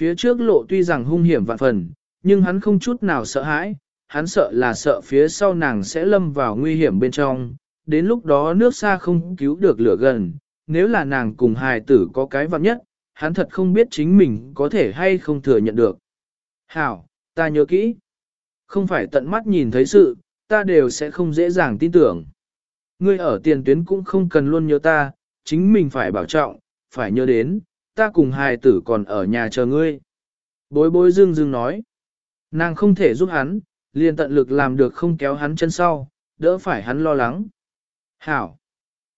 Phía trước lộ tuy rằng hung hiểm vạn phần, nhưng hắn không chút nào sợ hãi, hắn sợ là sợ phía sau nàng sẽ lâm vào nguy hiểm bên trong, đến lúc đó nước xa không cứu được lửa gần, nếu là nàng cùng hài tử có cái vặn nhất, hắn thật không biết chính mình có thể hay không thừa nhận được. Hảo, ta nhớ kỹ. Không phải tận mắt nhìn thấy sự, ta đều sẽ không dễ dàng tin tưởng. Ngươi ở tiền tuyến cũng không cần luôn nhớ ta, chính mình phải bảo trọng, phải nhớ đến, ta cùng hài tử còn ở nhà chờ ngươi. Bối bối dương dương nói, nàng không thể giúp hắn, liền tận lực làm được không kéo hắn chân sau, đỡ phải hắn lo lắng. Hảo!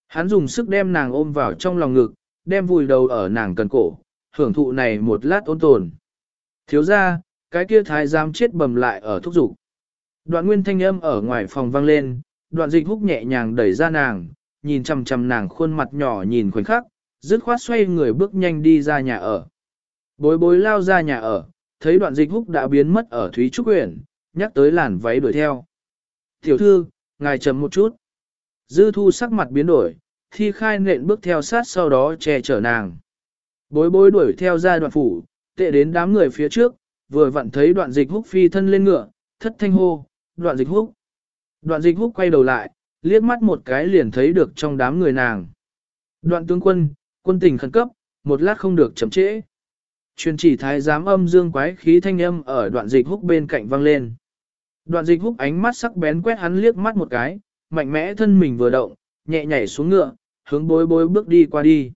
Hắn dùng sức đem nàng ôm vào trong lòng ngực, đem vùi đầu ở nàng cần cổ, hưởng thụ này một lát ôn tồn. Thiếu ra, cái kia thái giám chết bầm lại ở thúc dục Đoạn nguyên thanh âm ở ngoài phòng vang lên, đoạn dịch húc nhẹ nhàng đẩy ra nàng, nhìn chằm chằm nàng khuôn mặt nhỏ nhìn khoảnh khắc, dứt khoát xoay người bước nhanh đi ra nhà ở. Bối bối lao ra nhà ở, thấy đoạn dịch húc đã biến mất ở Thúy Trúc Quyển, nhắc tới làn váy đuổi theo. Tiểu thư, ngài chấm một chút. Dư thu sắc mặt biến đổi, thi khai nện bước theo sát sau đó che chở nàng. Bối bối đuổi theo ra đoạn phủ, tệ đến đám người phía trước, vừa vặn thấy đoạn dịch húc phi thân lên ngựa, thất thanh hô, đoạn dịch húc. Đoạn dịch húc quay đầu lại, liếc mắt một cái liền thấy được trong đám người nàng. Đoạn tướng quân, quân tình khẩn cấp, một lát không được chậm trễ. Truyền chỉ thái giám âm dương quái khí thanh âm ở đoạn dịch húc bên cạnh vang lên. Đoạn dịch húc ánh mắt sắc bén quét hắn liếc mắt một cái, mạnh mẽ thân mình vừa động, nhẹ nhảy xuống ngựa, hướng bối bối bước đi qua đi.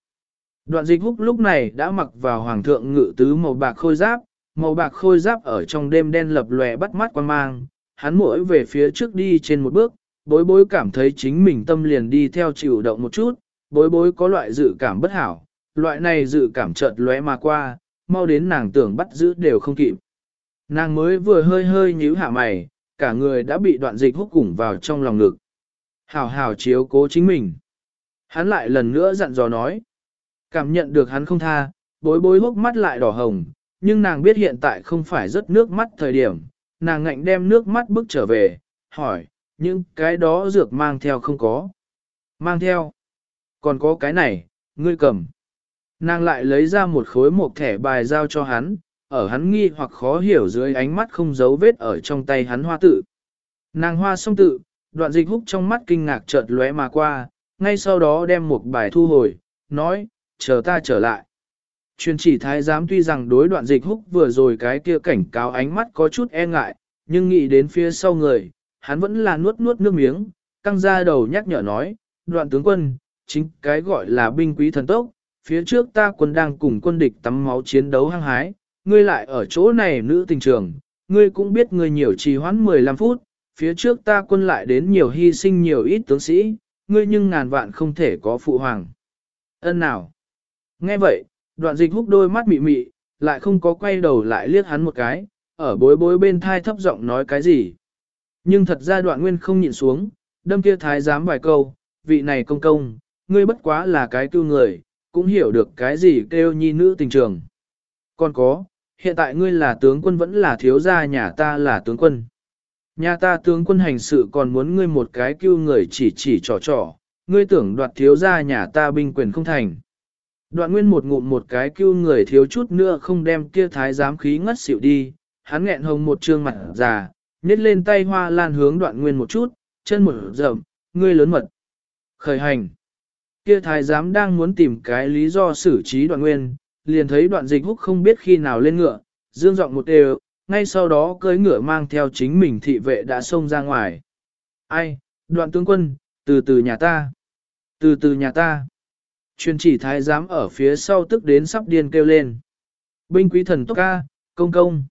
Đoạn dịch húc lúc này đã mặc vào hoàng thượng ngự tứ màu bạc khôi giáp, màu bạc khôi giáp ở trong đêm đen lập lòe bắt mắt quan mang, hắn mỗi về phía trước đi trên một bước, bối bối cảm thấy chính mình tâm liền đi theo chịu động một chút, bối bối có loại dự cảm bất hảo, loại này dự cảm chợt lóe mà qua, mau đến nàng tưởng bắt giữ đều không kịp. Nàng mới vừa hơi hơi nhíu hạ mày, cả người đã bị đoạn dịch hút củng vào trong lòng ngực. Hảo hảo chiếu cố chính mình. Hắn lại lần nữa dặn dò nói. Cảm nhận được hắn không tha, bối bối hốc mắt lại đỏ hồng, nhưng nàng biết hiện tại không phải rất nước mắt thời điểm. Nàng ngạnh đem nước mắt bước trở về, hỏi, những cái đó dược mang theo không có. Mang theo. Còn có cái này, ngươi cầm. Nàng lại lấy ra một khối một thẻ bài giao cho hắn, ở hắn nghi hoặc khó hiểu dưới ánh mắt không giấu vết ở trong tay hắn hoa tự. Nàng hoa xong tự, đoạn dịch húc trong mắt kinh ngạc chợt lóe mà qua, ngay sau đó đem một bài thu hồi, nói, chờ ta trở lại. Truyền chỉ thái giám tuy rằng đối đoạn dịch húc vừa rồi cái kia cảnh cáo ánh mắt có chút e ngại, nhưng nghĩ đến phía sau người, hắn vẫn là nuốt nuốt nước miếng, căng ra đầu nhắc nhở nói, đoạn tướng quân, chính cái gọi là binh quý thần tốc, phía trước ta quân đang cùng quân địch tắm máu chiến đấu hăng hái, ngươi lại ở chỗ này nữ tình trường, ngươi cũng biết ngươi nhiều trì hoãn 15 phút, phía trước ta quân lại đến nhiều hy sinh nhiều ít tướng sĩ, ngươi nhưng ngàn vạn không thể có phụ hoàng. Ân nào? Nghe vậy, đoạn dịch húc đôi mắt mị mị, lại không có quay đầu lại liếc hắn một cái, ở bối bối bên thai thấp giọng nói cái gì. Nhưng thật ra đoạn nguyên không nhịn xuống, đâm kia thái giám vài câu, vị này công công, ngươi bất quá là cái cưu người, cũng hiểu được cái gì kêu nhi nữ tình trường. Còn có, hiện tại ngươi là tướng quân vẫn là thiếu gia nhà ta là tướng quân. Nhà ta tướng quân hành sự còn muốn ngươi một cái cưu người chỉ chỉ trò trò, ngươi tưởng đoạt thiếu gia nhà ta binh quyền không thành. Đoạn nguyên một ngụm một cái cưu người thiếu chút nữa không đem kia thái giám khí ngất xỉu đi, hắn nghẹn hồng một trương mặt già, nhét lên tay hoa lan hướng đoạn nguyên một chút, chân một rậm, ngươi lớn mật. Khởi hành. Kia thái giám đang muốn tìm cái lý do xử trí đoạn nguyên, liền thấy đoạn dịch húc không biết khi nào lên ngựa, dương giọng một đều, ngay sau đó cưỡi ngựa mang theo chính mình thị vệ đã xông ra ngoài. Ai, đoạn tướng quân, từ từ nhà ta, từ từ nhà ta. Chuyên chỉ thái giám ở phía sau tức đến sắp điên kêu lên. Binh quý thần tốc ca, công công.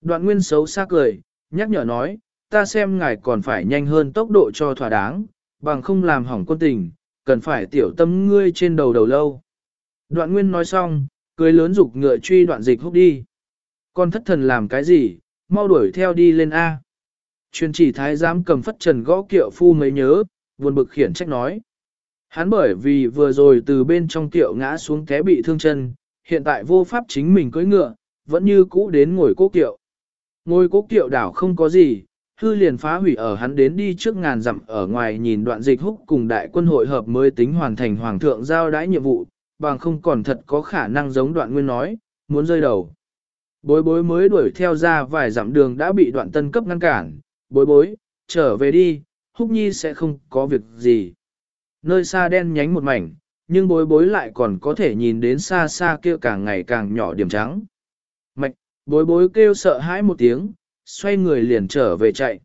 Đoạn nguyên xấu xa cười, nhắc nhở nói, ta xem ngài còn phải nhanh hơn tốc độ cho thỏa đáng, bằng không làm hỏng quân tình, cần phải tiểu tâm ngươi trên đầu đầu lâu. Đoạn nguyên nói xong, cười lớn dục ngựa truy đoạn dịch hút đi. Con thất thần làm cái gì, mau đuổi theo đi lên A. Chuyên chỉ thái giám cầm phất trần gõ kiệu phu mới nhớ, buồn bực khiển trách nói. Hắn bởi vì vừa rồi từ bên trong kiệu ngã xuống té bị thương chân, hiện tại vô pháp chính mình cưỡi ngựa, vẫn như cũ đến ngồi cố kiệu. Ngồi cố kiệu đảo không có gì, hư liền phá hủy ở hắn đến đi trước ngàn dặm ở ngoài nhìn đoạn dịch húc cùng đại quân hội hợp mới tính hoàn thành hoàng thượng giao đãi nhiệm vụ, bằng không còn thật có khả năng giống đoạn nguyên nói, muốn rơi đầu. Bối bối mới đuổi theo ra vài dặm đường đã bị đoạn tân cấp ngăn cản, bối bối, trở về đi, húc nhi sẽ không có việc gì. Nơi xa đen nhánh một mảnh, nhưng bối bối lại còn có thể nhìn đến xa xa kia càng ngày càng nhỏ điểm trắng. Mạch, bối bối kêu sợ hãi một tiếng, xoay người liền trở về chạy.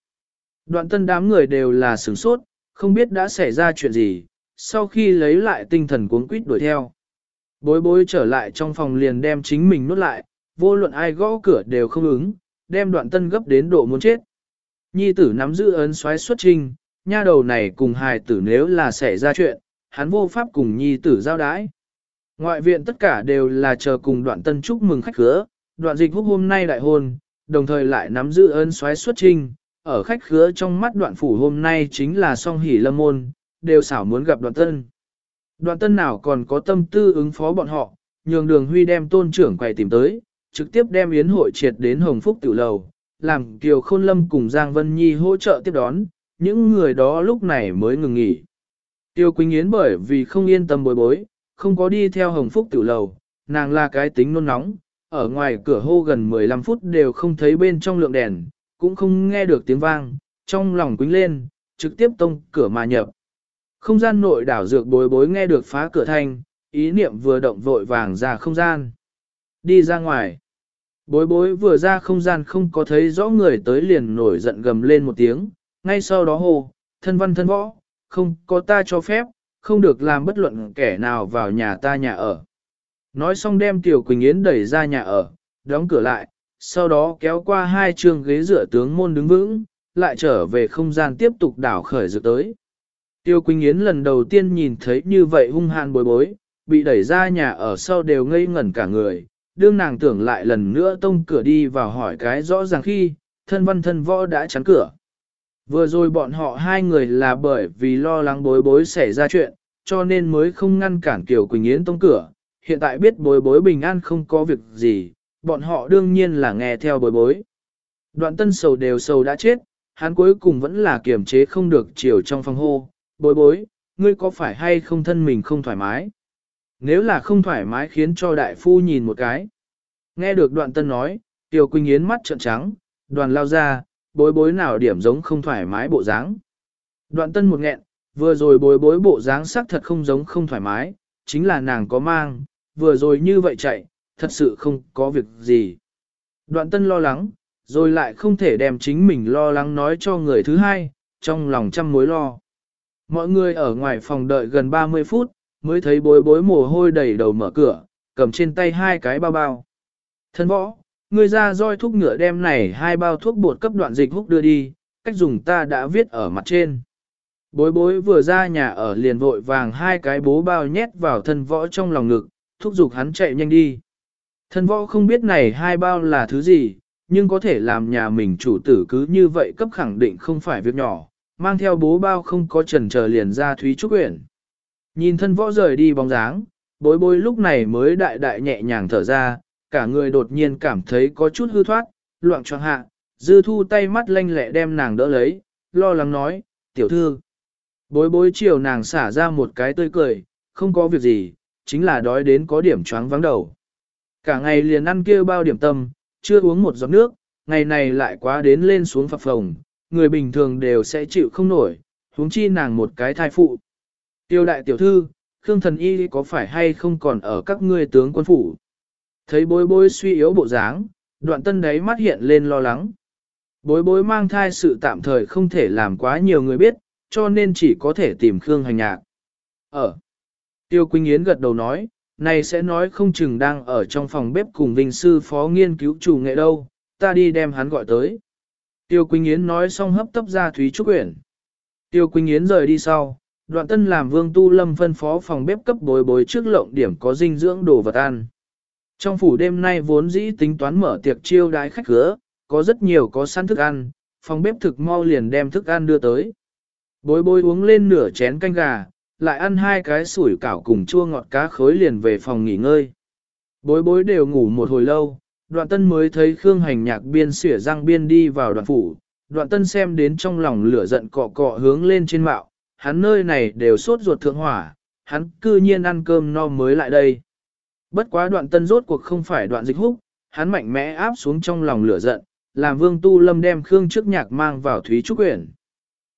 Đoạn tân đám người đều là sửng sốt, không biết đã xảy ra chuyện gì, sau khi lấy lại tinh thần cuống quýt đuổi theo. Bối bối trở lại trong phòng liền đem chính mình nuốt lại, vô luận ai gõ cửa đều không ứng, đem đoạn tân gấp đến độ muốn chết. Nhi tử nắm giữ ấn xoáy xuất trình, nha đầu này cùng hài tử nếu là xảy ra chuyện, hắn vô pháp cùng nhi tử giao đái. Ngoại viện tất cả đều là chờ cùng đoạn tân chúc mừng khách khứa, đoạn dịch húc hôm nay đại hôn, đồng thời lại nắm giữ ơn xoáy xuất trình, ở khách khứa trong mắt đoạn phủ hôm nay chính là song hỷ lâm môn, đều xảo muốn gặp đoạn tân. Đoạn tân nào còn có tâm tư ứng phó bọn họ, nhường đường huy đem tôn trưởng quầy tìm tới, trực tiếp đem yến hội triệt đến Hồng Phúc Tiểu Lầu, làm Kiều Khôn Lâm cùng Giang Vân Nhi hỗ trợ tiếp đón, những người đó lúc này mới ngừng nghỉ. Tiêu Quỳnh Yến bởi vì không yên tâm bối bối, không có đi theo Hồng Phúc Tiểu Lầu, nàng là cái tính nôn nóng, ở ngoài cửa hô gần 15 phút đều không thấy bên trong lượng đèn, cũng không nghe được tiếng vang, trong lòng quính lên, trực tiếp tông cửa mà nhập. Không gian nội đảo dược bối bối nghe được phá cửa thanh, ý niệm vừa động vội vàng ra không gian. Đi ra ngoài. Bối bối vừa ra không gian không có thấy rõ người tới liền nổi giận gầm lên một tiếng, ngay sau đó hô, thân văn thân võ, không có ta cho phép, không được làm bất luận kẻ nào vào nhà ta nhà ở. Nói xong đem Tiểu Quỳnh Yến đẩy ra nhà ở, đóng cửa lại, sau đó kéo qua hai trường ghế dựa tướng môn đứng vững, lại trở về không gian tiếp tục đảo khởi dự tới. Tiêu Quỳnh Yến lần đầu tiên nhìn thấy như vậy hung hàn bối bối, bị đẩy ra nhà ở sau đều ngây ngẩn cả người, đương nàng tưởng lại lần nữa tông cửa đi vào hỏi cái rõ ràng khi, thân văn thân võ đã chắn cửa. Vừa rồi bọn họ hai người là bởi vì lo lắng bối bối xảy ra chuyện, cho nên mới không ngăn cản Kiều Quỳnh Yến tông cửa, hiện tại biết bối bối bình an không có việc gì, bọn họ đương nhiên là nghe theo bối bối. Đoạn tân sầu đều sầu đã chết, hắn cuối cùng vẫn là kiềm chế không được chiều trong phòng hô, bối bối, ngươi có phải hay không thân mình không thoải mái? Nếu là không thoải mái khiến cho đại phu nhìn một cái. Nghe được đoạn tân nói, Tiểu Quỳnh Yến mắt trợn trắng, đoàn lao ra, bối bối nào điểm giống không thoải mái bộ dáng. Đoạn tân một nghẹn, vừa rồi bối bối bộ dáng sắc thật không giống không thoải mái, chính là nàng có mang, vừa rồi như vậy chạy, thật sự không có việc gì. Đoạn tân lo lắng, rồi lại không thể đem chính mình lo lắng nói cho người thứ hai, trong lòng trăm mối lo. Mọi người ở ngoài phòng đợi gần 30 phút, mới thấy bối bối mồ hôi đầy đầu mở cửa, cầm trên tay hai cái bao bao. Thân võ, người ra roi thuốc ngựa đem này hai bao thuốc bột cấp đoạn dịch húc đưa đi, cách dùng ta đã viết ở mặt trên. Bối bối vừa ra nhà ở liền vội vàng hai cái bố bao nhét vào thân võ trong lòng ngực, thúc giục hắn chạy nhanh đi. Thân võ không biết này hai bao là thứ gì, nhưng có thể làm nhà mình chủ tử cứ như vậy cấp khẳng định không phải việc nhỏ, mang theo bố bao không có trần chờ liền ra Thúy Trúc Uyển. Nhìn thân võ rời đi bóng dáng, bối bối lúc này mới đại đại nhẹ nhàng thở ra, cả người đột nhiên cảm thấy có chút hư thoát, loạn choạng hạ, dư thu tay mắt lanh lẹ đem nàng đỡ lấy, lo lắng nói, tiểu thư. Bối bối chiều nàng xả ra một cái tươi cười, không có việc gì, chính là đói đến có điểm choáng vắng đầu. Cả ngày liền ăn kia bao điểm tâm, chưa uống một giọt nước, ngày này lại quá đến lên xuống phập phồng, người bình thường đều sẽ chịu không nổi, huống chi nàng một cái thai phụ. Tiêu đại tiểu thư, Khương thần y có phải hay không còn ở các ngươi tướng quân phủ? Thấy bối bối suy yếu bộ dáng, đoạn tân đấy mắt hiện lên lo lắng. Bối bối mang thai sự tạm thời không thể làm quá nhiều người biết, cho nên chỉ có thể tìm Khương hành nhạc. Ở. Tiêu Quỳnh Yến gật đầu nói, này sẽ nói không chừng đang ở trong phòng bếp cùng Vinh Sư Phó nghiên cứu chủ nghệ đâu, ta đi đem hắn gọi tới. Tiêu Quỳnh Yến nói xong hấp tấp ra Thúy Trúc Uyển. Tiêu Quỳnh Yến rời đi sau, đoạn tân làm vương tu lâm phân phó phòng bếp cấp bối bối trước lộng điểm có dinh dưỡng đồ vật ăn. Trong phủ đêm nay vốn dĩ tính toán mở tiệc chiêu đái khách cửa, có rất nhiều có sẵn thức ăn, phòng bếp thực mau liền đem thức ăn đưa tới. Bối bối uống lên nửa chén canh gà, lại ăn hai cái sủi cảo cùng chua ngọt cá khối liền về phòng nghỉ ngơi. Bối bối đều ngủ một hồi lâu, đoạn tân mới thấy Khương hành nhạc biên xỉa răng biên đi vào đoạn phủ, đoạn tân xem đến trong lòng lửa giận cọ cọ hướng lên trên mạo, hắn nơi này đều sốt ruột thượng hỏa, hắn cư nhiên ăn cơm no mới lại đây. Bất quá đoạn tân rốt cuộc không phải đoạn dịch húc, hắn mạnh mẽ áp xuống trong lòng lửa giận, làm vương tu lâm đem Khương trước nhạc mang vào Thúy Trúc Quyển.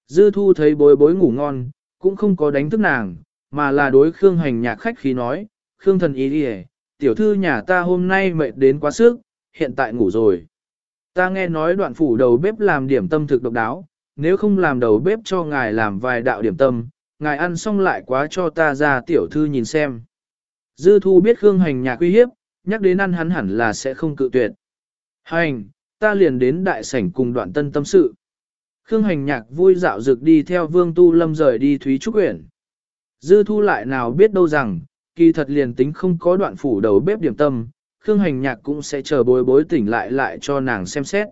Dư thu thấy bối bối ngủ ngon, cũng không có đánh thức nàng, mà là đối Khương hành nhạc khách khí nói, Khương thần ý đi tiểu thư nhà ta hôm nay mệt đến quá sức, hiện tại ngủ rồi. Ta nghe nói đoạn phủ đầu bếp làm điểm tâm thực độc đáo, nếu không làm đầu bếp cho ngài làm vài đạo điểm tâm, ngài ăn xong lại quá cho ta ra tiểu thư nhìn xem. Dư thu biết Khương hành nhạc uy hiếp, nhắc đến ăn hắn hẳn là sẽ không cự tuyệt. Hành, ta liền đến đại sảnh cùng đoạn tân tâm sự. Khương hành nhạc vui dạo dực đi theo vương tu lâm rời đi Thúy Trúc Uyển Dư thu lại nào biết đâu rằng, kỳ thật liền tính không có đoạn phủ đầu bếp điểm tâm, Khương hành nhạc cũng sẽ chờ bối bối tỉnh lại lại cho nàng xem xét.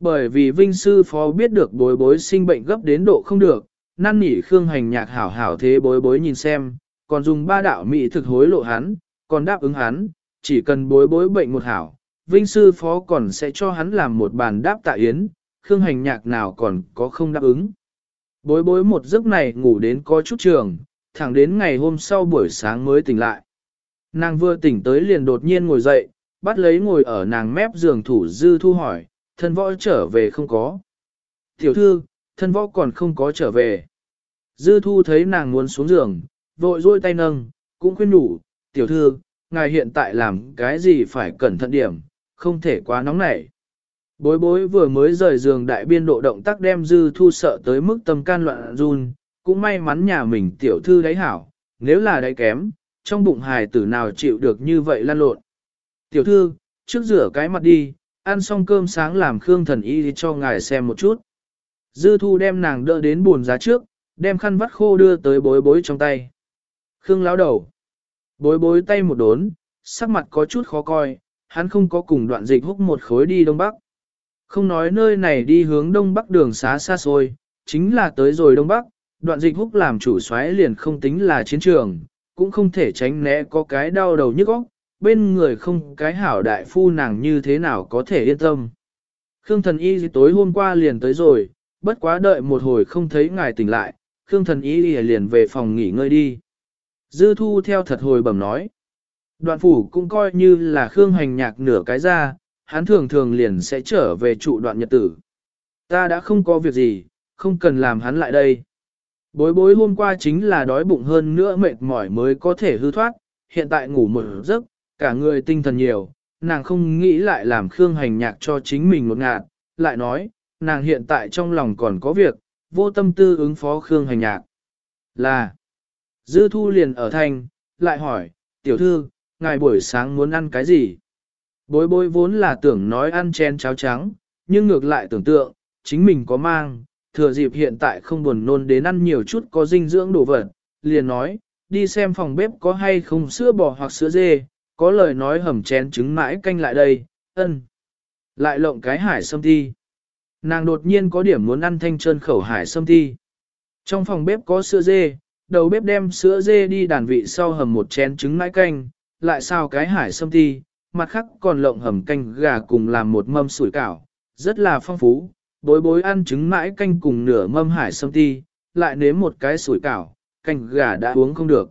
Bởi vì Vinh Sư Phó biết được bối bối sinh bệnh gấp đến độ không được, năn nỉ Khương hành nhạc hảo hảo thế bối bối nhìn xem, còn dùng ba đạo mỹ thực hối lộ hắn, còn đáp ứng hắn, chỉ cần bối bối bệnh một hảo, Vinh Sư Phó còn sẽ cho hắn làm một bàn đáp tạ yến, Khương hành nhạc nào còn có không đáp ứng. Bối bối một giấc này ngủ đến có chút trường, thẳng đến ngày hôm sau buổi sáng mới tỉnh lại. Nàng vừa tỉnh tới liền đột nhiên ngồi dậy, bắt lấy ngồi ở nàng mép giường thủ dư thu hỏi, thân võ trở về không có. Tiểu thư, thân võ còn không có trở về. Dư thu thấy nàng muốn xuống giường, vội dôi tay nâng, cũng khuyên đủ, tiểu thư, ngài hiện tại làm cái gì phải cẩn thận điểm, không thể quá nóng nảy. Bối bối vừa mới rời giường đại biên độ động tác đem dư thu sợ tới mức tâm can loạn run, cũng may mắn nhà mình tiểu thư đáy hảo, nếu là đáy kém, trong bụng hài tử nào chịu được như vậy lan lộn. Tiểu thư, trước rửa cái mặt đi, ăn xong cơm sáng làm Khương thần y cho ngài xem một chút. Dư thu đem nàng đỡ đến buồn giá trước, đem khăn vắt khô đưa tới bối bối trong tay. Khương lão đầu. Bối bối tay một đốn, sắc mặt có chút khó coi, hắn không có cùng đoạn dịch húc một khối đi đông bắc. Không nói nơi này đi hướng đông bắc đường xá xa xôi, chính là tới rồi đông bắc, đoạn dịch húc làm chủ xoáy liền không tính là chiến trường, cũng không thể tránh né có cái đau đầu nhức óc, bên người không cái hảo đại phu nàng như thế nào có thể yên tâm. Khương thần y tối hôm qua liền tới rồi, bất quá đợi một hồi không thấy ngài tỉnh lại, Khương thần y liền về phòng nghỉ ngơi đi. Dư thu theo thật hồi bẩm nói. Đoạn phủ cũng coi như là Khương hành nhạc nửa cái ra, hắn thường thường liền sẽ trở về trụ đoạn nhật tử. Ta đã không có việc gì, không cần làm hắn lại đây. Bối bối hôm qua chính là đói bụng hơn nữa mệt mỏi mới có thể hư thoát, hiện tại ngủ một giấc, cả người tinh thần nhiều, nàng không nghĩ lại làm Khương hành nhạc cho chính mình một ngạt, lại nói, nàng hiện tại trong lòng còn có việc, vô tâm tư ứng phó Khương hành nhạc. Là, dư thu liền ở thanh, lại hỏi, tiểu thư, ngài buổi sáng muốn ăn cái gì? Bối bối vốn là tưởng nói ăn chén cháo trắng, nhưng ngược lại tưởng tượng, chính mình có mang, thừa dịp hiện tại không buồn nôn đến ăn nhiều chút có dinh dưỡng đồ vật, liền nói, đi xem phòng bếp có hay không sữa bò hoặc sữa dê, có lời nói hầm chén trứng mãi canh lại đây, ân. Lại lộng cái hải sâm thi. Nàng đột nhiên có điểm muốn ăn thanh trơn khẩu hải sâm thi. Trong phòng bếp có sữa dê, đầu bếp đem sữa dê đi đàn vị sau hầm một chén trứng mãi canh, lại sao cái hải sâm thi, mặt khác còn lộng hầm canh gà cùng làm một mâm sủi cảo, rất là phong phú, bối bối ăn trứng mãi canh cùng nửa mâm hải sâm ti, lại nếm một cái sủi cảo, canh gà đã uống không được.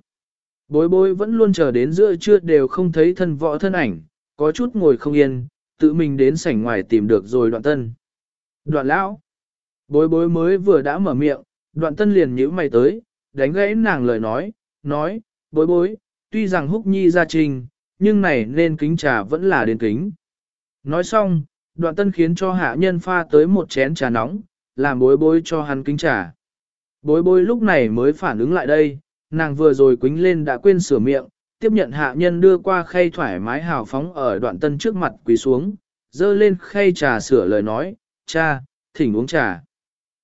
Bối bối vẫn luôn chờ đến giữa trưa đều không thấy thân võ thân ảnh, có chút ngồi không yên, tự mình đến sảnh ngoài tìm được rồi đoạn tân. Đoạn lão, bối bối mới vừa đã mở miệng, đoạn tân liền nhíu mày tới, đánh gãy nàng lời nói, nói, bối bối, tuy rằng húc nhi ra trình, nhưng này nên kính trà vẫn là đến kính. Nói xong, đoạn tân khiến cho hạ nhân pha tới một chén trà nóng, làm bối bối cho hắn kính trà. Bối bối lúc này mới phản ứng lại đây, nàng vừa rồi quính lên đã quên sửa miệng, tiếp nhận hạ nhân đưa qua khay thoải mái hào phóng ở đoạn tân trước mặt quỳ xuống, dơ lên khay trà sửa lời nói, cha, thỉnh uống trà.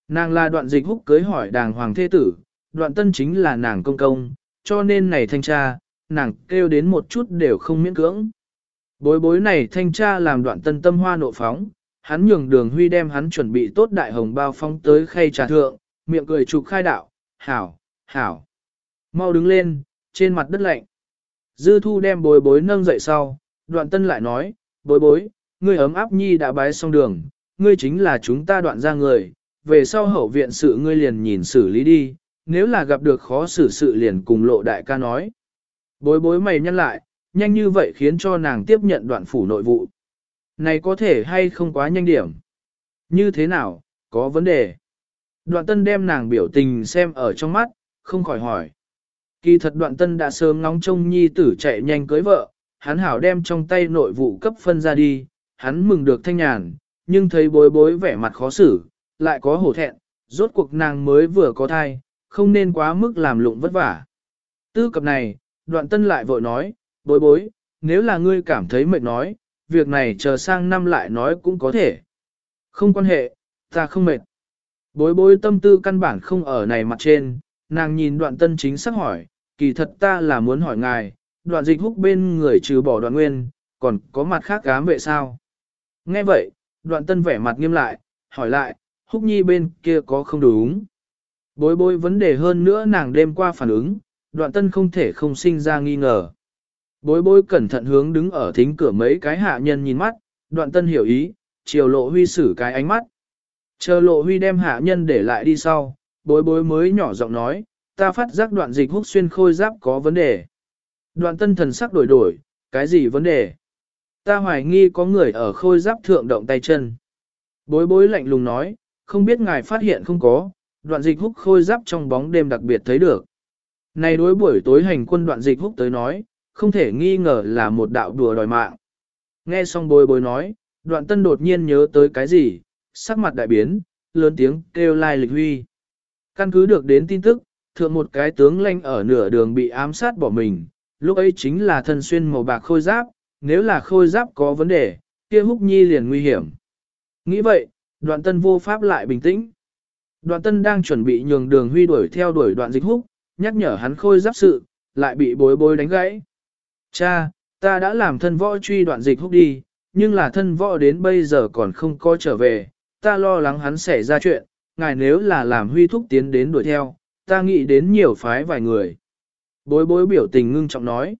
Nàng là đoạn dịch húc cưới hỏi đàng hoàng thế tử, đoạn tân chính là nàng công công, cho nên này thanh tra, nàng kêu đến một chút đều không miễn cưỡng. Bối bối này thanh tra làm đoạn tân tâm hoa nộ phóng, hắn nhường đường huy đem hắn chuẩn bị tốt đại hồng bao phong tới khay trà thượng, miệng cười trục khai đạo, hảo, hảo. Mau đứng lên, trên mặt đất lạnh. Dư thu đem bối bối nâng dậy sau, đoạn tân lại nói, bối bối, ngươi ấm áp nhi đã bái xong đường, ngươi chính là chúng ta đoạn ra người, về sau hậu viện sự ngươi liền nhìn xử lý đi, nếu là gặp được khó xử sự liền cùng lộ đại ca nói. Bối bối mày nhăn lại, nhanh như vậy khiến cho nàng tiếp nhận đoạn phủ nội vụ. Này có thể hay không quá nhanh điểm? Như thế nào, có vấn đề? Đoạn tân đem nàng biểu tình xem ở trong mắt, không khỏi hỏi. Kỳ thật đoạn tân đã sớm ngóng trông nhi tử chạy nhanh cưới vợ, hắn hảo đem trong tay nội vụ cấp phân ra đi, hắn mừng được thanh nhàn, nhưng thấy bối bối vẻ mặt khó xử, lại có hổ thẹn, rốt cuộc nàng mới vừa có thai, không nên quá mức làm lụng vất vả. Tư cập này, đoạn tân lại vội nói, bối bối, nếu là ngươi cảm thấy mệt nói, việc này chờ sang năm lại nói cũng có thể. Không quan hệ, ta không mệt. Bối bối tâm tư căn bản không ở này mặt trên, nàng nhìn đoạn tân chính xác hỏi, kỳ thật ta là muốn hỏi ngài, đoạn dịch húc bên người trừ bỏ đoạn nguyên, còn có mặt khác cám vệ sao? Nghe vậy, đoạn tân vẻ mặt nghiêm lại, hỏi lại, húc nhi bên kia có không đúng? Bối bối vấn đề hơn nữa nàng đêm qua phản ứng, đoạn tân không thể không sinh ra nghi ngờ. Bối bối cẩn thận hướng đứng ở thính cửa mấy cái hạ nhân nhìn mắt, đoạn tân hiểu ý, chiều lộ huy xử cái ánh mắt. Chờ lộ huy đem hạ nhân để lại đi sau, bối bối mới nhỏ giọng nói, ta phát giác đoạn dịch húc xuyên khôi giáp có vấn đề. Đoạn tân thần sắc đổi đổi, cái gì vấn đề? Ta hoài nghi có người ở khôi giáp thượng động tay chân. Bối bối lạnh lùng nói, không biết ngài phát hiện không có, đoạn dịch húc khôi giáp trong bóng đêm đặc biệt thấy được. Này đối buổi tối hành quân đoạn dịch húc tới nói, không thể nghi ngờ là một đạo đùa đòi mạng. Nghe xong bồi bồi nói, đoạn tân đột nhiên nhớ tới cái gì, sắc mặt đại biến, lớn tiếng kêu lai lịch huy. Căn cứ được đến tin tức, thượng một cái tướng lanh ở nửa đường bị ám sát bỏ mình, lúc ấy chính là thân xuyên màu bạc khôi giáp, nếu là khôi giáp có vấn đề, kia húc nhi liền nguy hiểm. Nghĩ vậy, đoạn tân vô pháp lại bình tĩnh. Đoạn tân đang chuẩn bị nhường đường huy đuổi theo đuổi đoạn dịch húc, nhắc nhở hắn khôi giáp sự, lại bị bối bối đánh gãy. Cha, ta đã làm thân võ truy đoạn dịch húc đi, nhưng là thân võ đến bây giờ còn không có trở về, ta lo lắng hắn xảy ra chuyện, ngài nếu là làm huy thúc tiến đến đuổi theo, ta nghĩ đến nhiều phái vài người. Bối bối biểu tình ngưng trọng nói.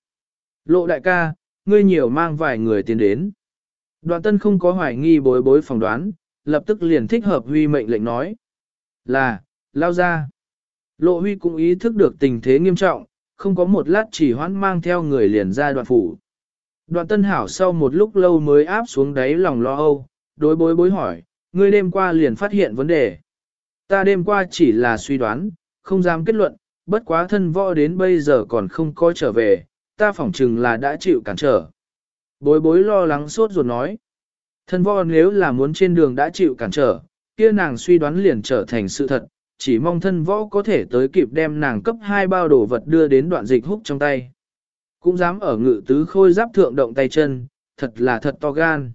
Lộ đại ca, ngươi nhiều mang vài người tiến đến. Đoạn tân không có hoài nghi bối bối phỏng đoán, lập tức liền thích hợp huy mệnh lệnh nói. Là, lao ra. Lộ huy cũng ý thức được tình thế nghiêm trọng, không có một lát chỉ hoãn mang theo người liền ra đoạn phủ. Đoạn tân hảo sau một lúc lâu mới áp xuống đáy lòng lo âu, đối bối bối hỏi, ngươi đêm qua liền phát hiện vấn đề. Ta đêm qua chỉ là suy đoán, không dám kết luận, bất quá thân võ đến bây giờ còn không có trở về, ta phỏng chừng là đã chịu cản trở. Bối bối lo lắng sốt ruột nói. Thân võ nếu là muốn trên đường đã chịu cản trở, kia nàng suy đoán liền trở thành sự thật, chỉ mong thân võ có thể tới kịp đem nàng cấp hai bao đồ vật đưa đến đoạn dịch húc trong tay. Cũng dám ở ngự tứ khôi giáp thượng động tay chân, thật là thật to gan.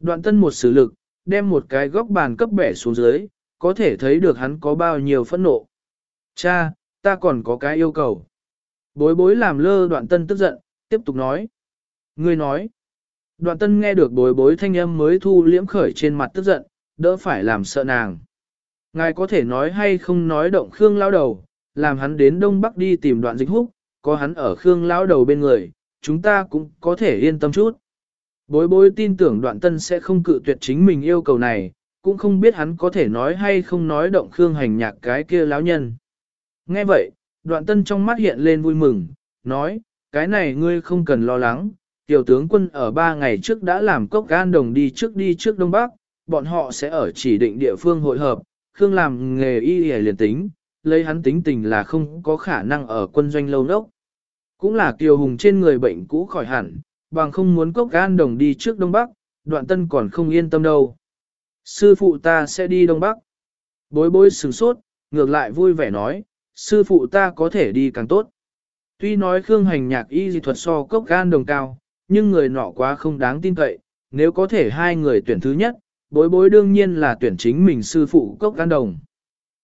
Đoạn tân một sử lực, đem một cái góc bàn cấp bẻ xuống dưới, có thể thấy được hắn có bao nhiêu phẫn nộ. Cha, ta còn có cái yêu cầu. Bối bối làm lơ đoạn tân tức giận, tiếp tục nói. Ngươi nói. Đoạn tân nghe được bối bối thanh âm mới thu liễm khởi trên mặt tức giận, đỡ phải làm sợ nàng. Ngài có thể nói hay không nói động Khương lao đầu, làm hắn đến Đông Bắc đi tìm đoạn dịch húc, có hắn ở Khương lao đầu bên người, chúng ta cũng có thể yên tâm chút. Bối bối tin tưởng đoạn tân sẽ không cự tuyệt chính mình yêu cầu này, cũng không biết hắn có thể nói hay không nói động Khương hành nhạc cái kia lão nhân. Nghe vậy, đoạn tân trong mắt hiện lên vui mừng, nói, cái này ngươi không cần lo lắng, tiểu tướng quân ở ba ngày trước đã làm cốc gan đồng đi trước đi trước Đông Bắc, bọn họ sẽ ở chỉ định địa phương hội hợp, Khương làm nghề y hề liền tính, lấy hắn tính tình là không có khả năng ở quân doanh lâu nốc. Cũng là kiều hùng trên người bệnh cũ khỏi hẳn, bằng không muốn cốc gan đồng đi trước Đông Bắc, đoạn tân còn không yên tâm đâu. Sư phụ ta sẽ đi Đông Bắc. Bối bối sừng sốt, ngược lại vui vẻ nói, sư phụ ta có thể đi càng tốt. Tuy nói Khương hành nhạc y dị thuật so cốc gan đồng cao, nhưng người nọ quá không đáng tin cậy, nếu có thể hai người tuyển thứ nhất, bối bối đương nhiên là tuyển chính mình sư phụ cốc gan đồng.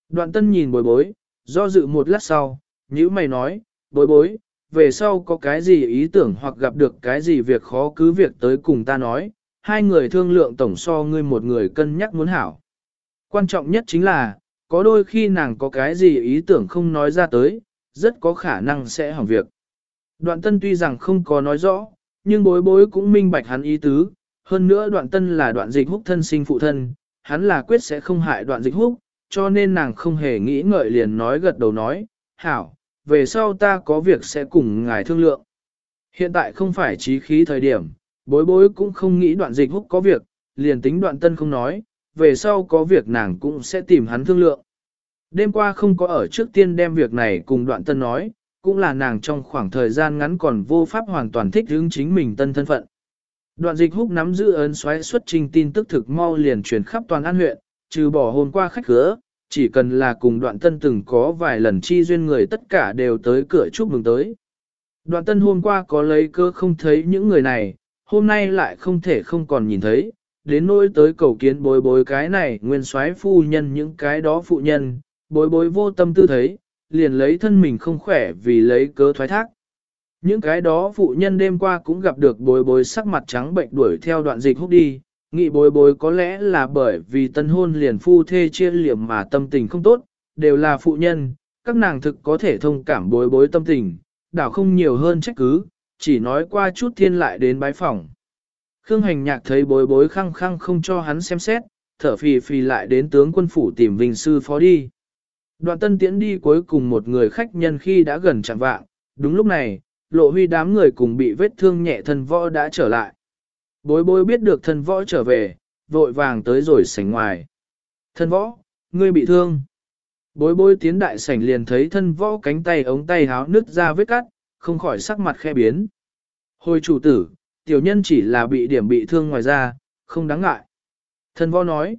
Đoạn tân nhìn bối bối, do dự một lát sau, nhữ mày nói, bối bối, về sau có cái gì ý tưởng hoặc gặp được cái gì việc khó cứ việc tới cùng ta nói, hai người thương lượng tổng so ngươi một người cân nhắc muốn hảo. Quan trọng nhất chính là, có đôi khi nàng có cái gì ý tưởng không nói ra tới, rất có khả năng sẽ hỏng việc. Đoạn tân tuy rằng không có nói rõ, nhưng bối bối cũng minh bạch hắn ý tứ, hơn nữa đoạn tân là đoạn dịch húc thân sinh phụ thân, hắn là quyết sẽ không hại đoạn dịch húc, cho nên nàng không hề nghĩ ngợi liền nói gật đầu nói, hảo, về sau ta có việc sẽ cùng ngài thương lượng. Hiện tại không phải trí khí thời điểm, bối bối cũng không nghĩ đoạn dịch húc có việc, liền tính đoạn tân không nói, về sau có việc nàng cũng sẽ tìm hắn thương lượng. Đêm qua không có ở trước tiên đem việc này cùng đoạn tân nói, cũng là nàng trong khoảng thời gian ngắn còn vô pháp hoàn toàn thích hướng chính mình tân thân phận. Đoạn dịch húc nắm giữ ấn xoáy xuất trình tin tức thực mau liền truyền khắp toàn an huyện, trừ bỏ hôm qua khách khứa, chỉ cần là cùng đoạn tân từng có vài lần chi duyên người tất cả đều tới cửa chúc mừng tới. Đoạn tân hôm qua có lấy cơ không thấy những người này, hôm nay lại không thể không còn nhìn thấy, đến nỗi tới cầu kiến bối bối cái này nguyên soái phu nhân những cái đó phụ nhân, bối bối vô tâm tư thấy, liền lấy thân mình không khỏe vì lấy cớ thoái thác. Những cái đó phụ nhân đêm qua cũng gặp được bối bối sắc mặt trắng bệnh đuổi theo đoạn dịch hút đi, nghĩ bối bối có lẽ là bởi vì tân hôn liền phu thê chia liệm mà tâm tình không tốt, đều là phụ nhân, các nàng thực có thể thông cảm bối bối tâm tình, đảo không nhiều hơn trách cứ, chỉ nói qua chút thiên lại đến bái phòng. Khương hành nhạc thấy bối bối khăng khăng không cho hắn xem xét, thở phì phì lại đến tướng quân phủ tìm vinh sư phó đi. Đoạn tân tiễn đi cuối cùng một người khách nhân khi đã gần chẳng vạng, đúng lúc này, lộ huy đám người cùng bị vết thương nhẹ thân võ đã trở lại. Bối bối biết được thân võ trở về, vội vàng tới rồi sảnh ngoài. Thân võ, ngươi bị thương. Bối bối tiến đại sảnh liền thấy thân võ cánh tay ống tay háo nứt ra vết cắt, không khỏi sắc mặt khe biến. Hồi chủ tử, tiểu nhân chỉ là bị điểm bị thương ngoài ra, không đáng ngại. Thân võ nói,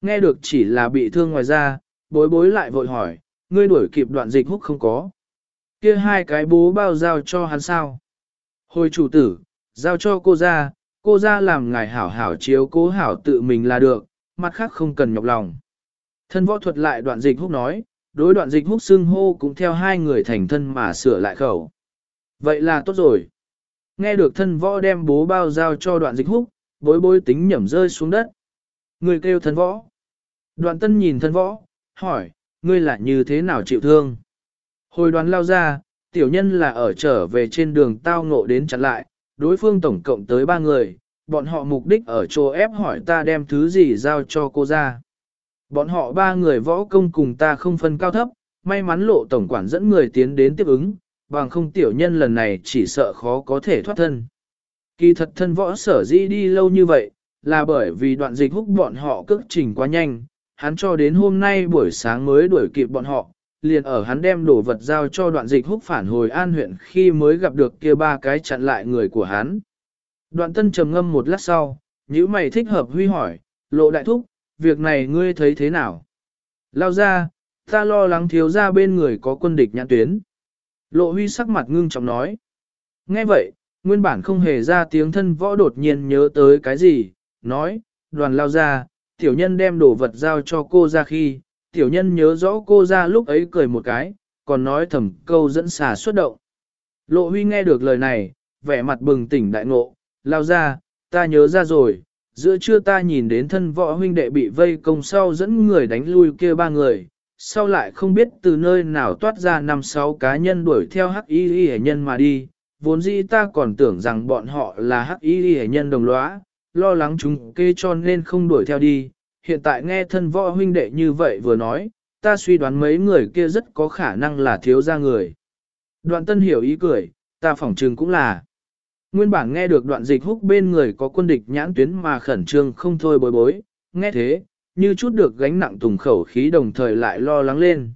nghe được chỉ là bị thương ngoài ra, bối bối lại vội hỏi, ngươi đuổi kịp đoạn dịch húc không có. Kia hai cái bố bao giao cho hắn sao? Hồi chủ tử, giao cho cô ra, cô ra làm ngài hảo hảo chiếu cố hảo tự mình là được, mặt khác không cần nhọc lòng. Thân võ thuật lại đoạn dịch húc nói, đối đoạn dịch húc xưng hô cũng theo hai người thành thân mà sửa lại khẩu. Vậy là tốt rồi. Nghe được thân võ đem bố bao giao cho đoạn dịch húc, bối bối tính nhẩm rơi xuống đất. Người kêu thân võ. Đoạn tân nhìn thân võ, hỏi, ngươi là như thế nào chịu thương? Hồi đoán lao ra, tiểu nhân là ở trở về trên đường tao ngộ đến chặn lại, đối phương tổng cộng tới ba người, bọn họ mục đích ở chỗ ép hỏi ta đem thứ gì giao cho cô ra. Bọn họ ba người võ công cùng ta không phân cao thấp, may mắn lộ tổng quản dẫn người tiến đến tiếp ứng, bằng không tiểu nhân lần này chỉ sợ khó có thể thoát thân. Kỳ thật thân võ sở di đi lâu như vậy, là bởi vì đoạn dịch húc bọn họ cước trình quá nhanh, hắn cho đến hôm nay buổi sáng mới đuổi kịp bọn họ, liền ở hắn đem đồ vật giao cho đoạn dịch húc phản hồi an huyện khi mới gặp được kia ba cái chặn lại người của hắn. Đoạn tân trầm ngâm một lát sau, nếu mày thích hợp huy hỏi, lộ đại thúc, việc này ngươi thấy thế nào? Lao ra, ta lo lắng thiếu ra bên người có quân địch nhãn tuyến. Lộ huy sắc mặt ngưng trọng nói. Nghe vậy, nguyên bản không hề ra tiếng thân võ đột nhiên nhớ tới cái gì, nói, đoàn lao ra, tiểu nhân đem đồ vật giao cho cô ra khi, tiểu nhân nhớ rõ cô ra lúc ấy cười một cái, còn nói thầm câu dẫn xà xuất động. Lộ huy nghe được lời này, vẻ mặt bừng tỉnh đại ngộ, lao ra, ta nhớ ra rồi, giữa trưa ta nhìn đến thân võ huynh đệ bị vây công sau dẫn người đánh lui kia ba người, sau lại không biết từ nơi nào toát ra năm sáu cá nhân đuổi theo hắc y y nhân mà đi, vốn dĩ ta còn tưởng rằng bọn họ là hắc y y nhân đồng lõa, lo lắng chúng kê cho nên không đuổi theo đi, hiện tại nghe thân võ huynh đệ như vậy vừa nói, ta suy đoán mấy người kia rất có khả năng là thiếu gia người. Đoạn tân hiểu ý cười, ta phỏng trừng cũng là. Nguyên bản nghe được đoạn dịch húc bên người có quân địch nhãn tuyến mà khẩn trương không thôi bối bối, nghe thế, như chút được gánh nặng tùng khẩu khí đồng thời lại lo lắng lên.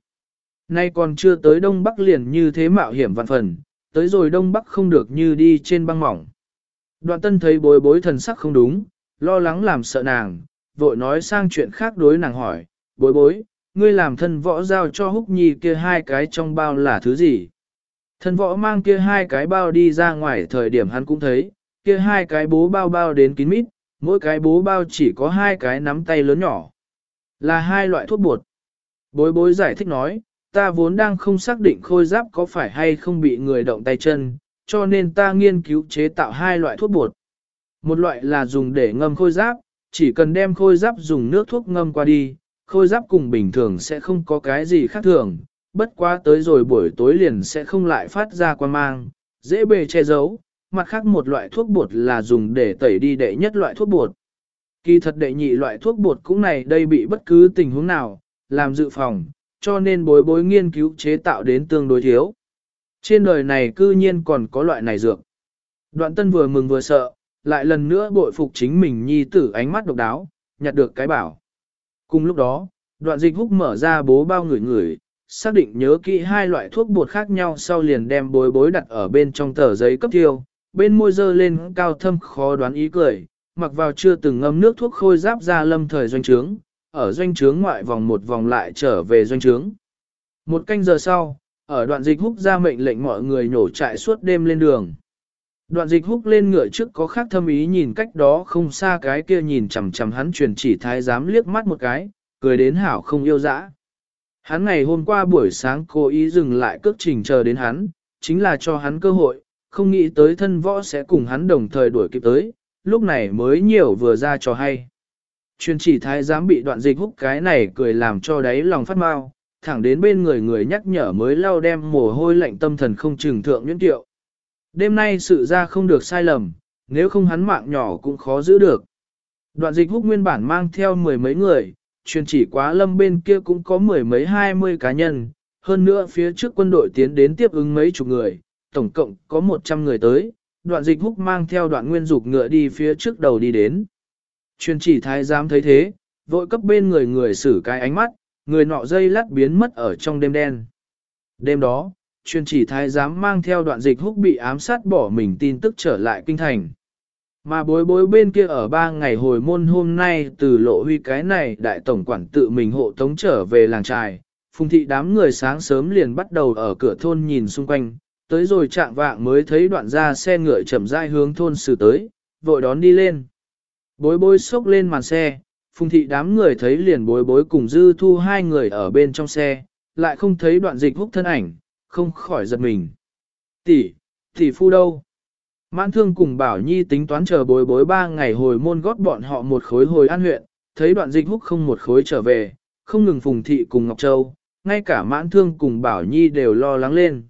Nay còn chưa tới Đông Bắc liền như thế mạo hiểm vạn phần, tới rồi Đông Bắc không được như đi trên băng mỏng. Đoạn tân thấy bối bối thần sắc không đúng, lo lắng làm sợ nàng, vội nói sang chuyện khác đối nàng hỏi, bối bối, ngươi làm thân võ giao cho húc nhi kia hai cái trong bao là thứ gì? Thân võ mang kia hai cái bao đi ra ngoài thời điểm hắn cũng thấy, kia hai cái bố bao bao đến kín mít, mỗi cái bố bao chỉ có hai cái nắm tay lớn nhỏ. Là hai loại thuốc bột. Bối bối giải thích nói, ta vốn đang không xác định khôi giáp có phải hay không bị người động tay chân, cho nên ta nghiên cứu chế tạo hai loại thuốc bột. Một loại là dùng để ngâm khôi giáp, chỉ cần đem khôi giáp dùng nước thuốc ngâm qua đi, khôi giáp cùng bình thường sẽ không có cái gì khác thường, bất quá tới rồi buổi tối liền sẽ không lại phát ra quan mang, dễ bề che giấu. Mặt khác một loại thuốc bột là dùng để tẩy đi đệ nhất loại thuốc bột. Kỳ thật đệ nhị loại thuốc bột cũng này đây bị bất cứ tình huống nào, làm dự phòng, cho nên bối bối nghiên cứu chế tạo đến tương đối thiếu. Trên đời này cư nhiên còn có loại này dược. Đoạn tân vừa mừng vừa sợ, lại lần nữa bội phục chính mình nhi tử ánh mắt độc đáo, nhặt được cái bảo. Cùng lúc đó, đoạn dịch húc mở ra bố bao người người, xác định nhớ kỹ hai loại thuốc bột khác nhau sau liền đem bối bối đặt ở bên trong tờ giấy cấp tiêu, bên môi dơ lên cao thâm khó đoán ý cười, mặc vào chưa từng ngâm nước thuốc khôi giáp ra lâm thời doanh trướng, ở doanh trướng ngoại vòng một vòng lại trở về doanh trướng. Một canh giờ sau, ở đoạn dịch húc ra mệnh lệnh mọi người nhổ trại suốt đêm lên đường. Đoạn dịch húc lên ngựa trước có khác thâm ý nhìn cách đó không xa cái kia nhìn chằm chằm hắn truyền chỉ thái giám liếc mắt một cái, cười đến hảo không yêu dã. Hắn ngày hôm qua buổi sáng cố ý dừng lại cước trình chờ đến hắn, chính là cho hắn cơ hội, không nghĩ tới thân võ sẽ cùng hắn đồng thời đuổi kịp tới, lúc này mới nhiều vừa ra cho hay. Truyền chỉ thái giám bị đoạn dịch húc cái này cười làm cho đáy lòng phát mau, thẳng đến bên người người nhắc nhở mới lau đem mồ hôi lạnh tâm thần không trừng thượng nhuyễn tiệu. Đêm nay sự ra không được sai lầm, nếu không hắn mạng nhỏ cũng khó giữ được. Đoạn dịch húc nguyên bản mang theo mười mấy người, truyền chỉ quá lâm bên kia cũng có mười mấy hai mươi cá nhân, hơn nữa phía trước quân đội tiến đến tiếp ứng mấy chục người, tổng cộng có một trăm người tới, đoạn dịch húc mang theo đoạn nguyên dục ngựa đi phía trước đầu đi đến. Truyền chỉ thái giám thấy thế, vội cấp bên người người xử cái ánh mắt, người nọ dây lát biến mất ở trong đêm đen. Đêm đó, truyền chỉ thái giám mang theo đoạn dịch húc bị ám sát bỏ mình tin tức trở lại kinh thành. Mà bối bối bên kia ở ba ngày hồi môn hôm nay từ lộ huy cái này đại tổng quản tự mình hộ tống trở về làng trài, phùng thị đám người sáng sớm liền bắt đầu ở cửa thôn nhìn xung quanh, tới rồi chạm vạng mới thấy đoạn ra xe ngựa chậm rãi hướng thôn xử tới, vội đón đi lên. Bối bối xốc lên màn xe, phùng thị đám người thấy liền bối bối cùng dư thu hai người ở bên trong xe, lại không thấy đoạn dịch húc thân ảnh, không khỏi giật mình. Tỷ, tỷ phu đâu? Mãn thương cùng Bảo Nhi tính toán chờ bối bối ba ngày hồi môn gót bọn họ một khối hồi an huyện, thấy đoạn dịch húc không một khối trở về, không ngừng phùng thị cùng Ngọc Châu, ngay cả mãn thương cùng Bảo Nhi đều lo lắng lên.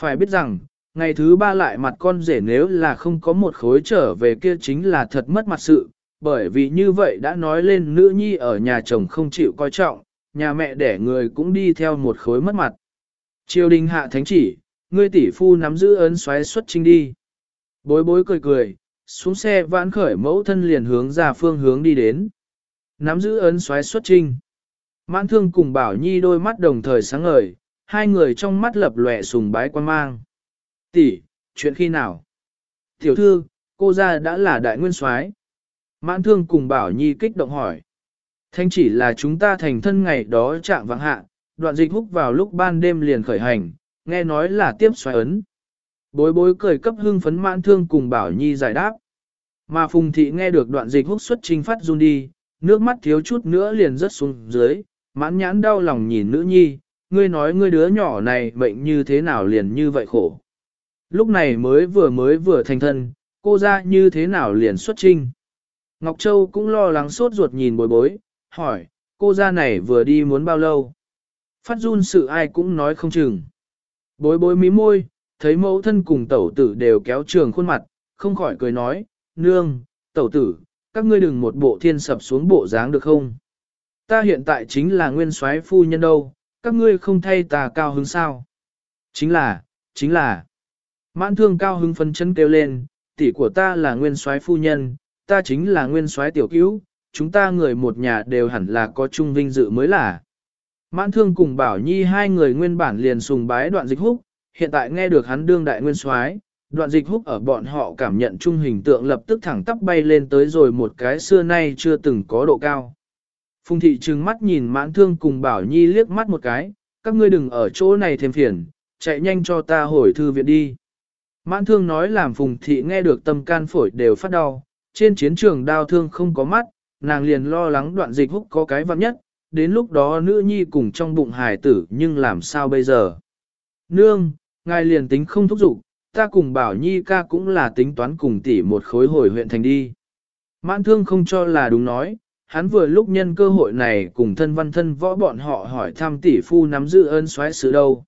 Phải biết rằng, ngày thứ ba lại mặt con rể nếu là không có một khối trở về kia chính là thật mất mặt sự, bởi vì như vậy đã nói lên nữ nhi ở nhà chồng không chịu coi trọng, nhà mẹ đẻ người cũng đi theo một khối mất mặt. Triều đình hạ thánh chỉ, ngươi tỷ phu nắm giữ ấn xoáy xuất trinh đi. Bối bối cười cười, xuống xe vãn khởi mẫu thân liền hướng ra phương hướng đi đến. Nắm giữ ấn xoáy xuất trinh. Mãn thương cùng Bảo Nhi đôi mắt đồng thời sáng ngời, hai người trong mắt lập lòe sùng bái quan mang. Tỷ, chuyện khi nào? Tiểu thư, cô ra đã là đại nguyên soái. Mãn thương cùng Bảo Nhi kích động hỏi. Thanh chỉ là chúng ta thành thân ngày đó chạm vắng hạ, đoạn dịch húc vào lúc ban đêm liền khởi hành, nghe nói là tiếp xoáy ấn. Bối bối cười cấp hưng phấn mãn thương cùng Bảo Nhi giải đáp. Mà Phùng Thị nghe được đoạn dịch húc xuất trình phát run đi, nước mắt thiếu chút nữa liền rớt xuống dưới, mãn nhãn đau lòng nhìn nữ nhi, ngươi nói ngươi đứa nhỏ này bệnh như thế nào liền như vậy khổ. Lúc này mới vừa mới vừa thành thân, cô ra như thế nào liền xuất trinh. Ngọc Châu cũng lo lắng sốt ruột nhìn bối bối, hỏi, cô ra này vừa đi muốn bao lâu? Phát run sự ai cũng nói không chừng. Bối bối mí môi, thấy mẫu thân cùng tẩu tử đều kéo trường khuôn mặt, không khỏi cười nói, nương, tẩu tử, các ngươi đừng một bộ thiên sập xuống bộ dáng được không? Ta hiện tại chính là nguyên soái phu nhân đâu, các ngươi không thay ta cao hứng sao? Chính là, chính là. Mãn thương cao hứng phân chân kêu lên, tỷ của ta là nguyên soái phu nhân, ta chính là nguyên soái tiểu cứu, chúng ta người một nhà đều hẳn là có chung vinh dự mới là. Mãn thương cùng Bảo Nhi hai người nguyên bản liền sùng bái đoạn dịch húc, hiện tại nghe được hắn đương đại nguyên soái, đoạn dịch húc ở bọn họ cảm nhận chung hình tượng lập tức thẳng tắp bay lên tới rồi một cái xưa nay chưa từng có độ cao. Phùng thị trừng mắt nhìn mãn thương cùng Bảo Nhi liếc mắt một cái, các ngươi đừng ở chỗ này thêm phiền, chạy nhanh cho ta hồi thư viện đi. Mãn thương nói làm phùng thị nghe được tâm can phổi đều phát đau, trên chiến trường đau thương không có mắt, nàng liền lo lắng đoạn dịch húc có cái vặn nhất, đến lúc đó nữ nhi cùng trong bụng hài tử nhưng làm sao bây giờ. Nương, ngài liền tính không thúc giục, ta cùng bảo nhi ca cũng là tính toán cùng tỷ một khối hồi huyện thành đi. Mãn thương không cho là đúng nói, hắn vừa lúc nhân cơ hội này cùng thân văn thân võ bọn họ hỏi thăm tỷ phu nắm giữ ơn xoáy sự đâu.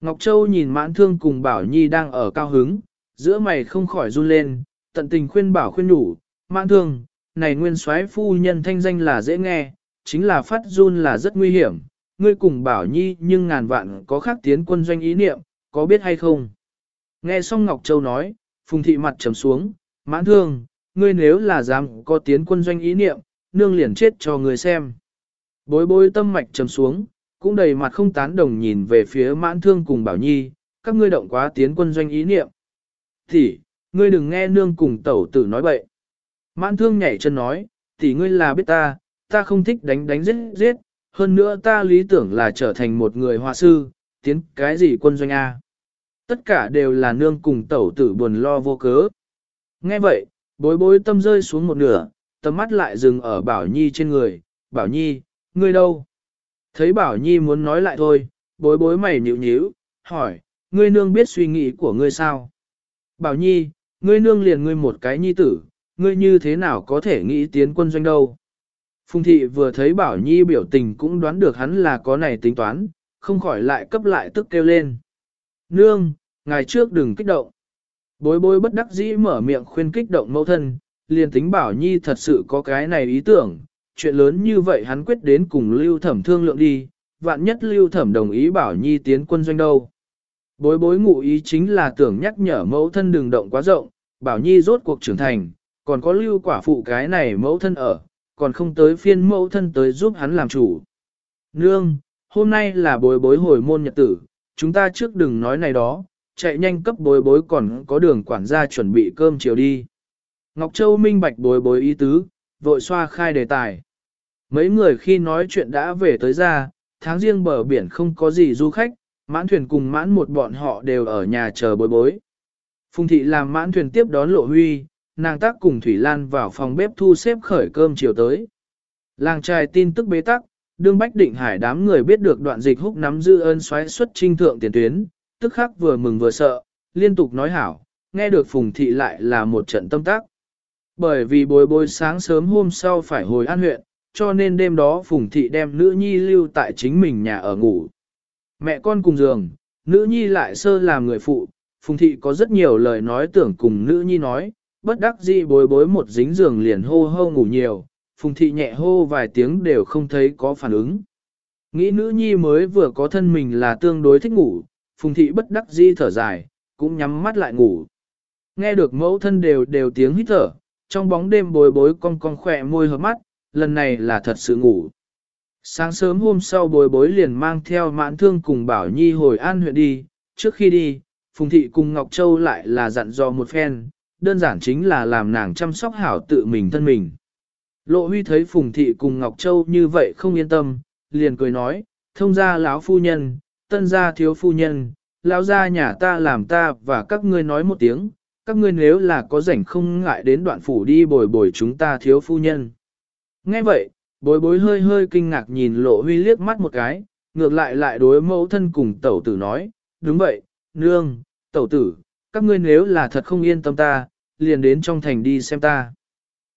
Ngọc Châu nhìn mãn thương cùng bảo nhi đang ở cao hứng, giữa mày không khỏi run lên, tận tình khuyên bảo khuyên nhủ, mãn thương, này nguyên soái phu nhân thanh danh là dễ nghe, chính là phát run là rất nguy hiểm, ngươi cùng bảo nhi nhưng ngàn vạn có khác tiến quân doanh ý niệm, có biết hay không? Nghe xong Ngọc Châu nói, Phùng Thị mặt trầm xuống, Mãn thương, ngươi nếu là dám có tiến quân doanh ý niệm, nương liền chết cho ngươi xem. Bối bối tâm mạch trầm xuống, cũng đầy mặt không tán đồng nhìn về phía mãn thương cùng bảo nhi, các ngươi động quá tiến quân doanh ý niệm. Thì, ngươi đừng nghe nương cùng tẩu tử nói bậy. Mãn thương nhảy chân nói, thì ngươi là biết ta, ta không thích đánh đánh giết giết, hơn nữa ta lý tưởng là trở thành một người họa sư, tiến cái gì quân doanh A. Tất cả đều là nương cùng tẩu tử buồn lo vô cớ. Nghe vậy, bối bối tâm rơi xuống một nửa, tầm mắt lại dừng ở Bảo Nhi trên người. Bảo Nhi, ngươi đâu? Thấy Bảo Nhi muốn nói lại thôi, bối bối mày nhịu nhíu, hỏi, ngươi nương biết suy nghĩ của ngươi sao? Bảo Nhi, ngươi nương liền ngươi một cái nhi tử, ngươi như thế nào có thể nghĩ tiến quân doanh đâu? Phùng thị vừa thấy Bảo Nhi biểu tình cũng đoán được hắn là có này tính toán, không khỏi lại cấp lại tức kêu lên. Nương, ngày trước đừng kích động. Bối bối bất đắc dĩ mở miệng khuyên kích động mẫu thân, liền tính Bảo Nhi thật sự có cái này ý tưởng, chuyện lớn như vậy hắn quyết đến cùng lưu thẩm thương lượng đi, vạn nhất lưu thẩm đồng ý Bảo Nhi tiến quân doanh đâu. Bối bối ngụ ý chính là tưởng nhắc nhở mẫu thân đừng động quá rộng, Bảo Nhi rốt cuộc trưởng thành, còn có lưu quả phụ cái này mẫu thân ở, còn không tới phiên mẫu thân tới giúp hắn làm chủ. Nương, hôm nay là bối bối hồi môn nhật tử, chúng ta trước đừng nói này đó, chạy nhanh cấp bối bối còn có đường quản gia chuẩn bị cơm chiều đi. Ngọc Châu minh bạch bối bối ý tứ, vội xoa khai đề tài. Mấy người khi nói chuyện đã về tới ra, tháng riêng bờ biển không có gì du khách, mãn thuyền cùng mãn một bọn họ đều ở nhà chờ bối bối. Phùng thị làm mãn thuyền tiếp đón lộ huy, nàng tác cùng Thủy Lan vào phòng bếp thu xếp khởi cơm chiều tới. Làng trai tin tức bế tắc, đương Bách Định Hải đám người biết được đoạn dịch húc nắm dư ơn xoáy xuất trinh thượng tiền tuyến, tức khắc vừa mừng vừa sợ, liên tục nói hảo, nghe được Phùng Thị lại là một trận tâm tác. Bởi vì bồi bồi sáng sớm hôm sau phải hồi an huyện, cho nên đêm đó Phùng Thị đem nữ nhi lưu tại chính mình nhà ở ngủ. Mẹ con cùng giường, nữ nhi lại sơ làm người phụ, Phùng Thị có rất nhiều lời nói tưởng cùng nữ nhi nói, bất đắc dĩ bối bối một dính giường liền hô hô ngủ nhiều, Phùng Thị nhẹ hô vài tiếng đều không thấy có phản ứng. Nghĩ nữ nhi mới vừa có thân mình là tương đối thích ngủ, Phùng Thị bất đắc dĩ thở dài, cũng nhắm mắt lại ngủ. Nghe được mẫu thân đều đều tiếng hít thở, trong bóng đêm bối bối cong cong khỏe môi hợp mắt, lần này là thật sự ngủ. Sáng sớm hôm sau bối bối liền mang theo mãn thương cùng Bảo Nhi hồi an huyện đi, trước khi đi, Phùng Thị cùng Ngọc Châu lại là dặn dò một phen, đơn giản chính là làm nàng chăm sóc hảo tự mình thân mình. Lộ huy thấy Phùng Thị cùng Ngọc Châu như vậy không yên tâm, liền cười nói, thông gia lão phu nhân, tân gia thiếu phu nhân, lão gia nhà ta làm ta và các ngươi nói một tiếng, các ngươi nếu là có rảnh không ngại đến đoạn phủ đi bồi bồi chúng ta thiếu phu nhân. Nghe vậy, bối bối hơi hơi kinh ngạc nhìn lộ huy liếc mắt một cái, ngược lại lại đối mẫu thân cùng tẩu tử nói, đúng vậy, nương, tẩu tử, các ngươi nếu là thật không yên tâm ta, liền đến trong thành đi xem ta.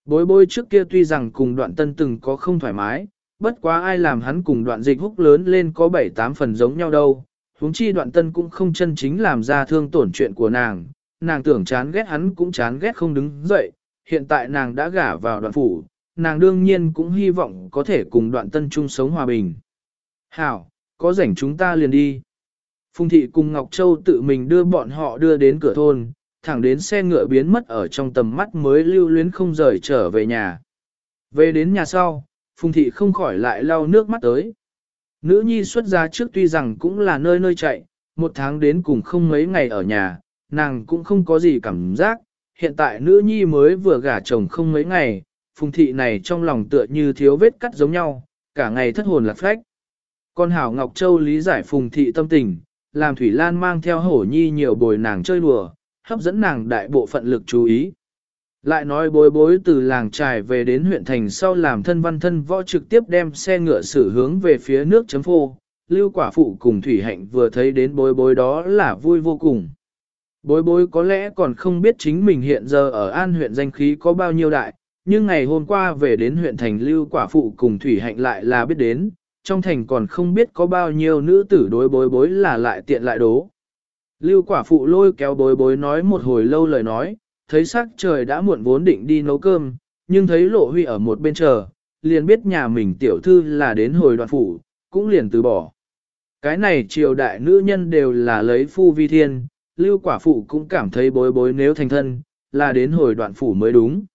Bối bối trước kia tuy rằng cùng đoạn tân từng có không thoải mái, bất quá ai làm hắn cùng đoạn dịch húc lớn lên có 7-8 phần giống nhau đâu, huống chi đoạn tân cũng không chân chính làm ra thương tổn chuyện của nàng, nàng tưởng chán ghét hắn cũng chán ghét không đứng dậy, hiện tại nàng đã gả vào đoạn phủ, nàng đương nhiên cũng hy vọng có thể cùng đoạn tân chung sống hòa bình. Hảo, có rảnh chúng ta liền đi. Phùng thị cùng Ngọc Châu tự mình đưa bọn họ đưa đến cửa thôn, thẳng đến xe ngựa biến mất ở trong tầm mắt mới lưu luyến không rời trở về nhà. Về đến nhà sau, Phùng thị không khỏi lại lau nước mắt tới. Nữ nhi xuất gia trước tuy rằng cũng là nơi nơi chạy, một tháng đến cùng không mấy ngày ở nhà, nàng cũng không có gì cảm giác. Hiện tại nữ nhi mới vừa gả chồng không mấy ngày, phùng thị này trong lòng tựa như thiếu vết cắt giống nhau, cả ngày thất hồn lạc phách. Con Hảo Ngọc Châu lý giải phùng thị tâm tình, làm Thủy Lan mang theo hổ nhi nhiều bồi nàng chơi đùa, hấp dẫn nàng đại bộ phận lực chú ý. Lại nói bối bối từ làng trài về đến huyện thành sau làm thân văn thân võ trực tiếp đem xe ngựa xử hướng về phía nước chấm phô, lưu quả phụ cùng thủy hạnh vừa thấy đến bối bối đó là vui vô cùng. Bối bối có lẽ còn không biết chính mình hiện giờ ở an huyện danh khí có bao nhiêu đại, nhưng ngày hôm qua về đến huyện thành lưu quả phụ cùng thủy hạnh lại là biết đến, trong thành còn không biết có bao nhiêu nữ tử đối bối bối là lại tiện lại đố. Lưu quả phụ lôi kéo bối bối nói một hồi lâu lời nói, thấy sắc trời đã muộn vốn định đi nấu cơm, nhưng thấy lộ huy ở một bên chờ, liền biết nhà mình tiểu thư là đến hồi đoạn phủ, cũng liền từ bỏ. Cái này triều đại nữ nhân đều là lấy phu vi thiên, lưu quả phụ cũng cảm thấy bối bối nếu thành thân, là đến hồi đoạn phủ mới đúng.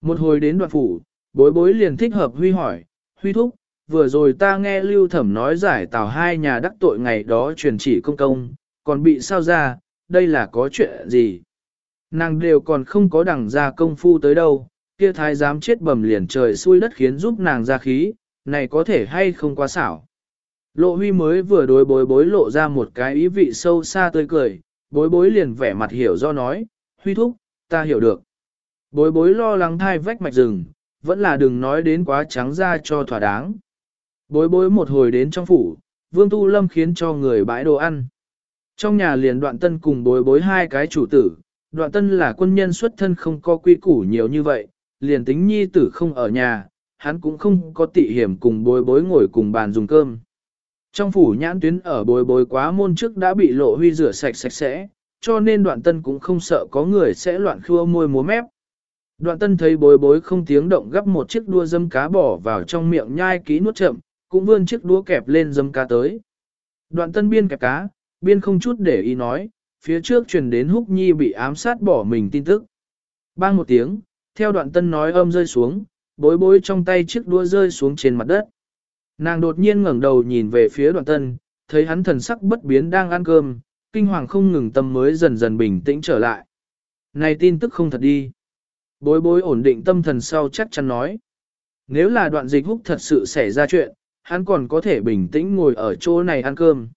Một hồi đến đoạn phủ, bối bối liền thích hợp Huy hỏi, Huy thúc, vừa rồi ta nghe Lưu Thẩm nói giải tào hai nhà đắc tội ngày đó truyền chỉ công công, còn bị sao ra, đây là có chuyện gì? Nàng đều còn không có đẳng ra công phu tới đâu, kia thái giám chết bầm liền trời xui đất khiến giúp nàng ra khí, này có thể hay không quá xảo. Lộ huy mới vừa đối bối bối lộ ra một cái ý vị sâu xa tươi cười, bối bối liền vẻ mặt hiểu do nói, huy thúc, ta hiểu được. Bối bối lo lắng thai vách mạch rừng, vẫn là đừng nói đến quá trắng ra cho thỏa đáng. Bối bối một hồi đến trong phủ, vương tu lâm khiến cho người bãi đồ ăn. Trong nhà liền đoạn tân cùng bối bối hai cái chủ tử, đoạn tân là quân nhân xuất thân không có quy củ nhiều như vậy, liền tính nhi tử không ở nhà, hắn cũng không có tị hiểm cùng bối bối ngồi cùng bàn dùng cơm. Trong phủ nhãn tuyến ở bối bối quá môn trước đã bị lộ huy rửa sạch sạch sẽ, cho nên đoạn tân cũng không sợ có người sẽ loạn khua môi múa mép. Đoạn tân thấy bối bối không tiếng động gấp một chiếc đua dâm cá bỏ vào trong miệng nhai kỹ nuốt chậm, cũng vươn chiếc đũa kẹp lên dâm cá tới. Đoạn tân biên kẹp cá, biên không chút để ý nói, phía trước truyền đến húc nhi bị ám sát bỏ mình tin tức. Bang một tiếng, theo đoạn tân nói âm rơi xuống, bối bối trong tay chiếc đũa rơi xuống trên mặt đất. Nàng đột nhiên ngẩng đầu nhìn về phía đoạn tân, thấy hắn thần sắc bất biến đang ăn cơm, kinh hoàng không ngừng tâm mới dần dần bình tĩnh trở lại. Này tin tức không thật đi. Bối bối ổn định tâm thần sau chắc chắn nói. Nếu là đoạn dịch húc thật sự xảy ra chuyện, hắn còn có thể bình tĩnh ngồi ở chỗ này ăn cơm.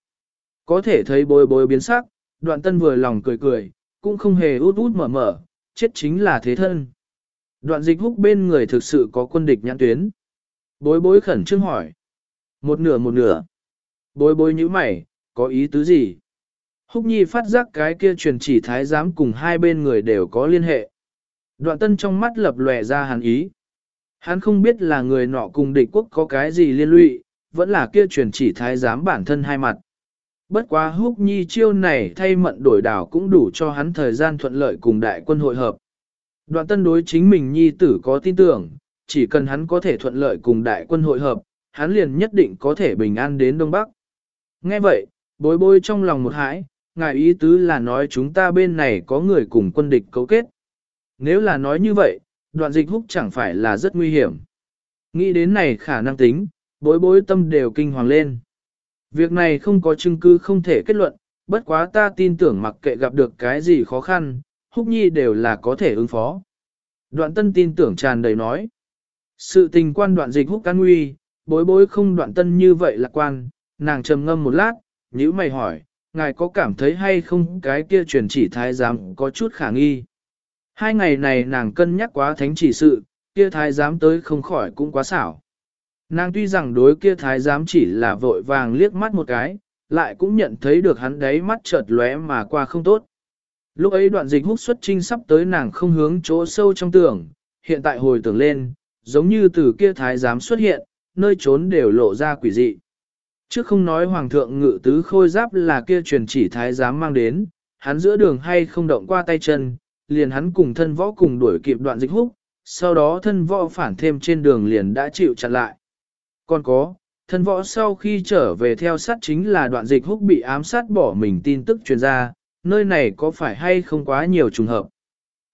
Có thể thấy bối bối biến sắc, đoạn tân vừa lòng cười cười, cũng không hề út út mở mở, chết chính là thế thân. Đoạn dịch húc bên người thực sự có quân địch nhãn tuyến. Bối bối khẩn trương hỏi. Một nửa một nửa. Bối bối như mày, có ý tứ gì? Húc nhi phát giác cái kia truyền chỉ thái giám cùng hai bên người đều có liên hệ. Đoạn tân trong mắt lập lòe ra hàn ý. Hắn không biết là người nọ cùng địch quốc có cái gì liên lụy, vẫn là kia truyền chỉ thái giám bản thân hai mặt. Bất quá húc nhi chiêu này thay mận đổi đảo cũng đủ cho hắn thời gian thuận lợi cùng đại quân hội hợp. Đoạn tân đối chính mình nhi tử có tin tưởng, chỉ cần hắn có thể thuận lợi cùng đại quân hội hợp, hắn liền nhất định có thể bình an đến Đông Bắc. Nghe vậy, bối bối trong lòng một hãi, ngài ý tứ là nói chúng ta bên này có người cùng quân địch cấu kết. Nếu là nói như vậy, đoạn dịch húc chẳng phải là rất nguy hiểm. Nghĩ đến này khả năng tính, bối bối tâm đều kinh hoàng lên. Việc này không có chứng cứ không thể kết luận, bất quá ta tin tưởng mặc kệ gặp được cái gì khó khăn, húc nhi đều là có thể ứng phó. Đoạn tân tin tưởng tràn đầy nói. Sự tình quan đoạn dịch húc can nguy, bối bối không đoạn tân như vậy lạc quan, nàng trầm ngâm một lát, nhữ mày hỏi, ngài có cảm thấy hay không cái kia truyền chỉ thái giám có chút khả nghi. Hai ngày này nàng cân nhắc quá thánh chỉ sự, kia thái giám tới không khỏi cũng quá xảo. Nàng tuy rằng đối kia thái giám chỉ là vội vàng liếc mắt một cái, lại cũng nhận thấy được hắn đấy mắt chợt lóe mà qua không tốt. Lúc ấy đoạn dịch hút xuất trinh sắp tới nàng không hướng chỗ sâu trong tưởng, hiện tại hồi tưởng lên, giống như từ kia thái giám xuất hiện, nơi trốn đều lộ ra quỷ dị. Trước không nói hoàng thượng ngự tứ khôi giáp là kia truyền chỉ thái giám mang đến, hắn giữa đường hay không động qua tay chân, liền hắn cùng thân võ cùng đuổi kịp đoạn dịch húc, sau đó thân võ phản thêm trên đường liền đã chịu chặn lại. Còn có, thân võ sau khi trở về theo sát chính là đoạn dịch húc bị ám sát bỏ mình tin tức truyền ra, nơi này có phải hay không quá nhiều trùng hợp.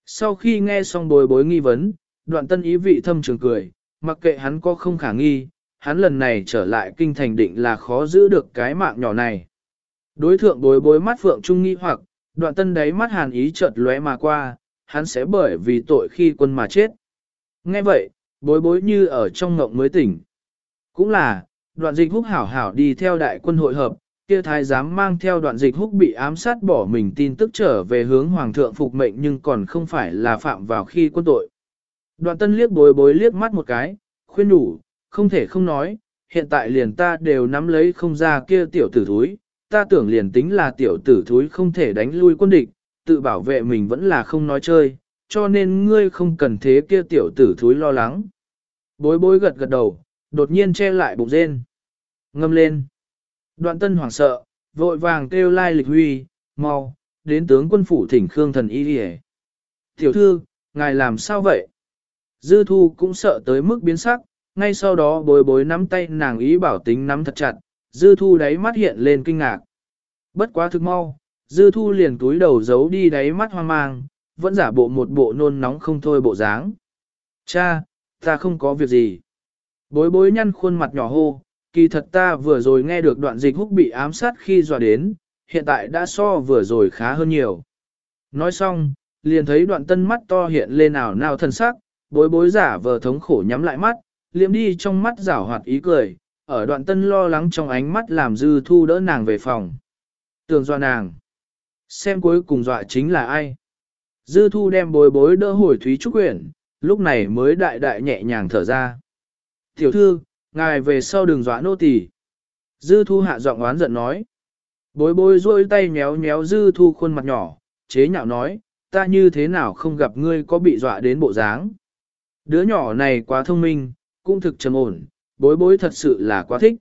Sau khi nghe xong bồi bối nghi vấn, đoạn tân ý vị thâm trường cười, mặc kệ hắn có không khả nghi, hắn lần này trở lại kinh thành định là khó giữ được cái mạng nhỏ này. Đối thượng bối bối mắt phượng trung nghi hoặc, đoạn tân đáy mắt hàn ý chợt lóe mà qua, hắn sẽ bởi vì tội khi quân mà chết. Nghe vậy, bối bối như ở trong ngộng mới tỉnh. Cũng là, đoạn dịch húc hảo hảo đi theo đại quân hội hợp, kia thái giám mang theo đoạn dịch húc bị ám sát bỏ mình tin tức trở về hướng hoàng thượng phục mệnh nhưng còn không phải là phạm vào khi quân tội. Đoạn tân liếc bối bối liếc mắt một cái, khuyên đủ, không thể không nói, hiện tại liền ta đều nắm lấy không ra kia tiểu tử thúi, ta tưởng liền tính là tiểu tử thúi không thể đánh lui quân địch, tự bảo vệ mình vẫn là không nói chơi, cho nên ngươi không cần thế kia tiểu tử thúi lo lắng. Bối bối gật gật đầu, đột nhiên che lại bụng rên. Ngâm lên. Đoạn tân hoảng sợ, vội vàng kêu lai lịch huy, mau, đến tướng quân phủ thỉnh Khương thần y đi Tiểu thư, ngài làm sao vậy? Dư thu cũng sợ tới mức biến sắc, ngay sau đó bối bối nắm tay nàng ý bảo tính nắm thật chặt, dư thu đáy mắt hiện lên kinh ngạc. Bất quá thực mau, dư thu liền túi đầu giấu đi đáy mắt hoang mang, vẫn giả bộ một bộ nôn nóng không thôi bộ dáng. Cha, ta không có việc gì. Bối bối nhăn khuôn mặt nhỏ hô, kỳ thật ta vừa rồi nghe được đoạn dịch húc bị ám sát khi dọa đến, hiện tại đã so vừa rồi khá hơn nhiều. Nói xong, liền thấy đoạn tân mắt to hiện lên ảo nào thần sắc, bối bối giả vờ thống khổ nhắm lại mắt, liệm đi trong mắt rảo hoạt ý cười, ở đoạn tân lo lắng trong ánh mắt làm dư thu đỡ nàng về phòng. Tường dọa nàng. Xem cuối cùng dọa chính là ai. Dư thu đem bối bối đỡ hồi Thúy Trúc Quyển, lúc này mới đại đại nhẹ nhàng thở ra. Tiểu thư, ngài về sau đừng dọa nô tỳ. Dư thu hạ giọng oán giận nói. Bối bối rôi tay nhéo nhéo dư thu khuôn mặt nhỏ, chế nhạo nói, ta như thế nào không gặp ngươi có bị dọa đến bộ dáng. Đứa nhỏ này quá thông minh, cũng thực trầm ổn, bối bối thật sự là quá thích.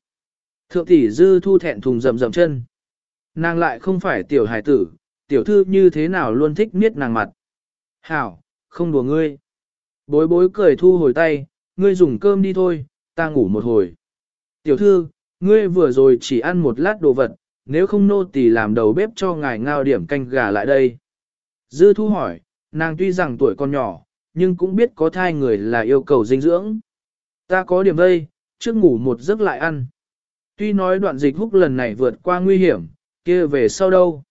Thượng tỷ dư thu thẹn thùng rầm rầm chân. Nàng lại không phải tiểu hài tử, tiểu thư như thế nào luôn thích miết nàng mặt. Hảo, không đùa ngươi. Bối bối cười thu hồi tay, ngươi dùng cơm đi thôi, ta ngủ một hồi. Tiểu thư, ngươi vừa rồi chỉ ăn một lát đồ vật, nếu không nô tỳ làm đầu bếp cho ngài ngao điểm canh gà lại đây. Dư thu hỏi, nàng tuy rằng tuổi còn nhỏ, nhưng cũng biết có thai người là yêu cầu dinh dưỡng. Ta có điểm vây, trước ngủ một giấc lại ăn. Tuy nói đoạn dịch húc lần này vượt qua nguy hiểm, kia về sau đâu.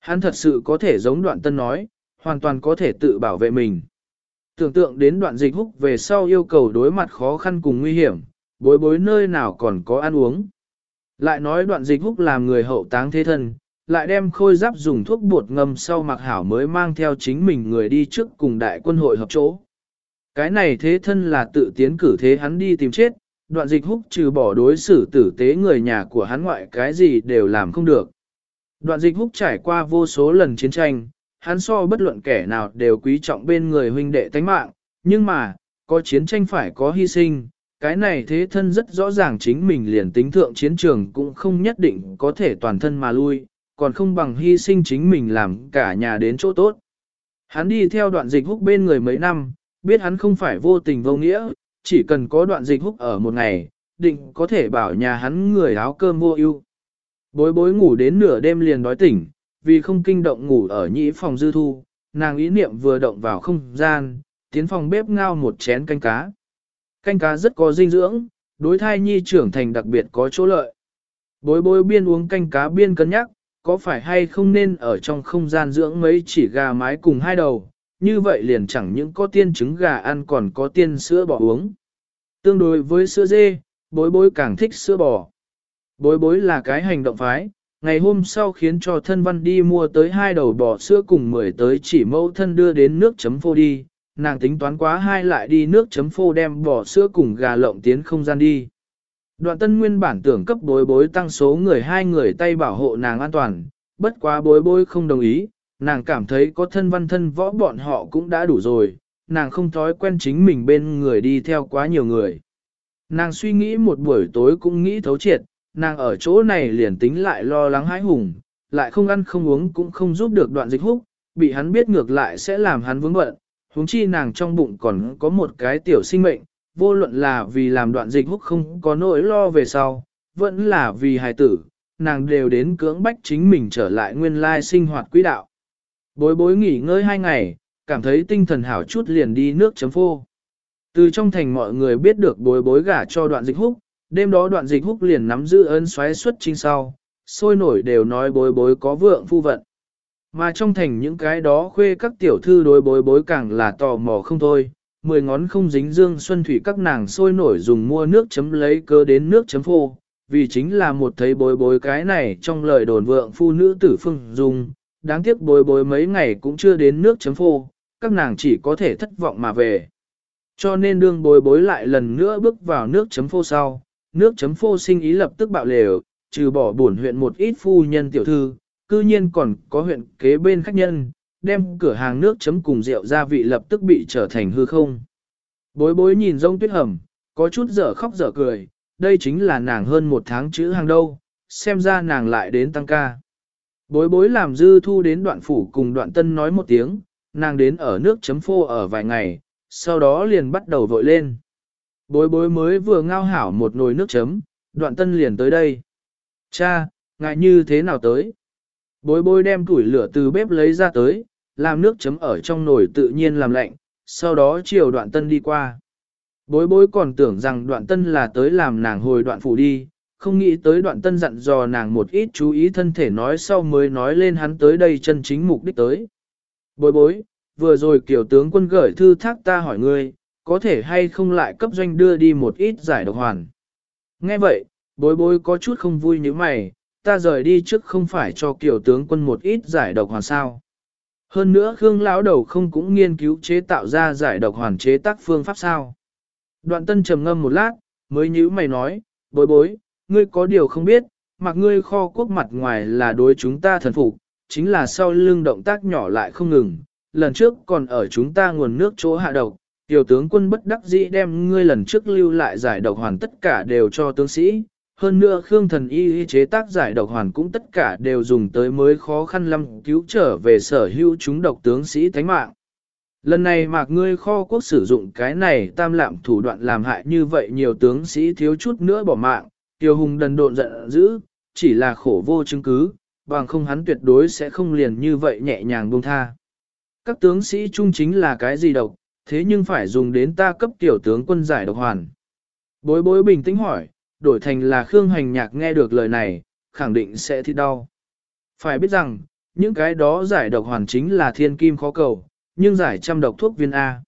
Hắn thật sự có thể giống đoạn tân nói, hoàn toàn có thể tự bảo vệ mình. Tưởng tượng đến đoạn dịch húc về sau yêu cầu đối mặt khó khăn cùng nguy hiểm, bối bối nơi nào còn có ăn uống. Lại nói đoạn dịch húc làm người hậu táng thế thân, lại đem khôi giáp dùng thuốc bột ngâm sau mặc hảo mới mang theo chính mình người đi trước cùng đại quân hội hợp chỗ. Cái này thế thân là tự tiến cử thế hắn đi tìm chết, đoạn dịch húc trừ bỏ đối xử tử tế người nhà của hắn ngoại cái gì đều làm không được. Đoạn dịch húc trải qua vô số lần chiến tranh, hắn so bất luận kẻ nào đều quý trọng bên người huynh đệ tánh mạng, nhưng mà, có chiến tranh phải có hy sinh, cái này thế thân rất rõ ràng chính mình liền tính thượng chiến trường cũng không nhất định có thể toàn thân mà lui, còn không bằng hy sinh chính mình làm cả nhà đến chỗ tốt. Hắn đi theo đoạn dịch húc bên người mấy năm, biết hắn không phải vô tình vô nghĩa, chỉ cần có đoạn dịch húc ở một ngày, định có thể bảo nhà hắn người áo cơm vô ưu. Bối bối ngủ đến nửa đêm liền đói tỉnh, vì không kinh động ngủ ở nhĩ phòng dư thu, nàng ý niệm vừa động vào không gian, tiến phòng bếp ngao một chén canh cá. Canh cá rất có dinh dưỡng, đối thai nhi trưởng thành đặc biệt có chỗ lợi. Bối bối biên uống canh cá biên cân nhắc, có phải hay không nên ở trong không gian dưỡng mấy chỉ gà mái cùng hai đầu, như vậy liền chẳng những có tiên trứng gà ăn còn có tiên sữa bò uống. Tương đối với sữa dê, bối bối càng thích sữa bò. Bối bối là cái hành động phái, ngày hôm sau khiến cho thân văn đi mua tới hai đầu bò sữa cùng mười tới chỉ mẫu thân đưa đến nước chấm phô đi, nàng tính toán quá hai lại đi nước chấm phô đem bò sữa cùng gà lộng tiến không gian đi. Đoạn tân nguyên bản tưởng cấp bối bối tăng số người hai người tay bảo hộ nàng an toàn, bất quá bối bối không đồng ý, nàng cảm thấy có thân văn thân võ bọn họ cũng đã đủ rồi, nàng không thói quen chính mình bên người đi theo quá nhiều người. Nàng suy nghĩ một buổi tối cũng nghĩ thấu triệt, nàng ở chỗ này liền tính lại lo lắng hãi hùng, lại không ăn không uống cũng không giúp được đoạn dịch húc, bị hắn biết ngược lại sẽ làm hắn vướng bận, huống chi nàng trong bụng còn có một cái tiểu sinh mệnh, vô luận là vì làm đoạn dịch húc không có nỗi lo về sau, vẫn là vì hài tử, nàng đều đến cưỡng bách chính mình trở lại nguyên lai sinh hoạt quỹ đạo. Bối bối nghỉ ngơi hai ngày, cảm thấy tinh thần hảo chút liền đi nước chấm phô. Từ trong thành mọi người biết được bối bối gả cho đoạn dịch húc, đêm đó đoạn dịch húc liền nắm giữ ơn xoáy xuất chính sau, sôi nổi đều nói bối bối có vượng phu vận. Mà trong thành những cái đó khuê các tiểu thư đối bối bối càng là tò mò không thôi, mười ngón không dính dương xuân thủy các nàng sôi nổi dùng mua nước chấm lấy cơ đến nước chấm phô, vì chính là một thấy bối bối cái này trong lời đồn vượng phu nữ tử phương dùng, đáng tiếc bối bối mấy ngày cũng chưa đến nước chấm phô, các nàng chỉ có thể thất vọng mà về. Cho nên đương bối bối lại lần nữa bước vào nước chấm phô sau, nước chấm phô sinh ý lập tức bạo lều, trừ bỏ buồn huyện một ít phu nhân tiểu thư, cư nhiên còn có huyện kế bên khách nhân, đem cửa hàng nước chấm cùng rượu gia vị lập tức bị trở thành hư không. Bối bối nhìn rông tuyết hầm, có chút dở khóc dở cười, đây chính là nàng hơn một tháng chữ hàng đâu, xem ra nàng lại đến tăng ca. Bối bối làm dư thu đến đoạn phủ cùng đoạn tân nói một tiếng, nàng đến ở nước chấm phô ở vài ngày, sau đó liền bắt đầu vội lên. Bối bối mới vừa ngao hảo một nồi nước chấm, đoạn tân liền tới đây. Cha, ngại như thế nào tới? Bối bối đem củi lửa từ bếp lấy ra tới, làm nước chấm ở trong nồi tự nhiên làm lạnh, sau đó chiều đoạn tân đi qua. Bối bối còn tưởng rằng đoạn tân là tới làm nàng hồi đoạn phủ đi, không nghĩ tới đoạn tân dặn dò nàng một ít chú ý thân thể nói sau mới nói lên hắn tới đây chân chính mục đích tới. Bối bối, vừa rồi kiểu tướng quân gửi thư thác ta hỏi ngươi, có thể hay không lại cấp doanh đưa đi một ít giải độc hoàn. Nghe vậy, bối bối có chút không vui như mày, ta rời đi trước không phải cho kiểu tướng quân một ít giải độc hoàn sao. Hơn nữa Khương lão đầu không cũng nghiên cứu chế tạo ra giải độc hoàn chế tác phương pháp sao. Đoạn tân trầm ngâm một lát, mới như mày nói, bối bối, ngươi có điều không biết, mặc ngươi kho quốc mặt ngoài là đối chúng ta thần phục, chính là sau lưng động tác nhỏ lại không ngừng, lần trước còn ở chúng ta nguồn nước chỗ hạ độc, tiểu tướng quân bất đắc dĩ đem ngươi lần trước lưu lại giải độc hoàn tất cả đều cho tướng sĩ, hơn nữa Khương thần y chế tác giải độc hoàn cũng tất cả đều dùng tới mới khó khăn lắm cứu trở về sở hữu chúng độc tướng sĩ thánh mạng. Lần này mạc ngươi kho quốc sử dụng cái này tam lạm thủ đoạn làm hại như vậy nhiều tướng sĩ thiếu chút nữa bỏ mạng, tiêu hùng đần độn giận dữ, chỉ là khổ vô chứng cứ, bằng không hắn tuyệt đối sẽ không liền như vậy nhẹ nhàng buông tha. Các tướng sĩ trung chính là cái gì độc, thế nhưng phải dùng đến ta cấp tiểu tướng quân giải độc hoàn. Bối bối bình tĩnh hỏi, đổi thành là Khương Hành Nhạc nghe được lời này, khẳng định sẽ thi đau. Phải biết rằng, những cái đó giải độc hoàn chính là thiên kim khó cầu, nhưng giải trăm độc thuốc viên A.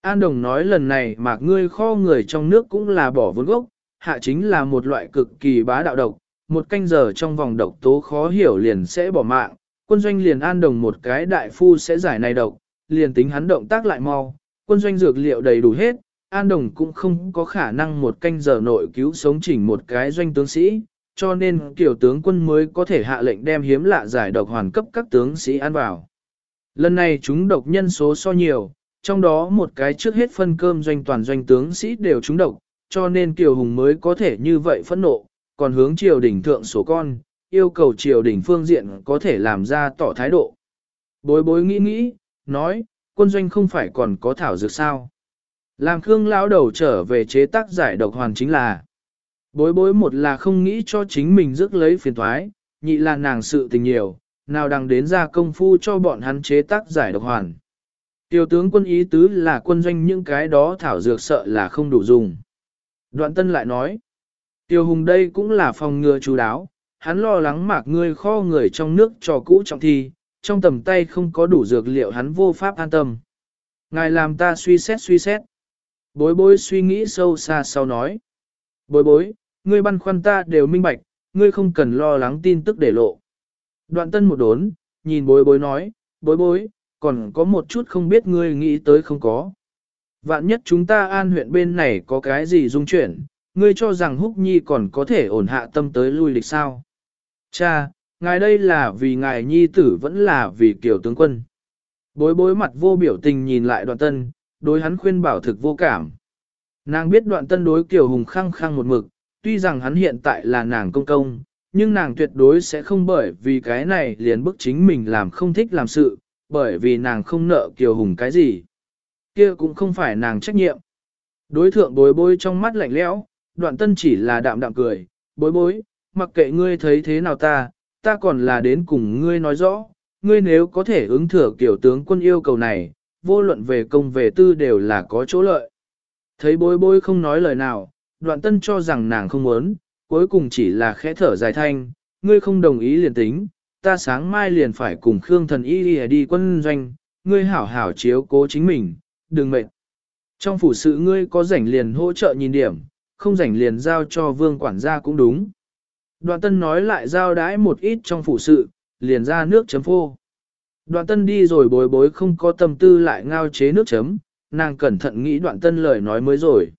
An Đồng nói lần này mà ngươi kho người trong nước cũng là bỏ vốn gốc, hạ chính là một loại cực kỳ bá đạo độc, một canh giờ trong vòng độc tố khó hiểu liền sẽ bỏ mạng, quân doanh liền An Đồng một cái đại phu sẽ giải này độc, liền tính hắn động tác lại mau, quân doanh dược liệu đầy đủ hết, An Đồng cũng không có khả năng một canh giờ nội cứu sống chỉnh một cái doanh tướng sĩ, cho nên kiểu tướng quân mới có thể hạ lệnh đem hiếm lạ giải độc hoàn cấp các tướng sĩ ăn vào. Lần này chúng độc nhân số so nhiều, trong đó một cái trước hết phân cơm doanh toàn doanh tướng sĩ đều trúng độc, cho nên Kiều Hùng mới có thể như vậy phẫn nộ, còn hướng triều đỉnh thượng số con, yêu cầu triều đỉnh phương diện có thể làm ra tỏ thái độ. Bối bối nghĩ nghĩ, nói, quân doanh không phải còn có thảo dược sao. Làm Khương lão đầu trở về chế tác giải độc hoàn chính là Bối bối một là không nghĩ cho chính mình rước lấy phiền thoái, nhị là nàng sự tình nhiều, nào đang đến ra công phu cho bọn hắn chế tác giải độc hoàn. Tiêu tướng quân ý tứ là quân doanh những cái đó thảo dược sợ là không đủ dùng. Đoạn tân lại nói, tiêu hùng đây cũng là phòng ngừa chú đáo, hắn lo lắng mạc ngươi kho người trong nước trò cũ trọng thi, trong tầm tay không có đủ dược liệu hắn vô pháp an tâm. Ngài làm ta suy xét suy xét. Bối bối suy nghĩ sâu xa sau nói. Bối bối, ngươi băn khoăn ta đều minh bạch, ngươi không cần lo lắng tin tức để lộ. Đoạn tân một đốn, nhìn bối bối nói, bối bối, còn có một chút không biết ngươi nghĩ tới không có. Vạn nhất chúng ta an huyện bên này có cái gì dung chuyển, ngươi cho rằng húc nhi còn có thể ổn hạ tâm tới lui lịch sao. Cha, ngài đây là vì ngài nhi tử vẫn là vì kiểu tướng quân. Bối bối mặt vô biểu tình nhìn lại đoạn tân, đối hắn khuyên bảo thực vô cảm. Nàng biết đoạn tân đối kiểu hùng khăng khăng một mực, tuy rằng hắn hiện tại là nàng công công, nhưng nàng tuyệt đối sẽ không bởi vì cái này liền bức chính mình làm không thích làm sự, bởi vì nàng không nợ Kiều Hùng cái gì kia cũng không phải nàng trách nhiệm. Đối thượng bối bối trong mắt lạnh lẽo, đoạn tân chỉ là đạm đạm cười, bối bối, mặc kệ ngươi thấy thế nào ta, ta còn là đến cùng ngươi nói rõ, ngươi nếu có thể ứng thừa kiểu tướng quân yêu cầu này, vô luận về công về tư đều là có chỗ lợi. Thấy bối bối không nói lời nào, đoạn tân cho rằng nàng không muốn, cuối cùng chỉ là khẽ thở dài thanh, ngươi không đồng ý liền tính, ta sáng mai liền phải cùng Khương thần y đi, đi quân doanh, ngươi hảo hảo chiếu cố chính mình, đừng mệt. Trong phủ sự ngươi có rảnh liền hỗ trợ nhìn điểm, không rảnh liền giao cho vương quản gia cũng đúng. Đoạn tân nói lại giao đái một ít trong phủ sự, liền ra nước chấm phô. Đoạn tân đi rồi bối bối không có tâm tư lại ngao chế nước chấm, nàng cẩn thận nghĩ đoạn tân lời nói mới rồi.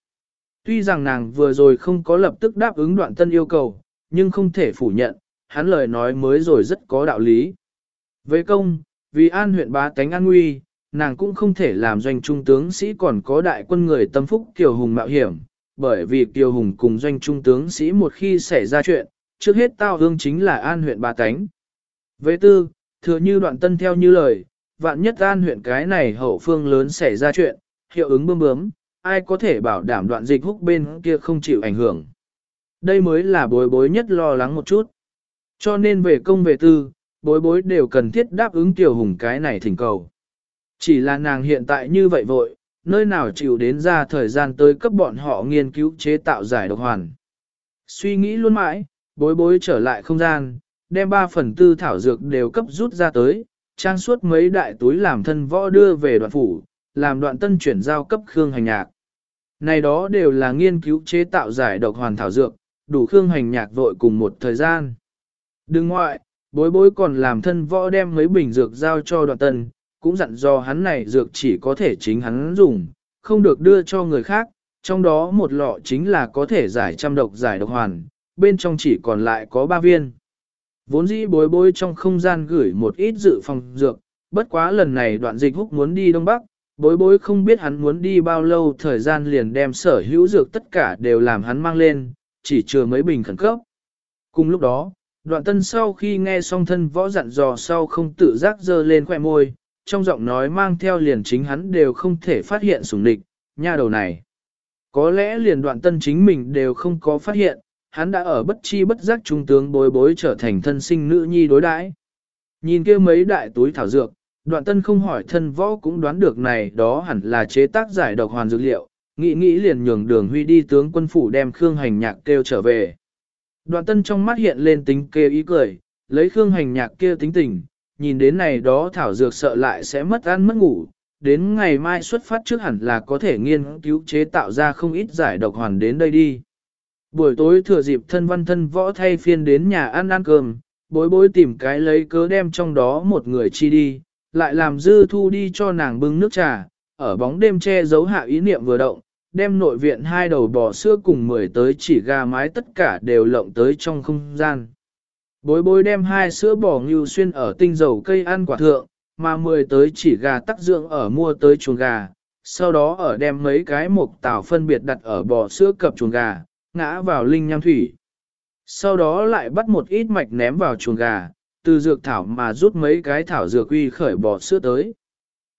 Tuy rằng nàng vừa rồi không có lập tức đáp ứng đoạn tân yêu cầu, nhưng không thể phủ nhận, hắn lời nói mới rồi rất có đạo lý. Với công, vì an huyện bá tánh an nguy, nàng cũng không thể làm doanh trung tướng sĩ còn có đại quân người tâm phúc Kiều Hùng mạo hiểm, bởi vì Kiều Hùng cùng doanh trung tướng sĩ một khi xảy ra chuyện, trước hết tao hương chính là an huyện bà tánh. Với tư, thừa như đoạn tân theo như lời, vạn nhất an huyện cái này hậu phương lớn xảy ra chuyện, hiệu ứng bơm bướm, ai có thể bảo đảm đoạn dịch húc bên kia không chịu ảnh hưởng. Đây mới là bối bối nhất lo lắng một chút. Cho nên về công về tư, bối bối đều cần thiết đáp ứng tiểu hùng cái này thỉnh cầu. Chỉ là nàng hiện tại như vậy vội, nơi nào chịu đến ra thời gian tới cấp bọn họ nghiên cứu chế tạo giải độc hoàn. Suy nghĩ luôn mãi, bối bối trở lại không gian, đem 3 phần tư thảo dược đều cấp rút ra tới, trang suốt mấy đại túi làm thân võ đưa về đoạn phủ, làm đoạn tân chuyển giao cấp Khương Hành Nhạc. Này đó đều là nghiên cứu chế tạo giải độc hoàn thảo dược, đủ Khương Hành Nhạc vội cùng một thời gian. Đừng ngoại, bối bối còn làm thân võ đem mấy bình dược giao cho đoạn tân, cũng dặn do hắn này dược chỉ có thể chính hắn dùng, không được đưa cho người khác, trong đó một lọ chính là có thể giải trăm độc giải độc hoàn, bên trong chỉ còn lại có ba viên. Vốn dĩ bối bối trong không gian gửi một ít dự phòng dược, bất quá lần này đoạn dịch húc muốn đi Đông Bắc, bối bối không biết hắn muốn đi bao lâu thời gian liền đem sở hữu dược tất cả đều làm hắn mang lên, chỉ chừa mấy bình khẩn cấp. Cùng lúc đó, đoạn tân sau khi nghe xong thân võ dặn dò sau không tự giác dơ lên khỏe môi, trong giọng nói mang theo liền chính hắn đều không thể phát hiện sủng địch, nha đầu này. Có lẽ liền đoạn tân chính mình đều không có phát hiện, hắn đã ở bất chi bất giác trung tướng bối bối trở thành thân sinh nữ nhi đối đãi. Nhìn kia mấy đại túi thảo dược, đoạn tân không hỏi thân võ cũng đoán được này đó hẳn là chế tác giải độc hoàn dược liệu, nghĩ nghĩ liền nhường đường huy đi tướng quân phủ đem Khương Hành Nhạc kêu trở về. Đoạn tân trong mắt hiện lên tính kêu ý cười, lấy Khương Hành Nhạc kia tính tình, nhìn đến này đó thảo dược sợ lại sẽ mất ăn mất ngủ, đến ngày mai xuất phát trước hẳn là có thể nghiên cứu chế tạo ra không ít giải độc hoàn đến đây đi. Buổi tối thừa dịp thân văn thân võ thay phiên đến nhà ăn ăn cơm, bối bối tìm cái lấy cớ đem trong đó một người chi đi, lại làm dư thu đi cho nàng bưng nước trà, ở bóng đêm che giấu hạ ý niệm vừa động, đem nội viện hai đầu bò sữa cùng mười tới chỉ gà mái tất cả đều lộng tới trong không gian. Bối bối đem hai sữa bò ngưu xuyên ở tinh dầu cây ăn quả thượng, mà mười tới chỉ gà tắc dưỡng ở mua tới chuồng gà, sau đó ở đem mấy cái mục tảo phân biệt đặt ở bò sữa cập chuồng gà, ngã vào linh nham thủy. Sau đó lại bắt một ít mạch ném vào chuồng gà, từ dược thảo mà rút mấy cái thảo dược uy khởi bò sữa tới.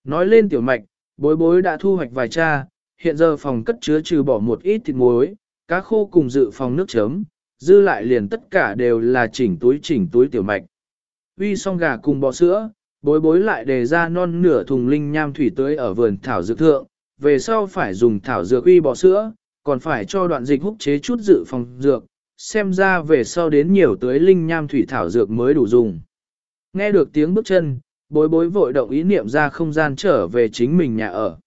Nói lên tiểu mạch, bối bối đã thu hoạch vài cha, hiện giờ phòng cất chứa trừ bỏ một ít thịt muối, cá khô cùng dự phòng nước chấm, dư lại liền tất cả đều là chỉnh túi chỉnh túi tiểu mạch. Uy xong gà cùng bò sữa, bối bối lại đề ra non nửa thùng linh nham thủy tưới ở vườn thảo dược thượng, về sau phải dùng thảo dược uy bò sữa, còn phải cho đoạn dịch húc chế chút dự phòng dược, xem ra về sau đến nhiều tới linh nham thủy thảo dược mới đủ dùng. Nghe được tiếng bước chân, bối bối vội động ý niệm ra không gian trở về chính mình nhà ở.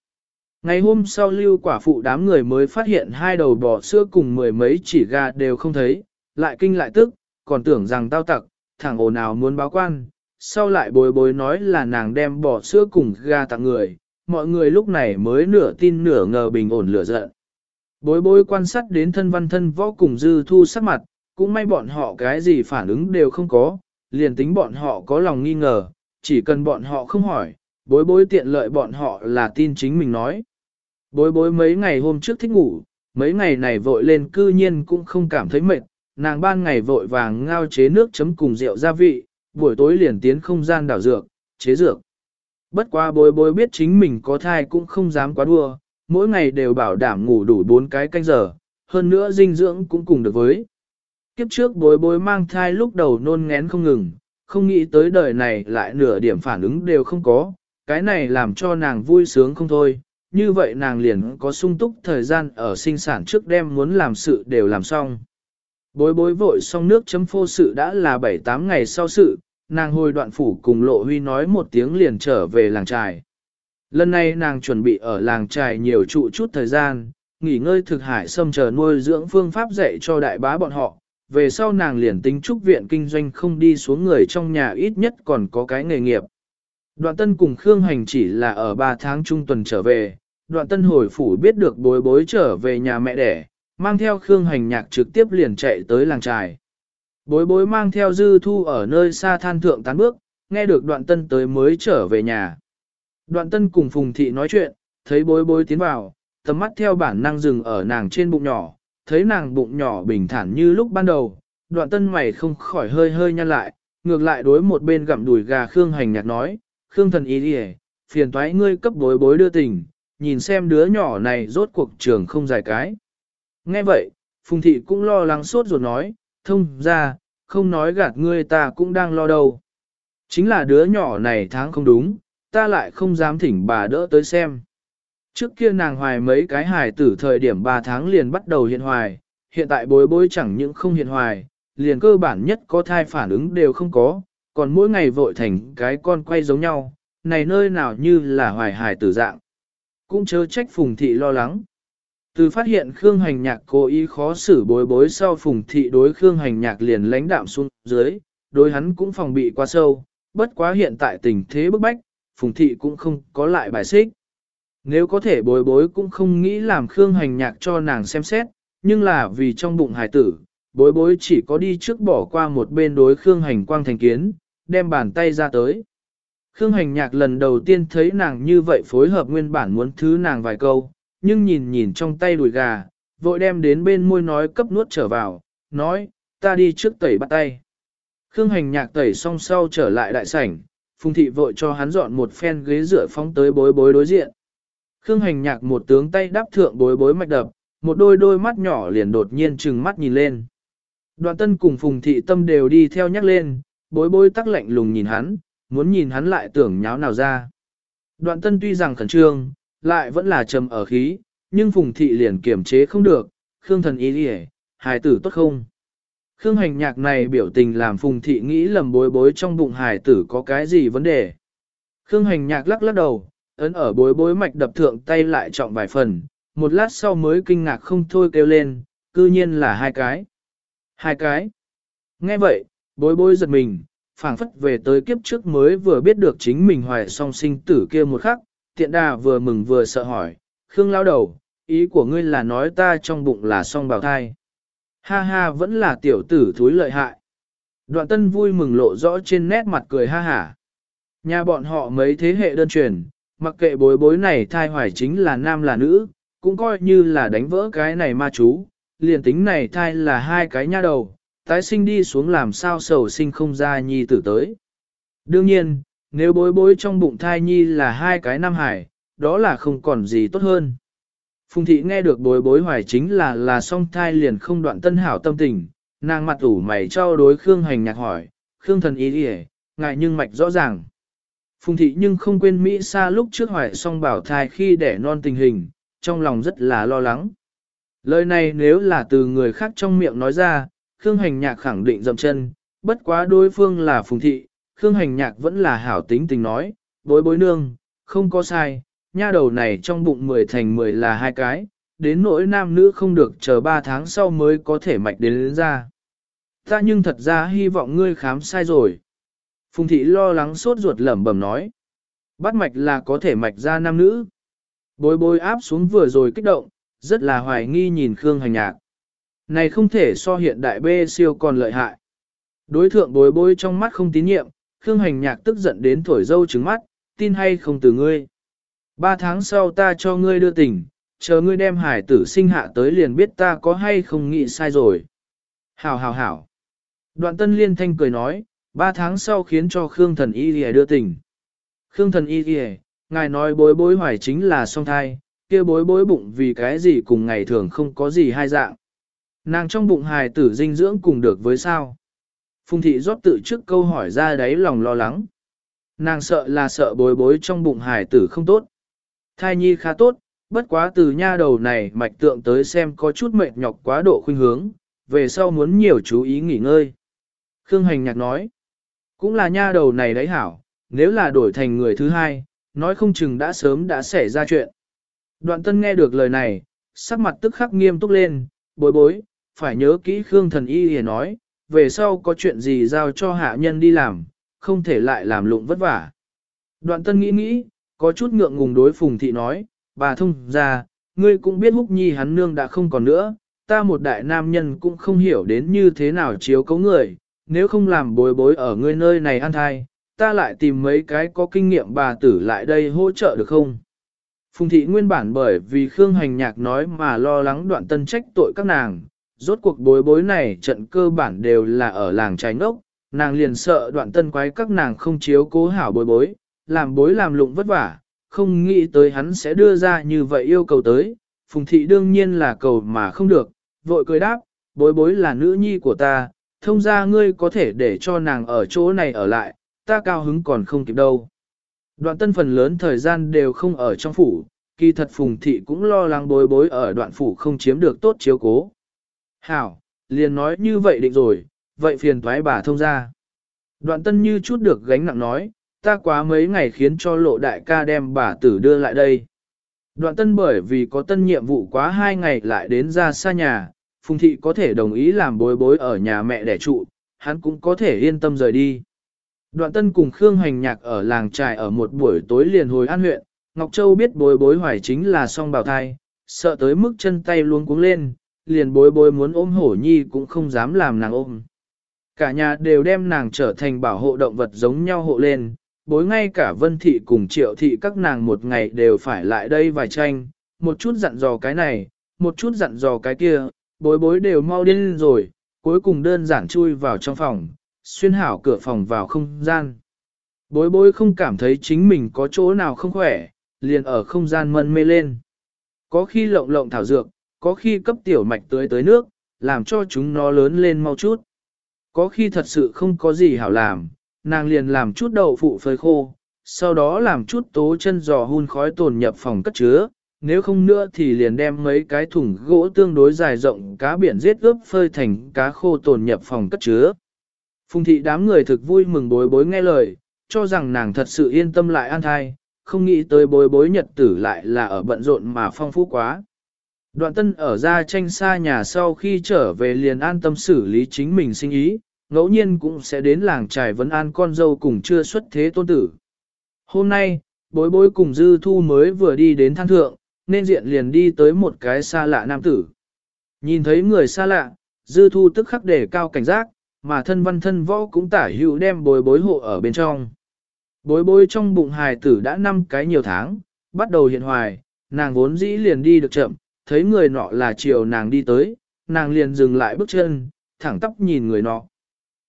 Ngày hôm sau lưu quả phụ đám người mới phát hiện hai đầu bò sữa cùng mười mấy chỉ gà đều không thấy, lại kinh lại tức, còn tưởng rằng tao tặc, thằng ồn nào muốn báo quan, sau lại bối bối nói là nàng đem bò sữa cùng gà tặng người, mọi người lúc này mới nửa tin nửa ngờ bình ổn lửa giận. Bối bối quan sát đến thân văn thân võ cùng dư thu sắc mặt, cũng may bọn họ cái gì phản ứng đều không có, liền tính bọn họ có lòng nghi ngờ, chỉ cần bọn họ không hỏi, bối bối tiện lợi bọn họ là tin chính mình nói. Bối bối mấy ngày hôm trước thích ngủ, mấy ngày này vội lên cư nhiên cũng không cảm thấy mệt, nàng ban ngày vội vàng ngao chế nước chấm cùng rượu gia vị, buổi tối liền tiến không gian đảo dược, chế dược. Bất quá bối bối biết chính mình có thai cũng không dám quá đua, mỗi ngày đều bảo đảm ngủ đủ 4 cái canh giờ, hơn nữa dinh dưỡng cũng cùng được với. Kiếp trước bối bối mang thai lúc đầu nôn ngén không ngừng, không nghĩ tới đời này lại nửa điểm phản ứng đều không có, cái này làm cho nàng vui sướng không thôi, như vậy nàng liền có sung túc thời gian ở sinh sản trước đêm muốn làm sự đều làm xong. Bối bối vội xong nước chấm phô sự đã là 7-8 ngày sau sự, nàng hồi đoạn phủ cùng lộ huy nói một tiếng liền trở về làng trài. Lần này nàng chuẩn bị ở làng trài nhiều trụ chút thời gian, nghỉ ngơi thực hải xâm chờ nuôi dưỡng phương pháp dạy cho đại bá bọn họ. Về sau nàng liền tính trúc viện kinh doanh không đi xuống người trong nhà ít nhất còn có cái nghề nghiệp. Đoạn tân cùng Khương Hành chỉ là ở 3 tháng trung tuần trở về, đoạn tân hồi phủ biết được bối bối trở về nhà mẹ đẻ, mang theo Khương Hành nhạc trực tiếp liền chạy tới làng trài. Bối bối mang theo dư thu ở nơi xa than thượng tán bước, nghe được đoạn tân tới mới trở về nhà. Đoạn tân cùng Phùng Thị nói chuyện, thấy bối bối tiến vào, tầm mắt theo bản năng dừng ở nàng trên bụng nhỏ, thấy nàng bụng nhỏ bình thản như lúc ban đầu, đoạn tân mày không khỏi hơi hơi nhăn lại, ngược lại đối một bên gặm đùi gà Khương hành nhạc nói, Khương thần ý đi phiền toái ngươi cấp bối bối đưa tình, nhìn xem đứa nhỏ này rốt cuộc trường không dài cái. Nghe vậy, Phùng Thị cũng lo lắng sốt ruột nói, thông ra, không nói gạt ngươi ta cũng đang lo đâu. Chính là đứa nhỏ này tháng không đúng, ta lại không dám thỉnh bà đỡ tới xem. Trước kia nàng hoài mấy cái hài tử thời điểm 3 tháng liền bắt đầu hiện hoài, hiện tại bối bối chẳng những không hiện hoài, liền cơ bản nhất có thai phản ứng đều không có, còn mỗi ngày vội thành cái con quay giống nhau, này nơi nào như là hoài hài tử dạng. Cũng chớ trách Phùng Thị lo lắng. Từ phát hiện Khương Hành Nhạc cố ý khó xử bối bối sau Phùng Thị đối Khương Hành Nhạc liền lãnh đạm xuống dưới, đối hắn cũng phòng bị quá sâu, bất quá hiện tại tình thế bức bách, Phùng Thị cũng không có lại bài xích. Nếu có thể bối bối cũng không nghĩ làm Khương Hành Nhạc cho nàng xem xét, nhưng là vì trong bụng hài tử, bối bối chỉ có đi trước bỏ qua một bên đối Khương Hành Quang thành kiến, đem bàn tay ra tới. Khương Hành Nhạc lần đầu tiên thấy nàng như vậy phối hợp nguyên bản muốn thứ nàng vài câu, nhưng nhìn nhìn trong tay đùi gà, vội đem đến bên môi nói cấp nuốt trở vào, nói, ta đi trước tẩy bắt tay. Khương Hành Nhạc tẩy xong sau trở lại đại sảnh, Phùng Thị vội cho hắn dọn một phen ghế rửa phóng tới bối bối đối diện. Khương Hành Nhạc một tướng tay đáp thượng bối bối mạch đập, một đôi đôi mắt nhỏ liền đột nhiên trừng mắt nhìn lên. Đoạn tân cùng Phùng Thị Tâm đều đi theo nhắc lên, bối bối tắc lạnh lùng nhìn hắn, muốn nhìn hắn lại tưởng nháo nào ra. Đoạn tân tuy rằng khẩn trương, lại vẫn là trầm ở khí, nhưng Phùng Thị liền kiểm chế không được, Khương thần ý đi hài tử tốt không? Khương hành nhạc này biểu tình làm Phùng Thị nghĩ lầm bối bối trong bụng hài tử có cái gì vấn đề. Khương hành nhạc lắc lắc đầu, ấn ở bối bối mạch đập thượng tay lại trọng vài phần, một lát sau mới kinh ngạc không thôi kêu lên, cư nhiên là hai cái. Hai cái. Nghe vậy, bối bối giật mình, phảng phất về tới kiếp trước mới vừa biết được chính mình hoài song sinh tử kia một khắc, tiện đà vừa mừng vừa sợ hỏi, Khương lao đầu, ý của ngươi là nói ta trong bụng là song bào thai. Ha ha vẫn là tiểu tử thúi lợi hại. Đoạn tân vui mừng lộ rõ trên nét mặt cười ha hả. Nhà bọn họ mấy thế hệ đơn truyền, mặc kệ bối bối này thai hoài chính là nam là nữ, cũng coi như là đánh vỡ cái này ma chú, liền tính này thai là hai cái nha đầu, tái sinh đi xuống làm sao sầu sinh không ra nhi tử tới. Đương nhiên, nếu bối bối trong bụng thai nhi là hai cái nam hải, đó là không còn gì tốt hơn. Phùng thị nghe được bối bối hoài chính là là song thai liền không đoạn tân hảo tâm tình, nàng mặt ủ mày cho đối Khương hành nhạc hỏi, Khương thần ý đi ngại nhưng mạch rõ ràng. Phùng thị nhưng không quên Mỹ xa lúc trước hoài song bảo thai khi đẻ non tình hình, trong lòng rất là lo lắng. Lời này nếu là từ người khác trong miệng nói ra, Khương Hành Nhạc khẳng định dậm chân, bất quá đối phương là Phùng Thị, Khương Hành Nhạc vẫn là hảo tính tình nói, bối bối nương, không có sai, nha đầu này trong bụng 10 thành 10 là hai cái, đến nỗi nam nữ không được chờ 3 tháng sau mới có thể mạch đến, đến ra. Ta nhưng thật ra hy vọng ngươi khám sai rồi. Phùng Thị lo lắng sốt ruột lẩm bẩm nói, bắt mạch là có thể mạch ra nam nữ. Bối bối áp xuống vừa rồi kích động, rất là hoài nghi nhìn Khương Hành Nhạc. Này không thể so hiện đại bê siêu còn lợi hại. Đối thượng bối bối trong mắt không tín nhiệm, Khương Hành Nhạc tức giận đến thổi dâu trứng mắt, tin hay không từ ngươi. Ba tháng sau ta cho ngươi đưa tình, chờ ngươi đem hải tử sinh hạ tới liền biết ta có hay không nghĩ sai rồi. Hảo hảo hảo. Đoạn tân liên thanh cười nói, ba tháng sau khiến cho Khương thần y lìa đưa tình. Khương thần y lìa, ngài nói bối bối hoài chính là song thai, kia bối bối bụng vì cái gì cùng ngày thường không có gì hai dạng. Nàng trong bụng hài tử dinh dưỡng cùng được với sao? Phùng thị rót tự trước câu hỏi ra đáy lòng lo lắng. Nàng sợ là sợ bối bối trong bụng hài tử không tốt. Thai nhi khá tốt, bất quá từ nha đầu này mạch tượng tới xem có chút mệt nhọc quá độ khuynh hướng, về sau muốn nhiều chú ý nghỉ ngơi. Khương Hành Nhạc nói, cũng là nha đầu này đấy hảo, nếu là đổi thành người thứ hai, nói không chừng đã sớm đã xảy ra chuyện. Đoạn tân nghe được lời này, sắc mặt tức khắc nghiêm túc lên, bối bối, phải nhớ kỹ Khương thần y hề nói, về sau có chuyện gì giao cho hạ nhân đi làm, không thể lại làm lụng vất vả. Đoạn tân nghĩ nghĩ, có chút ngượng ngùng đối phùng thị nói, bà thông ra, ngươi cũng biết húc nhi hắn nương đã không còn nữa, ta một đại nam nhân cũng không hiểu đến như thế nào chiếu cấu người, nếu không làm bối bối ở ngươi nơi này ăn thai, ta lại tìm mấy cái có kinh nghiệm bà tử lại đây hỗ trợ được không? Phùng thị nguyên bản bởi vì Khương Hành Nhạc nói mà lo lắng đoạn tân trách tội các nàng, rốt cuộc bối bối này trận cơ bản đều là ở làng trái ngốc, nàng liền sợ đoạn tân quái các nàng không chiếu cố hảo bối bối, làm bối làm lụng vất vả, không nghĩ tới hắn sẽ đưa ra như vậy yêu cầu tới, phùng thị đương nhiên là cầu mà không được, vội cười đáp, bối bối là nữ nhi của ta, thông ra ngươi có thể để cho nàng ở chỗ này ở lại, ta cao hứng còn không kịp đâu. Đoạn tân phần lớn thời gian đều không ở trong phủ, kỳ thật phùng thị cũng lo lắng bối bối ở đoạn phủ không chiếm được tốt chiếu cố. Hảo, liền nói như vậy định rồi, vậy phiền thoái bà thông ra. Đoạn tân như chút được gánh nặng nói, ta quá mấy ngày khiến cho lộ đại ca đem bà tử đưa lại đây. Đoạn tân bởi vì có tân nhiệm vụ quá hai ngày lại đến ra xa nhà, Phùng Thị có thể đồng ý làm bối bối ở nhà mẹ đẻ trụ, hắn cũng có thể yên tâm rời đi. Đoạn tân cùng Khương Hành Nhạc ở làng trài ở một buổi tối liền hồi an huyện, Ngọc Châu biết bối bối hoài chính là song bào thai, sợ tới mức chân tay luôn cuống lên, liền bối bối muốn ôm hổ nhi cũng không dám làm nàng ôm. Cả nhà đều đem nàng trở thành bảo hộ động vật giống nhau hộ lên, bối ngay cả vân thị cùng triệu thị các nàng một ngày đều phải lại đây vài tranh, một chút dặn dò cái này, một chút dặn dò cái kia, bối bối đều mau điên rồi, cuối cùng đơn giản chui vào trong phòng, xuyên hảo cửa phòng vào không gian. Bối bối không cảm thấy chính mình có chỗ nào không khỏe, liền ở không gian mân mê lên. Có khi lộng lộng thảo dược, có khi cấp tiểu mạch tưới tới nước, làm cho chúng nó lớn lên mau chút. Có khi thật sự không có gì hảo làm, nàng liền làm chút đậu phụ phơi khô, sau đó làm chút tố chân giò hun khói tồn nhập phòng cất chứa, nếu không nữa thì liền đem mấy cái thùng gỗ tương đối dài rộng cá biển giết ướp phơi thành cá khô tồn nhập phòng cất chứa. Phùng thị đám người thực vui mừng bối bối nghe lời, cho rằng nàng thật sự yên tâm lại an thai, không nghĩ tới bối bối nhật tử lại là ở bận rộn mà phong phú quá. Đoạn tân ở ra tranh xa nhà sau khi trở về liền an tâm xử lý chính mình sinh ý, ngẫu nhiên cũng sẽ đến làng trải vấn an con dâu cùng chưa xuất thế tôn tử. Hôm nay, bối bối cùng dư thu mới vừa đi đến thang thượng, nên diện liền đi tới một cái xa lạ nam tử. Nhìn thấy người xa lạ, dư thu tức khắc để cao cảnh giác, mà thân văn thân võ cũng tả hữu đem bối bối hộ ở bên trong. Bối bối trong bụng hài tử đã năm cái nhiều tháng, bắt đầu hiện hoài, nàng vốn dĩ liền đi được chậm, thấy người nọ là chiều nàng đi tới, nàng liền dừng lại bước chân, thẳng tóc nhìn người nọ.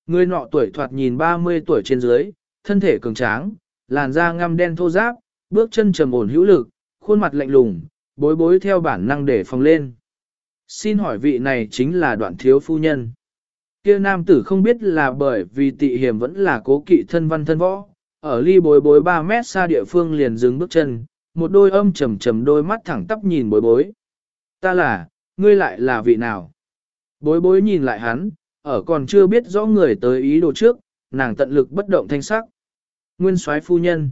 Người nọ tuổi thoạt nhìn 30 tuổi trên dưới, thân thể cường tráng, làn da ngăm đen thô ráp, bước chân trầm ổn hữu lực, khuôn mặt lạnh lùng, bối bối theo bản năng để phòng lên. Xin hỏi vị này chính là đoạn thiếu phu nhân. Kia nam tử không biết là bởi vì tị hiểm vẫn là cố kỵ thân văn thân võ, ở ly bối bối 3 mét xa địa phương liền dừng bước chân, một đôi âm trầm trầm đôi mắt thẳng tắp nhìn bối bối. Ta là, ngươi lại là vị nào? Bối bối nhìn lại hắn, ở còn chưa biết rõ người tới ý đồ trước, nàng tận lực bất động thanh sắc. Nguyên soái phu nhân.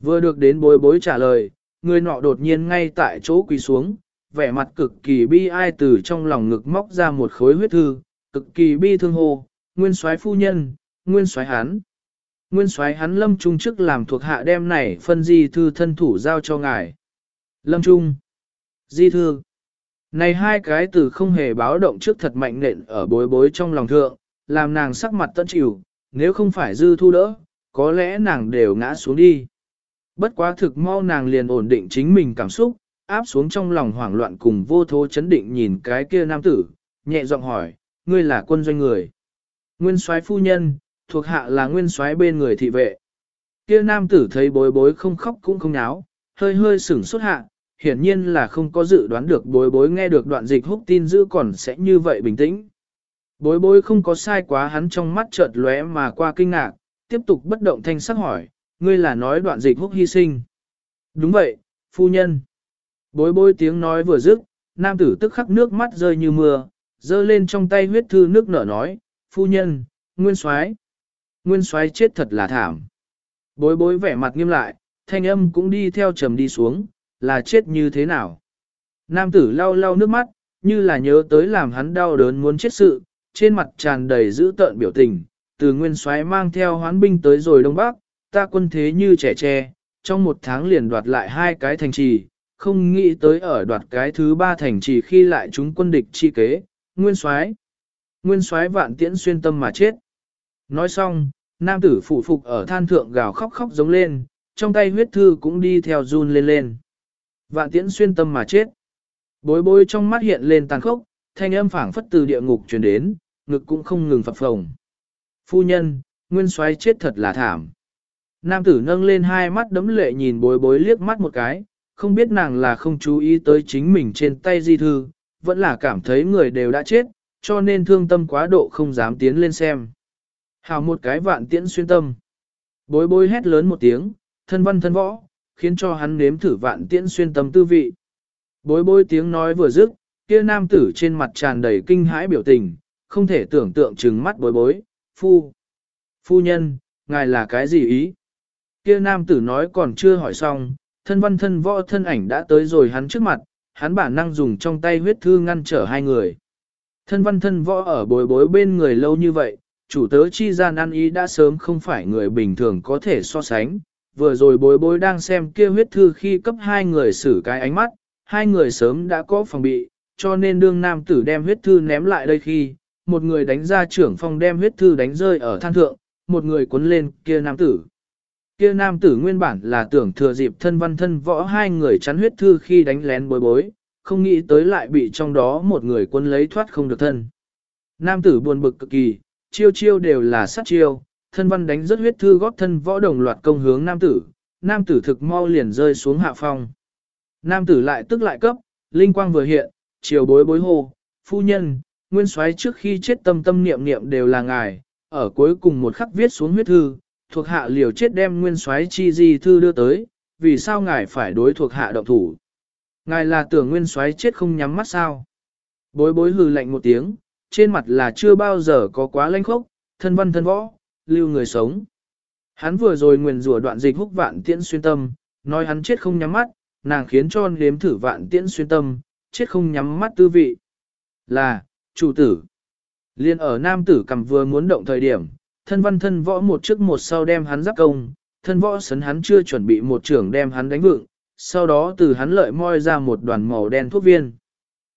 Vừa được đến bối bối trả lời, người nọ đột nhiên ngay tại chỗ quỳ xuống, vẻ mặt cực kỳ bi ai từ trong lòng ngực móc ra một khối huyết thư, cực kỳ bi thương hồ. nguyên soái phu nhân, nguyên soái hắn. Nguyên soái hắn lâm trung chức làm thuộc hạ đem này phân di thư thân thủ giao cho ngài. Lâm trung. Di thư. Này hai cái từ không hề báo động trước thật mạnh nện ở bối bối trong lòng thượng, làm nàng sắc mặt tận chịu, nếu không phải dư thu đỡ, có lẽ nàng đều ngã xuống đi. Bất quá thực mau nàng liền ổn định chính mình cảm xúc, áp xuống trong lòng hoảng loạn cùng vô thố chấn định nhìn cái kia nam tử, nhẹ giọng hỏi, ngươi là quân doanh người. Nguyên soái phu nhân, thuộc hạ là nguyên soái bên người thị vệ. Kia nam tử thấy bối bối không khóc cũng không náo, hơi hơi sửng sốt hạ, hiển nhiên là không có dự đoán được bối bối nghe được đoạn dịch húc tin giữ còn sẽ như vậy bình tĩnh. Bối bối không có sai quá hắn trong mắt chợt lóe mà qua kinh ngạc, tiếp tục bất động thanh sắc hỏi, ngươi là nói đoạn dịch húc hy sinh. Đúng vậy, phu nhân. Bối bối tiếng nói vừa dứt, nam tử tức khắc nước mắt rơi như mưa, dơ lên trong tay huyết thư nước nở nói, phu nhân, nguyên soái Nguyên soái chết thật là thảm. Bối bối vẻ mặt nghiêm lại, thanh âm cũng đi theo trầm đi xuống, là chết như thế nào. Nam tử lau lau nước mắt, như là nhớ tới làm hắn đau đớn muốn chết sự, trên mặt tràn đầy dữ tợn biểu tình, từ nguyên soái mang theo hoán binh tới rồi Đông Bắc, ta quân thế như trẻ tre, trong một tháng liền đoạt lại hai cái thành trì, không nghĩ tới ở đoạt cái thứ ba thành trì khi lại chúng quân địch chi kế, nguyên soái Nguyên soái vạn tiễn xuyên tâm mà chết. Nói xong, nam tử phụ phục ở than thượng gào khóc khóc giống lên, trong tay huyết thư cũng đi theo run lên lên. Vạn tiễn xuyên tâm mà chết. Bối bối trong mắt hiện lên tàn khốc, thanh âm phảng phất từ địa ngục truyền đến, ngực cũng không ngừng phập phồng. Phu nhân, nguyên soái chết thật là thảm. Nam tử nâng lên hai mắt đấm lệ nhìn bối bối liếc mắt một cái, không biết nàng là không chú ý tới chính mình trên tay di thư, vẫn là cảm thấy người đều đã chết, cho nên thương tâm quá độ không dám tiến lên xem. Hào một cái vạn tiễn xuyên tâm. Bối bối hét lớn một tiếng, thân văn thân võ, khiến cho hắn nếm thử vạn tiễn xuyên tâm tư vị. Bối bối tiếng nói vừa dứt, kia nam tử trên mặt tràn đầy kinh hãi biểu tình, không thể tưởng tượng trừng mắt bối bối, phu. Phu nhân, ngài là cái gì ý? Kia nam tử nói còn chưa hỏi xong, thân văn thân võ thân ảnh đã tới rồi hắn trước mặt, hắn bản năng dùng trong tay huyết thư ngăn trở hai người. Thân văn thân võ ở bối bối bên người lâu như vậy, chủ tớ chi gian ăn ý đã sớm không phải người bình thường có thể so sánh. Vừa rồi bối bối đang xem kia huyết thư khi cấp hai người xử cái ánh mắt, hai người sớm đã có phòng bị, cho nên đương nam tử đem huyết thư ném lại đây khi, một người đánh ra trưởng phòng đem huyết thư đánh rơi ở than thượng, một người cuốn lên kia nam tử. Kia nam tử nguyên bản là tưởng thừa dịp thân văn thân võ hai người chắn huyết thư khi đánh lén bối bối, không nghĩ tới lại bị trong đó một người quân lấy thoát không được thân. Nam tử buồn bực cực kỳ, chiêu chiêu đều là sát chiêu, thân văn đánh rất huyết thư góp thân võ đồng loạt công hướng nam tử, nam tử thực mau liền rơi xuống hạ phong. Nam tử lại tức lại cấp, linh quang vừa hiện, chiều bối bối hô, phu nhân, nguyên soái trước khi chết tâm tâm niệm niệm đều là ngài, ở cuối cùng một khắc viết xuống huyết thư, thuộc hạ liều chết đem nguyên soái chi di thư đưa tới, vì sao ngài phải đối thuộc hạ động thủ. Ngài là tưởng nguyên soái chết không nhắm mắt sao. Bối bối hừ lạnh một tiếng, trên mặt là chưa bao giờ có quá lanh khốc, thân văn thân võ, lưu người sống. Hắn vừa rồi nguyền rủa đoạn dịch húc vạn tiễn xuyên tâm, nói hắn chết không nhắm mắt, nàng khiến cho nếm thử vạn tiễn xuyên tâm, chết không nhắm mắt tư vị. Là, chủ tử. Liên ở nam tử cầm vừa muốn động thời điểm, thân văn thân võ một trước một sau đem hắn giáp công, thân võ sấn hắn chưa chuẩn bị một trưởng đem hắn đánh vựng, sau đó từ hắn lợi moi ra một đoàn màu đen thuốc viên.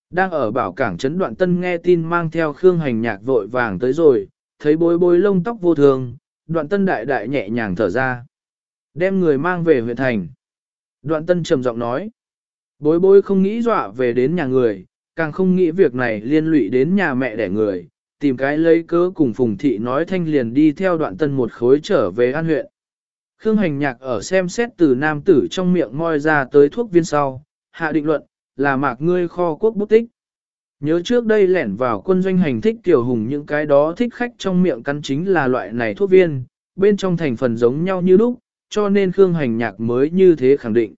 Đang ở bảo cảng trấn đoạn tân nghe tin mang theo khương hành nhạc vội vàng tới rồi, thấy bối bối lông tóc vô thường, đoạn tân đại đại nhẹ nhàng thở ra. Đem người mang về huyện thành. Đoạn tân trầm giọng nói. Bối bối không nghĩ dọa về đến nhà người, càng không nghĩ việc này liên lụy đến nhà mẹ đẻ người, tìm cái lấy cớ cùng Phùng Thị nói thanh liền đi theo đoạn tân một khối trở về an huyện. Khương hành nhạc ở xem xét từ nam tử trong miệng moi ra tới thuốc viên sau, hạ định luận, là mạc ngươi kho quốc bút tích. Nhớ trước đây lẻn vào quân doanh hành thích tiểu hùng những cái đó thích khách trong miệng cắn chính là loại này thuốc viên, bên trong thành phần giống nhau như lúc, cho nên Khương hành nhạc mới như thế khẳng định.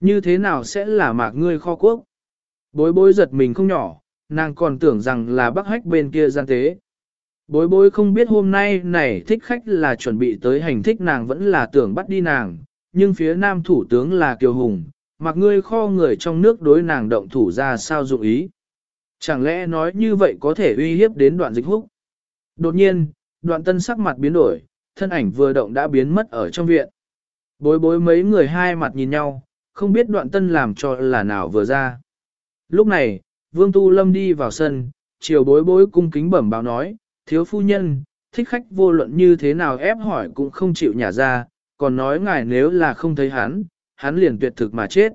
Như thế nào sẽ là mạc ngươi kho quốc? Bối bối giật mình không nhỏ, nàng còn tưởng rằng là bác hách bên kia gian tế. Bối bối không biết hôm nay này thích khách là chuẩn bị tới hành thích nàng vẫn là tưởng bắt đi nàng, nhưng phía nam thủ tướng là Kiều Hùng, mặc ngươi kho người trong nước đối nàng động thủ ra sao dụng ý. Chẳng lẽ nói như vậy có thể uy hiếp đến đoạn dịch húc? Đột nhiên, đoạn tân sắc mặt biến đổi, thân ảnh vừa động đã biến mất ở trong viện. Bối bối mấy người hai mặt nhìn nhau, không biết đoạn tân làm cho là nào vừa ra. Lúc này, Vương Tu Lâm đi vào sân, chiều bối bối cung kính bẩm báo nói, thiếu phu nhân, thích khách vô luận như thế nào ép hỏi cũng không chịu nhả ra, còn nói ngài nếu là không thấy hắn, hắn liền tuyệt thực mà chết.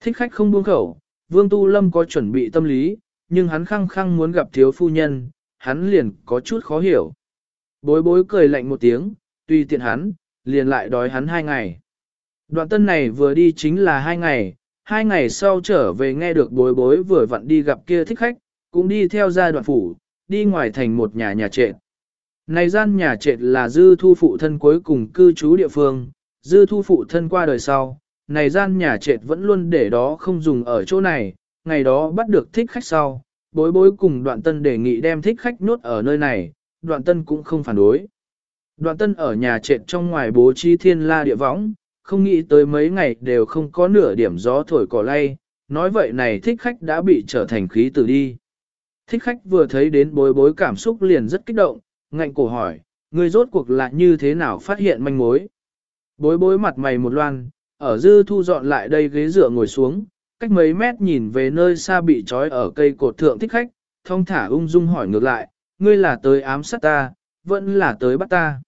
Thích khách không buông khẩu, Vương Tu Lâm có chuẩn bị tâm lý, nhưng hắn khăng khăng muốn gặp thiếu phu nhân, hắn liền có chút khó hiểu. Bối bối cười lạnh một tiếng, tùy tiện hắn, liền lại đói hắn hai ngày. Đoạn tân này vừa đi chính là hai ngày, hai ngày sau trở về nghe được bối bối vừa vặn đi gặp kia thích khách, cũng đi theo gia đoạn phủ, đi ngoài thành một nhà nhà trệt. Này gian nhà trệt là dư thu phụ thân cuối cùng cư trú địa phương, dư thu phụ thân qua đời sau, này gian nhà trệt vẫn luôn để đó không dùng ở chỗ này, ngày đó bắt được thích khách sau, bối bối cùng đoạn tân đề nghị đem thích khách nốt ở nơi này, đoạn tân cũng không phản đối. Đoạn tân ở nhà trệt trong ngoài bố trí thiên la địa võng, không nghĩ tới mấy ngày đều không có nửa điểm gió thổi cỏ lay, nói vậy này thích khách đã bị trở thành khí tử đi. Thích khách vừa thấy đến bối bối cảm xúc liền rất kích động, ngạnh cổ hỏi, người rốt cuộc là như thế nào phát hiện manh mối. Bối bối mặt mày một loan, ở dư thu dọn lại đây ghế dựa ngồi xuống, cách mấy mét nhìn về nơi xa bị trói ở cây cột thượng thích khách, thông thả ung dung hỏi ngược lại, ngươi là tới ám sát ta, vẫn là tới bắt ta.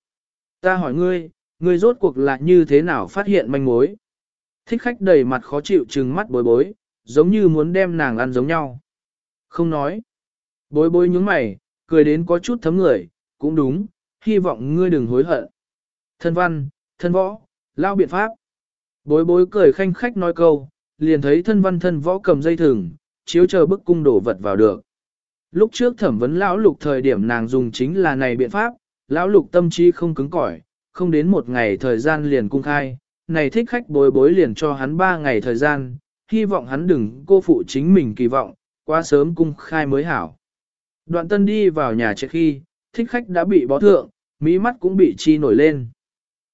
Ta hỏi ngươi, ngươi rốt cuộc là như thế nào phát hiện manh mối. Thích khách đầy mặt khó chịu trừng mắt bối bối, giống như muốn đem nàng ăn giống nhau. Không nói. Bối bối nhướng mày, cười đến có chút thấm người, cũng đúng, hy vọng ngươi đừng hối hận. Thân văn, thân võ, lao biện pháp. Bối bối cười khanh khách nói câu, liền thấy thân văn thân võ cầm dây thừng, chiếu chờ bức cung đổ vật vào được. Lúc trước thẩm vấn lão lục thời điểm nàng dùng chính là này biện pháp, lão lục tâm trí không cứng cỏi, không đến một ngày thời gian liền cung khai, này thích khách bối bối liền cho hắn ba ngày thời gian, hy vọng hắn đừng cô phụ chính mình kỳ vọng, quá sớm cung khai mới hảo. Đoạn tân đi vào nhà trước khi, thích khách đã bị bó thượng, mỹ mắt cũng bị chi nổi lên.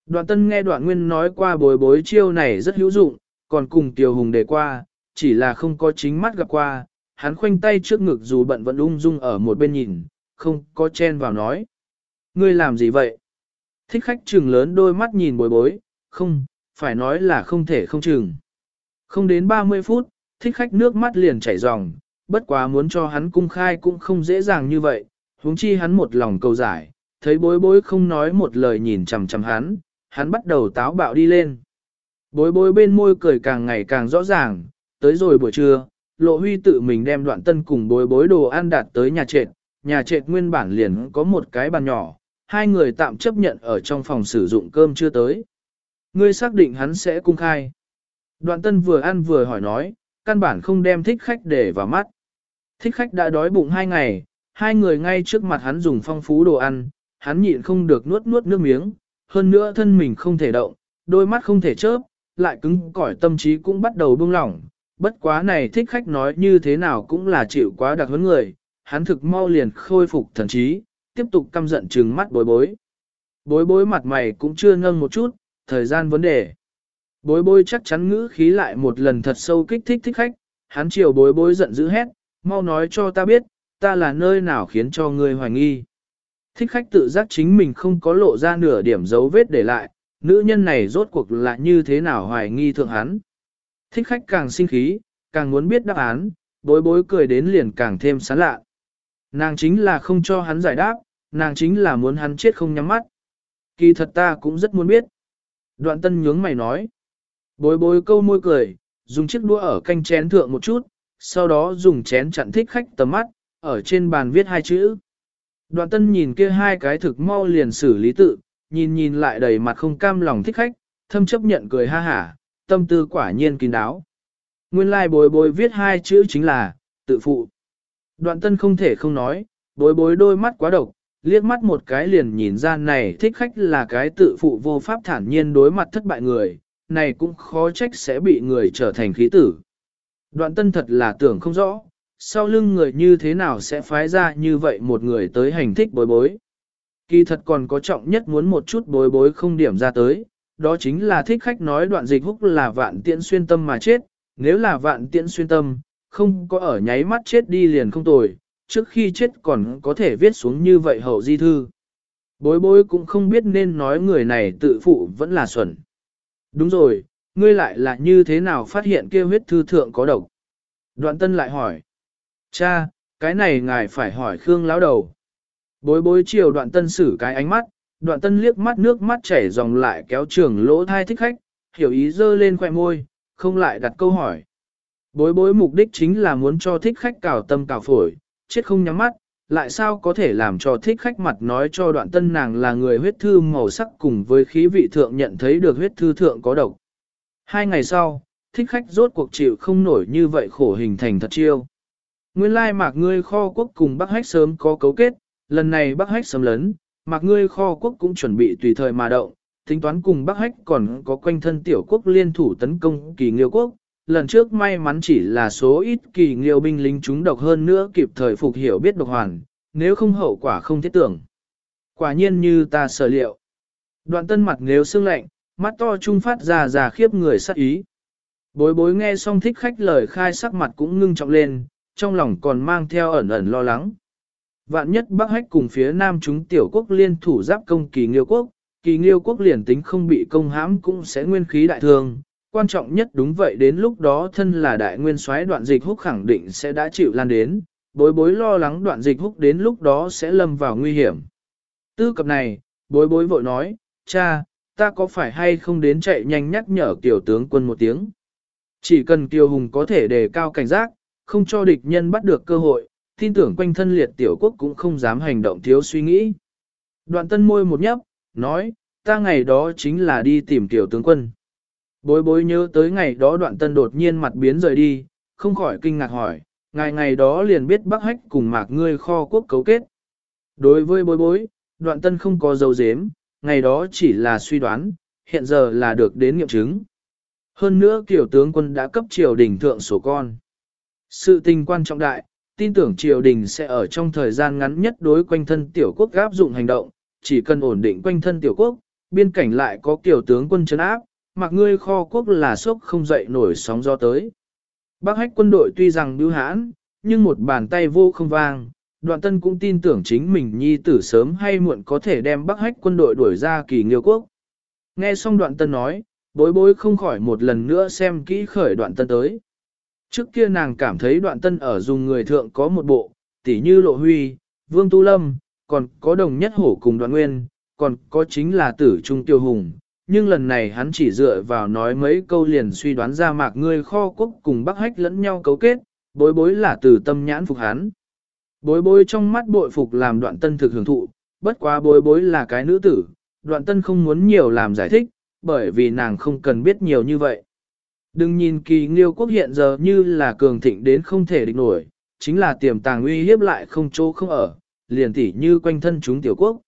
Đoạn tân nghe đoạn nguyên nói qua bối bối chiêu này rất hữu dụng, còn cùng Tiểu Hùng đề qua, chỉ là không có chính mắt gặp qua, hắn khoanh tay trước ngực dù bận vẫn ung dung ở một bên nhìn, không có chen vào nói. Ngươi làm gì vậy? Thích khách trừng lớn đôi mắt nhìn bối bối, không, phải nói là không thể không chừng. Không đến 30 phút, thích khách nước mắt liền chảy ròng, bất quá muốn cho hắn cung khai cũng không dễ dàng như vậy, huống chi hắn một lòng cầu giải, thấy bối bối không nói một lời nhìn chằm chằm hắn, hắn bắt đầu táo bạo đi lên. Bối bối bên môi cười càng ngày càng rõ ràng, tới rồi buổi trưa, lộ huy tự mình đem đoạn tân cùng bối bối đồ ăn đạt tới nhà trệt, nhà trệt nguyên bản liền có một cái bàn nhỏ, hai người tạm chấp nhận ở trong phòng sử dụng cơm chưa tới. Ngươi xác định hắn sẽ cung khai. Đoạn tân vừa ăn vừa hỏi nói, căn bản không đem thích khách để vào mắt. Thích khách đã đói bụng hai ngày, hai người ngay trước mặt hắn dùng phong phú đồ ăn, hắn nhịn không được nuốt nuốt nước miếng, hơn nữa thân mình không thể động, đôi mắt không thể chớp, lại cứng cỏi tâm trí cũng bắt đầu buông lỏng. Bất quá này thích khách nói như thế nào cũng là chịu quá đặc huấn người, hắn thực mau liền khôi phục thần trí, tiếp tục căm giận trừng mắt bối bối. Bối bối mặt mày cũng chưa nâng một chút, thời gian vấn đề. Bối bối chắc chắn ngữ khí lại một lần thật sâu kích thích thích khách, hắn chiều bối bối giận dữ hét, mau nói cho ta biết, ta là nơi nào khiến cho ngươi hoài nghi. Thích khách tự giác chính mình không có lộ ra nửa điểm dấu vết để lại, nữ nhân này rốt cuộc là như thế nào hoài nghi thượng hắn. Thích khách càng sinh khí, càng muốn biết đáp án, bối bối cười đến liền càng thêm sán lạ. Nàng chính là không cho hắn giải đáp, nàng chính là muốn hắn chết không nhắm mắt. Kỳ thật ta cũng rất muốn biết. Đoạn tân nhướng mày nói. Bối bối câu môi cười, dùng chiếc đũa ở canh chén thượng một chút, sau đó dùng chén chặn thích khách tầm mắt, ở trên bàn viết hai chữ. Đoạn tân nhìn kia hai cái thực mau liền xử lý tự, nhìn nhìn lại đầy mặt không cam lòng thích khách, thâm chấp nhận cười ha hả, tâm tư quả nhiên kín đáo. Nguyên lai like bối bối viết hai chữ chính là, tự phụ. Đoạn tân không thể không nói, bối bối đôi mắt quá độc, liếc mắt một cái liền nhìn ra này thích khách là cái tự phụ vô pháp thản nhiên đối mặt thất bại người, này cũng khó trách sẽ bị người trở thành khí tử. Đoạn tân thật là tưởng không rõ, sau lưng người như thế nào sẽ phái ra như vậy một người tới hành thích bối bối. Kỳ thật còn có trọng nhất muốn một chút bối bối không điểm ra tới, đó chính là thích khách nói đoạn dịch húc là vạn tiễn xuyên tâm mà chết, nếu là vạn tiễn xuyên tâm, không có ở nháy mắt chết đi liền không tồi, trước khi chết còn có thể viết xuống như vậy hậu di thư. Bối bối cũng không biết nên nói người này tự phụ vẫn là xuẩn. Đúng rồi, ngươi lại là như thế nào phát hiện kia huyết thư thượng có độc? Đoạn tân lại hỏi. Cha, cái này ngài phải hỏi Khương lão đầu. Bối bối chiều đoạn tân xử cái ánh mắt, đoạn tân liếc mắt nước mắt chảy dòng lại kéo trường lỗ thai thích khách, hiểu ý dơ lên khoẻ môi, không lại đặt câu hỏi. Bối bối mục đích chính là muốn cho thích khách cào tâm cào phổi, chết không nhắm mắt, lại sao có thể làm cho thích khách mặt nói cho đoạn tân nàng là người huyết thư màu sắc cùng với khí vị thượng nhận thấy được huyết thư thượng có độc. Hai ngày sau, thích khách rốt cuộc chịu không nổi như vậy khổ hình thành thật chiêu. Nguyên lai mạc ngươi kho quốc cùng Bắc Hách sớm có cấu kết, lần này Bắc Hách xâm lớn, mặc ngươi kho quốc cũng chuẩn bị tùy thời mà động, tính toán cùng Bắc Hách còn có quanh thân tiểu quốc liên thủ tấn công kỳ nghiêu quốc. Lần trước may mắn chỉ là số ít kỳ nghiêu binh lính chúng độc hơn nữa kịp thời phục hiểu biết độc hoàn, nếu không hậu quả không thiết tưởng. Quả nhiên như ta sở liệu. Đoạn tân mặt nếu sương lạnh, mắt to trung phát ra già khiếp người sắc ý. Bối bối nghe xong thích khách lời khai sắc mặt cũng ngưng trọng lên, trong lòng còn mang theo ẩn ẩn lo lắng. Vạn nhất Bắc Hách cùng phía Nam chúng tiểu quốc liên thủ giáp công kỳ nghiêu quốc, kỳ nghiêu quốc liền tính không bị công hãm cũng sẽ nguyên khí đại thương. Quan trọng nhất đúng vậy đến lúc đó thân là đại nguyên soái đoạn dịch húc khẳng định sẽ đã chịu lan đến, bối bối lo lắng đoạn dịch húc đến lúc đó sẽ lâm vào nguy hiểm. Tư cập này, bối bối vội nói, cha, ta có phải hay không đến chạy nhanh nhắc nhở tiểu tướng quân một tiếng. Chỉ cần Kiều Hùng có thể đề cao cảnh giác, không cho địch nhân bắt được cơ hội, tin tưởng quanh thân liệt tiểu quốc cũng không dám hành động thiếu suy nghĩ. Đoạn tân môi một nhấp, nói, ta ngày đó chính là đi tìm tiểu tướng quân. Bối bối nhớ tới ngày đó đoạn tân đột nhiên mặt biến rời đi, không khỏi kinh ngạc hỏi, ngày ngày đó liền biết bác hách cùng mạc ngươi kho quốc cấu kết. Đối với bối bối, đoạn tân không có dấu dếm, ngày đó chỉ là suy đoán, hiện giờ là được đến nghiệm chứng. Hơn nữa kiểu tướng quân đã cấp triều đình thượng sổ con. Sự tình quan trọng đại, tin tưởng triều đình sẽ ở trong thời gian ngắn nhất đối quanh thân tiểu quốc áp dụng hành động, chỉ cần ổn định quanh thân tiểu quốc, biên cảnh lại có kiểu tướng quân chấn áp, mặc ngươi kho quốc là sốc không dậy nổi sóng gió tới. Bác hách quân đội tuy rằng bưu hãn, nhưng một bàn tay vô không vang, đoạn tân cũng tin tưởng chính mình nhi tử sớm hay muộn có thể đem bác hách quân đội đuổi ra kỳ nghiêu quốc. Nghe xong đoạn tân nói, bối bối không khỏi một lần nữa xem kỹ khởi đoạn tân tới. Trước kia nàng cảm thấy đoạn tân ở dùng người thượng có một bộ, tỉ như lộ huy, vương tu lâm, còn có đồng nhất hổ cùng đoạn nguyên, còn có chính là tử trung tiêu hùng. Nhưng lần này hắn chỉ dựa vào nói mấy câu liền suy đoán ra mạc ngươi kho quốc cùng bắc hách lẫn nhau cấu kết, bối bối là từ tâm nhãn phục hắn. Bối bối trong mắt bội phục làm đoạn tân thực hưởng thụ, bất quá bối bối là cái nữ tử, đoạn tân không muốn nhiều làm giải thích, bởi vì nàng không cần biết nhiều như vậy. Đừng nhìn kỳ nghiêu quốc hiện giờ như là cường thịnh đến không thể địch nổi, chính là tiềm tàng uy hiếp lại không chỗ không ở, liền tỉ như quanh thân chúng tiểu quốc.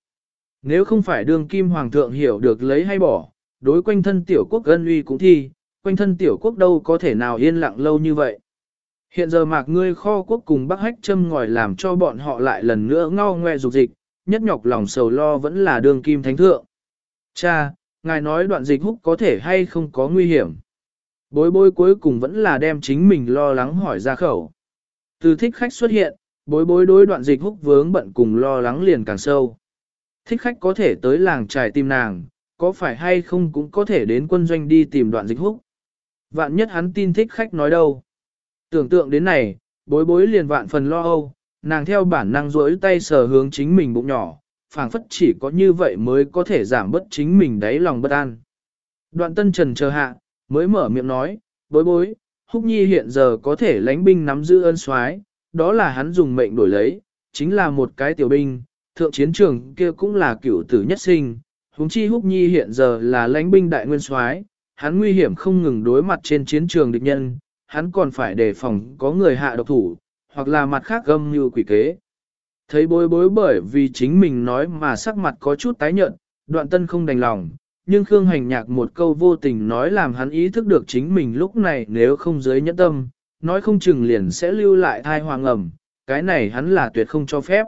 Nếu không phải đương kim hoàng thượng hiểu được lấy hay bỏ, đối quanh thân tiểu quốc gân uy cũng thi, quanh thân tiểu quốc đâu có thể nào yên lặng lâu như vậy. Hiện giờ mạc ngươi kho quốc cùng bắc hách châm ngòi làm cho bọn họ lại lần nữa ngao ngoe dục dịch, nhất nhọc lòng sầu lo vẫn là đường kim thánh thượng. Cha, ngài nói đoạn dịch húc có thể hay không có nguy hiểm. Bối bối cuối cùng vẫn là đem chính mình lo lắng hỏi ra khẩu. Từ thích khách xuất hiện, bối bối đối đoạn dịch húc vướng bận cùng lo lắng liền càng sâu. Thích khách có thể tới làng trải tìm nàng, có phải hay không cũng có thể đến quân doanh đi tìm đoạn dịch húc. Vạn nhất hắn tin thích khách nói đâu. Tưởng tượng đến này, bối bối liền vạn phần lo âu, nàng theo bản năng rỗi tay sờ hướng chính mình bụng nhỏ, phảng phất chỉ có như vậy mới có thể giảm bớt chính mình đáy lòng bất an. Đoạn tân trần chờ hạ, mới mở miệng nói, bối bối, húc nhi hiện giờ có thể lánh binh nắm giữ ân soái, đó là hắn dùng mệnh đổi lấy, chính là một cái tiểu binh, thượng chiến trường kia cũng là cựu tử nhất sinh, huống chi húc nhi hiện giờ là lãnh binh đại nguyên soái, hắn nguy hiểm không ngừng đối mặt trên chiến trường địch nhân, hắn còn phải đề phòng có người hạ độc thủ, hoặc là mặt khác gâm như quỷ kế. Thấy bối bối bởi vì chính mình nói mà sắc mặt có chút tái nhợt, đoạn tân không đành lòng, nhưng Khương Hành Nhạc một câu vô tình nói làm hắn ý thức được chính mình lúc này nếu không giới nhẫn tâm, nói không chừng liền sẽ lưu lại thai hoàng ẩm, cái này hắn là tuyệt không cho phép.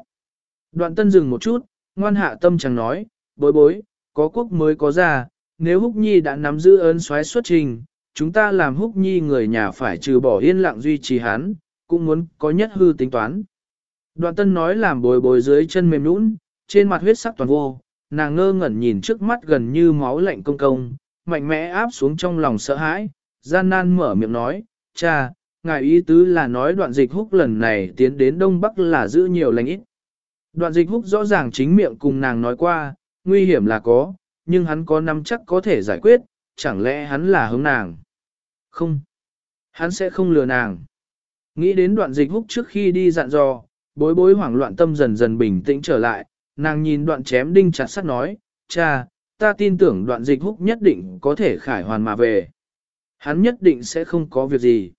Đoạn tân dừng một chút, ngoan hạ tâm chẳng nói, bối bối, có quốc mới có ra, nếu Húc Nhi đã nắm giữ ơn xoáy xuất trình, chúng ta làm Húc Nhi người nhà phải trừ bỏ yên lặng duy trì hắn, cũng muốn có nhất hư tính toán. Đoạn tân nói làm bồi bồi dưới chân mềm nũng, trên mặt huyết sắc toàn vô, nàng ngơ ngẩn nhìn trước mắt gần như máu lạnh công công, mạnh mẽ áp xuống trong lòng sợ hãi, gian nan mở miệng nói, cha, ngài ý tứ là nói đoạn dịch húc lần này tiến đến Đông Bắc là giữ nhiều lành ít. Đoạn dịch húc rõ ràng chính miệng cùng nàng nói qua, nguy hiểm là có, nhưng hắn có nắm chắc có thể giải quyết, chẳng lẽ hắn là hướng nàng? Không, hắn sẽ không lừa nàng. Nghĩ đến đoạn dịch húc trước khi đi dặn dò, bối bối hoảng loạn tâm dần dần bình tĩnh trở lại, nàng nhìn đoạn chém đinh chặt sắt nói, cha, ta tin tưởng đoạn dịch húc nhất định có thể khải hoàn mà về. Hắn nhất định sẽ không có việc gì.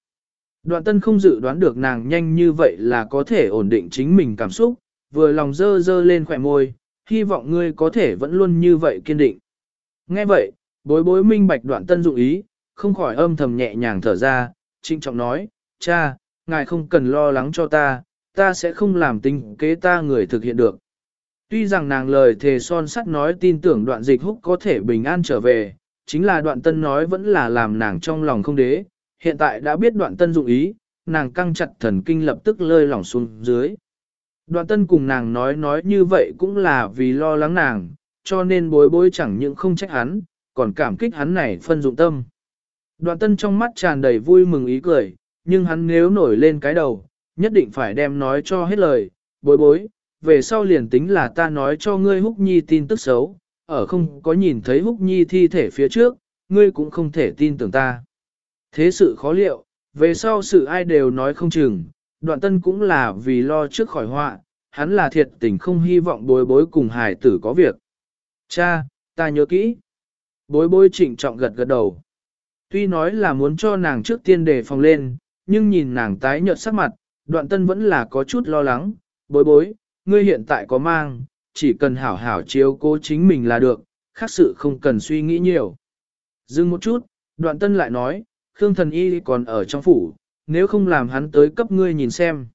Đoạn tân không dự đoán được nàng nhanh như vậy là có thể ổn định chính mình cảm xúc, vừa lòng dơ dơ lên khỏe môi, hy vọng ngươi có thể vẫn luôn như vậy kiên định. Nghe vậy, bối bối minh bạch đoạn tân dụng ý, không khỏi âm thầm nhẹ nhàng thở ra, trinh trọng nói, cha, ngài không cần lo lắng cho ta, ta sẽ không làm tính kế ta người thực hiện được. Tuy rằng nàng lời thề son sắt nói tin tưởng đoạn dịch húc có thể bình an trở về, chính là đoạn tân nói vẫn là làm nàng trong lòng không đế, hiện tại đã biết đoạn tân dụng ý, nàng căng chặt thần kinh lập tức lơi lỏng xuống dưới. Đoạn tân cùng nàng nói nói như vậy cũng là vì lo lắng nàng, cho nên bối bối chẳng những không trách hắn, còn cảm kích hắn này phân dụng tâm. Đoạn tân trong mắt tràn đầy vui mừng ý cười, nhưng hắn nếu nổi lên cái đầu, nhất định phải đem nói cho hết lời, bối bối, về sau liền tính là ta nói cho ngươi húc nhi tin tức xấu, ở không có nhìn thấy húc nhi thi thể phía trước, ngươi cũng không thể tin tưởng ta. Thế sự khó liệu, về sau sự ai đều nói không chừng, đoạn tân cũng là vì lo trước khỏi họa, hắn là thiệt tình không hy vọng bối bối cùng Hải tử có việc. Cha, ta nhớ kỹ. Bối bối trịnh trọng gật gật đầu. Tuy nói là muốn cho nàng trước tiên đề phòng lên, nhưng nhìn nàng tái nhợt sắc mặt, đoạn tân vẫn là có chút lo lắng. Bối bối, ngươi hiện tại có mang, chỉ cần hảo hảo chiếu cố chính mình là được, khác sự không cần suy nghĩ nhiều. Dừng một chút, đoạn tân lại nói, Khương thần y còn ở trong phủ, nếu không làm hắn tới cấp ngươi nhìn xem.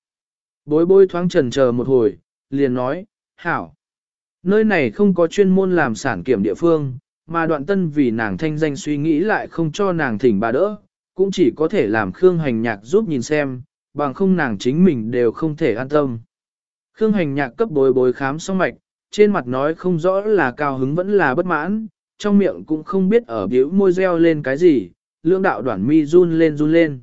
Bối bối thoáng trần chờ một hồi, liền nói, hảo. Nơi này không có chuyên môn làm sản kiểm địa phương, mà đoạn tân vì nàng thanh danh suy nghĩ lại không cho nàng thỉnh bà đỡ, cũng chỉ có thể làm Khương hành nhạc giúp nhìn xem, bằng không nàng chính mình đều không thể an tâm. Khương hành nhạc cấp bối bối khám xong mạch, trên mặt nói không rõ là cao hứng vẫn là bất mãn, trong miệng cũng không biết ở biểu môi reo lên cái gì, lương đạo đoạn mi run lên run lên.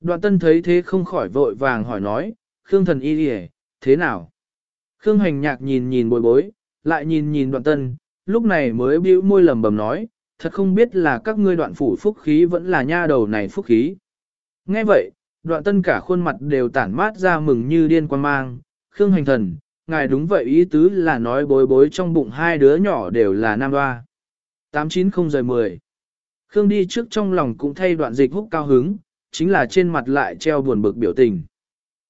Đoạn tân thấy thế không khỏi vội vàng hỏi nói, Khương thần y đi thế nào? Khương hành nhạc nhìn nhìn bối bối, lại nhìn nhìn đoạn tân, lúc này mới biểu môi lầm bầm nói, thật không biết là các ngươi đoạn phủ phúc khí vẫn là nha đầu này phúc khí. Nghe vậy, đoạn tân cả khuôn mặt đều tản mát ra mừng như điên quan mang, Khương hành thần, ngài đúng vậy ý tứ là nói bối bối trong bụng hai đứa nhỏ đều là nam hoa. 890 giờ 10 Khương đi trước trong lòng cũng thay đoạn dịch húc cao hứng, chính là trên mặt lại treo buồn bực biểu tình.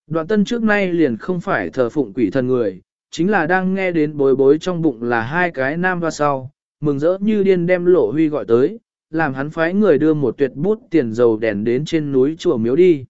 Đoạn tân trước nay liền không phải thờ phụng quỷ thần người, chính là đang nghe đến bối bối trong bụng là hai cái nam hoa sau, mừng rỡ như điên đem lộ huy gọi tới, làm hắn phái người đưa một tuyệt bút tiền dầu đèn đến trên núi chùa miếu đi.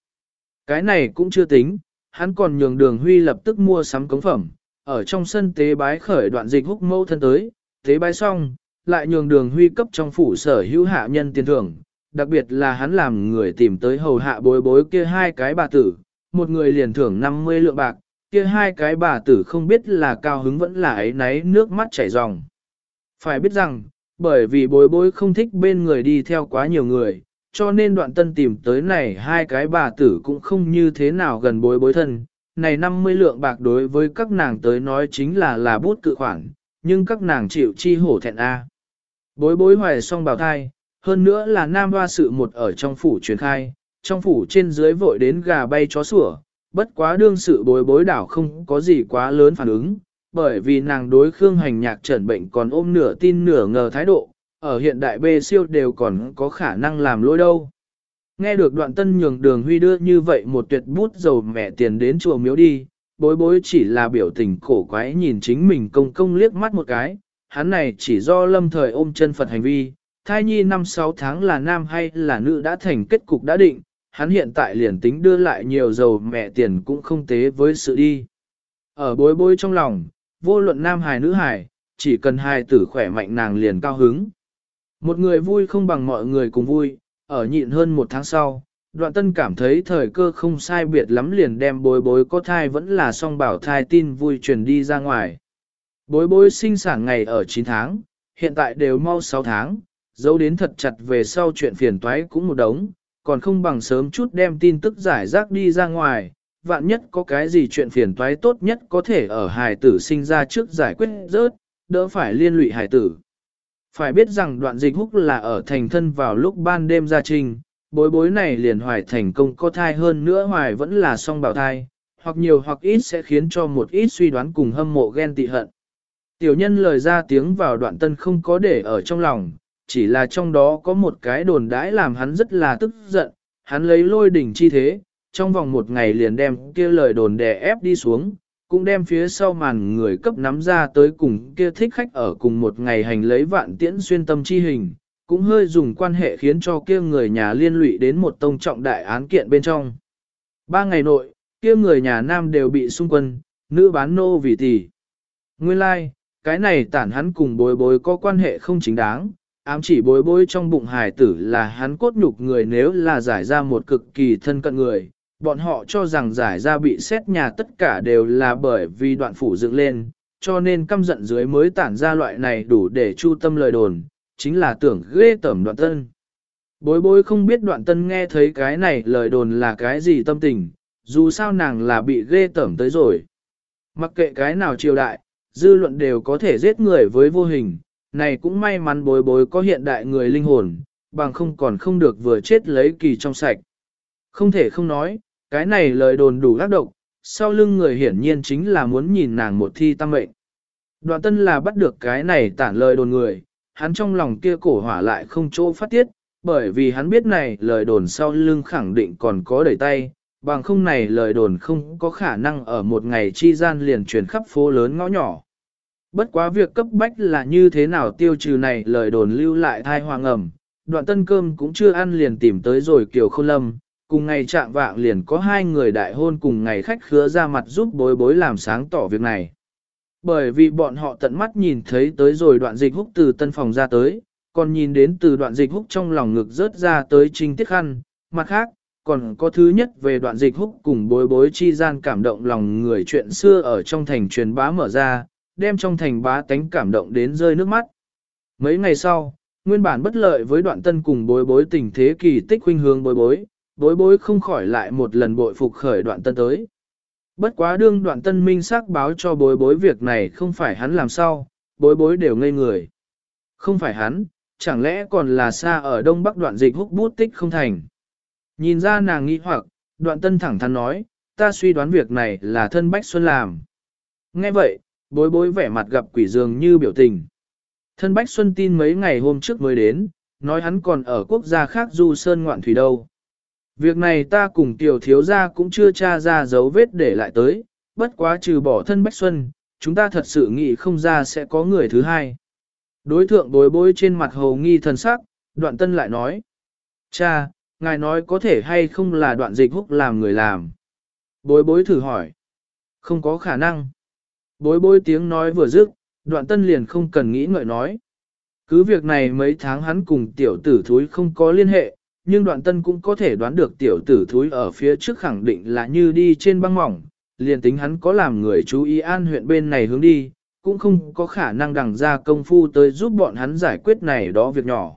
Cái này cũng chưa tính, hắn còn nhường đường huy lập tức mua sắm cống phẩm, ở trong sân tế bái khởi đoạn dịch húc mâu thân tới, tế bái xong, lại nhường đường huy cấp trong phủ sở hữu hạ nhân tiền thưởng, đặc biệt là hắn làm người tìm tới hầu hạ bối bối kia hai cái bà tử, một người liền thưởng 50 lượng bạc, kia hai cái bà tử không biết là cao hứng vẫn là ấy náy nước mắt chảy ròng. Phải biết rằng, bởi vì bối bối không thích bên người đi theo quá nhiều người, cho nên đoạn tân tìm tới này hai cái bà tử cũng không như thế nào gần bối bối thân. Này 50 lượng bạc đối với các nàng tới nói chính là là bút cự khoản, nhưng các nàng chịu chi hổ thẹn A. Bối bối hoài xong bào thai, hơn nữa là nam hoa sự một ở trong phủ truyền khai, trong phủ trên dưới vội đến gà bay chó sủa, bất quá đương sự bối bối đảo không có gì quá lớn phản ứng, bởi vì nàng đối Khương Hành Nhạc trần bệnh còn ôm nửa tin nửa ngờ thái độ, ở hiện đại bê siêu đều còn có khả năng làm lỗi đâu. Nghe được đoạn tân nhường đường huy đưa như vậy một tuyệt bút dầu mẹ tiền đến chùa miếu đi, bối bối chỉ là biểu tình cổ quái nhìn chính mình công công liếc mắt một cái, hắn này chỉ do lâm thời ôm chân Phật hành vi, thai nhi năm sáu tháng là nam hay là nữ đã thành kết cục đã định, hắn hiện tại liền tính đưa lại nhiều dầu mẹ tiền cũng không tế với sự đi. Ở bối bối trong lòng, vô luận nam hài nữ hài, chỉ cần hài tử khỏe mạnh nàng liền cao hứng. Một người vui không bằng mọi người cùng vui, ở nhịn hơn một tháng sau, đoạn tân cảm thấy thời cơ không sai biệt lắm liền đem bối bối có thai vẫn là song bảo thai tin vui truyền đi ra ngoài. Bối bối sinh sản ngày ở 9 tháng, hiện tại đều mau 6 tháng, dấu đến thật chặt về sau chuyện phiền toái cũng một đống, còn không bằng sớm chút đem tin tức giải rác đi ra ngoài, vạn nhất có cái gì chuyện phiền toái tốt nhất có thể ở hài tử sinh ra trước giải quyết rớt, đỡ phải liên lụy hài tử. Phải biết rằng đoạn dịch húc là ở thành thân vào lúc ban đêm ra trình, bối bối này liền hoài thành công có thai hơn nữa hoài vẫn là song bào thai, hoặc nhiều hoặc ít sẽ khiến cho một ít suy đoán cùng hâm mộ ghen tị hận. Tiểu nhân lời ra tiếng vào đoạn tân không có để ở trong lòng, chỉ là trong đó có một cái đồn đãi làm hắn rất là tức giận, hắn lấy lôi đỉnh chi thế, trong vòng một ngày liền đem kia lời đồn đè ép đi xuống, cũng đem phía sau màn người cấp nắm ra tới cùng kia thích khách ở cùng một ngày hành lấy vạn tiễn xuyên tâm chi hình, cũng hơi dùng quan hệ khiến cho kia người nhà liên lụy đến một tông trọng đại án kiện bên trong. Ba ngày nội, kia người nhà nam đều bị xung quân, nữ bán nô vì tỷ. Nguyên lai, like, cái này tản hắn cùng bối bối có quan hệ không chính đáng, ám chỉ bối bối trong bụng hài tử là hắn cốt nhục người nếu là giải ra một cực kỳ thân cận người. Bọn họ cho rằng giải ra bị xét nhà tất cả đều là bởi vì đoạn phủ dựng lên, cho nên căm giận dưới mới tản ra loại này đủ để chu tâm lời đồn, chính là tưởng ghê tẩm đoạn tân. Bối bối không biết đoạn tân nghe thấy cái này lời đồn là cái gì tâm tình, dù sao nàng là bị ghê tẩm tới rồi. Mặc kệ cái nào triều đại, dư luận đều có thể giết người với vô hình, này cũng may mắn bối bối có hiện đại người linh hồn, bằng không còn không được vừa chết lấy kỳ trong sạch. Không thể không nói, cái này lời đồn đủ ác độc, sau lưng người hiển nhiên chính là muốn nhìn nàng một thi tăng mệnh. Đoạn tân là bắt được cái này tản lời đồn người, hắn trong lòng kia cổ hỏa lại không chỗ phát tiết, bởi vì hắn biết này lời đồn sau lưng khẳng định còn có đẩy tay, bằng không này lời đồn không có khả năng ở một ngày chi gian liền truyền khắp phố lớn ngõ nhỏ. Bất quá việc cấp bách là như thế nào tiêu trừ này lời đồn lưu lại thai hoàng ẩm, đoạn tân cơm cũng chưa ăn liền tìm tới rồi Kiều Khôn Lâm, cùng ngày trạng vạng liền có hai người đại hôn cùng ngày khách khứa ra mặt giúp bối bối làm sáng tỏ việc này. Bởi vì bọn họ tận mắt nhìn thấy tới rồi đoạn dịch húc từ tân phòng ra tới, còn nhìn đến từ đoạn dịch húc trong lòng ngực rớt ra tới trinh tiết khăn, mặt khác, còn có thứ nhất về đoạn dịch húc cùng bối bối chi gian cảm động lòng người chuyện xưa ở trong thành truyền bá mở ra, đem trong thành bá tánh cảm động đến rơi nước mắt. Mấy ngày sau, nguyên bản bất lợi với đoạn tân cùng bối bối tình thế kỳ tích huynh hướng bối bối, bối bối không khỏi lại một lần bội phục khởi đoạn tân tới. Bất quá đương đoạn tân minh xác báo cho bối bối việc này không phải hắn làm sao, bối bối đều ngây người. Không phải hắn, chẳng lẽ còn là xa ở đông bắc đoạn dịch húc bút tích không thành. Nhìn ra nàng nghi hoặc, đoạn tân thẳng thắn nói, ta suy đoán việc này là thân Bách Xuân làm. Nghe vậy, bối bối vẻ mặt gặp quỷ dường như biểu tình. Thân Bách Xuân tin mấy ngày hôm trước mới đến, nói hắn còn ở quốc gia khác du sơn ngoạn thủy đâu. Việc này ta cùng tiểu thiếu gia cũng chưa tra ra dấu vết để lại tới, bất quá trừ bỏ thân Bách Xuân, chúng ta thật sự nghĩ không ra sẽ có người thứ hai. Đối thượng bối bối trên mặt hầu nghi thần sắc, đoạn tân lại nói. Cha, ngài nói có thể hay không là đoạn dịch húc làm người làm. Bối bối thử hỏi. Không có khả năng. Bối bối tiếng nói vừa dứt, đoạn tân liền không cần nghĩ ngợi nói. Cứ việc này mấy tháng hắn cùng tiểu tử thúi không có liên hệ, nhưng đoạn tân cũng có thể đoán được tiểu tử thúi ở phía trước khẳng định là như đi trên băng mỏng, liền tính hắn có làm người chú ý an huyện bên này hướng đi, cũng không có khả năng đằng ra công phu tới giúp bọn hắn giải quyết này đó việc nhỏ.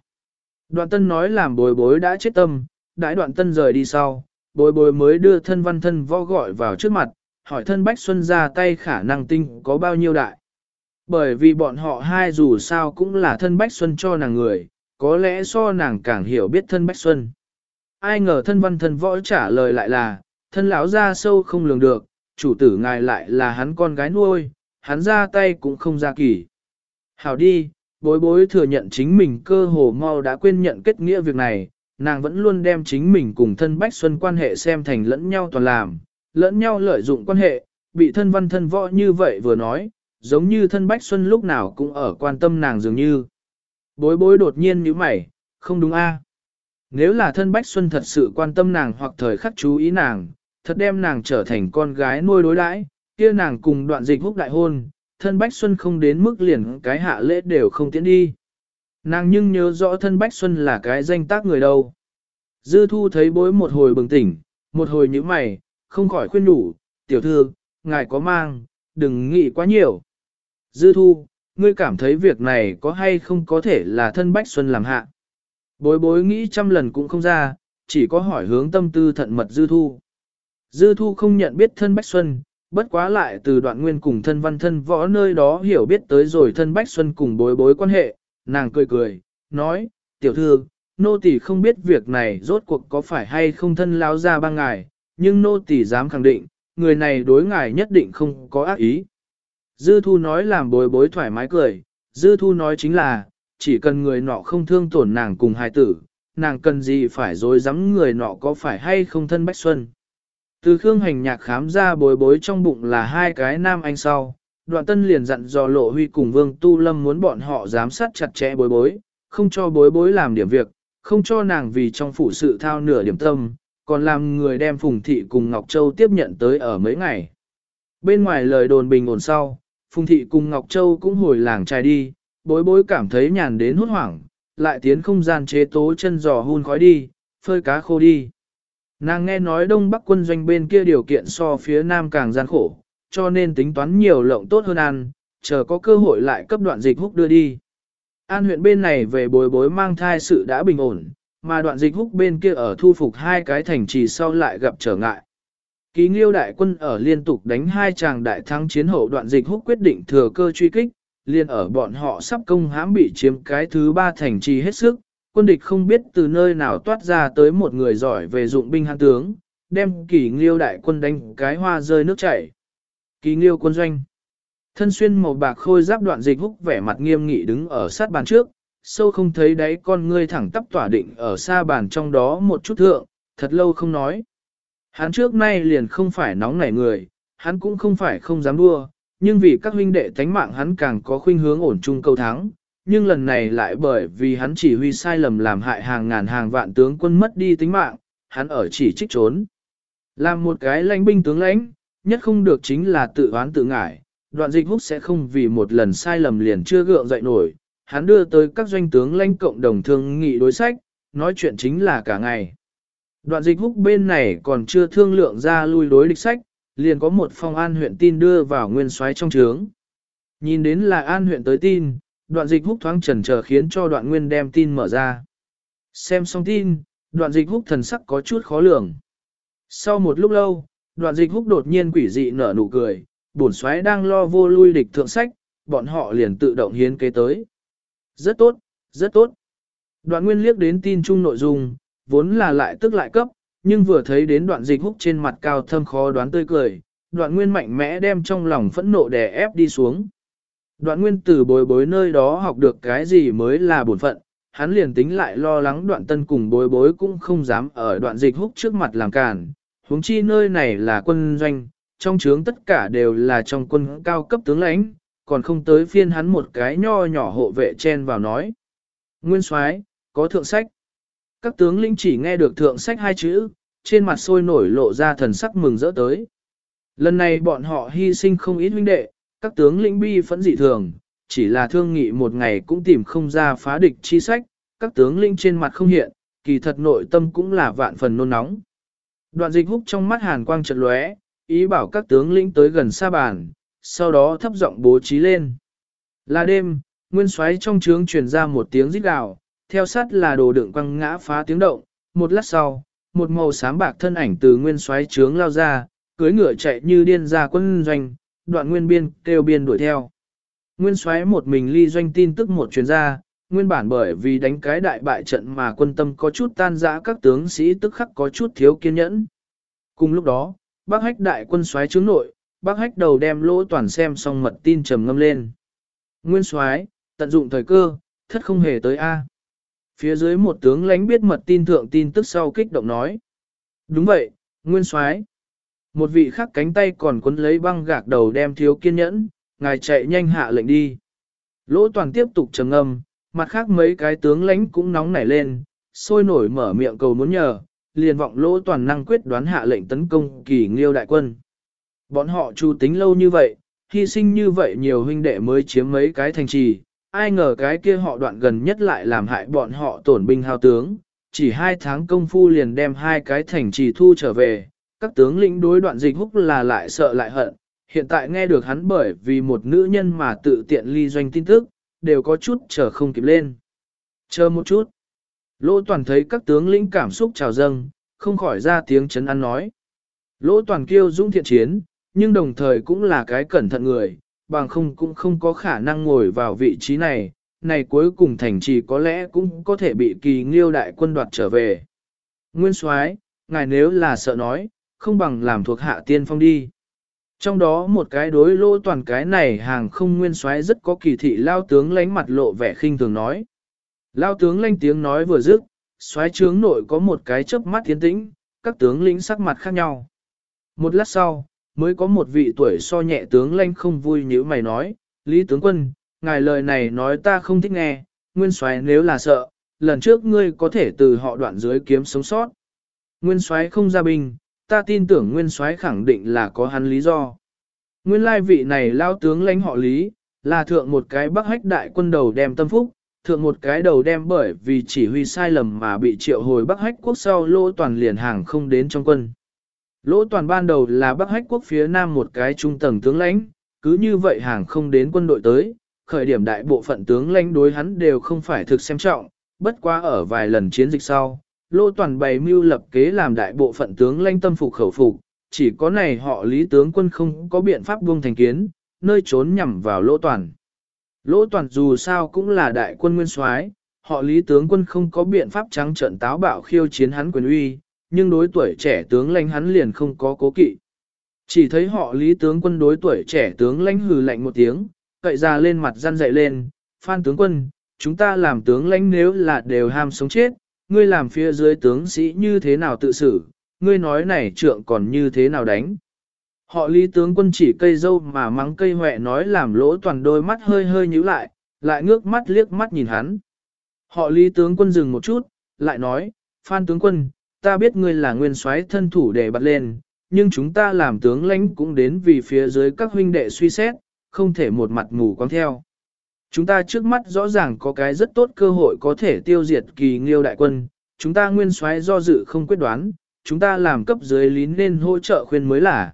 Đoạn tân nói làm bối bối đã chết tâm, đãi đoạn tân rời đi sau, bối bối mới đưa thân văn thân võ gọi vào trước mặt, hỏi thân Bách Xuân ra tay khả năng tinh có bao nhiêu đại. Bởi vì bọn họ hai dù sao cũng là thân Bách Xuân cho nàng người, có lẽ so nàng càng hiểu biết thân Bách Xuân. Ai ngờ thân văn thân võ trả lời lại là, thân lão ra sâu không lường được, chủ tử ngài lại là hắn con gái nuôi, hắn ra tay cũng không ra kỳ. Hảo đi, bối bối thừa nhận chính mình cơ hồ mau đã quên nhận kết nghĩa việc này, nàng vẫn luôn đem chính mình cùng thân Bách Xuân quan hệ xem thành lẫn nhau toàn làm, lẫn nhau lợi dụng quan hệ, bị thân văn thân võ như vậy vừa nói, giống như thân Bách Xuân lúc nào cũng ở quan tâm nàng dường như. Bối bối đột nhiên như mày, không đúng a? Nếu là thân Bách Xuân thật sự quan tâm nàng hoặc thời khắc chú ý nàng, thật đem nàng trở thành con gái nuôi đối đãi, kia nàng cùng đoạn dịch húc đại hôn, thân Bách Xuân không đến mức liền cái hạ lễ đều không tiến đi. Nàng nhưng nhớ rõ thân Bách Xuân là cái danh tác người đâu. Dư thu thấy bối một hồi bừng tỉnh, một hồi như mày, không khỏi khuyên đủ, tiểu thư, ngài có mang, đừng nghĩ quá nhiều. Dư thu, ngươi cảm thấy việc này có hay không có thể là thân Bách Xuân làm hạ. Bối bối nghĩ trăm lần cũng không ra, chỉ có hỏi hướng tâm tư thận mật Dư thu. Dư thu không nhận biết thân Bách Xuân, bất quá lại từ đoạn nguyên cùng thân văn thân võ nơi đó hiểu biết tới rồi thân Bách Xuân cùng bối bối quan hệ, nàng cười cười, nói, tiểu thư, nô tỳ không biết việc này rốt cuộc có phải hay không thân lao ra ba ngài, nhưng nô tỳ dám khẳng định, người này đối ngài nhất định không có ác ý. Dư thu nói làm bối bối thoải mái cười, dư thu nói chính là, chỉ cần người nọ không thương tổn nàng cùng hài tử, nàng cần gì phải dối dám người nọ có phải hay không thân Bách Xuân. Từ Khương Hành Nhạc khám ra bối bối trong bụng là hai cái nam anh sau, đoạn tân liền dặn dò lộ huy cùng Vương Tu Lâm muốn bọn họ giám sát chặt chẽ bối bối, không cho bối bối làm điểm việc, không cho nàng vì trong phủ sự thao nửa điểm tâm, còn làm người đem Phùng Thị cùng Ngọc Châu tiếp nhận tới ở mấy ngày. Bên ngoài lời đồn bình ổn sau, Phùng Thị cùng Ngọc Châu cũng hồi làng trai đi, bối bối cảm thấy nhàn đến hốt hoảng, lại tiến không gian chế tố chân giò hun khói đi, phơi cá khô đi. Nàng nghe nói Đông Bắc quân doanh bên kia điều kiện so phía Nam càng gian khổ, cho nên tính toán nhiều lộng tốt hơn ăn, chờ có cơ hội lại cấp đoạn dịch húc đưa đi. An huyện bên này về bối bối mang thai sự đã bình ổn, mà đoạn dịch húc bên kia ở thu phục hai cái thành trì sau lại gặp trở ngại. Ký nghiêu đại quân ở liên tục đánh hai chàng đại thắng chiến hậu đoạn dịch húc quyết định thừa cơ truy kích, liền ở bọn họ sắp công hãm bị chiếm cái thứ ba thành trì hết sức, quân địch không biết từ nơi nào toát ra tới một người giỏi về dụng binh hạng tướng, đem kỳ nghiêu đại quân đánh cái hoa rơi nước chảy. Ký nghiêu quân doanh. Thân xuyên màu bạc khôi giáp đoạn dịch húc vẻ mặt nghiêm nghị đứng ở sát bàn trước, sâu không thấy đáy con ngươi thẳng tắp tỏa định ở xa bàn trong đó một chút thượng, thật lâu không nói. Hắn trước nay liền không phải nóng nảy người, hắn cũng không phải không dám đua, nhưng vì các huynh đệ tánh mạng hắn càng có khuynh hướng ổn chung cầu thắng, nhưng lần này lại bởi vì hắn chỉ huy sai lầm làm hại hàng ngàn hàng vạn tướng quân mất đi tính mạng, hắn ở chỉ trích trốn. Làm một cái lãnh binh tướng lãnh, nhất không được chính là tự oán tự ngải, đoạn dịch húc sẽ không vì một lần sai lầm liền chưa gượng dậy nổi, hắn đưa tới các doanh tướng lãnh cộng đồng thương nghị đối sách, nói chuyện chính là cả ngày. Đoạn dịch húc bên này còn chưa thương lượng ra lui đối địch sách, liền có một phong an huyện tin đưa vào nguyên soái trong trướng. Nhìn đến là an huyện tới tin, đoạn dịch húc thoáng trần chờ khiến cho đoạn nguyên đem tin mở ra. Xem xong tin, đoạn dịch húc thần sắc có chút khó lường. Sau một lúc lâu, đoạn dịch húc đột nhiên quỷ dị nở nụ cười, bổn xoáy đang lo vô lui địch thượng sách, bọn họ liền tự động hiến kế tới. Rất tốt, rất tốt. Đoạn nguyên liếc đến tin chung nội dung, vốn là lại tức lại cấp, nhưng vừa thấy đến đoạn dịch húc trên mặt cao thâm khó đoán tươi cười, đoạn nguyên mạnh mẽ đem trong lòng phẫn nộ đè ép đi xuống. Đoạn nguyên từ bối bối nơi đó học được cái gì mới là bổn phận, hắn liền tính lại lo lắng đoạn tân cùng bối bối cũng không dám ở đoạn dịch húc trước mặt làm cản, huống chi nơi này là quân doanh, trong trướng tất cả đều là trong quân cao cấp tướng lãnh, còn không tới phiên hắn một cái nho nhỏ hộ vệ chen vào nói. Nguyên soái có thượng sách. Các tướng lĩnh chỉ nghe được thượng sách hai chữ, trên mặt sôi nổi lộ ra thần sắc mừng rỡ tới. Lần này bọn họ hy sinh không ít huynh đệ, các tướng lĩnh bi phẫn dị thường, chỉ là thương nghị một ngày cũng tìm không ra phá địch chi sách, các tướng lĩnh trên mặt không hiện, kỳ thật nội tâm cũng là vạn phần nôn nóng. Đoạn dịch húc trong mắt hàn quang chợt lóe, ý bảo các tướng lĩnh tới gần xa bàn, sau đó thấp giọng bố trí lên. Là đêm, nguyên xoáy trong trướng truyền ra một tiếng rít gào, theo sát là đồ đựng quăng ngã phá tiếng động, một lát sau, một màu xám bạc thân ảnh từ nguyên xoáy trướng lao ra, cưới ngựa chạy như điên ra quân doanh, đoạn nguyên biên kêu biên đuổi theo. Nguyên xoáy một mình ly doanh tin tức một chuyến ra, nguyên bản bởi vì đánh cái đại bại trận mà quân tâm có chút tan rã các tướng sĩ tức khắc có chút thiếu kiên nhẫn. Cùng lúc đó, bác hách đại quân xoáy trướng nội, bác hách đầu đem lỗ toàn xem xong mật tin trầm ngâm lên. Nguyên soái tận dụng thời cơ, thất không hề tới A. Phía dưới một tướng lãnh biết mật tin thượng tin tức sau kích động nói. Đúng vậy, Nguyên soái Một vị khác cánh tay còn quấn lấy băng gạc đầu đem thiếu kiên nhẫn, ngài chạy nhanh hạ lệnh đi. Lỗ toàn tiếp tục trầm ngâm, mặt khác mấy cái tướng lãnh cũng nóng nảy lên, sôi nổi mở miệng cầu muốn nhờ, liền vọng lỗ toàn năng quyết đoán hạ lệnh tấn công kỳ nghiêu đại quân. Bọn họ chu tính lâu như vậy, hy sinh như vậy nhiều huynh đệ mới chiếm mấy cái thành trì, ai ngờ cái kia họ đoạn gần nhất lại làm hại bọn họ tổn binh hao tướng, chỉ hai tháng công phu liền đem hai cái thành trì thu trở về, các tướng lĩnh đối đoạn dịch húc là lại sợ lại hận, hiện tại nghe được hắn bởi vì một nữ nhân mà tự tiện ly doanh tin tức, đều có chút chờ không kịp lên. Chờ một chút. Lỗ toàn thấy các tướng lĩnh cảm xúc trào dâng, không khỏi ra tiếng chấn an nói. Lỗ toàn kêu dũng thiện chiến, nhưng đồng thời cũng là cái cẩn thận người, bằng không cũng không có khả năng ngồi vào vị trí này, này cuối cùng thành trì có lẽ cũng có thể bị kỳ nghiêu đại quân đoạt trở về. Nguyên soái ngài nếu là sợ nói, không bằng làm thuộc hạ tiên phong đi. Trong đó một cái đối lỗ toàn cái này hàng không nguyên soái rất có kỳ thị lao tướng lánh mặt lộ vẻ khinh thường nói. Lao tướng lanh tiếng nói vừa dứt, soái trướng nội có một cái chớp mắt tiến tĩnh, các tướng lĩnh sắc mặt khác nhau. Một lát sau, mới có một vị tuổi so nhẹ tướng lanh không vui như mày nói, Lý tướng quân, ngài lời này nói ta không thích nghe, nguyên soái nếu là sợ, lần trước ngươi có thể từ họ đoạn dưới kiếm sống sót. Nguyên soái không ra binh, ta tin tưởng nguyên soái khẳng định là có hắn lý do. Nguyên lai vị này lao tướng lãnh họ Lý, là thượng một cái bắc hách đại quân đầu đem tâm phúc, thượng một cái đầu đem bởi vì chỉ huy sai lầm mà bị triệu hồi bắc hách quốc sau lỗ toàn liền hàng không đến trong quân. Lỗ toàn ban đầu là bắc hách quốc phía nam một cái trung tầng tướng lãnh, cứ như vậy hàng không đến quân đội tới, khởi điểm đại bộ phận tướng lãnh đối hắn đều không phải thực xem trọng, bất quá ở vài lần chiến dịch sau, Lỗ toàn bày mưu lập kế làm đại bộ phận tướng lãnh tâm phục khẩu phục, chỉ có này họ lý tướng quân không có biện pháp buông thành kiến, nơi trốn nhằm vào lỗ toàn. Lỗ toàn dù sao cũng là đại quân nguyên soái, họ lý tướng quân không có biện pháp trắng trợn táo bạo khiêu chiến hắn quyền uy, nhưng đối tuổi trẻ tướng lãnh hắn liền không có cố kỵ. Chỉ thấy họ lý tướng quân đối tuổi trẻ tướng lãnh hừ lạnh một tiếng, cậy ra lên mặt răn dậy lên, phan tướng quân, chúng ta làm tướng lãnh nếu là đều ham sống chết, ngươi làm phía dưới tướng sĩ như thế nào tự xử, ngươi nói này trượng còn như thế nào đánh. Họ lý tướng quân chỉ cây dâu mà mắng cây huệ nói làm lỗ toàn đôi mắt hơi hơi nhíu lại, lại ngước mắt liếc mắt nhìn hắn. Họ lý tướng quân dừng một chút, lại nói, Phan tướng quân, ta biết ngươi là nguyên soái thân thủ để bật lên, nhưng chúng ta làm tướng lãnh cũng đến vì phía dưới các huynh đệ suy xét, không thể một mặt ngủ quăng theo. Chúng ta trước mắt rõ ràng có cái rất tốt cơ hội có thể tiêu diệt kỳ nghiêu đại quân, chúng ta nguyên soái do dự không quyết đoán, chúng ta làm cấp dưới lý nên hỗ trợ khuyên mới là.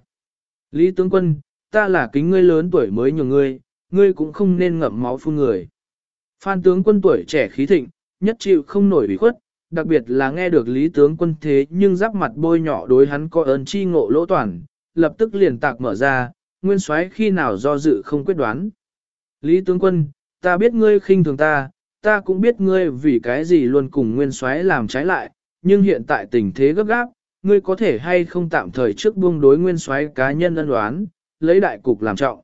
Lý tướng quân, ta là kính ngươi lớn tuổi mới nhường ngươi, ngươi cũng không nên ngậm máu phun người. Phan tướng quân tuổi trẻ khí thịnh, nhất chịu không nổi bị khuất, đặc biệt là nghe được lý tướng quân thế nhưng giáp mặt bôi nhỏ đối hắn có ơn chi ngộ lỗ toàn, lập tức liền tạc mở ra, nguyên soái khi nào do dự không quyết đoán. Lý tướng quân, ta biết ngươi khinh thường ta, ta cũng biết ngươi vì cái gì luôn cùng nguyên soái làm trái lại, nhưng hiện tại tình thế gấp gáp, ngươi có thể hay không tạm thời trước buông đối nguyên soái cá nhân ân đoán, lấy đại cục làm trọng.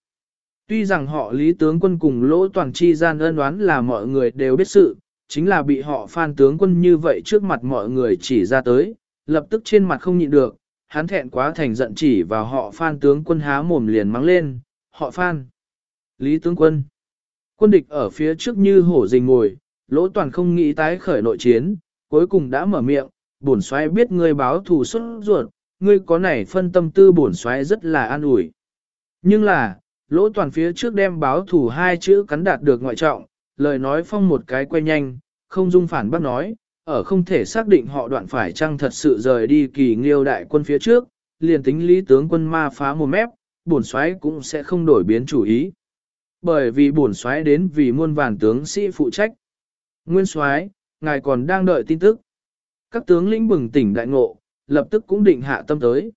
Tuy rằng họ lý tướng quân cùng lỗ toàn chi gian ân đoán là mọi người đều biết sự, chính là bị họ phan tướng quân như vậy trước mặt mọi người chỉ ra tới, lập tức trên mặt không nhịn được, hắn thẹn quá thành giận chỉ vào họ phan tướng quân há mồm liền mắng lên, họ phan. Lý tướng quân. Quân địch ở phía trước như hổ rình ngồi, lỗ toàn không nghĩ tái khởi nội chiến, cuối cùng đã mở miệng, bổn xoáy biết ngươi báo thù xuất ruột, ngươi có này phân tâm tư bổn xoáy rất là an ủi. Nhưng là, lỗ toàn phía trước đem báo thù hai chữ cắn đạt được ngoại trọng, lời nói phong một cái quay nhanh, không dung phản bác nói, ở không thể xác định họ đoạn phải chăng thật sự rời đi kỳ nghiêu đại quân phía trước, liền tính lý tướng quân ma phá một mép, bổn xoáy cũng sẽ không đổi biến chủ ý. Bởi vì bổn xoáy đến vì muôn vàn tướng sĩ phụ trách. Nguyên soái, ngài còn đang đợi tin tức. Các tướng lĩnh bừng tỉnh đại ngộ, lập tức cũng định hạ tâm tới.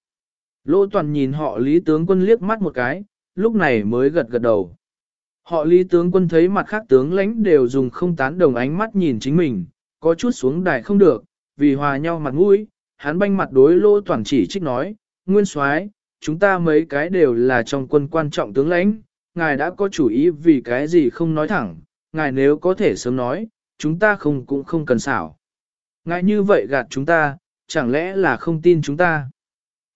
Lỗ toàn nhìn họ lý tướng quân liếc mắt một cái, lúc này mới gật gật đầu. Họ lý tướng quân thấy mặt khác tướng lãnh đều dùng không tán đồng ánh mắt nhìn chính mình, có chút xuống đài không được, vì hòa nhau mặt mũi, hắn banh mặt đối lỗ toàn chỉ trích nói, nguyên soái, chúng ta mấy cái đều là trong quân quan trọng tướng lãnh, ngài đã có chủ ý vì cái gì không nói thẳng, ngài nếu có thể sớm nói, chúng ta không cũng không cần xảo. Ngài như vậy gạt chúng ta, chẳng lẽ là không tin chúng ta?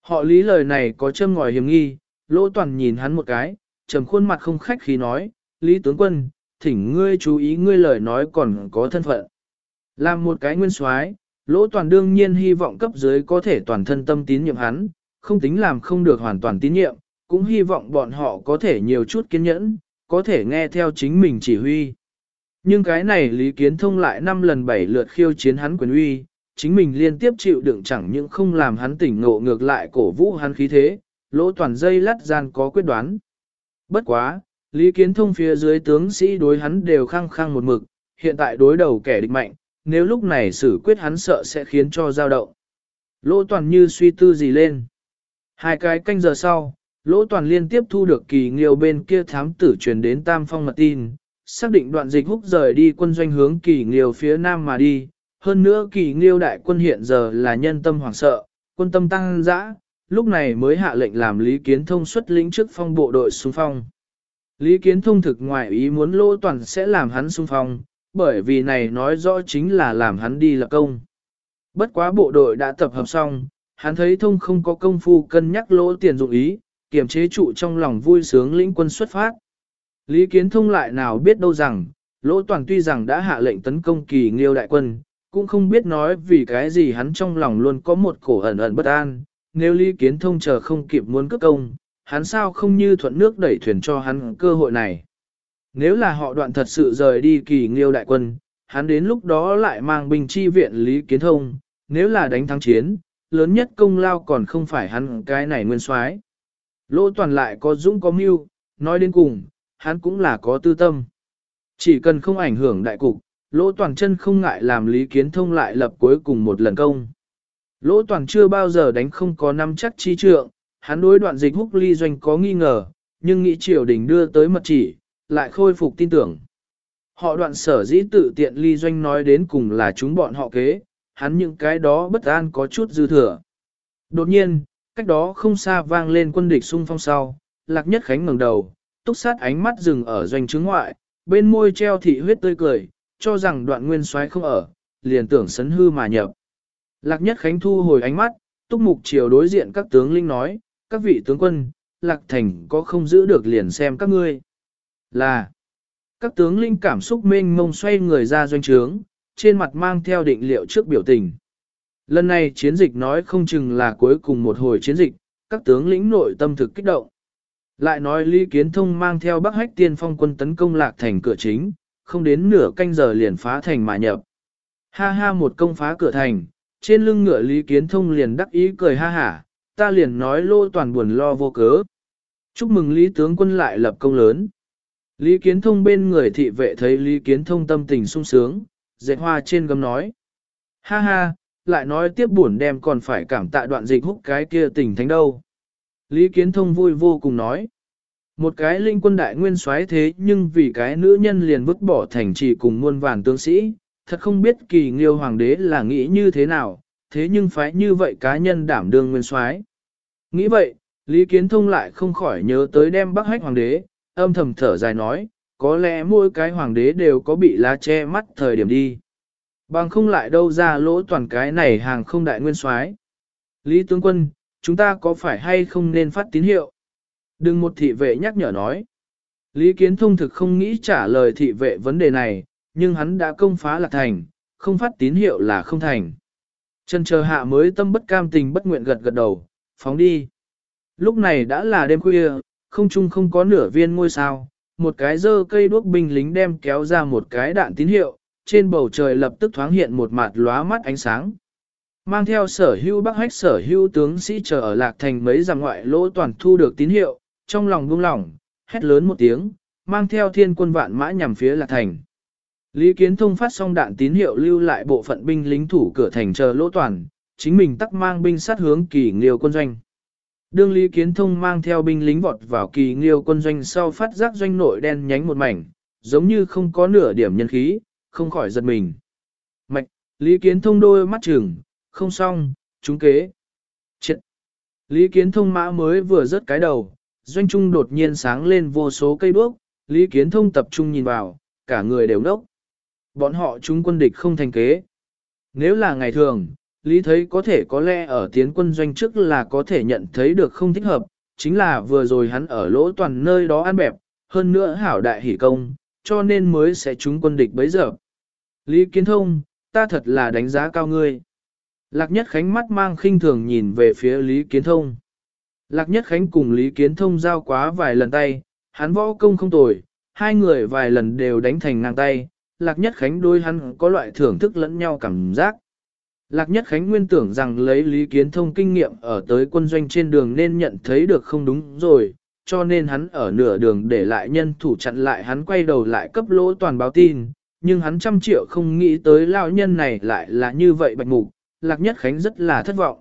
Họ lý lời này có châm ngòi hiểm nghi, lỗ toàn nhìn hắn một cái, trầm khuôn mặt không khách khí nói, lý tướng quân, thỉnh ngươi chú ý ngươi lời nói còn có thân phận. Làm một cái nguyên soái, lỗ toàn đương nhiên hy vọng cấp dưới có thể toàn thân tâm tín nhiệm hắn, không tính làm không được hoàn toàn tín nhiệm, cũng hy vọng bọn họ có thể nhiều chút kiên nhẫn, có thể nghe theo chính mình chỉ huy. Nhưng cái này Lý Kiến Thông lại năm lần bảy lượt khiêu chiến hắn quyền uy, chính mình liên tiếp chịu đựng chẳng những không làm hắn tỉnh ngộ ngược lại cổ vũ hắn khí thế, lỗ toàn dây lắt gian có quyết đoán. Bất quá, Lý Kiến Thông phía dưới tướng sĩ đối hắn đều khăng khăng một mực, hiện tại đối đầu kẻ địch mạnh, nếu lúc này xử quyết hắn sợ sẽ khiến cho dao động. Lỗ toàn như suy tư gì lên. Hai cái canh giờ sau, lỗ toàn liên tiếp thu được kỳ nghiêu bên kia thám tử truyền đến tam phong mật tin, xác định đoạn dịch húc rời đi quân doanh hướng kỳ nghiêu phía nam mà đi. Hơn nữa kỳ nghiêu đại quân hiện giờ là nhân tâm hoảng sợ, quân tâm tăng dã, lúc này mới hạ lệnh làm Lý Kiến Thông xuất lĩnh trước phong bộ đội xung phong. Lý Kiến Thông thực ngoài ý muốn lỗ toàn sẽ làm hắn xung phong, bởi vì này nói rõ chính là làm hắn đi lập công. Bất quá bộ đội đã tập hợp xong, hắn thấy thông không có công phu cân nhắc lỗ tiền dụng ý, kiềm chế trụ trong lòng vui sướng lĩnh quân xuất phát. Lý Kiến Thông lại nào biết đâu rằng, lỗ toàn tuy rằng đã hạ lệnh tấn công kỳ nghiêu đại quân, cũng không biết nói vì cái gì hắn trong lòng luôn có một cổ ẩn ẩn bất an, nếu Lý Kiến Thông chờ không kịp muốn cướp công, hắn sao không như thuận nước đẩy thuyền cho hắn cơ hội này. Nếu là họ đoạn thật sự rời đi kỳ nghiêu đại quân, hắn đến lúc đó lại mang binh chi viện Lý Kiến Thông, nếu là đánh thắng chiến, lớn nhất công lao còn không phải hắn cái này nguyên soái. Lỗ toàn lại có dũng có mưu, nói đến cùng, hắn cũng là có tư tâm. Chỉ cần không ảnh hưởng đại cục, lỗ toàn chân không ngại làm Lý Kiến Thông lại lập cuối cùng một lần công. Lỗ toàn chưa bao giờ đánh không có năm chắc chi trượng, hắn đối đoạn dịch húc ly doanh có nghi ngờ, nhưng nghĩ triều đình đưa tới mật chỉ, lại khôi phục tin tưởng. Họ đoạn sở dĩ tự tiện ly doanh nói đến cùng là chúng bọn họ kế, hắn những cái đó bất an có chút dư thừa. Đột nhiên, cách đó không xa vang lên quân địch xung phong sau, lạc nhất khánh ngẩng đầu, túc sát ánh mắt dừng ở doanh trướng ngoại, bên môi treo thị huyết tươi cười, cho rằng đoạn nguyên soái không ở, liền tưởng sấn hư mà nhập. Lạc nhất khánh thu hồi ánh mắt, túc mục chiều đối diện các tướng linh nói, các vị tướng quân, lạc thành có không giữ được liền xem các ngươi. Là, các tướng linh cảm xúc mênh mông xoay người ra doanh trướng, trên mặt mang theo định liệu trước biểu tình. Lần này chiến dịch nói không chừng là cuối cùng một hồi chiến dịch, các tướng lĩnh nội tâm thực kích động. Lại nói Lý Kiến Thông mang theo Bắc Hách tiên phong quân tấn công lạc thành cửa chính, không đến nửa canh giờ liền phá thành mà nhập. Ha ha một công phá cửa thành, trên lưng ngựa Lý Kiến Thông liền đắc ý cười ha hả, ta liền nói lô toàn buồn lo vô cớ. Chúc mừng Lý tướng quân lại lập công lớn. Lý Kiến Thông bên người thị vệ thấy Lý Kiến Thông tâm tình sung sướng, dệt hoa trên gấm nói. Ha ha, lại nói tiếp buồn đem còn phải cảm tạ đoạn dịch húc cái kia tình thánh đâu. Lý Kiến Thông vui vô cùng nói. Một cái linh quân đại nguyên soái thế nhưng vì cái nữ nhân liền vứt bỏ thành trì cùng muôn vàn tướng sĩ, thật không biết kỳ nghiêu hoàng đế là nghĩ như thế nào, thế nhưng phải như vậy cá nhân đảm đương nguyên soái. Nghĩ vậy, Lý Kiến Thông lại không khỏi nhớ tới đem bác hách hoàng đế, âm thầm thở dài nói, có lẽ mỗi cái hoàng đế đều có bị lá che mắt thời điểm đi. Bằng không lại đâu ra lỗ toàn cái này hàng không đại nguyên soái. Lý tướng quân, chúng ta có phải hay không nên phát tín hiệu? Đừng một thị vệ nhắc nhở nói. Lý Kiến Thông thực không nghĩ trả lời thị vệ vấn đề này, nhưng hắn đã công phá lạc thành, không phát tín hiệu là không thành. Chân chờ hạ mới tâm bất cam tình bất nguyện gật gật đầu, phóng đi. Lúc này đã là đêm khuya, không chung không có nửa viên ngôi sao, một cái dơ cây đuốc binh lính đem kéo ra một cái đạn tín hiệu, trên bầu trời lập tức thoáng hiện một mặt lóa mắt ánh sáng. Mang theo sở hưu bắc hách sở hưu tướng sĩ chờ ở lạc thành mấy giang ngoại lỗ toàn thu được tín hiệu, trong lòng buông lỏng, hét lớn một tiếng, mang theo thiên quân vạn mã nhằm phía lạc thành. Lý Kiến Thông phát xong đạn tín hiệu lưu lại bộ phận binh lính thủ cửa thành chờ lỗ toàn, chính mình tắc mang binh sát hướng kỳ nghiêu quân doanh. Đương Lý Kiến Thông mang theo binh lính vọt vào kỳ nghiêu quân doanh sau phát giác doanh nội đen nhánh một mảnh, giống như không có nửa điểm nhân khí, không khỏi giật mình. Mạch, Lý Kiến Thông đôi mắt trừng, không xong, chúng kế. Chết! Lý Kiến Thông mã mới vừa rớt cái đầu, doanh trung đột nhiên sáng lên vô số cây đuốc, Lý Kiến Thông tập trung nhìn vào, cả người đều nốc. Bọn họ chúng quân địch không thành kế. Nếu là ngày thường, Lý thấy có thể có lẽ ở tiến quân doanh trước là có thể nhận thấy được không thích hợp, chính là vừa rồi hắn ở lỗ toàn nơi đó ăn bẹp, hơn nữa hảo đại hỷ công, cho nên mới sẽ chúng quân địch bấy giờ. Lý Kiến Thông, ta thật là đánh giá cao ngươi. Lạc Nhất Khánh mắt mang khinh thường nhìn về phía Lý Kiến Thông. Lạc Nhất Khánh cùng Lý Kiến Thông giao quá vài lần tay, hắn võ công không tồi, hai người vài lần đều đánh thành ngang tay, Lạc Nhất Khánh đôi hắn có loại thưởng thức lẫn nhau cảm giác. Lạc Nhất Khánh nguyên tưởng rằng lấy Lý Kiến Thông kinh nghiệm ở tới quân doanh trên đường nên nhận thấy được không đúng rồi, cho nên hắn ở nửa đường để lại nhân thủ chặn lại hắn quay đầu lại cấp lỗ toàn báo tin, nhưng hắn trăm triệu không nghĩ tới lao nhân này lại là như vậy bạch mục, Lạc Nhất Khánh rất là thất vọng.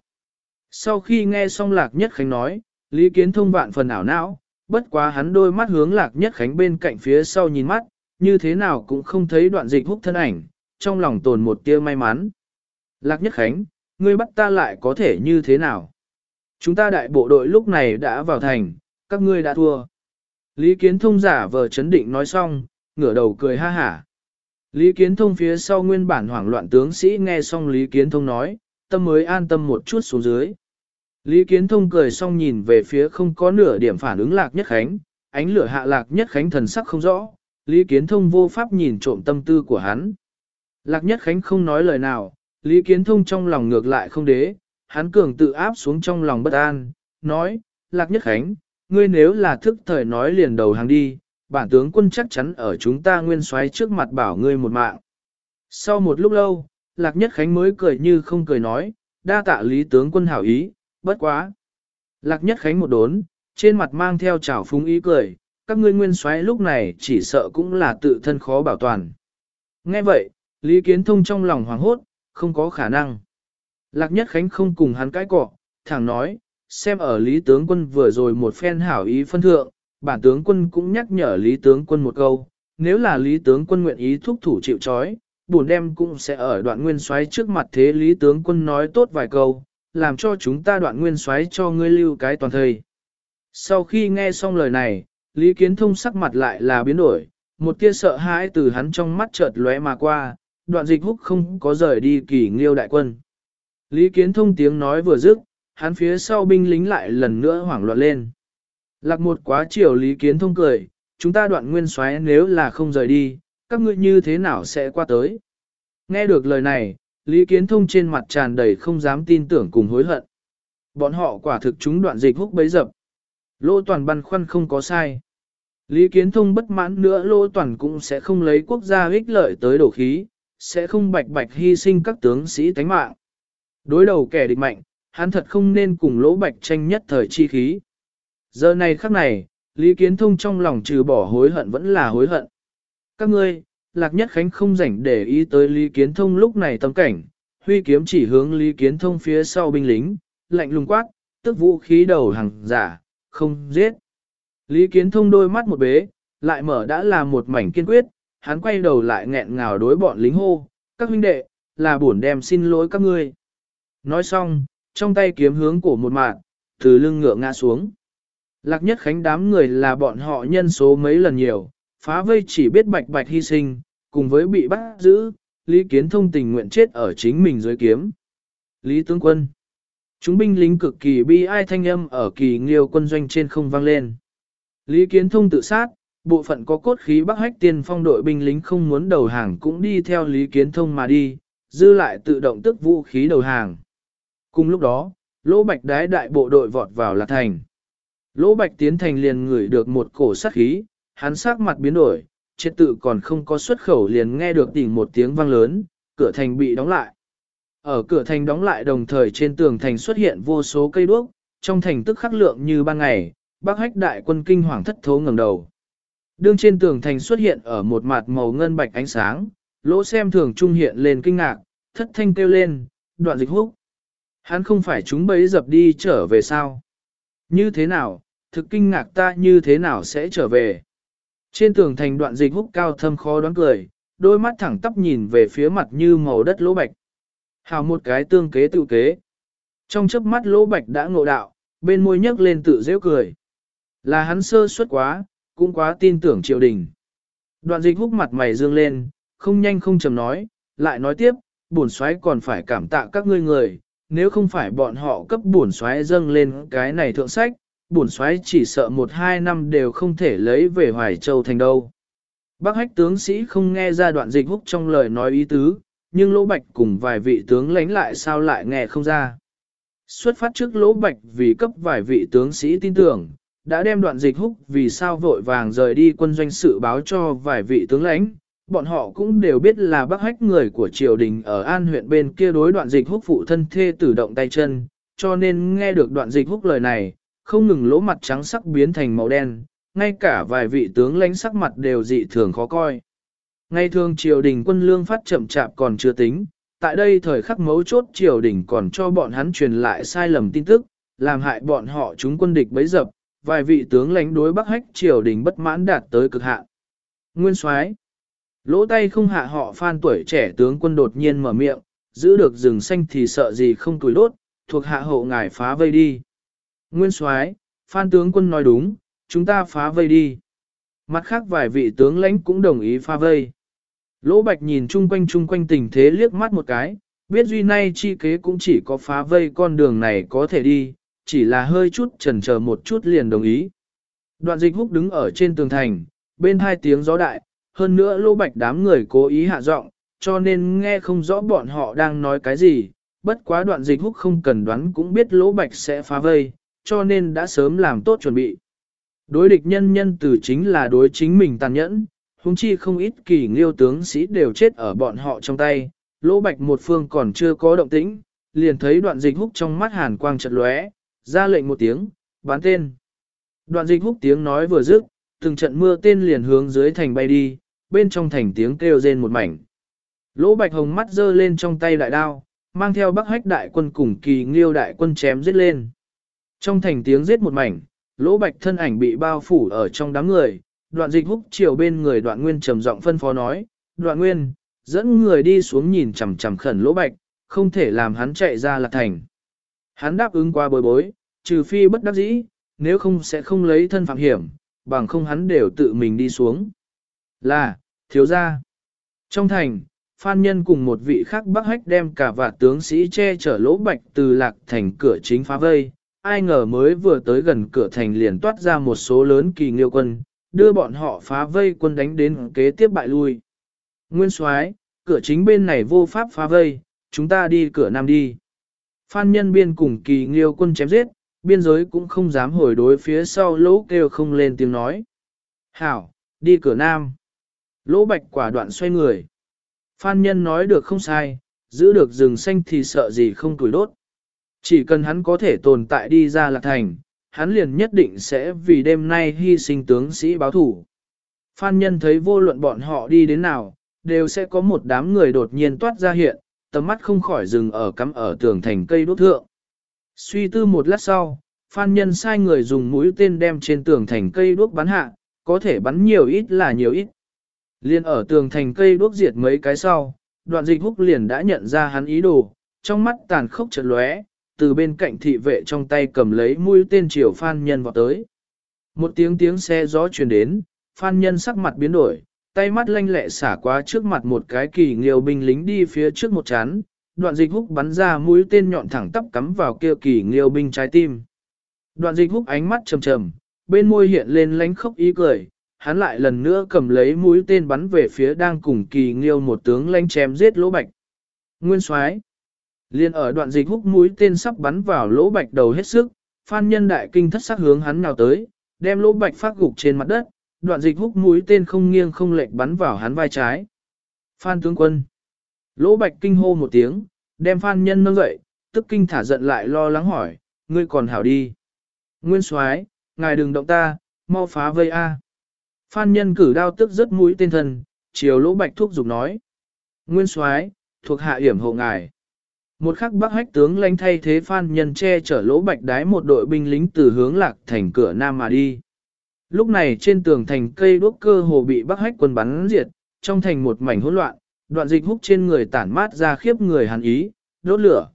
Sau khi nghe xong Lạc Nhất Khánh nói, Lý Kiến Thông vạn phần ảo não, bất quá hắn đôi mắt hướng Lạc Nhất Khánh bên cạnh phía sau nhìn mắt, như thế nào cũng không thấy đoạn dịch húc thân ảnh, trong lòng tồn một tia may mắn. Lạc Nhất Khánh, ngươi bắt ta lại có thể như thế nào? Chúng ta đại bộ đội lúc này đã vào thành, các ngươi đã thua. Lý Kiến Thông giả vờ chấn định nói xong, ngửa đầu cười ha hả. Lý Kiến Thông phía sau nguyên bản hoảng loạn tướng sĩ nghe xong Lý Kiến Thông nói, tâm mới an tâm một chút xuống dưới. Lý Kiến Thông cười xong nhìn về phía không có nửa điểm phản ứng Lạc Nhất Khánh, ánh lửa hạ Lạc Nhất Khánh thần sắc không rõ, Lý Kiến Thông vô pháp nhìn trộm tâm tư của hắn. Lạc Nhất Khánh không nói lời nào, Lý Kiến Thông trong lòng ngược lại không đế, hắn cường tự áp xuống trong lòng bất an, nói, Lạc Nhất Khánh, ngươi nếu là thức thời nói liền đầu hàng đi, bản tướng quân chắc chắn ở chúng ta nguyên soái trước mặt bảo ngươi một mạng. Sau một lúc lâu, Lạc Nhất Khánh mới cười như không cười nói, đa tạ lý tướng quân hảo ý, bất quá. Lạc Nhất Khánh một đốn, trên mặt mang theo trào phúng ý cười, các ngươi nguyên soái lúc này chỉ sợ cũng là tự thân khó bảo toàn. Nghe vậy, Lý Kiến Thông trong lòng hoảng hốt, không có khả năng. Lạc Nhất Khánh không cùng hắn cãi cọ, thẳng nói, xem ở Lý Tướng Quân vừa rồi một phen hảo ý phân thượng, bản tướng quân cũng nhắc nhở Lý Tướng Quân một câu, nếu là Lý Tướng Quân nguyện ý thúc thủ chịu trói, bổn đem cũng sẽ ở đoạn nguyên soái trước mặt thế Lý Tướng Quân nói tốt vài câu, làm cho chúng ta đoạn nguyên soái cho ngươi lưu cái toàn thời. Sau khi nghe xong lời này, Lý Kiến Thông sắc mặt lại là biến đổi, một tia sợ hãi từ hắn trong mắt chợt lóe mà qua, đoạn dịch húc không có rời đi kỳ nghiêu đại quân. Lý Kiến Thông tiếng nói vừa dứt, hắn phía sau binh lính lại lần nữa hoảng loạn lên. Lạc một quá chiều Lý Kiến Thông cười, chúng ta đoạn nguyên xoáy nếu là không rời đi, các ngươi như thế nào sẽ qua tới. Nghe được lời này, Lý Kiến Thông trên mặt tràn đầy không dám tin tưởng cùng hối hận. Bọn họ quả thực chúng đoạn dịch húc bấy dập. Lô toàn băn khoăn không có sai. Lý Kiến Thông bất mãn nữa lô toàn cũng sẽ không lấy quốc gia ích lợi tới đổ khí, sẽ không bạch bạch hy sinh các tướng sĩ tánh mạng. Đối đầu kẻ địch mạnh, hắn thật không nên cùng lỗ bạch tranh nhất thời chi khí. Giờ này khắc này, Lý Kiến Thông trong lòng trừ bỏ hối hận vẫn là hối hận. Các ngươi, Lạc Nhất Khánh không rảnh để ý tới Lý Kiến Thông lúc này tâm cảnh, huy kiếm chỉ hướng Lý Kiến Thông phía sau binh lính, lạnh lùng quát, tức vũ khí đầu hàng giả, không giết. Lý Kiến Thông đôi mắt một bế, lại mở đã là một mảnh kiên quyết, hắn quay đầu lại nghẹn ngào đối bọn lính hô, các huynh đệ, là bổn đem xin lỗi các ngươi. Nói xong, trong tay kiếm hướng cổ một mạng, từ lưng ngựa ngã xuống. Lạc nhất khánh đám người là bọn họ nhân số mấy lần nhiều, phá vây chỉ biết bạch bạch hy sinh, cùng với bị bắt giữ, Lý Kiến Thông tình nguyện chết ở chính mình dưới kiếm. Lý Tướng Quân Chúng binh lính cực kỳ bi ai thanh âm ở kỳ nghiêu quân doanh trên không vang lên. Lý Kiến Thông tự sát, bộ phận có cốt khí bắc hách tiên phong đội binh lính không muốn đầu hàng cũng đi theo Lý Kiến Thông mà đi, dư lại tự động tức vũ khí đầu hàng. Cùng lúc đó, Lỗ Bạch đái đại bộ đội vọt vào Lạc Thành. Lỗ Bạch tiến thành liền ngửi được một cổ sát khí, hắn sắc mặt biến đổi, triệt tự còn không có xuất khẩu liền nghe được tỉnh một tiếng vang lớn, cửa thành bị đóng lại. Ở cửa thành đóng lại đồng thời trên tường thành xuất hiện vô số cây đuốc, trong thành tức khắc lượng như ban ngày, bác hách đại quân kinh hoàng thất thố ngẩng đầu. Đương trên tường thành xuất hiện ở một mặt màu ngân bạch ánh sáng, lỗ xem thường trung hiện lên kinh ngạc, thất thanh kêu lên, đoạn dịch húc. Hắn không phải chúng bấy dập đi trở về sao? Như thế nào, thực kinh ngạc ta như thế nào sẽ trở về? Trên tường thành đoạn dịch húc cao thâm khó đoán cười, đôi mắt thẳng tắp nhìn về phía mặt như màu đất lỗ bạch. Hào một cái tương kế tự kế. Trong chớp mắt lỗ bạch đã ngộ đạo, bên môi nhấc lên tự dễ cười. Là hắn sơ suất quá, cũng quá tin tưởng triều đình. Đoạn dịch húc mặt mày dương lên, không nhanh không chầm nói, lại nói tiếp, bổn xoáy còn phải cảm tạ các ngươi người, nếu không phải bọn họ cấp bổn xoáy dâng lên cái này thượng sách, bổn xoáy chỉ sợ một hai năm đều không thể lấy về Hoài Châu thành đâu. Bác hách tướng sĩ không nghe ra đoạn dịch húc trong lời nói ý tứ, nhưng Lỗ Bạch cùng vài vị tướng lãnh lại sao lại nghe không ra. Xuất phát trước Lỗ Bạch vì cấp vài vị tướng sĩ tin tưởng, đã đem đoạn dịch húc vì sao vội vàng rời đi quân doanh sự báo cho vài vị tướng lãnh. Bọn họ cũng đều biết là bác hách người của triều đình ở An huyện bên kia đối đoạn dịch húc phụ thân thê tử động tay chân, cho nên nghe được đoạn dịch húc lời này, không ngừng lỗ mặt trắng sắc biến thành màu đen, ngay cả vài vị tướng lãnh sắc mặt đều dị thường khó coi. Ngay thường triều đình quân lương phát chậm chạp còn chưa tính, tại đây thời khắc mấu chốt triều đình còn cho bọn hắn truyền lại sai lầm tin tức, làm hại bọn họ chúng quân địch bấy dập, vài vị tướng lãnh đối bắc hách triều đình bất mãn đạt tới cực hạn. Nguyên soái Lỗ tay không hạ họ phan tuổi trẻ tướng quân đột nhiên mở miệng, giữ được rừng xanh thì sợ gì không tuổi đốt, thuộc hạ hộ ngài phá vây đi. Nguyên soái phan tướng quân nói đúng, chúng ta phá vây đi. Mặt khác vài vị tướng lãnh cũng đồng ý phá vây. Lỗ Bạch nhìn chung quanh chung quanh tình thế liếc mắt một cái, biết duy nay chi kế cũng chỉ có phá vây con đường này có thể đi, chỉ là hơi chút chần chờ một chút liền đồng ý. Đoạn dịch húc đứng ở trên tường thành, bên hai tiếng gió đại, hơn nữa Lỗ Bạch đám người cố ý hạ giọng, cho nên nghe không rõ bọn họ đang nói cái gì, bất quá đoạn dịch húc không cần đoán cũng biết Lỗ Bạch sẽ phá vây, cho nên đã sớm làm tốt chuẩn bị. Đối địch nhân nhân từ chính là đối chính mình tàn nhẫn, húng chi không ít kỳ nghiêu tướng sĩ đều chết ở bọn họ trong tay, lỗ bạch một phương còn chưa có động tĩnh, liền thấy đoạn dịch húc trong mắt hàn quang chật lóe, ra lệnh một tiếng, bán tên. Đoạn dịch húc tiếng nói vừa dứt, từng trận mưa tên liền hướng dưới thành bay đi, bên trong thành tiếng kêu rên một mảnh. Lỗ bạch hồng mắt dơ lên trong tay đại đao, mang theo bắc hách đại quân cùng kỳ nghiêu đại quân chém giết lên. Trong thành tiếng giết một mảnh, lỗ bạch thân ảnh bị bao phủ ở trong đám người, đoạn dịch húc chiều bên người đoạn nguyên trầm giọng phân phó nói, đoạn nguyên, dẫn người đi xuống nhìn chằm chằm khẩn lỗ bạch, không thể làm hắn chạy ra là thành. Hắn đáp ứng qua bối bối, trừ phi bất đắc dĩ, nếu không sẽ không lấy thân phạm hiểm, bằng không hắn đều tự mình đi xuống. Là, thiếu gia. Trong thành, Phan Nhân cùng một vị khác bắc hách đem cả vạt tướng sĩ che chở lỗ bạch từ lạc thành cửa chính phá vây, ai ngờ mới vừa tới gần cửa thành liền toát ra một số lớn kỳ nghiêu quân, đưa bọn họ phá vây quân đánh đến kế tiếp bại lui. Nguyên soái, cửa chính bên này vô pháp phá vây, chúng ta đi cửa nam đi. Phan nhân biên cùng kỳ nghiêu quân chém giết, biên giới cũng không dám hồi đối phía sau lỗ kêu không lên tiếng nói. Hảo, đi cửa nam. Lỗ bạch quả đoạn xoay người. Phan nhân nói được không sai, giữ được rừng xanh thì sợ gì không tuổi đốt. Chỉ cần hắn có thể tồn tại đi ra lạc thành, hắn liền nhất định sẽ vì đêm nay hy sinh tướng sĩ báo thủ. Phan nhân thấy vô luận bọn họ đi đến nào, đều sẽ có một đám người đột nhiên toát ra hiện, tầm mắt không khỏi dừng ở cắm ở tường thành cây đốt thượng. Suy tư một lát sau, Phan nhân sai người dùng mũi tên đem trên tường thành cây đuốc bắn hạ, có thể bắn nhiều ít là nhiều ít. Liên ở tường thành cây đuốc diệt mấy cái sau, đoạn dịch húc liền đã nhận ra hắn ý đồ, trong mắt tàn khốc chợt lóe, từ bên cạnh thị vệ trong tay cầm lấy mũi tên chiều Phan Nhân vào tới. Một tiếng tiếng xe gió truyền đến, Phan Nhân sắc mặt biến đổi, tay mắt lanh lẹ xả qua trước mặt một cái kỳ nghiêu binh lính đi phía trước một chán, đoạn dịch húc bắn ra mũi tên nhọn thẳng tắp cắm vào kia kỳ nghiêu binh trái tim. Đoạn dịch húc ánh mắt trầm trầm, bên môi hiện lên lánh khóc ý cười, hắn lại lần nữa cầm lấy mũi tên bắn về phía đang cùng kỳ nghiêu một tướng lanh chém giết lỗ bạch. Nguyên soái Liên ở đoạn dịch húc mũi tên sắp bắn vào lỗ bạch đầu hết sức, phan nhân đại kinh thất sắc hướng hắn nào tới, đem lỗ bạch phát gục trên mặt đất, đoạn dịch húc mũi tên không nghiêng không lệch bắn vào hắn vai trái. Phan tướng quân. Lỗ bạch kinh hô một tiếng, đem phan nhân nâng dậy, tức kinh thả giận lại lo lắng hỏi, ngươi còn hảo đi. Nguyên soái, ngài đừng động ta, mau phá vây A. Phan nhân cử đao tức rất mũi tên thần, chiều lỗ bạch thúc giục nói. Nguyên soái, thuộc hạ hiểm hộ ngài. Một khắc bắc hách tướng lãnh thay thế phan nhân che chở lỗ bạch đái một đội binh lính từ hướng lạc thành cửa nam mà đi. Lúc này trên tường thành cây đuốc cơ hồ bị bắc hách quân bắn diệt, trong thành một mảnh hỗn loạn, đoạn dịch húc trên người tản mát ra khiếp người hàn ý, đốt lửa.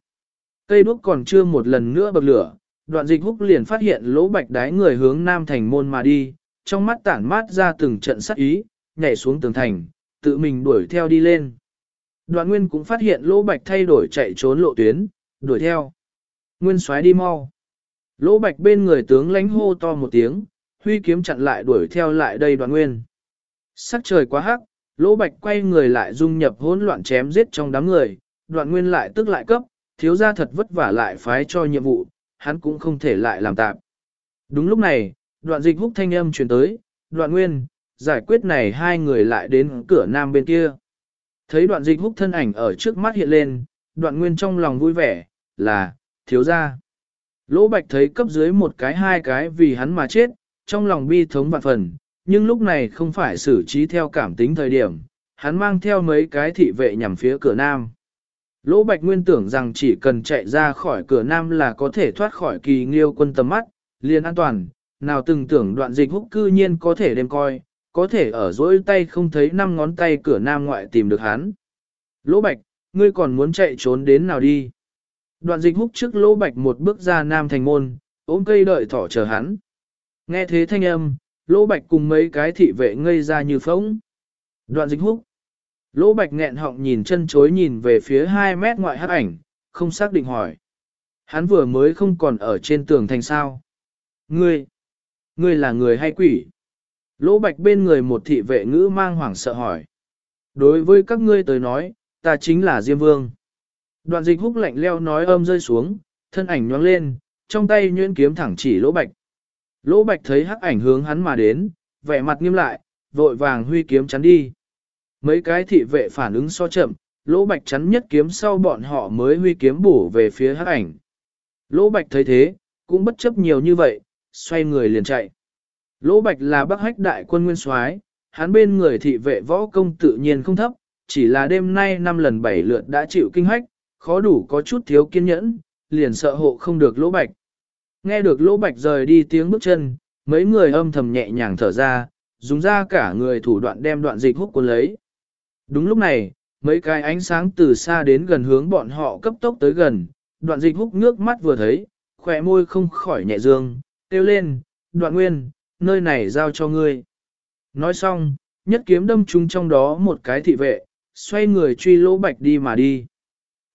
Cây đuốc còn chưa một lần nữa bập lửa, đoạn dịch húc liền phát hiện lỗ bạch đái người hướng nam thành môn mà đi, trong mắt tản mát ra từng trận sắc ý, nhảy xuống tường thành, tự mình đuổi theo đi lên. Đoạn nguyên cũng phát hiện lỗ bạch thay đổi chạy trốn lộ tuyến, đuổi theo. Nguyên xoáy đi mau. Lỗ bạch bên người tướng lánh hô to một tiếng, huy kiếm chặn lại đuổi theo lại đây đoạn nguyên. Sắc trời quá hắc, lỗ bạch quay người lại dung nhập hỗn loạn chém giết trong đám người, đoạn nguyên lại tức lại cấp, thiếu ra thật vất vả lại phái cho nhiệm vụ, hắn cũng không thể lại làm tạm. Đúng lúc này, đoạn dịch húc thanh âm truyền tới, đoạn nguyên, giải quyết này hai người lại đến cửa nam bên kia. Thấy đoạn dịch húc thân ảnh ở trước mắt hiện lên, đoạn nguyên trong lòng vui vẻ, là, thiếu ra. Lỗ bạch thấy cấp dưới một cái hai cái vì hắn mà chết, trong lòng bi thống vạn phần, nhưng lúc này không phải xử trí theo cảm tính thời điểm, hắn mang theo mấy cái thị vệ nhằm phía cửa nam. Lỗ Bạch Nguyên tưởng rằng chỉ cần chạy ra khỏi cửa nam là có thể thoát khỏi kỳ nghiêu quân tầm mắt, liền an toàn, nào từng tưởng đoạn dịch húc cư nhiên có thể đem coi, có thể ở dỗi tay không thấy năm ngón tay cửa nam ngoại tìm được hắn. Lỗ Bạch, ngươi còn muốn chạy trốn đến nào đi? Đoạn dịch húc trước Lỗ Bạch một bước ra nam thành môn, ôm cây đợi thỏ chờ hắn. Nghe thế thanh âm, Lỗ Bạch cùng mấy cái thị vệ ngây ra như phóng. Đoạn dịch húc. Lỗ Bạch nghẹn họng nhìn chân chối nhìn về phía 2 mét ngoại hắc ảnh, không xác định hỏi. Hắn vừa mới không còn ở trên tường thành sao. Ngươi, ngươi là người hay quỷ? Lỗ Bạch bên người một thị vệ ngữ mang hoảng sợ hỏi. Đối với các ngươi tới nói, ta chính là Diêm Vương. Đoạn dịch húc lạnh leo nói âm rơi xuống, thân ảnh nhoáng lên, trong tay nhuyễn kiếm thẳng chỉ Lỗ Bạch. Lỗ Bạch thấy hắc ảnh hướng hắn mà đến, vẻ mặt nghiêm lại, vội vàng huy kiếm chắn đi. Mấy cái thị vệ phản ứng so chậm, lỗ bạch chắn nhất kiếm sau bọn họ mới huy kiếm bổ về phía hắc ảnh. Lỗ bạch thấy thế, cũng bất chấp nhiều như vậy, xoay người liền chạy. Lỗ bạch là bác hách đại quân nguyên soái, hắn bên người thị vệ võ công tự nhiên không thấp, chỉ là đêm nay năm lần bảy lượt đã chịu kinh hách, khó đủ có chút thiếu kiên nhẫn, liền sợ hộ không được lỗ bạch. Nghe được lỗ bạch rời đi tiếng bước chân, mấy người âm thầm nhẹ nhàng thở ra, dùng ra cả người thủ đoạn đem đoạn dịch hút cuốn lấy. Đúng lúc này, mấy cái ánh sáng từ xa đến gần hướng bọn họ cấp tốc tới gần, đoạn dịch hút nước mắt vừa thấy, khỏe môi không khỏi nhẹ dương, kêu lên, đoạn nguyên, nơi này giao cho ngươi. Nói xong, nhất kiếm đâm trúng trong đó một cái thị vệ, xoay người truy lỗ bạch đi mà đi.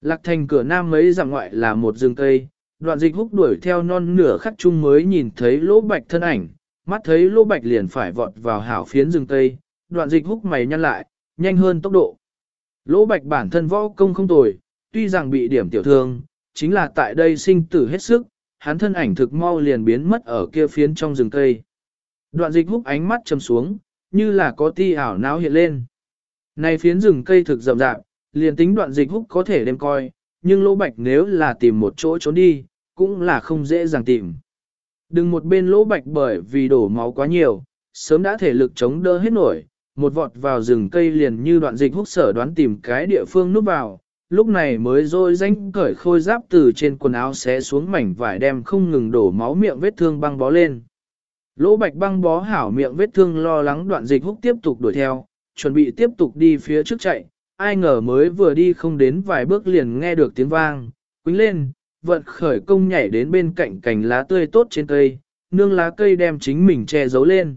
Lạc thành cửa nam mấy dặm ngoại là một rừng cây, đoạn dịch húc đuổi theo non nửa khắc chung mới nhìn thấy lỗ bạch thân ảnh, mắt thấy lỗ bạch liền phải vọt vào hảo phiến rừng tây, đoạn dịch húc mày nhăn lại, nhanh hơn tốc độ. Lỗ bạch bản thân võ công không tồi, tuy rằng bị điểm tiểu thương, chính là tại đây sinh tử hết sức, hắn thân ảnh thực mau liền biến mất ở kia phiến trong rừng cây. Đoạn dịch húc ánh mắt chầm xuống, như là có ti ảo não hiện lên. Này phiến rừng cây thực rậm rạp, liền tính đoạn dịch húc có thể đem coi, nhưng lỗ bạch nếu là tìm một chỗ trốn đi, cũng là không dễ dàng tìm. Đừng một bên lỗ bạch bởi vì đổ máu quá nhiều, sớm đã thể lực chống đỡ hết nổi, một vọt vào rừng cây liền như đoạn dịch húc sở đoán tìm cái địa phương núp vào, lúc này mới rồi danh cởi khôi giáp từ trên quần áo xé xuống mảnh vải đem không ngừng đổ máu miệng vết thương băng bó lên. Lỗ bạch băng bó hảo miệng vết thương lo lắng đoạn dịch húc tiếp tục đuổi theo, chuẩn bị tiếp tục đi phía trước chạy, ai ngờ mới vừa đi không đến vài bước liền nghe được tiếng vang, quính lên, vận khởi công nhảy đến bên cạnh cành lá tươi tốt trên cây, nương lá cây đem chính mình che giấu lên.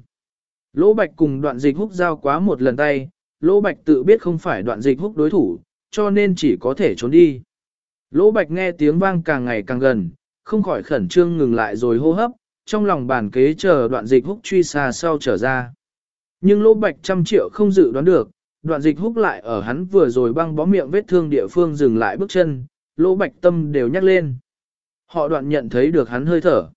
Lỗ bạch cùng đoạn dịch húc giao quá một lần tay, lỗ bạch tự biết không phải đoạn dịch húc đối thủ, cho nên chỉ có thể trốn đi. Lỗ bạch nghe tiếng vang càng ngày càng gần, không khỏi khẩn trương ngừng lại rồi hô hấp, trong lòng bàn kế chờ đoạn dịch húc truy xa sau trở ra. Nhưng lỗ bạch trăm triệu không dự đoán được, đoạn dịch húc lại ở hắn vừa rồi băng bó miệng vết thương địa phương dừng lại bước chân, lỗ bạch tâm đều nhắc lên. Họ đoạn nhận thấy được hắn hơi thở.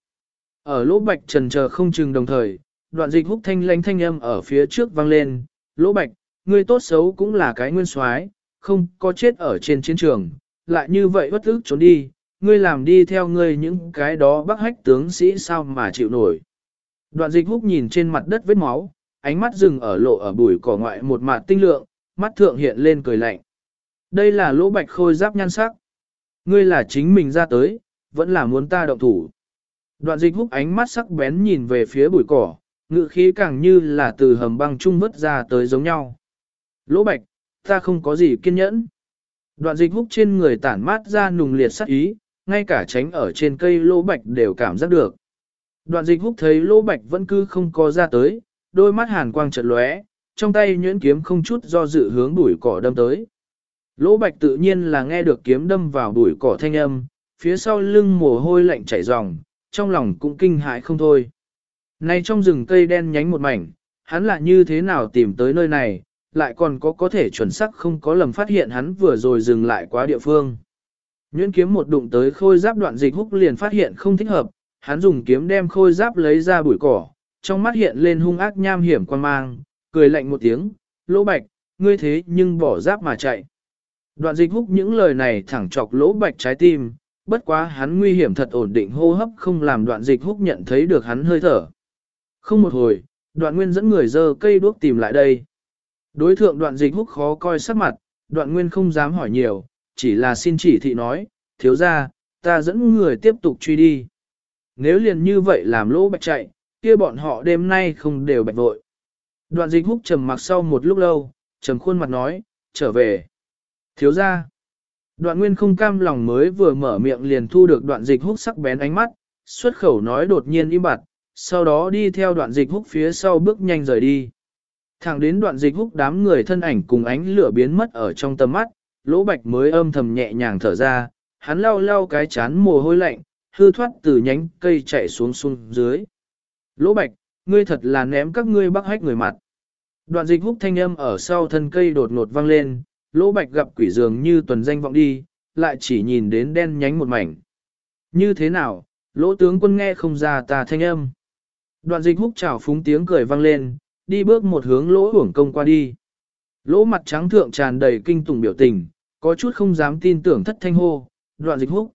Ở lỗ bạch trần chờ không chừng đồng thời, đoạn dịch húc thanh lánh thanh âm ở phía trước vang lên, lỗ bạch, ngươi tốt xấu cũng là cái nguyên soái, không có chết ở trên chiến trường, lại như vậy bất ức trốn đi, ngươi làm đi theo ngươi những cái đó bác hách tướng sĩ sao mà chịu nổi. Đoạn dịch húc nhìn trên mặt đất vết máu, ánh mắt dừng ở lộ ở bụi cỏ ngoại một mạt tinh lượng, mắt thượng hiện lên cười lạnh. Đây là lỗ bạch khôi giáp nhan sắc. Ngươi là chính mình ra tới, vẫn là muốn ta động thủ. Đoạn dịch húc ánh mắt sắc bén nhìn về phía bụi cỏ, ngự khí càng như là từ hầm băng trung vứt ra tới giống nhau. Lỗ bạch, ta không có gì kiên nhẫn. Đoạn dịch húc trên người tản mát ra nùng liệt sắc ý, ngay cả tránh ở trên cây lỗ bạch đều cảm giác được. Đoạn dịch húc thấy lỗ bạch vẫn cứ không có ra tới, đôi mắt hàn quang chợt lóe, trong tay nhuyễn kiếm không chút do dự hướng đuổi cỏ đâm tới. Lỗ bạch tự nhiên là nghe được kiếm đâm vào đuổi cỏ thanh âm, phía sau lưng mồ hôi lạnh chảy ròng, trong lòng cũng kinh hãi không thôi. Nay trong rừng cây đen nhánh một mảnh, hắn là như thế nào tìm tới nơi này, lại còn có có thể chuẩn xác không có lầm phát hiện hắn vừa rồi dừng lại quá địa phương. Nhuyễn kiếm một đụng tới khôi giáp đoạn dịch húc liền phát hiện không thích hợp, hắn dùng kiếm đem khôi giáp lấy ra bụi cỏ, trong mắt hiện lên hung ác nham hiểm quan mang, cười lạnh một tiếng, lỗ bạch, ngươi thế nhưng bỏ giáp mà chạy. Đoạn dịch húc những lời này thẳng chọc lỗ bạch trái tim, bất quá hắn nguy hiểm thật ổn định hô hấp không làm đoạn dịch húc nhận thấy được hắn hơi thở. Không một hồi, đoạn nguyên dẫn người dơ cây đuốc tìm lại đây. Đối thượng đoạn dịch húc khó coi sắc mặt, đoạn nguyên không dám hỏi nhiều, chỉ là xin chỉ thị nói, thiếu ra, ta dẫn người tiếp tục truy đi. Nếu liền như vậy làm lỗ bạch chạy, kia bọn họ đêm nay không đều bạch vội. Đoạn dịch húc trầm mặc sau một lúc lâu, trầm khuôn mặt nói, trở về. Thiếu ra. Đoạn nguyên không cam lòng mới vừa mở miệng liền thu được đoạn dịch húc sắc bén ánh mắt, xuất khẩu nói đột nhiên im bặt, sau đó đi theo đoạn dịch húc phía sau bước nhanh rời đi. Thẳng đến đoạn dịch húc đám người thân ảnh cùng ánh lửa biến mất ở trong tầm mắt, lỗ bạch mới âm thầm nhẹ nhàng thở ra, hắn lau lau cái chán mồ hôi lạnh, hư thoát từ nhánh cây chạy xuống xuống dưới. Lỗ bạch, ngươi thật là ném các ngươi bắc hách người mặt. Đoạn dịch húc thanh âm ở sau thân cây đột ngột vang lên, lỗ bạch gặp quỷ dường như tuần danh vọng đi, lại chỉ nhìn đến đen nhánh một mảnh. Như thế nào, lỗ tướng quân nghe không ra ta thanh âm. Đoạn dịch húc chào phúng tiếng cười vang lên, đi bước một hướng lỗ hưởng công qua đi. Lỗ mặt trắng thượng tràn đầy kinh tủng biểu tình, có chút không dám tin tưởng thất thanh hô, đoạn dịch húc.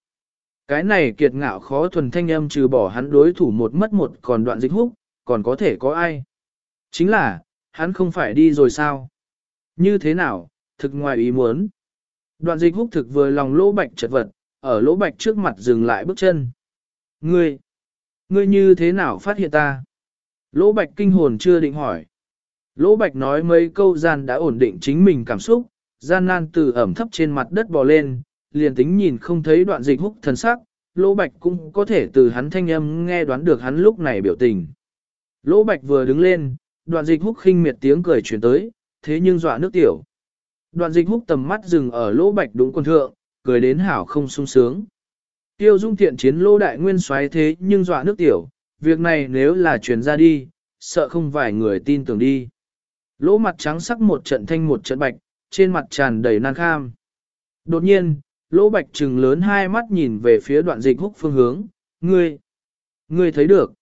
Cái này kiệt ngạo khó thuần thanh âm trừ bỏ hắn đối thủ một mất một còn đoạn dịch húc, còn có thể có ai. Chính là, hắn không phải đi rồi sao? Như thế nào, thực ngoài ý muốn. Đoạn dịch húc thực vừa lòng lỗ bạch chật vật, ở lỗ bạch trước mặt dừng lại bước chân. Ngươi, ngươi như thế nào phát hiện ta? Lỗ bạch kinh hồn chưa định hỏi. Lỗ bạch nói mấy câu gian đã ổn định chính mình cảm xúc, gian nan từ ẩm thấp trên mặt đất bò lên, liền tính nhìn không thấy đoạn dịch húc thần sắc, lỗ bạch cũng có thể từ hắn thanh âm nghe đoán được hắn lúc này biểu tình. Lỗ bạch vừa đứng lên, đoạn dịch húc khinh miệt tiếng cười chuyển tới, thế nhưng dọa nước tiểu. Đoạn dịch húc tầm mắt dừng ở lỗ bạch đúng quân thượng, cười đến hảo không sung sướng. Tiêu dung thiện chiến lỗ đại nguyên xoáy thế nhưng dọa nước tiểu, việc này nếu là truyền ra đi, sợ không vài người tin tưởng đi. Lỗ mặt trắng sắc một trận thanh một trận bạch, trên mặt tràn đầy nan kham. Đột nhiên, lỗ bạch trừng lớn hai mắt nhìn về phía đoạn dịch húc phương hướng, ngươi, ngươi thấy được.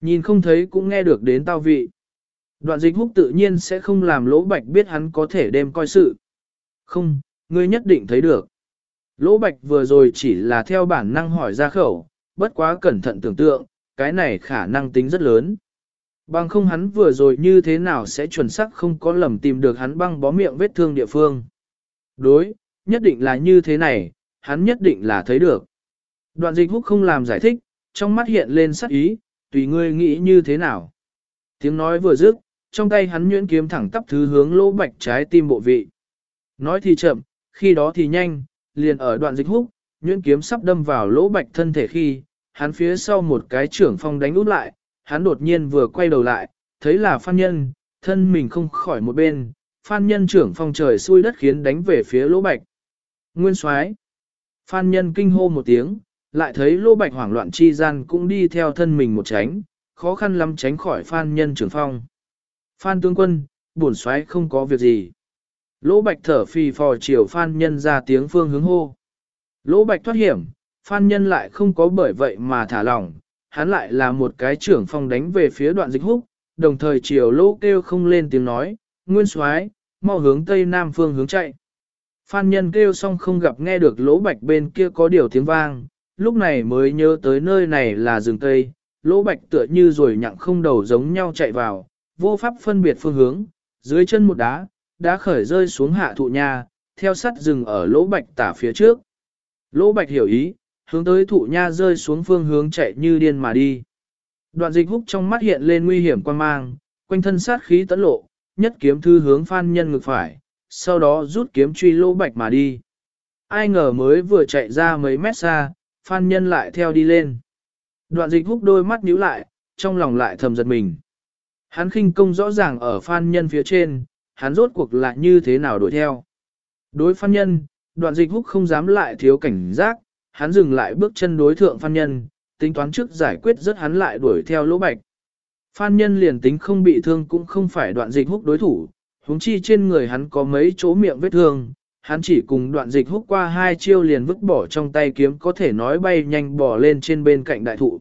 Nhìn không thấy cũng nghe được đến tao vị. Đoạn dịch húc tự nhiên sẽ không làm lỗ bạch biết hắn có thể đem coi sự. Không, ngươi nhất định thấy được. Lỗ bạch vừa rồi chỉ là theo bản năng hỏi ra khẩu, bất quá cẩn thận tưởng tượng, cái này khả năng tính rất lớn. Bằng không hắn vừa rồi như thế nào sẽ chuẩn xác không có lầm tìm được hắn băng bó miệng vết thương địa phương. Đối, nhất định là như thế này, hắn nhất định là thấy được. Đoạn dịch húc không làm giải thích, trong mắt hiện lên sắc ý, tùy ngươi nghĩ như thế nào. Tiếng nói vừa dứt, trong tay hắn nhuyễn kiếm thẳng tắp thứ hướng lỗ bạch trái tim bộ vị. Nói thì chậm, khi đó thì nhanh, liền ở đoạn dịch húc, nhuyễn kiếm sắp đâm vào lỗ bạch thân thể khi, hắn phía sau một cái trưởng phong đánh út lại, hắn đột nhiên vừa quay đầu lại, thấy là phan nhân, thân mình không khỏi một bên, phan nhân trưởng phong trời xui đất khiến đánh về phía lỗ bạch. Nguyên soái Phan nhân kinh hô một tiếng, lại thấy lỗ bạch hoảng loạn chi gian cũng đi theo thân mình một tránh, khó khăn lắm tránh khỏi phan nhân trưởng phong. Phan tướng quân, bổn soái không có việc gì. Lỗ bạch thở phì phò chiều phan nhân ra tiếng phương hướng hô. Lỗ bạch thoát hiểm, phan nhân lại không có bởi vậy mà thả lỏng, hắn lại là một cái trưởng phong đánh về phía đoạn dịch húc, đồng thời chiều lỗ kêu không lên tiếng nói, nguyên soái mau hướng tây nam phương hướng chạy. Phan nhân kêu xong không gặp nghe được lỗ bạch bên kia có điều tiếng vang, lúc này mới nhớ tới nơi này là rừng tây, lỗ bạch tựa như rồi nhặng không đầu giống nhau chạy vào, vô pháp phân biệt phương hướng, dưới chân một đá, đá khởi rơi xuống hạ thụ nha, theo sắt rừng ở lỗ bạch tả phía trước. Lỗ bạch hiểu ý, hướng tới thụ nha rơi xuống phương hướng chạy như điên mà đi. Đoạn dịch húc trong mắt hiện lên nguy hiểm quan mang, quanh thân sát khí tấn lộ, nhất kiếm thư hướng phan nhân ngực phải, sau đó rút kiếm truy lỗ bạch mà đi. Ai ngờ mới vừa chạy ra mấy mét xa, phan nhân lại theo đi lên. Đoạn dịch húc đôi mắt nhíu lại, trong lòng lại thầm giật mình. Hắn khinh công rõ ràng ở phan nhân phía trên, hắn rốt cuộc lại như thế nào đuổi theo. Đối phan nhân, đoạn dịch húc không dám lại thiếu cảnh giác, hắn dừng lại bước chân đối thượng phan nhân, tính toán trước giải quyết rất hắn lại đuổi theo lỗ bạch. Phan nhân liền tính không bị thương cũng không phải đoạn dịch húc đối thủ, huống chi trên người hắn có mấy chỗ miệng vết thương, hắn chỉ cùng đoạn dịch hút qua hai chiêu liền vứt bỏ trong tay kiếm có thể nói bay nhanh bỏ lên trên bên cạnh đại thụ.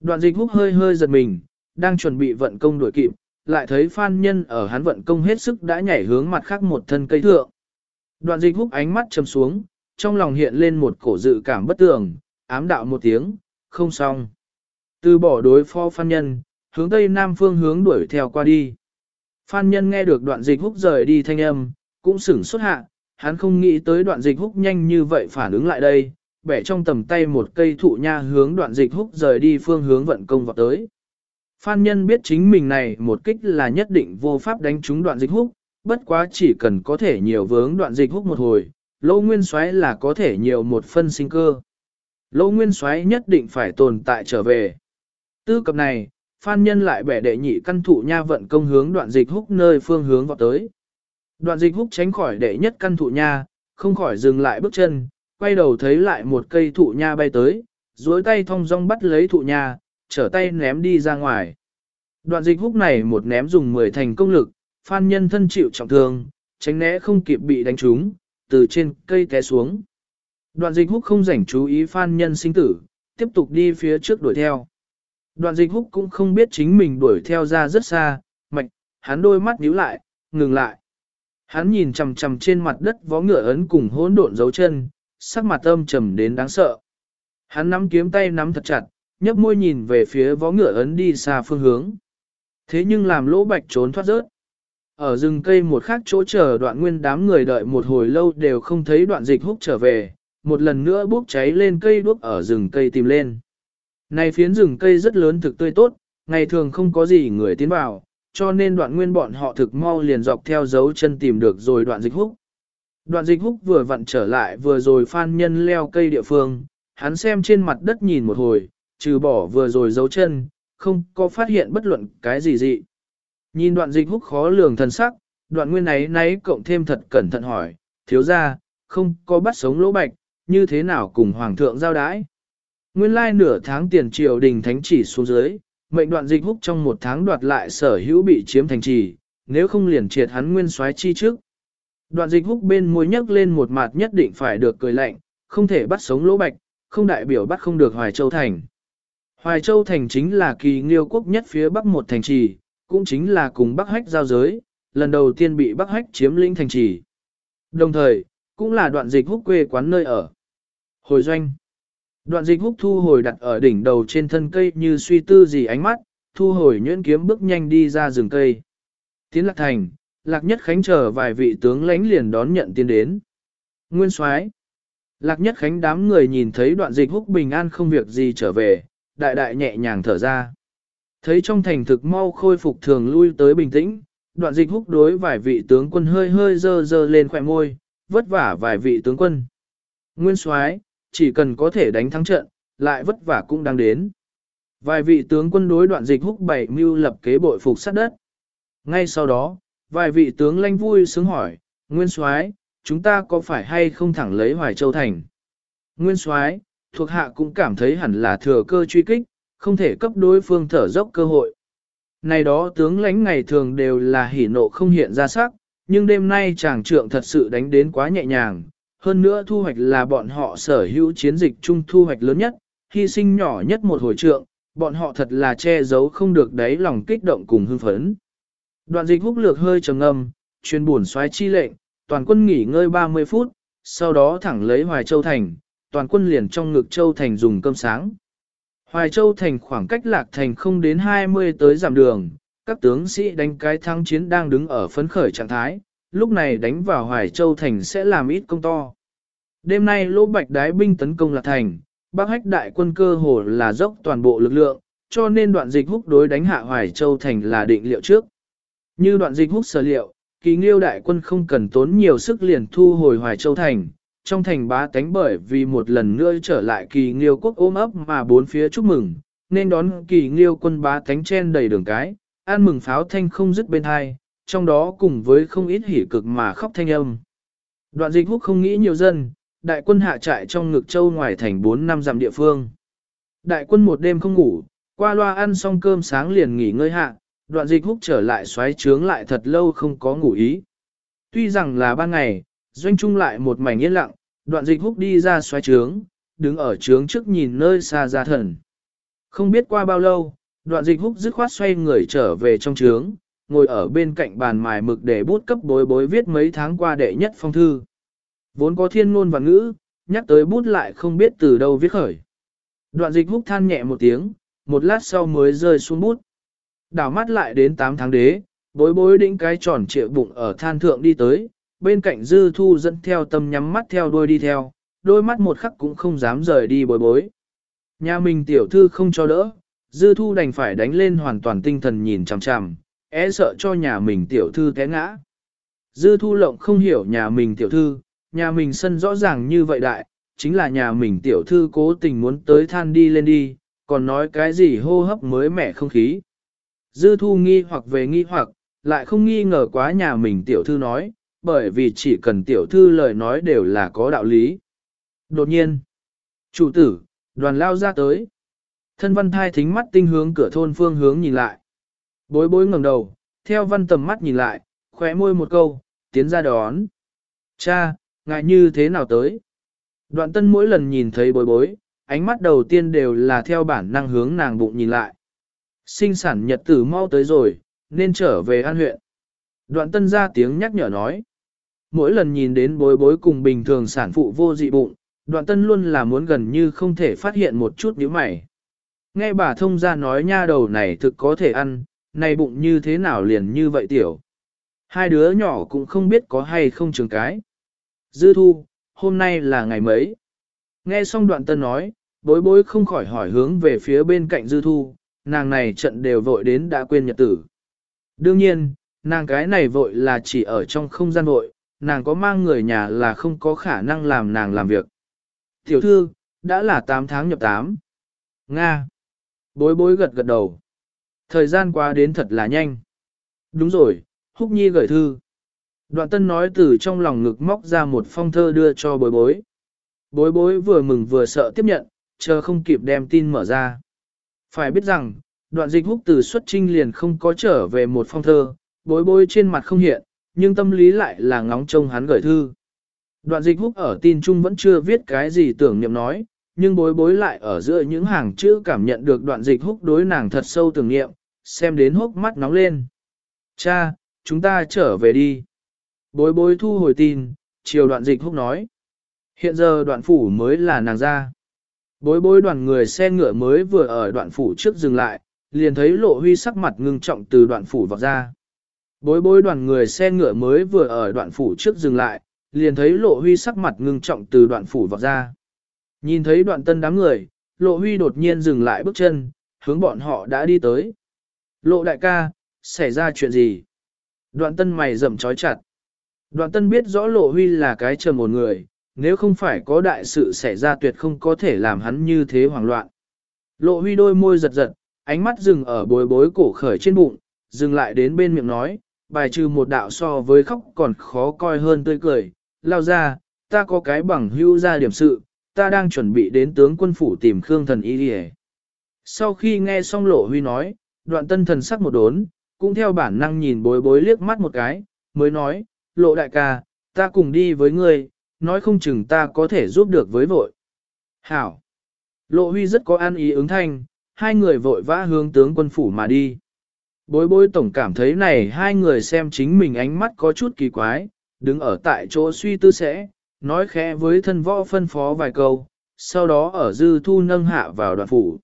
Đoạn dịch hút hơi hơi giật mình, đang chuẩn bị vận công đuổi kịp, lại thấy phan nhân ở hắn vận công hết sức đã nhảy hướng mặt khác một thân cây thượng. Đoạn dịch hút ánh mắt chầm xuống, trong lòng hiện lên một cổ dự cảm bất tường, ám đạo một tiếng, không xong. Từ bỏ đối phó phan nhân, hướng tây nam phương hướng đuổi theo qua đi. Phan nhân nghe được đoạn dịch húc rời đi thanh âm, cũng sửng xuất hạ, hắn không nghĩ tới đoạn dịch húc nhanh như vậy phản ứng lại đây, bẻ trong tầm tay một cây thụ nha hướng đoạn dịch húc rời đi phương hướng vận công vào tới. Phan nhân biết chính mình này một kích là nhất định vô pháp đánh trúng đoạn dịch húc, bất quá chỉ cần có thể nhiều vướng đoạn dịch húc một hồi, lô nguyên xoáy là có thể nhiều một phân sinh cơ. Lô nguyên xoáy nhất định phải tồn tại trở về. Tư cập này, phan nhân lại bẻ đệ nhị căn thụ nha vận công hướng đoạn dịch húc nơi phương hướng vào tới. Đoạn dịch húc tránh khỏi đệ nhất căn thụ nha, không khỏi dừng lại bước chân, quay đầu thấy lại một cây thụ nha bay tới, duỗi tay thong dong bắt lấy thụ nha, trở tay ném đi ra ngoài. Đoạn dịch húc này một ném dùng 10 thành công lực, phan nhân thân chịu trọng thương, tránh né không kịp bị đánh trúng, từ trên cây té xuống. Đoạn dịch húc không rảnh chú ý phan nhân sinh tử, tiếp tục đi phía trước đuổi theo. Đoạn dịch húc cũng không biết chính mình đuổi theo ra rất xa, mạch, hắn đôi mắt nhíu lại, ngừng lại. Hắn nhìn chằm chằm trên mặt đất vó ngựa ấn cùng hỗn độn dấu chân, sắc mặt âm trầm đến đáng sợ. Hắn nắm kiếm tay nắm thật chặt, nhấp môi nhìn về phía vó ngựa ấn đi xa phương hướng. Thế nhưng làm lỗ bạch trốn thoát rớt. Ở rừng cây một khác chỗ chờ đoạn nguyên đám người đợi một hồi lâu đều không thấy đoạn dịch húc trở về, một lần nữa bốc cháy lên cây đuốc ở rừng cây tìm lên. Này phiến rừng cây rất lớn thực tươi tốt, ngày thường không có gì người tiến vào, cho nên đoạn nguyên bọn họ thực mau liền dọc theo dấu chân tìm được rồi đoạn dịch húc. Đoạn dịch húc vừa vặn trở lại vừa rồi phan nhân leo cây địa phương, hắn xem trên mặt đất nhìn một hồi, trừ bỏ vừa rồi dấu chân, không có phát hiện bất luận cái gì dị. Nhìn đoạn dịch húc khó lường thần sắc, đoạn nguyên ấy nấy cộng thêm thật cẩn thận hỏi, thiếu ra, không có bắt sống lỗ bạch, như thế nào cùng hoàng thượng giao đái. Nguyên lai nửa tháng tiền triều đình thánh chỉ xuống dưới, mệnh đoạn dịch húc trong một tháng đoạt lại sở hữu bị chiếm thành trì, nếu không liền triệt hắn nguyên soái chi trước. Đoạn dịch húc bên môi nhấc lên một mặt nhất định phải được cười lạnh, không thể bắt sống lỗ bạch, không đại biểu bắt không được Hoài Châu Thành. Hoài Châu Thành chính là kỳ nghiêu quốc nhất phía bắc một thành trì, cũng chính là cùng Bắc Hách giao giới, lần đầu tiên bị Bắc Hách chiếm lĩnh thành trì. Đồng thời, cũng là đoạn dịch húc quê quán nơi ở. Hồi doanh. Đoạn dịch húc thu hồi đặt ở đỉnh đầu trên thân cây như suy tư gì ánh mắt, thu hồi nhuyễn kiếm bước nhanh đi ra rừng cây. Tiến lạc thành, lạc nhất khánh chờ vài vị tướng lãnh liền đón nhận tiến đến. Nguyên soái Lạc nhất khánh đám người nhìn thấy đoạn dịch húc bình an không việc gì trở về, đại đại nhẹ nhàng thở ra. Thấy trong thành thực mau khôi phục thường lui tới bình tĩnh, đoạn dịch húc đối vài vị tướng quân hơi hơi dơ dơ lên khỏe môi, vất vả vài vị tướng quân. Nguyên soái chỉ cần có thể đánh thắng trận, lại vất vả cũng đang đến. Vài vị tướng quân đối đoạn dịch húc bảy mưu lập kế bội phục sát đất. Ngay sau đó, vài vị tướng lanh vui sướng hỏi, Nguyên soái chúng ta có phải hay không thẳng lấy Hoài Châu Thành? Nguyên soái thuộc hạ cũng cảm thấy hẳn là thừa cơ truy kích, không thể cấp đối phương thở dốc cơ hội. Này đó tướng lãnh ngày thường đều là hỉ nộ không hiện ra sắc, nhưng đêm nay chàng trượng thật sự đánh đến quá nhẹ nhàng, hơn nữa thu hoạch là bọn họ sở hữu chiến dịch chung thu hoạch lớn nhất, hy sinh nhỏ nhất một hồi trượng, bọn họ thật là che giấu không được đáy lòng kích động cùng hưng phấn. Đoạn dịch húc lược hơi trầm ngâm, chuyên buồn xoáy chi lệnh, toàn quân nghỉ ngơi 30 phút, sau đó thẳng lấy Hoài Châu Thành, toàn quân liền trong ngực Châu Thành dùng cơm sáng. Hoài Châu Thành khoảng cách lạc thành không đến 20 tới giảm đường, các tướng sĩ đánh cái thắng chiến đang đứng ở phấn khởi trạng thái, lúc này đánh vào Hoài Châu Thành sẽ làm ít công to. Đêm nay lỗ bạch đái binh tấn công là thành, bác hách đại quân cơ hồ là dốc toàn bộ lực lượng, cho nên đoạn dịch húc đối đánh hạ Hoài Châu Thành là định liệu trước. Như đoạn dịch húc sở liệu, kỳ nghiêu đại quân không cần tốn nhiều sức liền thu hồi Hoài Châu Thành, trong thành bá tánh bởi vì một lần nữa trở lại kỳ nghiêu quốc ôm ấp mà bốn phía chúc mừng, nên đón kỳ nghiêu quân bá tánh chen đầy đường cái, an mừng pháo thanh không dứt bên hai, trong đó cùng với không ít hỉ cực mà khóc thanh âm. Đoạn dịch húc không nghĩ nhiều dân, đại quân hạ trại trong ngực châu ngoài thành 4 năm dặm địa phương. Đại quân một đêm không ngủ, qua loa ăn xong cơm sáng liền nghỉ ngơi hạ, đoạn dịch húc trở lại xoáy trướng lại thật lâu không có ngủ ý. Tuy rằng là ban ngày, doanh trung lại một mảnh yên lặng, đoạn dịch húc đi ra xoáy trướng, đứng ở trướng trước nhìn nơi xa ra thần. Không biết qua bao lâu, đoạn dịch húc dứt khoát xoay người trở về trong trướng, ngồi ở bên cạnh bàn mài mực để bút cấp bối bối viết mấy tháng qua đệ nhất phong thư. Vốn có thiên ngôn và ngữ, nhắc tới bút lại không biết từ đâu viết khởi. Đoạn dịch húc than nhẹ một tiếng, một lát sau mới rơi xuống bút. Đảo mắt lại đến 8 tháng đế, bối bối đĩnh cái tròn trịa bụng ở than thượng đi tới, bên cạnh dư thu dẫn theo tâm nhắm mắt theo đuôi đi theo, đôi mắt một khắc cũng không dám rời đi bối bối. Nhà mình tiểu thư không cho đỡ, dư thu đành phải đánh lên hoàn toàn tinh thần nhìn chằm chằm, é sợ cho nhà mình tiểu thư té ngã. Dư thu lộng không hiểu nhà mình tiểu thư, nhà mình sân rõ ràng như vậy đại, chính là nhà mình tiểu thư cố tình muốn tới than đi lên đi, còn nói cái gì hô hấp mới mẻ không khí. Dư thu nghi hoặc về nghi hoặc, lại không nghi ngờ quá nhà mình tiểu thư nói, bởi vì chỉ cần tiểu thư lời nói đều là có đạo lý. Đột nhiên, chủ tử, đoàn lao ra tới. Thân văn thai thính mắt tinh hướng cửa thôn phương hướng nhìn lại. Bối bối ngẩng đầu, theo văn tầm mắt nhìn lại, khóe môi một câu, tiến ra đón. Cha, ngại như thế nào tới? Đoạn tân mỗi lần nhìn thấy bối bối, ánh mắt đầu tiên đều là theo bản năng hướng nàng bụng nhìn lại. Sinh sản nhật tử mau tới rồi, nên trở về an huyện. Đoạn tân ra tiếng nhắc nhở nói. Mỗi lần nhìn đến bối bối cùng bình thường sản phụ vô dị bụng, đoạn tân luôn là muốn gần như không thể phát hiện một chút nhíu mày. Nghe bà thông ra nói nha đầu này thực có thể ăn, này bụng như thế nào liền như vậy tiểu. Hai đứa nhỏ cũng không biết có hay không trường cái. Dư thu, hôm nay là ngày mấy? Nghe xong đoạn tân nói, bối bối không khỏi hỏi hướng về phía bên cạnh dư thu, nàng này trận đều vội đến đã quên nhật tử. Đương nhiên, nàng cái này vội là chỉ ở trong không gian vội, nàng có mang người nhà là không có khả năng làm nàng làm việc. Tiểu thư, đã là 8 tháng nhập 8. Nga. Bối bối gật gật đầu. Thời gian qua đến thật là nhanh. Đúng rồi, Húc Nhi gửi thư. Đoạn tân nói từ trong lòng ngực móc ra một phong thơ đưa cho bối bối. Bối bối vừa mừng vừa sợ tiếp nhận, chờ không kịp đem tin mở ra. Phải biết rằng, đoạn dịch húc từ xuất trinh liền không có trở về một phong thơ, bối bối trên mặt không hiện, nhưng tâm lý lại là ngóng trông hắn gửi thư. Đoạn dịch húc ở tin chung vẫn chưa viết cái gì tưởng niệm nói, nhưng bối bối lại ở giữa những hàng chữ cảm nhận được đoạn dịch húc đối nàng thật sâu tưởng niệm, xem đến hốc mắt nóng lên. Cha, chúng ta trở về đi. Bối bối thu hồi tin, chiều đoạn dịch húc nói. Hiện giờ đoạn phủ mới là nàng ra. Bối bối đoàn người xe ngựa mới vừa ở đoạn phủ trước dừng lại, liền thấy lộ huy sắc mặt ngưng trọng từ đoạn phủ vào ra. Bối bối đoàn người xe ngựa mới vừa ở đoạn phủ trước dừng lại, liền thấy lộ huy sắc mặt ngưng trọng từ đoạn phủ vào ra. Nhìn thấy đoạn tân đám người, lộ huy đột nhiên dừng lại bước chân, hướng bọn họ đã đi tới. Lộ đại ca, xảy ra chuyện gì? Đoạn tân mày rậm trói chặt. Đoạn tân biết rõ lộ huy là cái trầm một người, nếu không phải có đại sự xảy ra tuyệt không có thể làm hắn như thế hoảng loạn. Lộ huy đôi môi giật giật, ánh mắt dừng ở bối bối cổ khởi trên bụng, dừng lại đến bên miệng nói, bài trừ một đạo so với khóc còn khó coi hơn tươi cười, lao ra, ta có cái bằng hưu ra điểm sự, ta đang chuẩn bị đến tướng quân phủ tìm Khương thần y đi Sau khi nghe xong lộ huy nói, đoạn tân thần sắc một đốn, cũng theo bản năng nhìn bối bối liếc mắt một cái, mới nói, lộ đại ca, ta cùng đi với ngươi, nói không chừng ta có thể giúp được với vội. Hảo! Lộ huy rất có an ý ứng thanh, hai người vội vã hướng tướng quân phủ mà đi. Bối bối tổng cảm thấy này hai người xem chính mình ánh mắt có chút kỳ quái, đứng ở tại chỗ suy tư sẽ, nói khẽ với thân võ phân phó vài câu, sau đó ở dư thu nâng hạ vào đoạn phủ.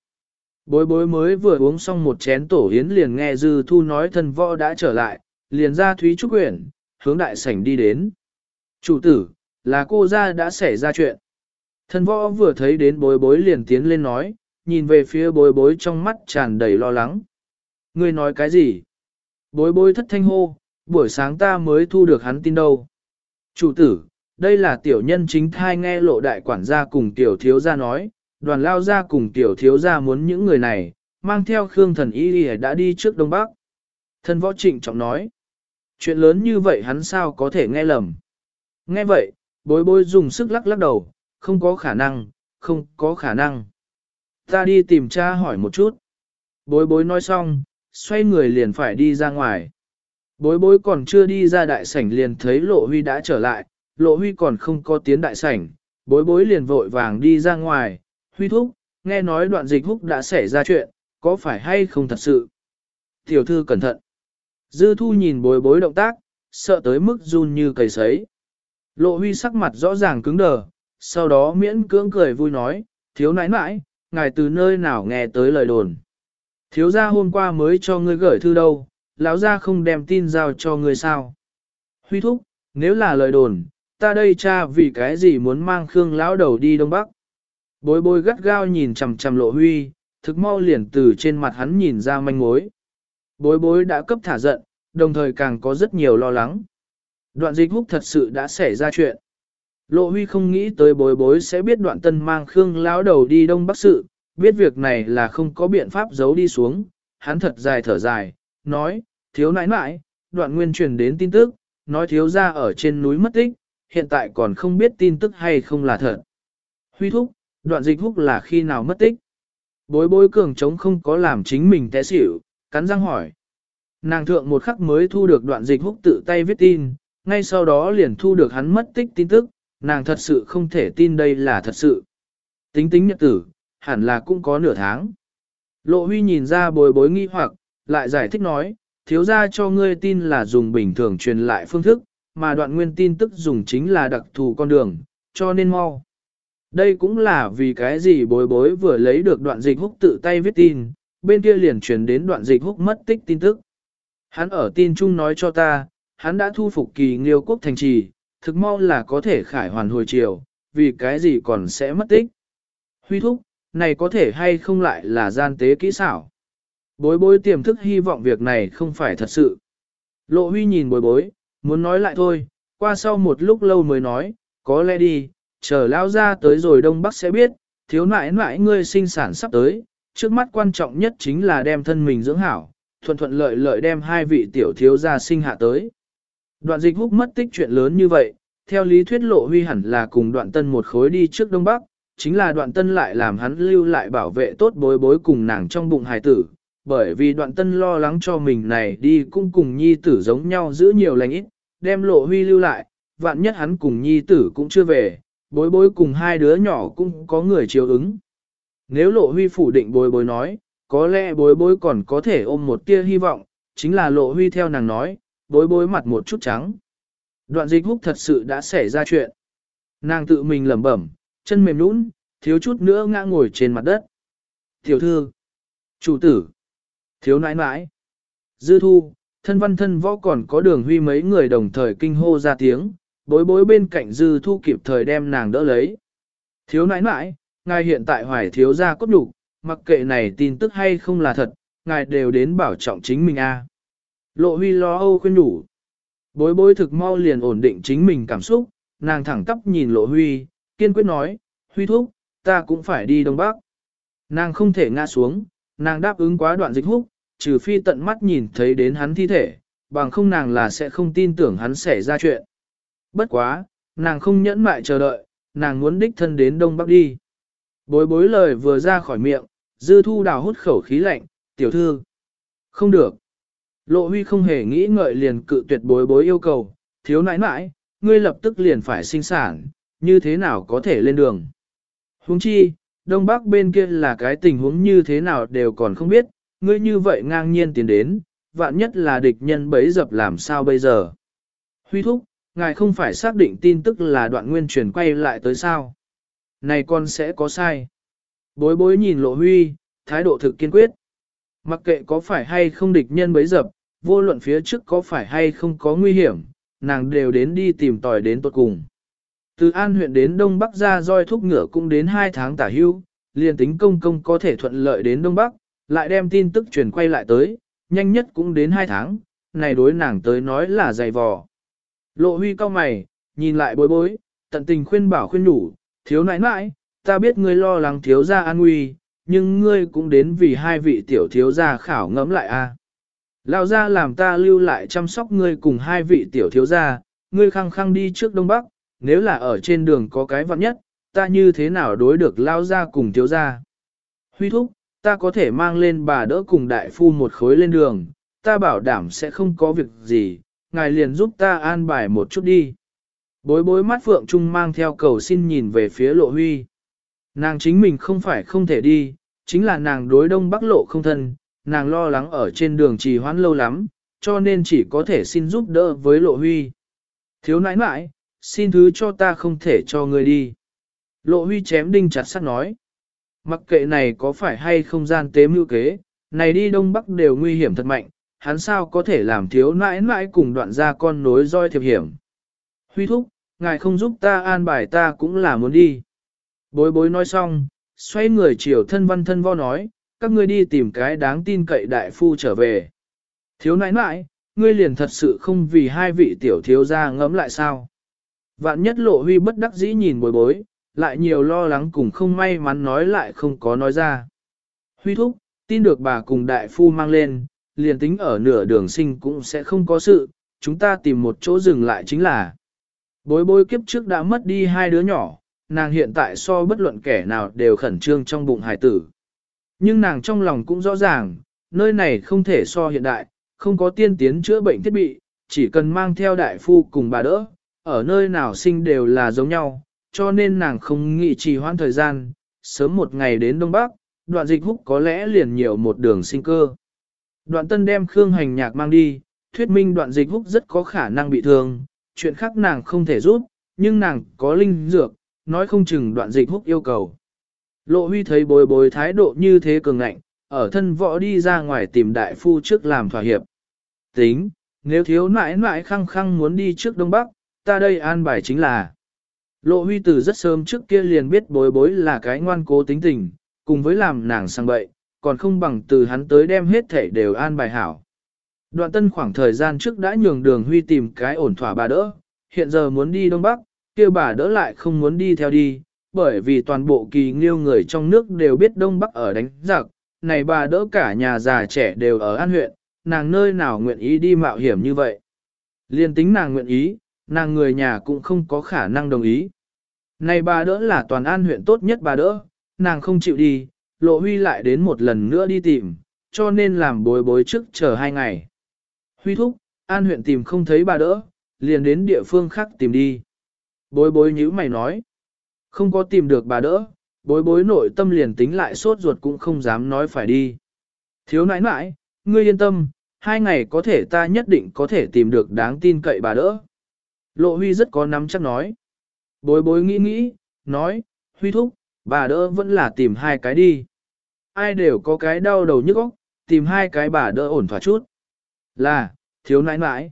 Bối bối mới vừa uống xong một chén tổ yến liền nghe dư thu nói thân võ đã trở lại, liền ra thúy trúc quyển, hướng đại sảnh đi đến. Chủ tử, là cô ra đã xảy ra chuyện. Thân võ vừa thấy đến bối bối liền tiến lên nói, nhìn về phía bối bối trong mắt tràn đầy lo lắng. Ngươi nói cái gì? Bối bối thất thanh hô, buổi sáng ta mới thu được hắn tin đâu. Chủ tử, đây là tiểu nhân chính thai nghe lộ đại quản gia cùng tiểu thiếu gia nói, đoàn lao gia cùng tiểu thiếu gia muốn những người này, mang theo Khương thần y đã đi trước Đông Bắc. Thân võ trịnh trọng nói, chuyện lớn như vậy hắn sao có thể nghe lầm. Nghe vậy, bối bối dùng sức lắc lắc đầu, không có khả năng, không có khả năng. Ta đi tìm cha hỏi một chút. Bối bối nói xong, xoay người liền phải đi ra ngoài. Bối bối còn chưa đi ra đại sảnh liền thấy lộ huy đã trở lại, lộ huy còn không có tiến đại sảnh, bối bối liền vội vàng đi ra ngoài, huy thúc, nghe nói đoạn dịch húc đã xảy ra chuyện, có phải hay không thật sự? Tiểu thư cẩn thận. Dư thu nhìn bối bối động tác, sợ tới mức run như cầy sấy. Lộ huy sắc mặt rõ ràng cứng đờ, sau đó miễn cưỡng cười vui nói, thiếu nãi nãi, ngài từ nơi nào nghe tới lời đồn. Thiếu gia hôm qua mới cho ngươi gửi thư đâu, lão gia không đem tin giao cho ngươi sao. Huy thúc, nếu là lời đồn, ta đây cha vì cái gì muốn mang Khương lão đầu đi Đông Bắc. Bối bối gắt gao nhìn chằm chằm lộ huy, thực mau liền từ trên mặt hắn nhìn ra manh mối. Bối bối đã cấp thả giận, đồng thời càng có rất nhiều lo lắng. Đoạn dịch húc thật sự đã xảy ra chuyện. Lộ huy không nghĩ tới bối bối sẽ biết đoạn tân mang Khương lão đầu đi Đông Bắc sự, biết việc này là không có biện pháp giấu đi xuống, hắn thật dài thở dài, nói, thiếu nãi nãi, đoạn nguyên truyền đến tin tức, nói thiếu ra ở trên núi mất tích, hiện tại còn không biết tin tức hay không là thật. Huy thúc, đoạn dịch húc là khi nào mất tích? Bối bối cường trống không có làm chính mình té xỉu, cắn răng hỏi. Nàng thượng một khắc mới thu được đoạn dịch húc tự tay viết tin, ngay sau đó liền thu được hắn mất tích tin tức, nàng thật sự không thể tin đây là thật sự. Tính tính nhật tử, hẳn là cũng có nửa tháng. Lộ huy nhìn ra bối bối nghi hoặc, lại giải thích nói, thiếu ra cho ngươi tin là dùng bình thường truyền lại phương thức, mà đoạn nguyên tin tức dùng chính là đặc thù con đường, cho nên mau. Đây cũng là vì cái gì bối bối vừa lấy được đoạn dịch húc tự tay viết tin, bên kia liền truyền đến đoạn dịch húc mất tích tin tức. Hắn ở tin chung nói cho ta, hắn đã thu phục kỳ nghiêu quốc thành trì, thực mau là có thể khải hoàn hồi chiều, vì cái gì còn sẽ mất tích. Huy thúc, này có thể hay không lại là gian tế kỹ xảo. Bối bối tiềm thức hy vọng việc này không phải thật sự. Lộ huy nhìn bối bối, muốn nói lại thôi, qua sau một lúc lâu mới nói, có lẽ đi, chờ lao ra tới rồi Đông Bắc sẽ biết, thiếu nãi nãi ngươi sinh sản sắp tới, trước mắt quan trọng nhất chính là đem thân mình dưỡng hảo, thuận thuận lợi lợi đem hai vị tiểu thiếu gia sinh hạ tới. Đoạn dịch húc mất tích chuyện lớn như vậy, theo lý thuyết lộ huy hẳn là cùng đoạn tân một khối đi trước Đông Bắc, chính là đoạn tân lại làm hắn lưu lại bảo vệ tốt bối bối cùng nàng trong bụng hài tử, bởi vì đoạn tân lo lắng cho mình này đi cũng cùng nhi tử giống nhau giữ nhiều lành ít, đem lộ huy lưu lại, vạn nhất hắn cùng nhi tử cũng chưa về, bối bối cùng hai đứa nhỏ cũng có người chiếu ứng. Nếu lộ huy phủ định bối bối nói, có lẽ bối bối còn có thể ôm một tia hy vọng, chính là lộ huy theo nàng nói, bối bối mặt một chút trắng. Đoạn dịch húc thật sự đã xảy ra chuyện. Nàng tự mình lẩm bẩm, chân mềm nũng, thiếu chút nữa ngã ngồi trên mặt đất. Tiểu thư, chủ tử, thiếu nãi nãi, dư thu, thân văn thân võ còn có đường huy mấy người đồng thời kinh hô ra tiếng, bối bối bên cạnh dư thu kịp thời đem nàng đỡ lấy. Thiếu nãi nãi, ngài hiện tại hoài thiếu ra cốt đủ, mặc kệ này tin tức hay không là thật, ngài đều đến bảo trọng chính mình a. Lộ huy lo âu khuyên đủ. Bối bối thực mau liền ổn định chính mình cảm xúc, nàng thẳng tắp nhìn lộ huy, kiên quyết nói, huy thúc, ta cũng phải đi Đông Bắc. Nàng không thể ngã xuống, nàng đáp ứng quá đoạn dịch húc, trừ phi tận mắt nhìn thấy đến hắn thi thể, bằng không nàng là sẽ không tin tưởng hắn sẽ ra chuyện. Bất quá, nàng không nhẫn mại chờ đợi, nàng muốn đích thân đến Đông Bắc đi. Bối bối lời vừa ra khỏi miệng, dư thu đào hút khẩu khí lạnh, tiểu thư. Không được. Lộ huy không hề nghĩ ngợi liền cự tuyệt bối bối yêu cầu, thiếu nãi nãi, ngươi lập tức liền phải sinh sản, như thế nào có thể lên đường. Huống chi, Đông Bắc bên kia là cái tình huống như thế nào đều còn không biết, ngươi như vậy ngang nhiên tiến đến, vạn nhất là địch nhân bấy dập làm sao bây giờ. Huy thúc, ngài không phải xác định tin tức là đoạn nguyên truyền quay lại tới sao. Này con sẽ có sai. Bối bối nhìn lộ huy, thái độ thực kiên quyết. Mặc kệ có phải hay không địch nhân bấy dập, vô luận phía trước có phải hay không có nguy hiểm, nàng đều đến đi tìm tòi đến tốt cùng. Từ An huyện đến Đông Bắc ra roi thúc ngựa cũng đến 2 tháng tả hưu, liền tính công công có thể thuận lợi đến Đông Bắc, lại đem tin tức truyền quay lại tới, nhanh nhất cũng đến 2 tháng, này đối nàng tới nói là dày vò. Lộ huy cao mày, nhìn lại bối bối, tận tình khuyên bảo khuyên đủ, thiếu nãi nãi, ta biết ngươi lo lắng thiếu gia an nguy, nhưng ngươi cũng đến vì hai vị tiểu thiếu gia khảo ngẫm lại a. Lao ra làm ta lưu lại chăm sóc ngươi cùng hai vị tiểu thiếu gia, ngươi khăng khăng đi trước Đông Bắc, nếu là ở trên đường có cái vặn nhất, ta như thế nào đối được Lao ra cùng thiếu gia. Huy thúc, ta có thể mang lên bà đỡ cùng đại phu một khối lên đường, ta bảo đảm sẽ không có việc gì, ngài liền giúp ta an bài một chút đi. Bối bối mắt phượng trung mang theo cầu xin nhìn về phía lộ huy. Nàng chính mình không phải không thể đi, chính là nàng đối đông bắc lộ không thân, nàng lo lắng ở trên đường trì hoãn lâu lắm, cho nên chỉ có thể xin giúp đỡ với lộ huy. Thiếu nãi nãi, xin thứ cho ta không thể cho người đi. Lộ huy chém đinh chặt sắt nói. Mặc kệ này có phải hay không gian tế mưu kế, này đi đông bắc đều nguy hiểm thật mạnh, hắn sao có thể làm thiếu nãi nãi cùng đoạn ra con nối roi thiệp hiểm. Huy thúc, ngài không giúp ta an bài ta cũng là muốn đi. Bối bối nói xong, xoay người chiều thân văn thân vo nói, các ngươi đi tìm cái đáng tin cậy đại phu trở về. Thiếu nãi nãi, ngươi liền thật sự không vì hai vị tiểu thiếu gia ngẫm lại sao. Vạn nhất lộ huy bất đắc dĩ nhìn bối bối, lại nhiều lo lắng cùng không may mắn nói lại không có nói ra. Huy thúc, tin được bà cùng đại phu mang lên, liền tính ở nửa đường sinh cũng sẽ không có sự, chúng ta tìm một chỗ dừng lại chính là. Bối bối kiếp trước đã mất đi hai đứa nhỏ, nàng hiện tại so bất luận kẻ nào đều khẩn trương trong bụng hải tử. Nhưng nàng trong lòng cũng rõ ràng, nơi này không thể so hiện đại, không có tiên tiến chữa bệnh thiết bị, chỉ cần mang theo đại phu cùng bà đỡ, ở nơi nào sinh đều là giống nhau, cho nên nàng không nghĩ trì hoãn thời gian, sớm một ngày đến Đông Bắc, đoạn dịch húc có lẽ liền nhiều một đường sinh cơ. Đoạn tân đem Khương Hành Nhạc mang đi, thuyết minh đoạn dịch húc rất có khả năng bị thương, chuyện khác nàng không thể giúp, nhưng nàng có linh dược, nói không chừng đoạn dịch húc yêu cầu. Lộ huy thấy bối bối thái độ như thế cường ngạnh, ở thân võ đi ra ngoài tìm đại phu trước làm thỏa hiệp. Tính, nếu thiếu nãi nãi khăng khăng muốn đi trước Đông Bắc, ta đây an bài chính là. Lộ huy từ rất sớm trước kia liền biết bối bối là cái ngoan cố tính tình, cùng với làm nàng sang bậy, còn không bằng từ hắn tới đem hết thể đều an bài hảo. Đoạn tân khoảng thời gian trước đã nhường đường huy tìm cái ổn thỏa bà đỡ, hiện giờ muốn đi Đông Bắc, kia bà đỡ lại không muốn đi theo đi, bởi vì toàn bộ kỳ nghiêu người trong nước đều biết Đông Bắc ở đánh giặc, này bà đỡ cả nhà già trẻ đều ở An huyện, nàng nơi nào nguyện ý đi mạo hiểm như vậy. Liên tính nàng nguyện ý, nàng người nhà cũng không có khả năng đồng ý. Này bà đỡ là toàn an huyện tốt nhất bà đỡ, nàng không chịu đi, lộ huy lại đến một lần nữa đi tìm, cho nên làm bối bối trước chờ hai ngày. Huy thúc, an huyện tìm không thấy bà đỡ, liền đến địa phương khác tìm đi. Bối bối nhíu mày nói, không có tìm được bà đỡ, bối bối nội tâm liền tính lại sốt ruột cũng không dám nói phải đi. Thiếu nãi nãi, ngươi yên tâm, hai ngày có thể ta nhất định có thể tìm được đáng tin cậy bà đỡ. Lộ huy rất có nắm chắc nói. Bối bối nghĩ nghĩ, nói, huy thúc, bà đỡ vẫn là tìm hai cái đi. Ai đều có cái đau đầu nhức óc, tìm hai cái bà đỡ ổn thỏa chút. Là, thiếu nãi nãi.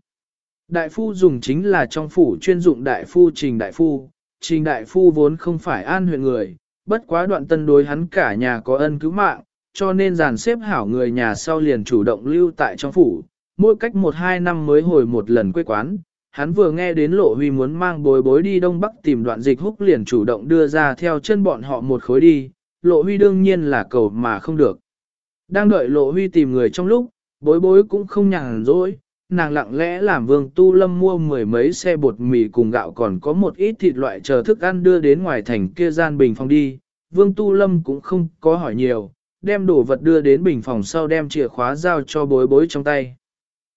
Đại phu dùng chính là trong phủ chuyên dụng đại phu trình đại phu. Trình đại phu vốn không phải an huyện người, bất quá đoạn tân đối hắn cả nhà có ân cứu mạng, cho nên dàn xếp hảo người nhà sau liền chủ động lưu tại trong phủ, mỗi cách một hai năm mới hồi một lần quê quán. Hắn vừa nghe đến lộ huy muốn mang bối bối đi Đông Bắc tìm đoạn dịch húc liền chủ động đưa ra theo chân bọn họ một khối đi, lộ huy đương nhiên là cầu mà không được. Đang đợi lộ huy tìm người trong lúc, bối bối cũng không nhàn rỗi, nàng lặng lẽ làm vương tu lâm mua mười mấy xe bột mì cùng gạo còn có một ít thịt loại chờ thức ăn đưa đến ngoài thành kia gian bình phòng đi. Vương tu lâm cũng không có hỏi nhiều, đem đồ vật đưa đến bình phòng sau đem chìa khóa giao cho bối bối trong tay.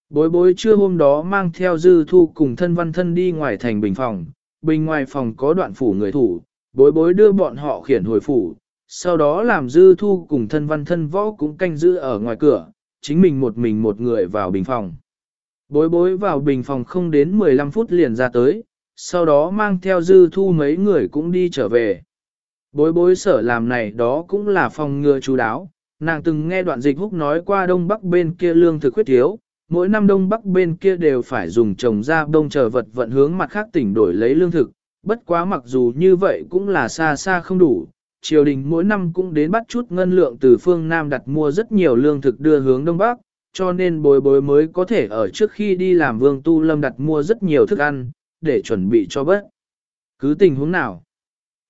Bối bối trưa hôm đó mang theo dư thu cùng thân văn thân đi ngoài thành bình phòng, bình ngoài phòng có đoạn phủ người thủ, bối bối đưa bọn họ khiển hồi phủ, sau đó làm dư thu cùng thân văn thân võ cũng canh giữ ở ngoài cửa, chính mình một mình một người vào bình phòng. Bối bối vào bình phòng không đến 15 phút liền ra tới, sau đó mang theo dư thu mấy người cũng đi trở về. Bối bối sở làm này đó cũng là phòng ngừa chú đáo, nàng từng nghe đoạn dịch húc nói qua đông bắc bên kia lương thực khuyết thiếu, mỗi năm đông bắc bên kia đều phải dùng trồng ra đông chờ vật vận hướng mặt khác tỉnh đổi lấy lương thực, bất quá mặc dù như vậy cũng là xa xa không đủ, triều đình mỗi năm cũng đến bắt chút ngân lượng từ phương Nam đặt mua rất nhiều lương thực đưa hướng đông bắc, cho nên bối bối mới có thể ở trước khi đi làm vương tu lâm đặt mua rất nhiều thức ăn, để chuẩn bị cho bất. Cứ tình huống nào?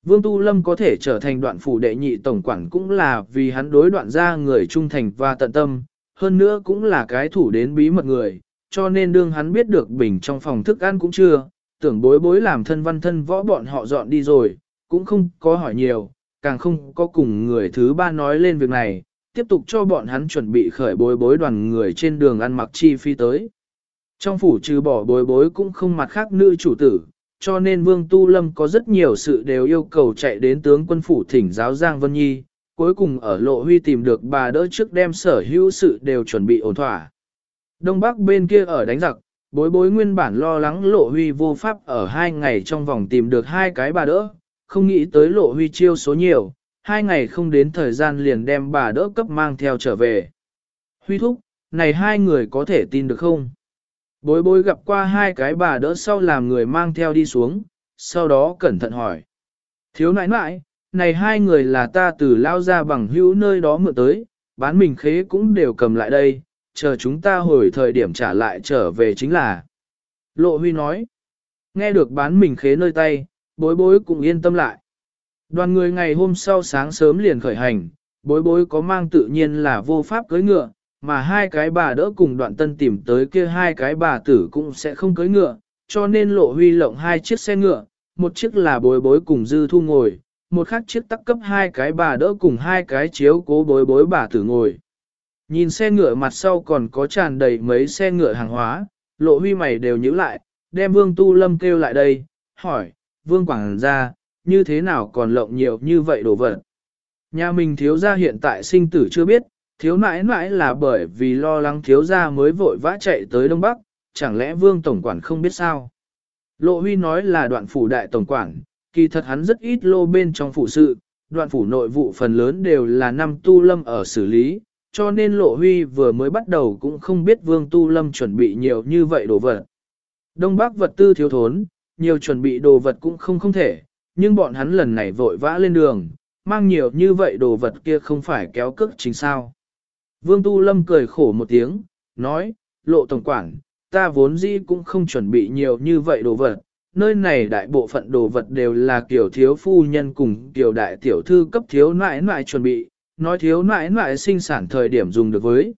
Vương Tu Lâm có thể trở thành đoạn phủ đệ nhị tổng quản cũng là vì hắn đối đoạn ra người trung thành và tận tâm, hơn nữa cũng là cái thủ đến bí mật người, cho nên đương hắn biết được bình trong phòng thức ăn cũng chưa, tưởng bối bối làm thân văn thân võ bọn họ dọn đi rồi, cũng không có hỏi nhiều, càng không có cùng người thứ ba nói lên việc này, tiếp tục cho bọn hắn chuẩn bị khởi bối bối đoàn người trên đường ăn mặc chi phi tới. Trong phủ trừ bỏ bối bối cũng không mặt khác nữ chủ tử, cho nên Vương Tu Lâm có rất nhiều sự đều yêu cầu chạy đến tướng quân phủ thỉnh giáo Giang Vân Nhi, cuối cùng ở lộ huy tìm được bà đỡ trước đem sở hữu sự đều chuẩn bị ổn thỏa. Đông Bắc bên kia ở đánh giặc, bối bối nguyên bản lo lắng lộ huy vô pháp ở hai ngày trong vòng tìm được hai cái bà đỡ, không nghĩ tới lộ huy chiêu số nhiều, hai ngày không đến thời gian liền đem bà đỡ cấp mang theo trở về. Huy thúc, này hai người có thể tin được không? Bối bối gặp qua hai cái bà đỡ sau làm người mang theo đi xuống, sau đó cẩn thận hỏi. Thiếu nãi nãi, này hai người là ta từ lao ra bằng hữu nơi đó mượn tới, bán mình khế cũng đều cầm lại đây, chờ chúng ta hồi thời điểm trả lại trở về chính là. Lộ huy nói, nghe được bán mình khế nơi tay, bối bối cũng yên tâm lại. Đoàn người ngày hôm sau sáng sớm liền khởi hành, bối bối có mang tự nhiên là vô pháp cưới ngựa, mà hai cái bà đỡ cùng đoạn tân tìm tới kia hai cái bà tử cũng sẽ không cưới ngựa, cho nên lộ huy lộng hai chiếc xe ngựa, một chiếc là bối bối cùng dư thu ngồi, một khác chiếc tắc cấp hai cái bà đỡ cùng hai cái chiếu cố bối bối bà tử ngồi. Nhìn xe ngựa mặt sau còn có tràn đầy mấy xe ngựa hàng hóa, lộ huy mày đều nhíu lại, đem vương tu lâm kêu lại đây, hỏi, vương quảng ra, như thế nào còn lộng nhiều như vậy đồ vật. Nhà mình thiếu gia hiện tại sinh tử chưa biết, thiếu nãi nãi là bởi vì lo lắng thiếu gia mới vội vã chạy tới Đông Bắc, chẳng lẽ vương tổng quản không biết sao? Lộ huy nói là đoạn phủ đại tổng quản, kỳ thật hắn rất ít lô bên trong phủ sự, đoạn phủ nội vụ phần lớn đều là năm tu lâm ở xử lý, cho nên lộ huy vừa mới bắt đầu cũng không biết vương tu lâm chuẩn bị nhiều như vậy đồ vật. Đông Bắc vật tư thiếu thốn, nhiều chuẩn bị đồ vật cũng không không thể, nhưng bọn hắn lần này vội vã lên đường, mang nhiều như vậy đồ vật kia không phải kéo cước chính sao. Vương Tu Lâm cười khổ một tiếng, nói, lộ tổng quản, ta vốn dĩ cũng không chuẩn bị nhiều như vậy đồ vật, nơi này đại bộ phận đồ vật đều là kiểu thiếu phu nhân cùng kiểu đại tiểu thư cấp thiếu nãi nãi chuẩn bị, nói thiếu nãi nãi sinh sản thời điểm dùng được với.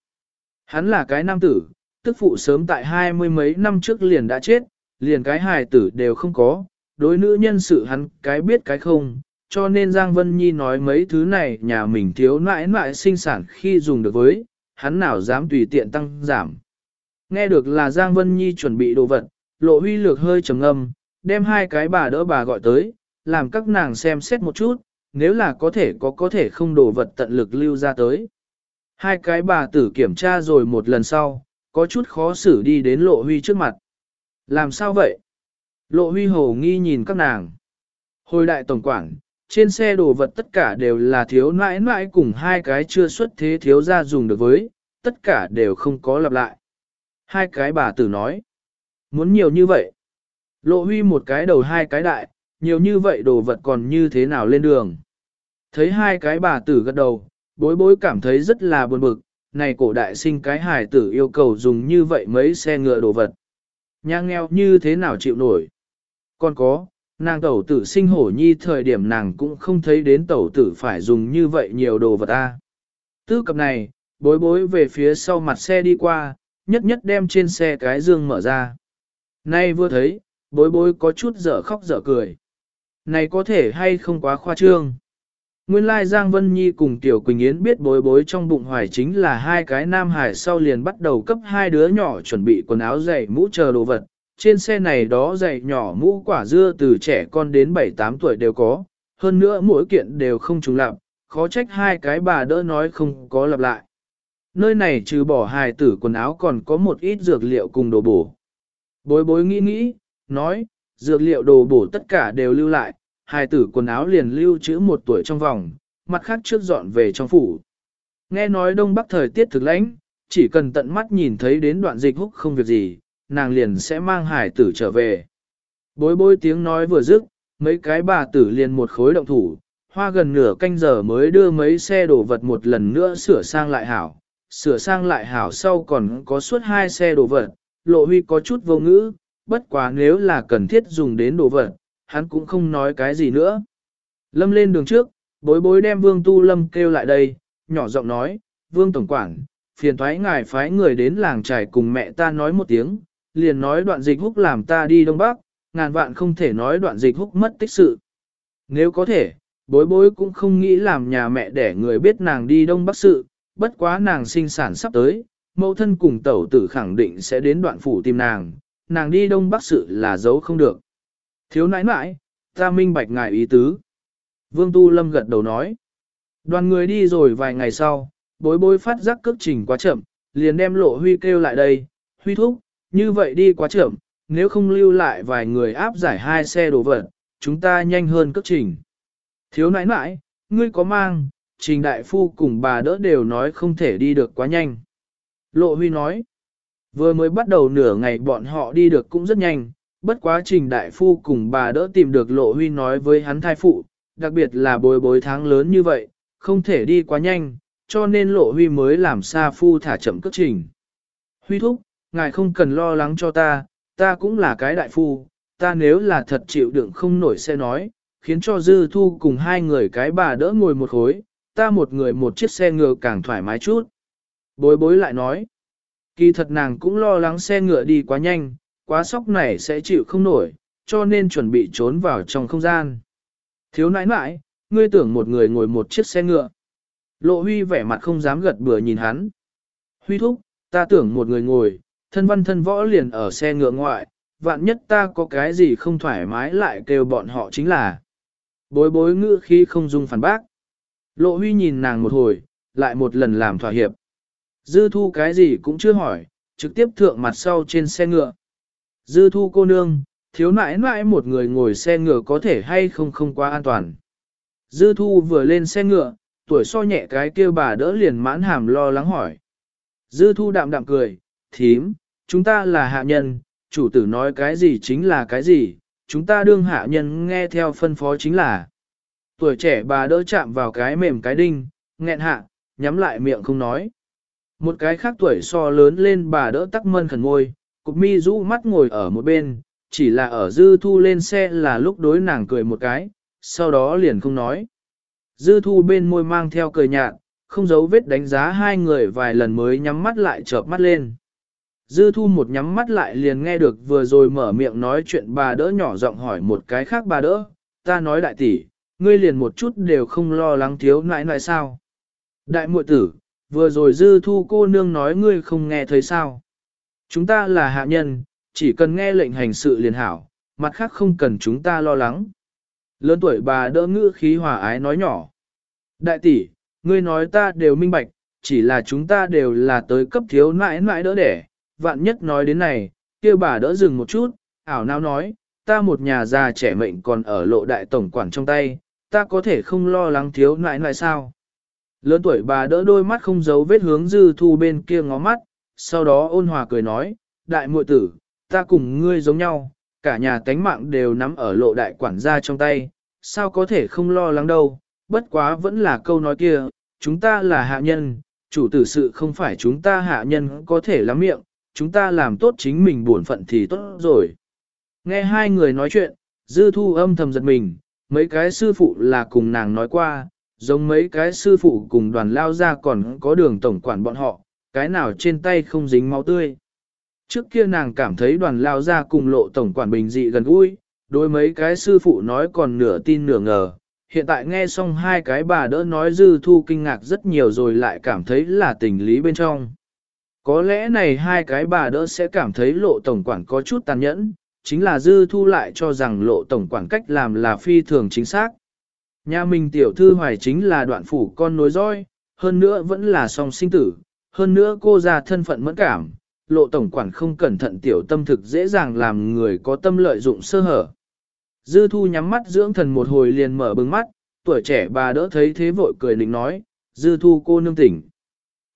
Hắn là cái nam tử, tức phụ sớm tại hai mươi mấy năm trước liền đã chết, liền cái hài tử đều không có, đối nữ nhân sự hắn cái biết cái không, cho nên Giang Vân Nhi nói mấy thứ này nhà mình thiếu nãi nãi sinh sản khi dùng được với, hắn nào dám tùy tiện tăng giảm. Nghe được là Giang Vân Nhi chuẩn bị đồ vật, lộ huy lược hơi trầm ngâm, đem hai cái bà đỡ bà gọi tới, làm các nàng xem xét một chút, nếu là có thể có có thể không đổ vật tận lực lưu ra tới. Hai cái bà tử kiểm tra rồi một lần sau, có chút khó xử đi đến lộ huy trước mặt. Làm sao vậy? Lộ huy hồ nghi nhìn các nàng. Hồi đại tổng quản, trên xe đồ vật tất cả đều là thiếu nãi nãi cùng hai cái chưa xuất thế thiếu ra dùng được với, tất cả đều không có lặp lại. Hai cái bà tử nói, muốn nhiều như vậy. Lộ huy một cái đầu hai cái đại, nhiều như vậy đồ vật còn như thế nào lên đường. Thấy hai cái bà tử gật đầu, bối bối cảm thấy rất là buồn bực, này cổ đại sinh cái hài tử yêu cầu dùng như vậy mấy xe ngựa đồ vật. Nhà nghèo như thế nào chịu nổi. Còn có, nàng tẩu tử sinh hổ nhi thời điểm nàng cũng không thấy đến tẩu tử phải dùng như vậy nhiều đồ vật ta. Tư cập này, bối bối về phía sau mặt xe đi qua, nhất nhất đem trên xe cái dương mở ra. Nay vừa thấy, bối bối có chút dở khóc dở cười. Này có thể hay không quá khoa trương. Nguyên lai Giang Vân Nhi cùng Tiểu Quỳnh Yến biết bối bối trong bụng hoài chính là hai cái nam hải sau liền bắt đầu cấp hai đứa nhỏ chuẩn bị quần áo giày mũ chờ đồ vật. Trên xe này đó giày nhỏ mũ quả dưa từ trẻ con đến 7-8 tuổi đều có, hơn nữa mỗi kiện đều không trùng lặp, khó trách hai cái bà đỡ nói không có lặp lại. Nơi này trừ bỏ hài tử quần áo còn có một ít dược liệu cùng đồ bổ. Bối bối nghĩ nghĩ, nói, dược liệu đồ bổ tất cả đều lưu lại, hài tử quần áo liền lưu trữ một tuổi trong vòng, mặt khác trước dọn về trong phủ. Nghe nói đông bắc thời tiết thực lãnh, chỉ cần tận mắt nhìn thấy đến đoạn dịch húc không việc gì, nàng liền sẽ mang hài tử trở về. Bối bối tiếng nói vừa dứt, mấy cái bà tử liền một khối động thủ, hoa gần nửa canh giờ mới đưa mấy xe đồ vật một lần nữa sửa sang lại hảo. Sửa sang lại hảo sau còn có suốt hai xe đồ vật, lộ huy có chút vô ngữ, bất quá nếu là cần thiết dùng đến đồ vật, hắn cũng không nói cái gì nữa. Lâm lên đường trước, bối bối đem Vương Tu Lâm kêu lại đây, nhỏ giọng nói, Vương Tổng Quản, phiền thoái ngài phái người đến làng trải cùng mẹ ta nói một tiếng, liền nói đoạn dịch húc làm ta đi Đông Bắc, ngàn vạn không thể nói đoạn dịch húc mất tích sự. Nếu có thể, bối bối cũng không nghĩ làm nhà mẹ để người biết nàng đi Đông Bắc sự, bất quá nàng sinh sản sắp tới, mẫu thân cùng tẩu tử khẳng định sẽ đến đoạn phủ tìm nàng, nàng đi Đông Bắc sự là giấu không được. Thiếu nãi nãi, ta minh bạch ngài ý tứ. Vương Tu Lâm gật đầu nói. Đoàn người đi rồi vài ngày sau, bối bối phát giác cước trình quá chậm, liền đem lộ huy kêu lại đây, huy thúc, như vậy đi quá chậm, nếu không lưu lại vài người áp giải hai xe đồ vật, chúng ta nhanh hơn cước trình. Thiếu nãi nãi, ngươi có mang, trình đại phu cùng bà đỡ đều nói không thể đi được quá nhanh. Lộ huy nói, vừa mới bắt đầu nửa ngày bọn họ đi được cũng rất nhanh, bất quá trình đại phu cùng bà đỡ tìm được lộ huy nói với hắn thai phụ, đặc biệt là bồi bối tháng lớn như vậy, không thể đi quá nhanh, cho nên lộ huy mới làm xa phu thả chậm cất trình. Huy thúc, ngài không cần lo lắng cho ta, ta cũng là cái đại phu, ta nếu là thật chịu đựng không nổi xe nói, khiến cho dư thu cùng hai người cái bà đỡ ngồi một khối, ta một người một chiếc xe ngựa càng thoải mái chút. Bối bối lại nói, kỳ thật nàng cũng lo lắng xe ngựa đi quá nhanh, quá sóc này sẽ chịu không nổi, cho nên chuẩn bị trốn vào trong không gian. Thiếu nãi nãi, ngươi tưởng một người ngồi một chiếc xe ngựa. Lộ huy vẻ mặt không dám gật bừa nhìn hắn. Huy thúc, ta tưởng một người ngồi, thân văn thân võ liền ở xe ngựa ngoại, vạn nhất ta có cái gì không thoải mái lại kêu bọn họ chính là. Bối bối ngữ khi không dung phản bác. Lộ huy nhìn nàng một hồi, lại một lần làm thỏa hiệp. Dư thu cái gì cũng chưa hỏi, trực tiếp thượng mặt sau trên xe ngựa. Dư thu cô nương, thiếu nãi nãi một người ngồi xe ngựa có thể hay không không quá an toàn. Dư thu vừa lên xe ngựa, tuổi so nhẹ cái kia bà đỡ liền mãn hàm lo lắng hỏi. Dư thu đạm đạm cười, thím, chúng ta là hạ nhân, chủ tử nói cái gì chính là cái gì, chúng ta đương hạ nhân nghe theo phân phó chính là. Tuổi trẻ bà đỡ chạm vào cái mềm cái đinh, nghẹn hạ, nhắm lại miệng không nói. Một cái khác tuổi so lớn lên bà đỡ tắc mân khẩn ngôi, cục mi rũ mắt ngồi ở một bên, chỉ là ở dư thu lên xe là lúc đối nàng cười một cái, sau đó liền không nói. Dư thu bên môi mang theo cười nhạt, không giấu vết đánh giá hai người vài lần mới nhắm mắt lại chợp mắt lên. Dư thu một nhắm mắt lại liền nghe được vừa rồi mở miệng nói chuyện bà đỡ nhỏ giọng hỏi một cái khác bà đỡ, ta nói đại tỷ, ngươi liền một chút đều không lo lắng thiếu nãi nãi sao. Đại muội tử, vừa rồi dư thu cô nương nói ngươi không nghe thấy sao. Chúng ta là hạ nhân, chỉ cần nghe lệnh hành sự liền hảo, mặt khác không cần chúng ta lo lắng. Lớn tuổi bà đỡ ngữ khí hòa ái nói nhỏ. Đại tỷ, ngươi nói ta đều minh bạch, chỉ là chúng ta đều là tới cấp thiếu nãi nãi đỡ đẻ. Vạn nhất nói đến này, kia bà đỡ dừng một chút, ảo nào nói, ta một nhà già trẻ mệnh còn ở lộ đại tổng quản trong tay, ta có thể không lo lắng thiếu nãi nãi sao. Lớn tuổi bà đỡ đôi mắt không giấu vết hướng dư thu bên kia ngó mắt, sau đó ôn hòa cười nói, đại muội tử, ta cùng ngươi giống nhau, cả nhà tánh mạng đều nắm ở lộ đại quản gia trong tay, sao có thể không lo lắng đâu, bất quá vẫn là câu nói kia, chúng ta là hạ nhân, chủ tử sự không phải chúng ta hạ nhân có thể lắm miệng, chúng ta làm tốt chính mình buồn phận thì tốt rồi. Nghe hai người nói chuyện, dư thu âm thầm giật mình, mấy cái sư phụ là cùng nàng nói qua, giống mấy cái sư phụ cùng đoàn lao ra còn có đường tổng quản bọn họ, cái nào trên tay không dính máu tươi. Trước kia nàng cảm thấy đoàn lao ra cùng lộ tổng quản bình dị gần gũi, đối mấy cái sư phụ nói còn nửa tin nửa ngờ. Hiện tại nghe xong hai cái bà đỡ nói dư thu kinh ngạc rất nhiều rồi lại cảm thấy là tình lý bên trong. Có lẽ này hai cái bà đỡ sẽ cảm thấy lộ tổng quản có chút tàn nhẫn, chính là dư thu lại cho rằng lộ tổng quản cách làm là phi thường chính xác. Nhà mình tiểu thư hoài chính là đoạn phủ con nối roi, hơn nữa vẫn là song sinh tử, hơn nữa cô ra thân phận mẫn cảm, lộ tổng quản không cẩn thận tiểu tâm thực dễ dàng làm người có tâm lợi dụng sơ hở. Dư thu nhắm mắt dưỡng thần một hồi liền mở bừng mắt, tuổi trẻ bà đỡ thấy thế vội cười định nói, dư thu cô nương tỉnh.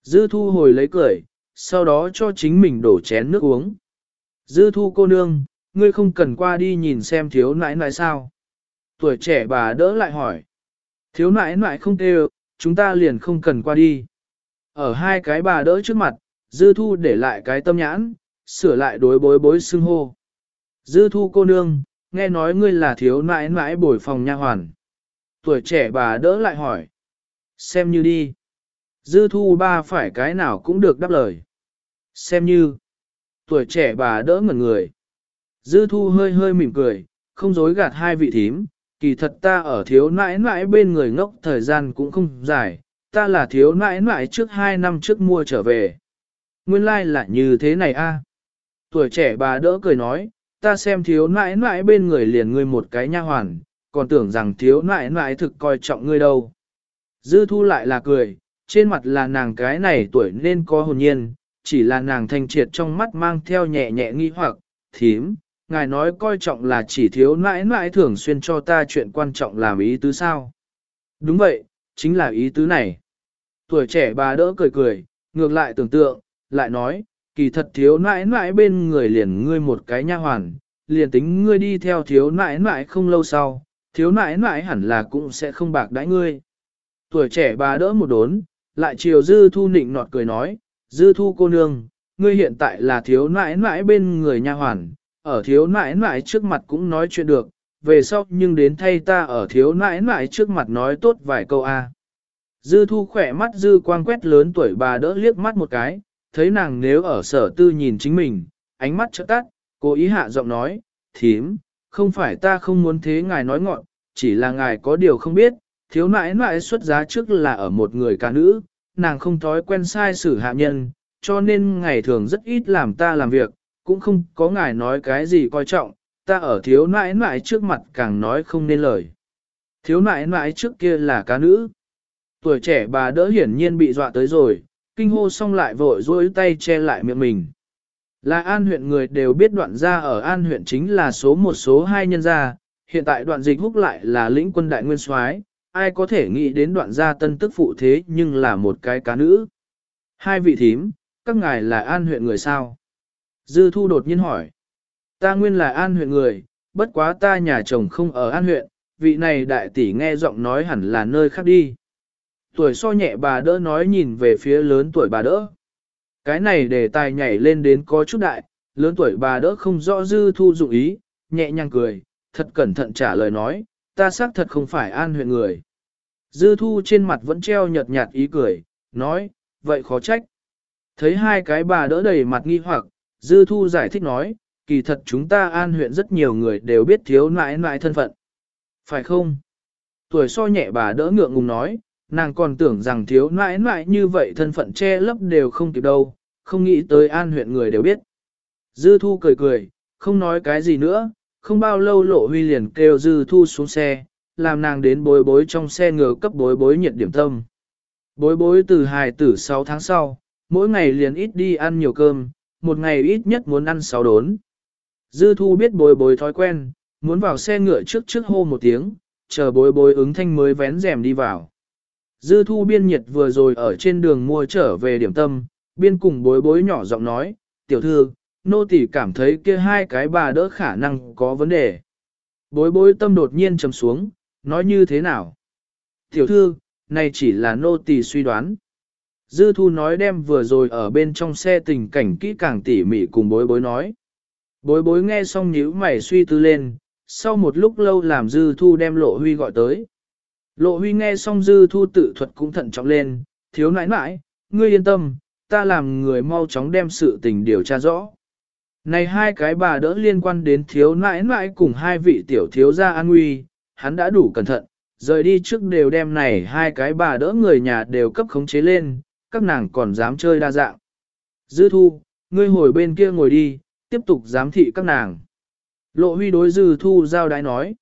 Dư thu hồi lấy cười, sau đó cho chính mình đổ chén nước uống. Dư thu cô nương, ngươi không cần qua đi nhìn xem thiếu nãi nãi sao. Tuổi trẻ bà đỡ lại hỏi. Thiếu nãi nãi không kêu, chúng ta liền không cần qua đi. Ở hai cái bà đỡ trước mặt, dư thu để lại cái tâm nhãn, sửa lại đối bối bối xưng hô. Dư thu cô nương, nghe nói ngươi là thiếu nãi nãi bồi phòng nha hoàn. Tuổi trẻ bà đỡ lại hỏi. Xem như đi. Dư thu ba phải cái nào cũng được đáp lời. Xem như. Tuổi trẻ bà đỡ ngẩn người. Dư thu hơi hơi mỉm cười, không dối gạt hai vị thím, kỳ thật ta ở thiếu nãi nãi bên người ngốc thời gian cũng không dài, ta là thiếu nãi nãi trước hai năm trước mua trở về. Nguyên lai like là như thế này a. Tuổi trẻ bà đỡ cười nói, ta xem thiếu nãi nãi bên người liền ngươi một cái nha hoàn, còn tưởng rằng thiếu nãi nãi thực coi trọng ngươi đâu. Dư thu lại là cười, trên mặt là nàng cái này tuổi nên có hồn nhiên, chỉ là nàng thanh triệt trong mắt mang theo nhẹ nhẹ nghi hoặc, thím, ngài nói coi trọng là chỉ thiếu nãi nãi thường xuyên cho ta chuyện quan trọng làm ý tứ sao. Đúng vậy, chính là ý tứ này. Tuổi trẻ bà đỡ cười cười, ngược lại tưởng tượng, lại nói, kỳ thật thiếu nãi nãi bên người liền ngươi một cái nha hoàn, liền tính ngươi đi theo thiếu nãi nãi không lâu sau, thiếu nãi nãi hẳn là cũng sẽ không bạc đãi ngươi. Tuổi trẻ bà đỡ một đốn, lại chiều dư thu nịnh nọt cười nói, dư thu cô nương, ngươi hiện tại là thiếu nãi nãi bên người nha hoàn, ở thiếu nãi nãi trước mặt cũng nói chuyện được, về sau nhưng đến thay ta ở thiếu nãi nãi trước mặt nói tốt vài câu a. Dư thu khỏe mắt dư quang quét lớn tuổi bà đỡ liếc mắt một cái, thấy nàng nếu ở sở tư nhìn chính mình, ánh mắt chợt tắt, cố ý hạ giọng nói, thím, không phải ta không muốn thế ngài nói ngọn, chỉ là ngài có điều không biết, thiếu nãi nãi xuất giá trước là ở một người ca nữ, nàng không thói quen sai xử hạ nhân, cho nên ngày thường rất ít làm ta làm việc, cũng không có ngài nói cái gì coi trọng, ta ở thiếu nãi nãi trước mặt càng nói không nên lời. Thiếu nãi nãi trước kia là cá nữ. Tuổi trẻ bà đỡ hiển nhiên bị dọa tới rồi, kinh hô xong lại vội dối tay che lại miệng mình. Là an huyện người đều biết đoạn gia ở an huyện chính là số một số hai nhân gia, hiện tại đoạn dịch húc lại là lĩnh quân đại nguyên soái, ai có thể nghĩ đến đoạn gia tân tức phụ thế nhưng là một cái cá nữ. Hai vị thím, các ngài là an huyện người sao? Dư thu đột nhiên hỏi. Ta nguyên là an huyện người, bất quá ta nhà chồng không ở an huyện, vị này đại tỷ nghe giọng nói hẳn là nơi khác đi. Tuổi so nhẹ bà đỡ nói nhìn về phía lớn tuổi bà đỡ. Cái này để tài nhảy lên đến có chút đại, lớn tuổi bà đỡ không rõ dư thu dụng ý, nhẹ nhàng cười, thật cẩn thận trả lời nói, ta xác thật không phải an huyện người. Dư thu trên mặt vẫn treo nhợt nhạt ý cười, nói, vậy khó trách. Thấy hai cái bà đỡ đầy mặt nghi hoặc, Dư thu giải thích nói, kỳ thật chúng ta an huyện rất nhiều người đều biết thiếu nãi nãi thân phận. Phải không? Tuổi so nhẹ bà đỡ ngượng ngùng nói, nàng còn tưởng rằng thiếu nãi nãi như vậy thân phận che lấp đều không kịp đâu, không nghĩ tới an huyện người đều biết. Dư thu cười cười, không nói cái gì nữa, không bao lâu lộ huy liền kêu dư thu xuống xe, làm nàng đến bối bối trong xe ngựa cấp bối bối nhiệt điểm tâm. Bối bối từ hài tử 6 tháng sau, mỗi ngày liền ít đi ăn nhiều cơm, một ngày ít nhất muốn ăn 6 đốn. Dư thu biết bối bối thói quen, muốn vào xe ngựa trước trước hô một tiếng, chờ bối bối ứng thanh mới vén rèm đi vào. Dư thu biên nhiệt vừa rồi ở trên đường mua trở về điểm tâm, biên cùng bối bối nhỏ giọng nói, tiểu thư, nô tỳ cảm thấy kia hai cái bà đỡ khả năng có vấn đề. Bối bối tâm đột nhiên trầm xuống, nói như thế nào? Tiểu thư, này chỉ là nô tỳ suy đoán. Dư thu nói đem vừa rồi ở bên trong xe tình cảnh kỹ càng tỉ mỉ cùng bối bối nói. Bối bối nghe xong nhíu mày suy tư lên, sau một lúc lâu làm dư thu đem lộ huy gọi tới. Lộ huy nghe xong dư thu tự thuật cũng thận trọng lên, thiếu nãi nãi, ngươi yên tâm, ta làm người mau chóng đem sự tình điều tra rõ. Này hai cái bà đỡ liên quan đến thiếu nãi nãi cùng hai vị tiểu thiếu gia an nguy, hắn đã đủ cẩn thận, rời đi trước đều đem này hai cái bà đỡ người nhà đều cấp khống chế lên, các nàng còn dám chơi đa dạng. Dư thu, ngươi hồi bên kia ngồi đi, tiếp tục giám thị các nàng. Lộ huy đối dư thu giao đái nói.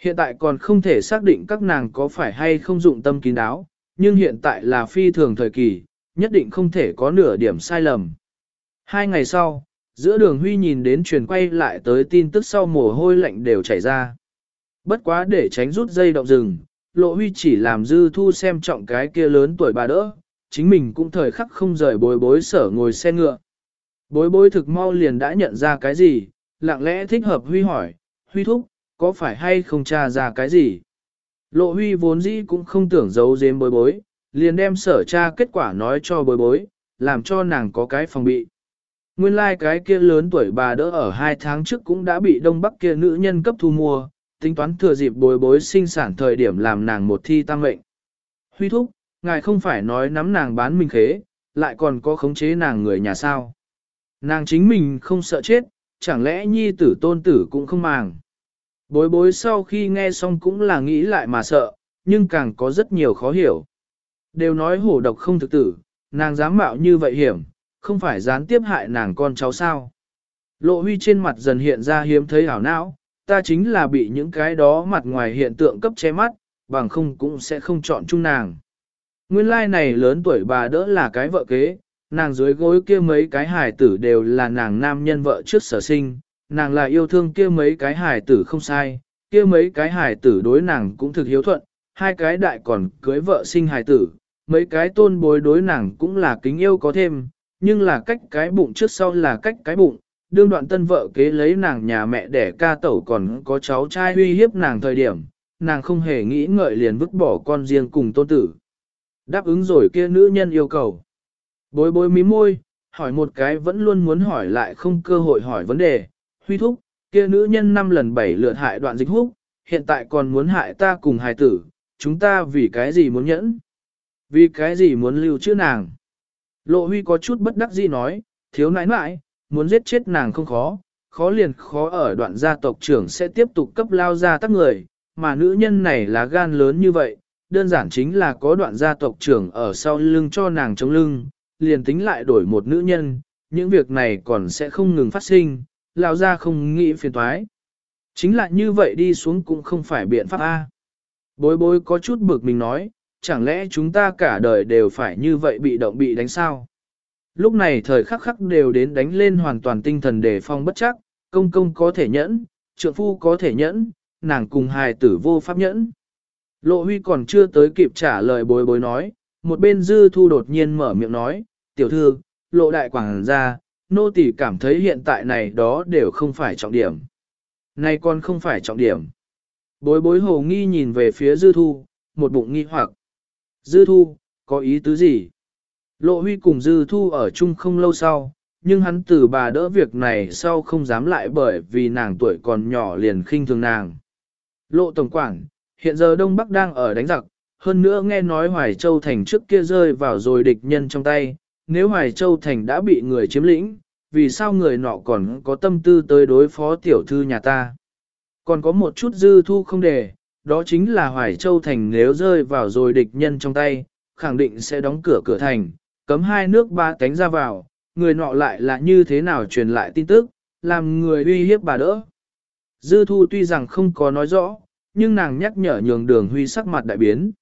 Hiện tại còn không thể xác định các nàng có phải hay không dụng tâm kín đáo, nhưng hiện tại là phi thường thời kỳ, nhất định không thể có nửa điểm sai lầm. Hai ngày sau, giữa đường Huy nhìn đến truyền quay lại tới tin tức sau mồ hôi lạnh đều chảy ra. Bất quá để tránh rút dây động rừng, Lộ Huy chỉ làm dư thu xem trọng cái kia lớn tuổi bà đỡ, chính mình cũng thời khắc không rời bối bối sở ngồi xe ngựa. Bối bối thực mau liền đã nhận ra cái gì, lặng lẽ thích hợp Huy hỏi, Huy thúc, có phải hay không tra ra cái gì? Lộ Huy vốn dĩ cũng không tưởng giấu giếm bối bối, liền đem sở tra kết quả nói cho bối bối, làm cho nàng có cái phòng bị. Nguyên lai like cái kia lớn tuổi bà đỡ ở hai tháng trước cũng đã bị đông bắc kia nữ nhân cấp thu mua, tính toán thừa dịp bối bối sinh sản thời điểm làm nàng một thi tăng mệnh. Huy thúc, ngài không phải nói nắm nàng bán mình khế, lại còn có khống chế nàng người nhà sao. Nàng chính mình không sợ chết, chẳng lẽ nhi tử tôn tử cũng không màng. Bối bối sau khi nghe xong cũng là nghĩ lại mà sợ, nhưng càng có rất nhiều khó hiểu. Đều nói hổ độc không thực tử, nàng dám mạo như vậy hiểm, không phải gián tiếp hại nàng con cháu sao. Lộ huy trên mặt dần hiện ra hiếm thấy ảo não, ta chính là bị những cái đó mặt ngoài hiện tượng cấp che mắt, bằng không cũng sẽ không chọn chung nàng. Nguyên lai này lớn tuổi bà đỡ là cái vợ kế, nàng dưới gối kia mấy cái hài tử đều là nàng nam nhân vợ trước sở sinh, nàng là yêu thương kia mấy cái hài tử không sai, kia mấy cái hài tử đối nàng cũng thực hiếu thuận, hai cái đại còn cưới vợ sinh hài tử, mấy cái tôn bối đối nàng cũng là kính yêu có thêm, nhưng là cách cái bụng trước sau là cách cái bụng, đương đoạn tân vợ kế lấy nàng nhà mẹ để ca tẩu còn có cháu trai uy hiếp nàng thời điểm, nàng không hề nghĩ ngợi liền vứt bỏ con riêng cùng tôn tử. Đáp ứng rồi kia nữ nhân yêu cầu. Bối bối mí môi, hỏi một cái vẫn luôn muốn hỏi lại không cơ hội hỏi vấn đề, huy thúc, kia nữ nhân năm lần bảy lượt hại đoạn dịch húc, hiện tại còn muốn hại ta cùng hài tử, chúng ta vì cái gì muốn nhẫn? Vì cái gì muốn lưu chữ nàng? Lộ huy có chút bất đắc dĩ nói, thiếu nãi nãi, muốn giết chết nàng không khó, khó liền khó ở đoạn gia tộc trưởng sẽ tiếp tục cấp lao ra tắc người, mà nữ nhân này là gan lớn như vậy, đơn giản chính là có đoạn gia tộc trưởng ở sau lưng cho nàng chống lưng, liền tính lại đổi một nữ nhân, những việc này còn sẽ không ngừng phát sinh, lão gia không nghĩ phiền toái. Chính là như vậy đi xuống cũng không phải biện pháp A. Bối bối có chút bực mình nói, chẳng lẽ chúng ta cả đời đều phải như vậy bị động bị đánh sao? Lúc này thời khắc khắc đều đến đánh lên hoàn toàn tinh thần đề phong bất chắc, công công có thể nhẫn, trượng phu có thể nhẫn, nàng cùng hài tử vô pháp nhẫn. Lộ huy còn chưa tới kịp trả lời bối bối nói, một bên dư thu đột nhiên mở miệng nói, tiểu thư, lộ đại quảng ra, nô tỳ cảm thấy hiện tại này đó đều không phải trọng điểm. Này còn không phải trọng điểm. Bối bối hồ nghi nhìn về phía dư thu, một bụng nghi hoặc. Dư thu, có ý tứ gì? Lộ huy cùng dư thu ở chung không lâu sau, nhưng hắn từ bà đỡ việc này sau không dám lại bởi vì nàng tuổi còn nhỏ liền khinh thường nàng. Lộ tổng quản, hiện giờ Đông Bắc đang ở đánh giặc, hơn nữa nghe nói Hoài Châu Thành trước kia rơi vào rồi địch nhân trong tay, nếu Hoài Châu Thành đã bị người chiếm lĩnh, vì sao người nọ còn có tâm tư tới đối phó tiểu thư nhà ta. Còn có một chút dư thu không để, đó chính là Hoài Châu Thành nếu rơi vào rồi địch nhân trong tay, khẳng định sẽ đóng cửa cửa thành, cấm hai nước ba cánh ra vào, người nọ lại là như thế nào truyền lại tin tức, làm người uy hiếp bà đỡ. Dư thu tuy rằng không có nói rõ, nhưng nàng nhắc nhở nhường đường huy sắc mặt đại biến.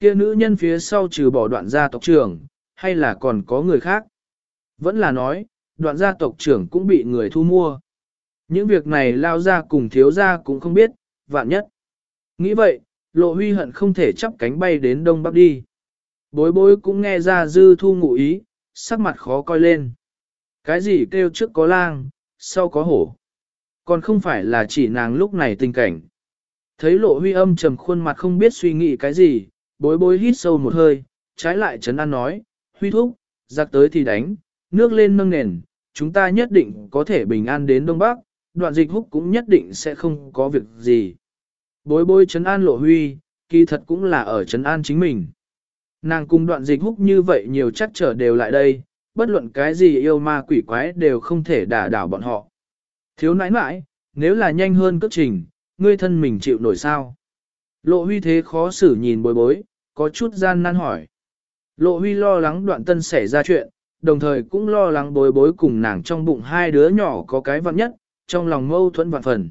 Kia nữ nhân phía sau trừ bỏ đoạn gia tộc trưởng, hay là còn có người khác? Vẫn là nói, đoạn gia tộc trưởng cũng bị người thu mua. Những việc này lao ra cùng thiếu ra cũng không biết, vạn nhất. Nghĩ vậy, lộ huy hận không thể chắp cánh bay đến đông bắc đi. Bối bối cũng nghe ra dư thu ngụ ý, sắc mặt khó coi lên. Cái gì kêu trước có lang, sau có hổ. Còn không phải là chỉ nàng lúc này tình cảnh. Thấy lộ huy âm trầm khuôn mặt không biết suy nghĩ cái gì, bối bối hít sâu một hơi, trái lại trấn an nói, huy thúc, giặc tới thì đánh, nước lên nâng nền, chúng ta nhất định có thể bình an đến Đông Bắc, đoạn dịch húc cũng nhất định sẽ không có việc gì. Bối bối trấn an lộ huy, kỳ thật cũng là ở trấn an chính mình. Nàng cùng đoạn dịch húc như vậy nhiều chắc trở đều lại đây, bất luận cái gì yêu ma quỷ quái đều không thể đả đảo bọn họ. Thiếu nãi nãi, nếu là nhanh hơn cước trình, ngươi thân mình chịu nổi sao? Lộ huy thế khó xử nhìn bối bối, có chút gian nan hỏi. Lộ huy lo lắng đoạn tân xảy ra chuyện, đồng thời cũng lo lắng bối bối cùng nàng trong bụng hai đứa nhỏ có cái vặn nhất, trong lòng mâu thuẫn vạn phần.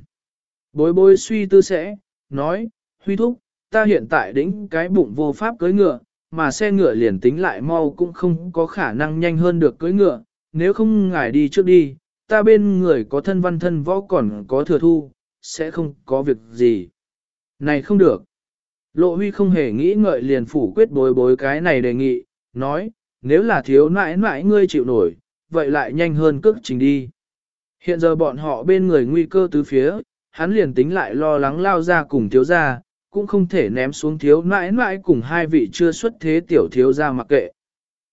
Bối bối suy tư sẽ, nói, huy thúc, ta hiện tại đĩnh cái bụng vô pháp cưới ngựa, mà xe ngựa liền tính lại mau cũng không có khả năng nhanh hơn được cưới ngựa, nếu không ngài đi trước đi, ta bên người có thân văn thân võ còn có thừa thu, sẽ không có việc gì. Này không được. Lộ huy không hề nghĩ ngợi liền phủ quyết bối bối cái này đề nghị, nói, nếu là thiếu nãi nãi ngươi chịu nổi, vậy lại nhanh hơn cước trình đi. Hiện giờ bọn họ bên người nguy cơ tứ phía, hắn liền tính lại lo lắng lao ra cùng thiếu gia, cũng không thể ném xuống thiếu nãi nãi cùng hai vị chưa xuất thế tiểu thiếu gia mặc kệ.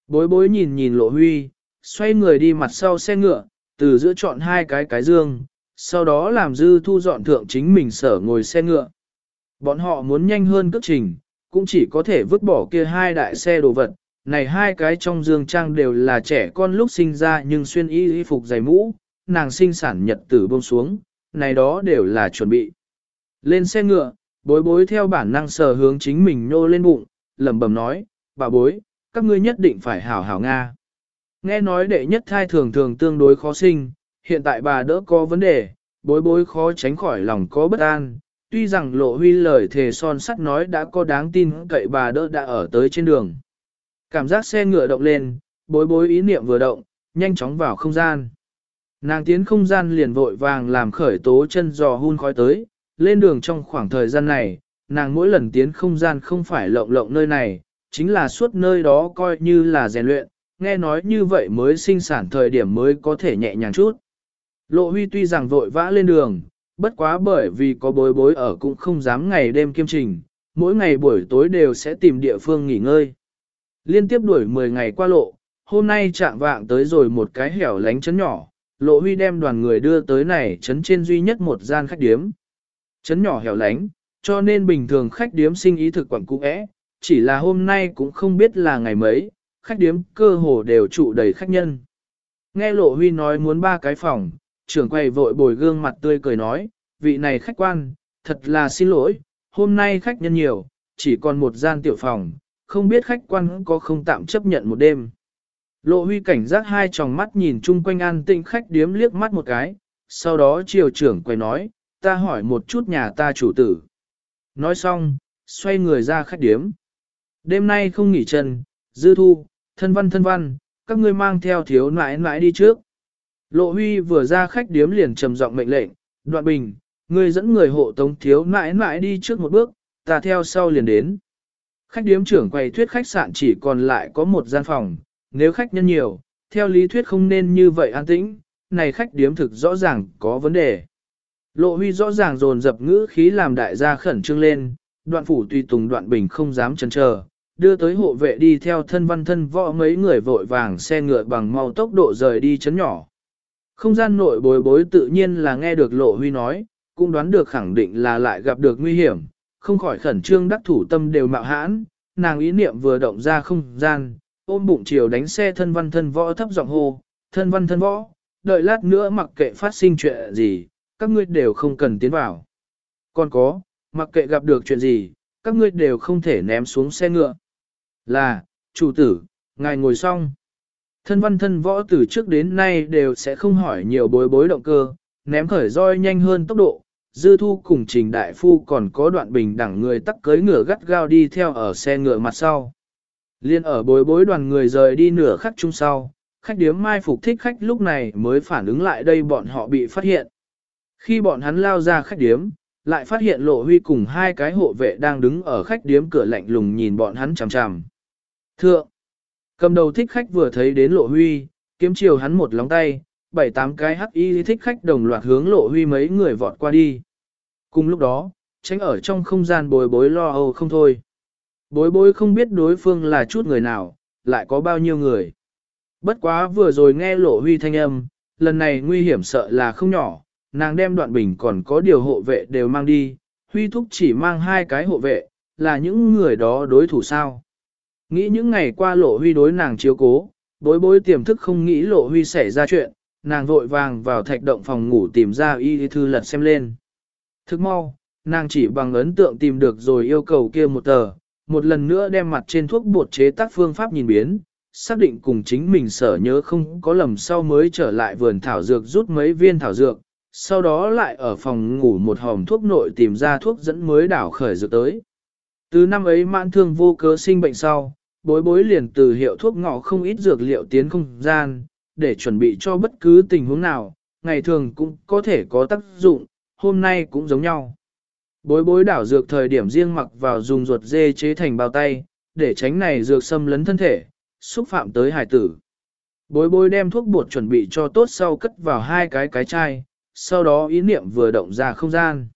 Bối bối nhìn nhìn lộ huy, xoay người đi mặt sau xe ngựa, từ giữa chọn hai cái cái dương, sau đó làm dư thu dọn thượng chính mình sở ngồi xe ngựa. Bọn họ muốn nhanh hơn cước trình, cũng chỉ có thể vứt bỏ kia hai đại xe đồ vật, này hai cái trong dương trang đều là trẻ con lúc sinh ra nhưng xuyên y y phục dày mũ, nàng sinh sản nhật tử bông xuống, này đó đều là chuẩn bị. Lên xe ngựa, bối bối theo bản năng sờ hướng chính mình nhô lên bụng, lẩm bẩm nói, bà bối, các ngươi nhất định phải hảo hảo Nga. Nghe nói đệ nhất thai thường thường tương đối khó sinh, hiện tại bà đỡ có vấn đề, bối bối khó tránh khỏi lòng có bất an. Tuy rằng lộ huy lời thề son sắt nói đã có đáng tin cậy bà đỡ đã ở tới trên đường. Cảm giác xe ngựa động lên, bối bối ý niệm vừa động, nhanh chóng vào không gian. Nàng tiến không gian liền vội vàng làm khởi tố chân giò hun khói tới, lên đường trong khoảng thời gian này, nàng mỗi lần tiến không gian không phải lộng lộng nơi này, chính là suốt nơi đó coi như là rèn luyện, nghe nói như vậy mới sinh sản thời điểm mới có thể nhẹ nhàng chút. Lộ huy tuy rằng vội vã lên đường, bất quá bởi vì có bối bối ở cũng không dám ngày đêm kiêm trình, mỗi ngày buổi tối đều sẽ tìm địa phương nghỉ ngơi. Liên tiếp đuổi 10 ngày qua lộ, hôm nay chạm vạng tới rồi một cái hẻo lánh chấn nhỏ, lộ huy đem đoàn người đưa tới này chấn trên duy nhất một gian khách điếm. Chấn nhỏ hẻo lánh, cho nên bình thường khách điếm sinh ý thực quản cũ ẽ, chỉ là hôm nay cũng không biết là ngày mấy, khách điếm cơ hồ đều trụ đầy khách nhân. Nghe lộ huy nói muốn ba cái phòng, trưởng quầy vội bồi gương mặt tươi cười nói, vị này khách quan, thật là xin lỗi, hôm nay khách nhân nhiều, chỉ còn một gian tiểu phòng, không biết khách quan có không tạm chấp nhận một đêm. Lộ huy cảnh giác hai tròng mắt nhìn chung quanh an tĩnh khách điếm liếc mắt một cái, sau đó triều trưởng quầy nói, ta hỏi một chút nhà ta chủ tử. Nói xong, xoay người ra khách điếm. Đêm nay không nghỉ chân, dư thu, thân văn thân văn, các ngươi mang theo thiếu nãi nãi đi trước. Lộ huy vừa ra khách điếm liền trầm giọng mệnh lệnh, đoạn bình, ngươi dẫn người hộ tống thiếu nãi nãi đi trước một bước, ta theo sau liền đến. Khách điếm trưởng quầy thuyết khách sạn chỉ còn lại có một gian phòng, nếu khách nhân nhiều, theo lý thuyết không nên như vậy an tĩnh, này khách điếm thực rõ ràng có vấn đề. Lộ huy rõ ràng dồn dập ngữ khí làm đại gia khẩn trương lên, đoạn phủ tùy tùng đoạn bình không dám chần chờ, đưa tới hộ vệ đi theo thân văn thân võ mấy người vội vàng xe ngựa bằng mau tốc độ rời đi chấn nhỏ. Không gian nội bối bối tự nhiên là nghe được lộ huy nói, cũng đoán được khẳng định là lại gặp được nguy hiểm, không khỏi khẩn trương đắc thủ tâm đều mạo hãn, nàng ý niệm vừa động ra không gian, ôm bụng chiều đánh xe thân văn thân võ thấp giọng hô, thân văn thân võ, đợi lát nữa mặc kệ phát sinh chuyện gì, các ngươi đều không cần tiến vào. Còn có, mặc kệ gặp được chuyện gì, các ngươi đều không thể ném xuống xe ngựa. Là, chủ tử, ngài ngồi xong. Thân văn thân võ từ trước đến nay đều sẽ không hỏi nhiều bối bối động cơ, ném khởi roi nhanh hơn tốc độ. Dư thu cùng trình đại phu còn có đoạn bình đẳng người tắc cưới ngựa gắt gao đi theo ở xe ngựa mặt sau. Liên ở bối bối đoàn người rời đi nửa khắc chung sau, khách điếm mai phục thích khách lúc này mới phản ứng lại đây bọn họ bị phát hiện. Khi bọn hắn lao ra khách điếm, lại phát hiện lộ huy cùng hai cái hộ vệ đang đứng ở khách điếm cửa lạnh lùng nhìn bọn hắn chằm chằm. Thượng! Cầm đầu thích khách vừa thấy đến lộ huy, kiếm chiều hắn một lóng tay, bảy tám cái hắc y thích khách đồng loạt hướng lộ huy mấy người vọt qua đi. Cùng lúc đó, tránh ở trong không gian bồi bối lo âu không thôi. Bối bối không biết đối phương là chút người nào, lại có bao nhiêu người. Bất quá vừa rồi nghe lộ huy thanh âm, lần này nguy hiểm sợ là không nhỏ, nàng đem đoạn bình còn có điều hộ vệ đều mang đi, huy thúc chỉ mang hai cái hộ vệ, là những người đó đối thủ sao. Nghĩ những ngày qua lộ huy đối nàng chiếu cố, bối bối tiềm thức không nghĩ lộ huy xảy ra chuyện, nàng vội vàng vào thạch động phòng ngủ tìm ra y thư lật xem lên. Thức mau, nàng chỉ bằng ấn tượng tìm được rồi yêu cầu kia một tờ, một lần nữa đem mặt trên thuốc bột chế tác phương pháp nhìn biến, xác định cùng chính mình sở nhớ không có lầm sau mới trở lại vườn thảo dược rút mấy viên thảo dược, sau đó lại ở phòng ngủ một hòm thuốc nội tìm ra thuốc dẫn mới đảo khởi dược tới. Từ năm ấy mãn thương vô cớ sinh bệnh sau, bối bối liền từ hiệu thuốc ngọ không ít dược liệu tiến không gian, để chuẩn bị cho bất cứ tình huống nào, ngày thường cũng có thể có tác dụng, hôm nay cũng giống nhau. Bối bối đảo dược thời điểm riêng mặc vào dùng ruột dê chế thành bao tay, để tránh này dược xâm lấn thân thể, xúc phạm tới hải tử. Bối bối đem thuốc bột chuẩn bị cho tốt sau cất vào hai cái cái chai, sau đó ý niệm vừa động ra không gian.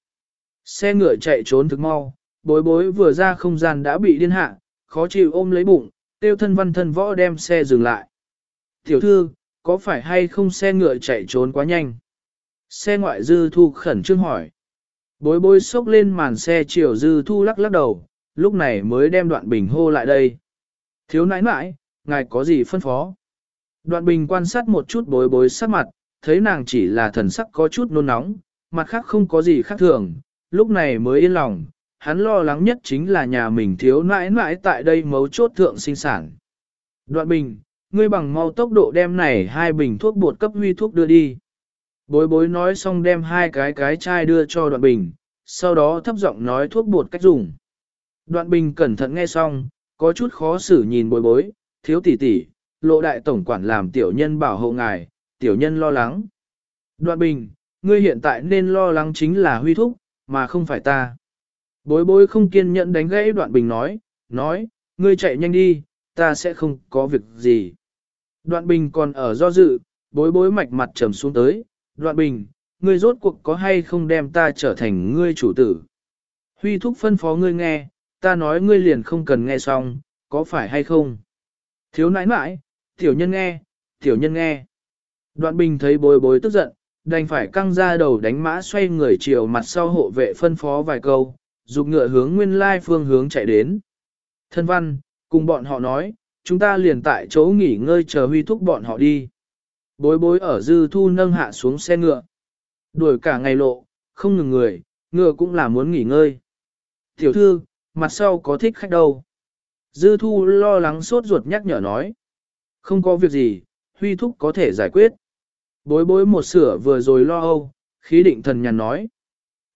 Xe ngựa chạy trốn thực mau, bối bối vừa ra không gian đã bị điên hạ, khó chịu ôm lấy bụng, tiêu thân văn thân võ đem xe dừng lại. Tiểu thư, có phải hay không xe ngựa chạy trốn quá nhanh? Xe ngoại dư thu khẩn trương hỏi. Bối bối sốc lên màn xe chiều dư thu lắc lắc đầu, lúc này mới đem đoạn bình hô lại đây. Thiếu nãi nãi, ngài có gì phân phó? Đoạn bình quan sát một chút bối bối sắc mặt, thấy nàng chỉ là thần sắc có chút nôn nóng, mặt khác không có gì khác thường, lúc này mới yên lòng, hắn lo lắng nhất chính là nhà mình thiếu nãi nãi tại đây mấu chốt thượng sinh sản. Đoạn bình, ngươi bằng mau tốc độ đem này hai bình thuốc bột cấp huy thuốc đưa đi. Bối bối nói xong đem hai cái cái chai đưa cho đoạn bình, sau đó thấp giọng nói thuốc bột cách dùng. Đoạn bình cẩn thận nghe xong, có chút khó xử nhìn bối bối, thiếu tỷ tỷ, lộ đại tổng quản làm tiểu nhân bảo hộ ngài, tiểu nhân lo lắng. Đoạn bình, ngươi hiện tại nên lo lắng chính là huy thúc, mà không phải ta. Bối bối không kiên nhẫn đánh gãy đoạn bình nói, nói, ngươi chạy nhanh đi, ta sẽ không có việc gì. Đoạn bình còn ở do dự, bối bối mạch mặt trầm xuống tới, đoạn bình, ngươi rốt cuộc có hay không đem ta trở thành ngươi chủ tử. Huy thúc phân phó ngươi nghe, ta nói ngươi liền không cần nghe xong, có phải hay không? Thiếu nãi nãi, tiểu nhân nghe, tiểu nhân nghe. Đoạn bình thấy bối bối tức giận, đành phải căng ra đầu đánh mã xoay người chiều mặt sau hộ vệ phân phó vài câu, dục ngựa hướng nguyên lai phương hướng chạy đến. Thân văn, cùng bọn họ nói, chúng ta liền tại chỗ nghỉ ngơi chờ huy thúc bọn họ đi. Bối bối ở dư thu nâng hạ xuống xe ngựa. Đuổi cả ngày lộ, không ngừng người, ngựa cũng là muốn nghỉ ngơi. Tiểu thư, mặt sau có thích khách đâu. Dư thu lo lắng sốt ruột nhắc nhở nói. Không có việc gì, huy thúc có thể giải quyết. Bối bối một sửa vừa rồi lo âu, khí định thần nhàn nói.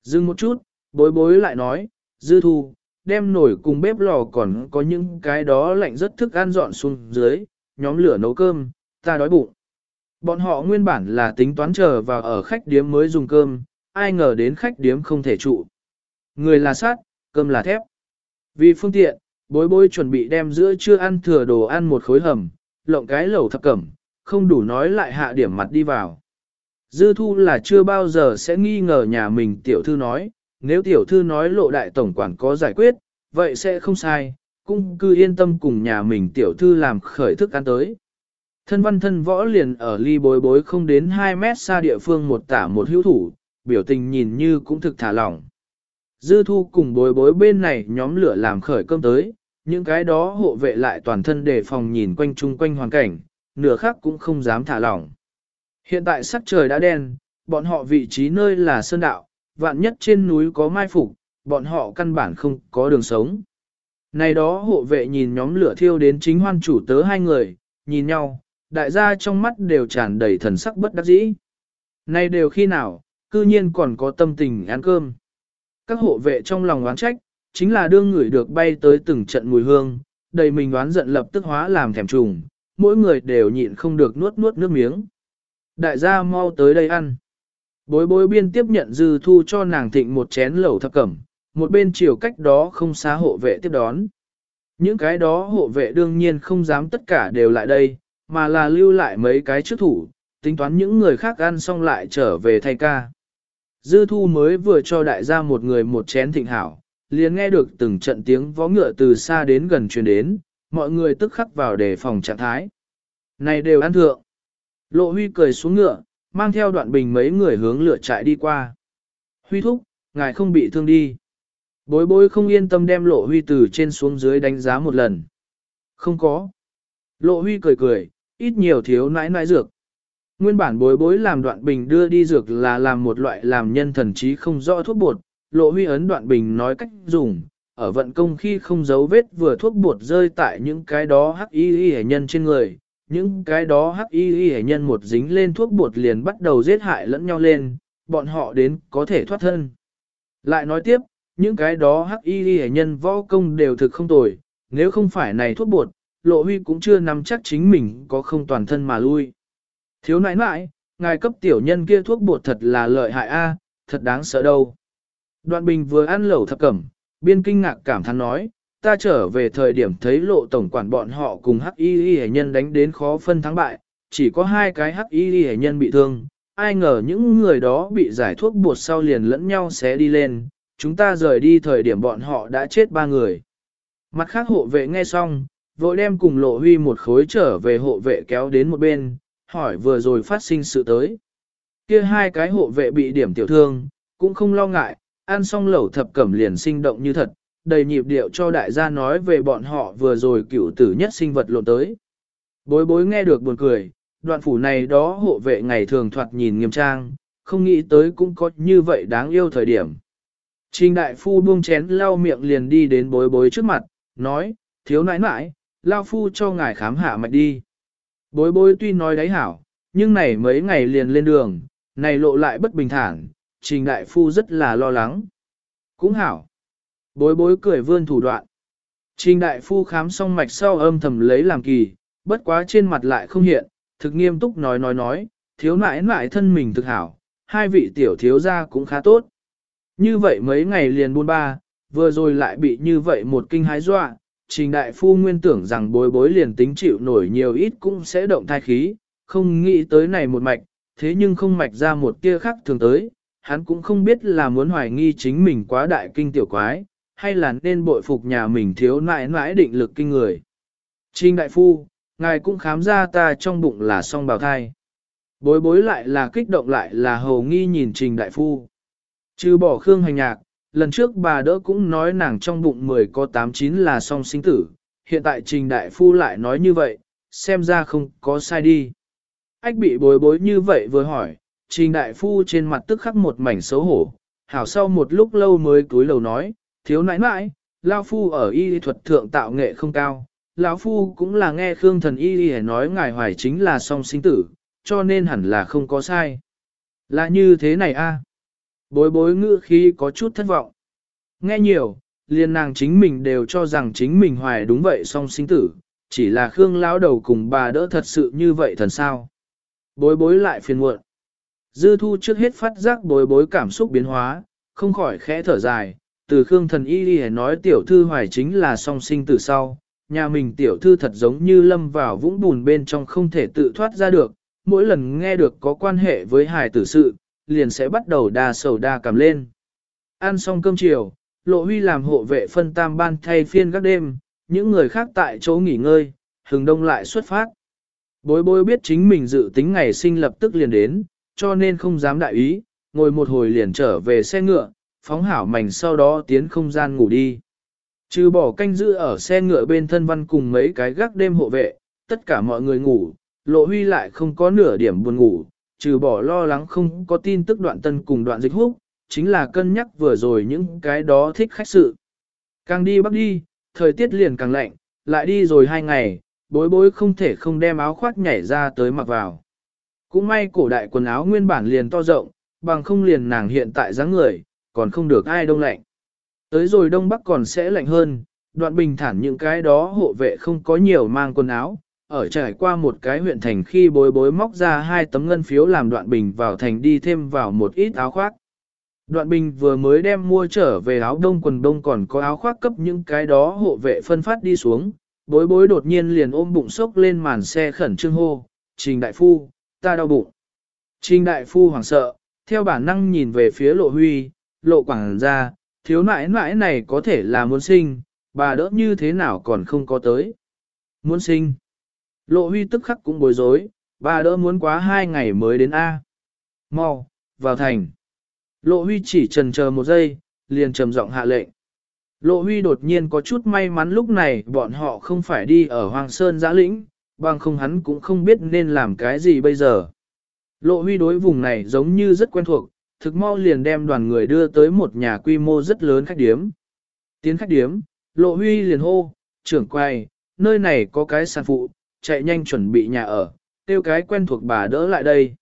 Dừng một chút, bối bối lại nói, dư thu, đem nổi cùng bếp lò còn có những cái đó lạnh rất thức ăn dọn xuống dưới, nhóm lửa nấu cơm, ta đói bụng. Bọn họ nguyên bản là tính toán chờ vào ở khách điếm mới dùng cơm, ai ngờ đến khách điếm không thể trụ. Người là sát, cơm là thép. Vì phương tiện, bối bối chuẩn bị đem giữa chưa ăn thừa đồ ăn một khối hầm, lộng cái lẩu thập cẩm, không đủ nói lại hạ điểm mặt đi vào. Dư thu là chưa bao giờ sẽ nghi ngờ nhà mình tiểu thư nói, nếu tiểu thư nói lộ đại tổng quản có giải quyết, vậy sẽ không sai, cũng cư yên tâm cùng nhà mình tiểu thư làm khởi thức ăn tới. Thân văn thân võ liền ở ly bối bối không đến 2 mét xa địa phương một tả một hữu thủ, biểu tình nhìn như cũng thực thả lỏng. Dư thu cùng bối bối bên này nhóm lửa làm khởi cơm tới, những cái đó hộ vệ lại toàn thân để phòng nhìn quanh chung quanh hoàn cảnh, nửa khác cũng không dám thả lỏng. Hiện tại sắc trời đã đen, bọn họ vị trí nơi là sơn đạo, vạn nhất trên núi có mai phục, bọn họ căn bản không có đường sống. Này đó hộ vệ nhìn nhóm lửa thiêu đến chính hoan chủ tớ hai người, nhìn nhau, đại gia trong mắt đều tràn đầy thần sắc bất đắc dĩ. Này đều khi nào, cư nhiên còn có tâm tình ăn cơm. Các hộ vệ trong lòng oán trách, chính là đương người được bay tới từng trận mùi hương, đầy mình đoán giận lập tức hóa làm thèm trùng, mỗi người đều nhịn không được nuốt nuốt nước miếng. Đại gia mau tới đây ăn. Bối bối biên tiếp nhận dư thu cho nàng thịnh một chén lẩu thập cẩm, một bên chiều cách đó không xá hộ vệ tiếp đón. Những cái đó hộ vệ đương nhiên không dám tất cả đều lại đây, mà là lưu lại mấy cái trước thủ, tính toán những người khác ăn xong lại trở về thay ca. Dư thu mới vừa cho đại gia một người một chén thịnh hảo, liền nghe được từng trận tiếng vó ngựa từ xa đến gần truyền đến, mọi người tức khắc vào để phòng trạng thái. Này đều ăn thượng. Lộ huy cười xuống ngựa, mang theo đoạn bình mấy người hướng lửa trại đi qua. Huy thúc, ngài không bị thương đi. Bối bối không yên tâm đem lộ huy từ trên xuống dưới đánh giá một lần. Không có. Lộ huy cười cười, ít nhiều thiếu nãi nãi dược. Nguyên bản bối bối làm đoạn bình đưa đi dược là làm một loại làm nhân thần trí không rõ thuốc bột. Lộ huy ấn đoạn bình nói cách dùng, ở vận công khi không giấu vết vừa thuốc bột rơi tại những cái đó hắc y y nhân trên người. Những cái đó hắc y y nhân một dính lên thuốc bột liền bắt đầu giết hại lẫn nhau lên, bọn họ đến có thể thoát thân. Lại nói tiếp, những cái đó hắc y hệ nhân võ công đều thực không tồi, nếu không phải này thuốc bột, lộ huy cũng chưa nắm chắc chính mình có không toàn thân mà lui. Thiếu nãi nãi, ngài cấp tiểu nhân kia thuốc bột thật là lợi hại a, thật đáng sợ đâu. Đoạn bình vừa ăn lẩu thập cẩm, biên kinh ngạc cảm thán nói, ta trở về thời điểm thấy lộ tổng quản bọn họ cùng hắc y y nhân đánh đến khó phân thắng bại, chỉ có hai cái hắc y y nhân bị thương, ai ngờ những người đó bị giải thuốc bột sau liền lẫn nhau xé đi lên, chúng ta rời đi thời điểm bọn họ đã chết ba người. Mặt khác hộ vệ nghe xong, vội đem cùng lộ huy một khối trở về hộ vệ kéo đến một bên, hỏi vừa rồi phát sinh sự tới. Kia hai cái hộ vệ bị điểm tiểu thương, cũng không lo ngại, ăn xong lẩu thập cẩm liền sinh động như thật, đầy nhịp điệu cho đại gia nói về bọn họ vừa rồi cửu tử nhất sinh vật lộn tới. Bối bối nghe được buồn cười, đoạn phủ này đó hộ vệ ngày thường thoạt nhìn nghiêm trang, không nghĩ tới cũng có như vậy đáng yêu thời điểm. Trình đại phu buông chén lau miệng liền đi đến bối bối trước mặt, nói, thiếu nãi nãi, lao phu cho ngài khám hạ mạch đi. Bối bối tuy nói đấy hảo, nhưng này mấy ngày liền lên đường, này lộ lại bất bình thản, trình đại phu rất là lo lắng. Cũng hảo. Bối bối cười vươn thủ đoạn. Trình đại phu khám xong mạch sau âm thầm lấy làm kỳ, bất quá trên mặt lại không hiện, thực nghiêm túc nói nói nói, thiếu nãi nãi thân mình thực hảo, hai vị tiểu thiếu gia cũng khá tốt. Như vậy mấy ngày liền buôn ba, vừa rồi lại bị như vậy một kinh hái dọa, trình đại phu nguyên tưởng rằng bối bối liền tính chịu nổi nhiều ít cũng sẽ động thai khí, không nghĩ tới này một mạch, thế nhưng không mạch ra một tia khác thường tới, hắn cũng không biết là muốn hoài nghi chính mình quá đại kinh tiểu quái, hay là nên bội phục nhà mình thiếu nãi nãi định lực kinh người. Trình đại phu, ngài cũng khám ra ta trong bụng là song bào thai. Bối bối lại là kích động lại là hầu nghi nhìn trình đại phu. Trừ bỏ Khương Hành Nhạc, lần trước bà đỡ cũng nói nàng trong bụng 10 có 89 là song sinh tử, hiện tại Trình Đại Phu lại nói như vậy, xem ra không có sai đi. Ách bị bối bối như vậy vừa hỏi, Trình Đại Phu trên mặt tức khắc một mảnh xấu hổ, hảo sau một lúc lâu mới túi lầu nói, thiếu nãi nãi, Lao Phu ở y thuật thượng tạo nghệ không cao, lão Phu cũng là nghe Khương Thần Y Y nói ngài hoài chính là song sinh tử, cho nên hẳn là không có sai. Là như thế này a Bối bối ngữ khí có chút thất vọng. Nghe nhiều, liền nàng chính mình đều cho rằng chính mình hoài đúng vậy song sinh tử, chỉ là Khương lão đầu cùng bà đỡ thật sự như vậy thần sao. Bối bối lại phiền muộn. Dư thu trước hết phát giác bối bối cảm xúc biến hóa, không khỏi khẽ thở dài, từ Khương thần y Y nói tiểu thư hoài chính là song sinh từ sau. Nhà mình tiểu thư thật giống như lâm vào vũng bùn bên trong không thể tự thoát ra được, mỗi lần nghe được có quan hệ với hài tử sự, liền sẽ bắt đầu đa sầu đa cảm lên. Ăn xong cơm chiều, Lộ Huy làm hộ vệ phân tam ban thay phiên các đêm, những người khác tại chỗ nghỉ ngơi, hừng đông lại xuất phát. Bối bối biết chính mình dự tính ngày sinh lập tức liền đến, cho nên không dám đại ý, ngồi một hồi liền trở về xe ngựa, phóng hảo mảnh sau đó tiến không gian ngủ đi. Trừ bỏ canh giữ ở xe ngựa bên thân văn cùng mấy cái gác đêm hộ vệ, tất cả mọi người ngủ, lộ huy lại không có nửa điểm buồn ngủ, trừ bỏ lo lắng không có tin tức đoạn tân cùng đoạn dịch húc, chính là cân nhắc vừa rồi những cái đó thích khách sự. Càng đi bắc đi, thời tiết liền càng lạnh, lại đi rồi hai ngày, bối bối không thể không đem áo khoác nhảy ra tới mặc vào. Cũng may cổ đại quần áo nguyên bản liền to rộng, bằng không liền nàng hiện tại dáng người, còn không được ai đông lạnh. Tới rồi đông bắc còn sẽ lạnh hơn, đoạn bình thản những cái đó hộ vệ không có nhiều mang quần áo, ở trải qua một cái huyện thành khi bối bối móc ra hai tấm ngân phiếu làm đoạn bình vào thành đi thêm vào một ít áo khoác. Đoạn bình vừa mới đem mua trở về áo đông quần đông còn có áo khoác cấp những cái đó hộ vệ phân phát đi xuống, bối bối đột nhiên liền ôm bụng sốc lên màn xe khẩn trương hô, trình đại phu, ta đau bụng. Trình đại phu hoảng sợ, theo bản năng nhìn về phía lộ huy, lộ quảng ra, thiếu nãi nãi này có thể là muốn sinh, bà đỡ như thế nào còn không có tới. Muốn sinh. Lộ huy tức khắc cũng bối rối, bà đỡ muốn quá hai ngày mới đến A. Mau, vào thành. Lộ huy chỉ trần chờ một giây, liền trầm giọng hạ lệnh. Lộ huy đột nhiên có chút may mắn lúc này bọn họ không phải đi ở Hoàng Sơn giã lĩnh, bằng không hắn cũng không biết nên làm cái gì bây giờ. Lộ huy đối vùng này giống như rất quen thuộc, thực mau liền đem đoàn người đưa tới một nhà quy mô rất lớn khách điếm. Tiến khách điếm, lộ huy liền hô, trưởng quay, nơi này có cái sản phụ, chạy nhanh chuẩn bị nhà ở, tiêu cái quen thuộc bà đỡ lại đây.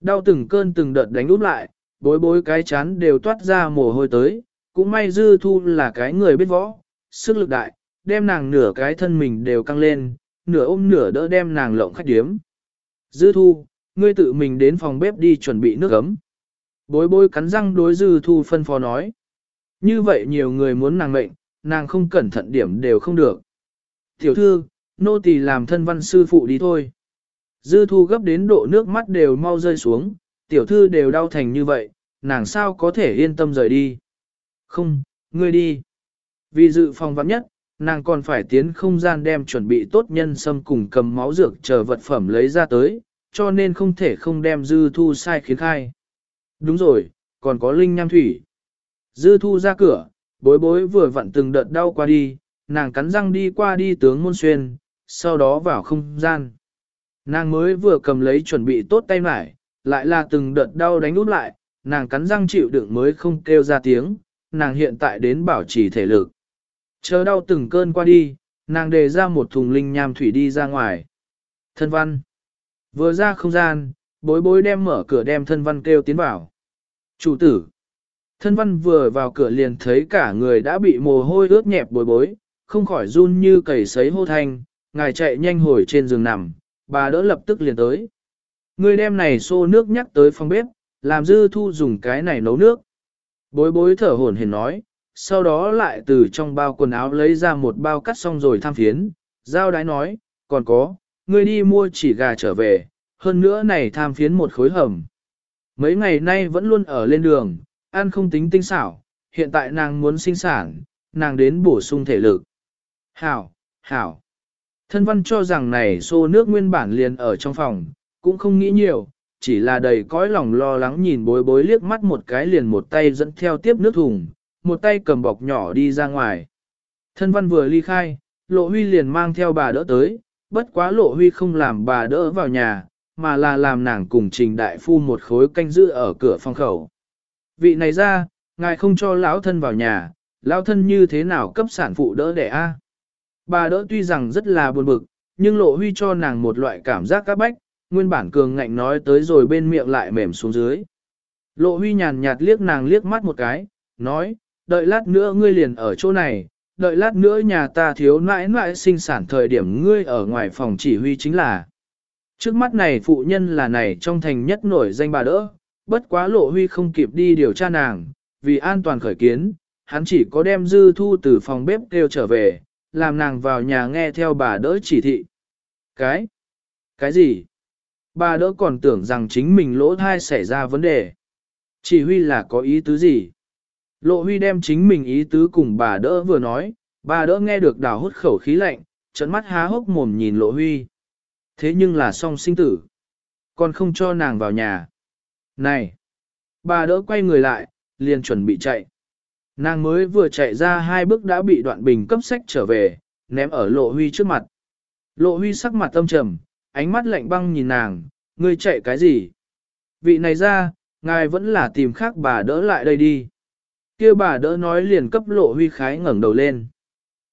Đau từng cơn từng đợt đánh úp lại, bối bối cái chán đều toát ra mồ hôi tới, cũng may dư thu là cái người biết võ, sức lực đại, đem nàng nửa cái thân mình đều căng lên, nửa ôm nửa đỡ đem nàng lộng khách điếm. Dư thu, ngươi tự mình đến phòng bếp đi chuẩn bị nước ấm. Bối bối cắn răng đối dư thu phân phó nói. Như vậy nhiều người muốn nàng mệnh, nàng không cẩn thận điểm đều không được. Tiểu thư, nô tỳ làm thân văn sư phụ đi thôi. Dư thu gấp đến độ nước mắt đều mau rơi xuống, tiểu thư đều đau thành như vậy, nàng sao có thể yên tâm rời đi. Không, ngươi đi. Vì dự phòng vắng nhất, nàng còn phải tiến không gian đem chuẩn bị tốt nhân xâm cùng cầm máu dược chờ vật phẩm lấy ra tới, cho nên không thể không đem dư thu sai khiến khai. Đúng rồi, còn có linh nham thủy. Dư thu ra cửa, bối bối vừa vặn từng đợt đau qua đi, nàng cắn răng đi qua đi tướng môn xuyên, sau đó vào không gian. Nàng mới vừa cầm lấy chuẩn bị tốt tay mải, lại là từng đợt đau đánh út lại, nàng cắn răng chịu đựng mới không kêu ra tiếng, nàng hiện tại đến bảo trì thể lực. Chờ đau từng cơn qua đi, nàng đề ra một thùng linh nham thủy đi ra ngoài. Thân văn. Vừa ra không gian, bối bối đem mở cửa đem thân văn kêu tiến vào. Chủ tử. Thân văn vừa vào cửa liền thấy cả người đã bị mồ hôi ướt nhẹp bối bối, không khỏi run như cầy sấy hô thanh, ngài chạy nhanh hồi trên giường nằm, bà đỡ lập tức liền tới. Người đem này xô nước nhắc tới phòng bếp, làm dư thu dùng cái này nấu nước. Bối bối thở hổn hển nói, sau đó lại từ trong bao quần áo lấy ra một bao cắt xong rồi tham phiến, giao đái nói, còn có, ngươi đi mua chỉ gà trở về, hơn nữa này tham phiến một khối hầm. Mấy ngày nay vẫn luôn ở lên đường, ăn không tính tinh xảo, hiện tại nàng muốn sinh sản, nàng đến bổ sung thể lực. Hảo, hảo. Thân văn cho rằng này xô nước nguyên bản liền ở trong phòng, cũng không nghĩ nhiều, chỉ là đầy cõi lòng lo lắng nhìn bối bối liếc mắt một cái liền một tay dẫn theo tiếp nước thùng, một tay cầm bọc nhỏ đi ra ngoài. Thân văn vừa ly khai, lộ huy liền mang theo bà đỡ tới, bất quá lộ huy không làm bà đỡ vào nhà, mà là làm nàng cùng trình đại phu một khối canh giữ ở cửa phòng khẩu. Vị này ra, ngài không cho lão thân vào nhà, lão thân như thế nào cấp sản phụ đỡ đẻ a? Bà đỡ tuy rằng rất là buồn bực, nhưng lộ huy cho nàng một loại cảm giác các bách, nguyên bản cường ngạnh nói tới rồi bên miệng lại mềm xuống dưới. Lộ huy nhàn nhạt liếc nàng liếc mắt một cái, nói, đợi lát nữa ngươi liền ở chỗ này, đợi lát nữa nhà ta thiếu nãi nãi sinh sản thời điểm ngươi ở ngoài phòng chỉ huy chính là. Trước mắt này phụ nhân là này trong thành nhất nổi danh bà đỡ, bất quá lộ huy không kịp đi điều tra nàng, vì an toàn khởi kiến, hắn chỉ có đem dư thu từ phòng bếp kêu trở về, làm nàng vào nhà nghe theo bà đỡ chỉ thị. Cái? Cái gì? Bà đỡ còn tưởng rằng chính mình lỗ thai xảy ra vấn đề. Chỉ huy là có ý tứ gì? Lộ huy đem chính mình ý tứ cùng bà đỡ vừa nói, bà đỡ nghe được đào hút khẩu khí lạnh, trận mắt há hốc mồm nhìn lộ huy. Thế nhưng là song sinh tử. Còn không cho nàng vào nhà. Này! Bà đỡ quay người lại, liền chuẩn bị chạy. Nàng mới vừa chạy ra hai bước đã bị đoạn bình cấp sách trở về, ném ở lộ huy trước mặt. Lộ huy sắc mặt tâm trầm, ánh mắt lạnh băng nhìn nàng, ngươi chạy cái gì? vị này ra, ngài vẫn là tìm khác bà đỡ lại đây đi. kia bà đỡ nói liền cấp lộ huy khái ngẩng đầu lên.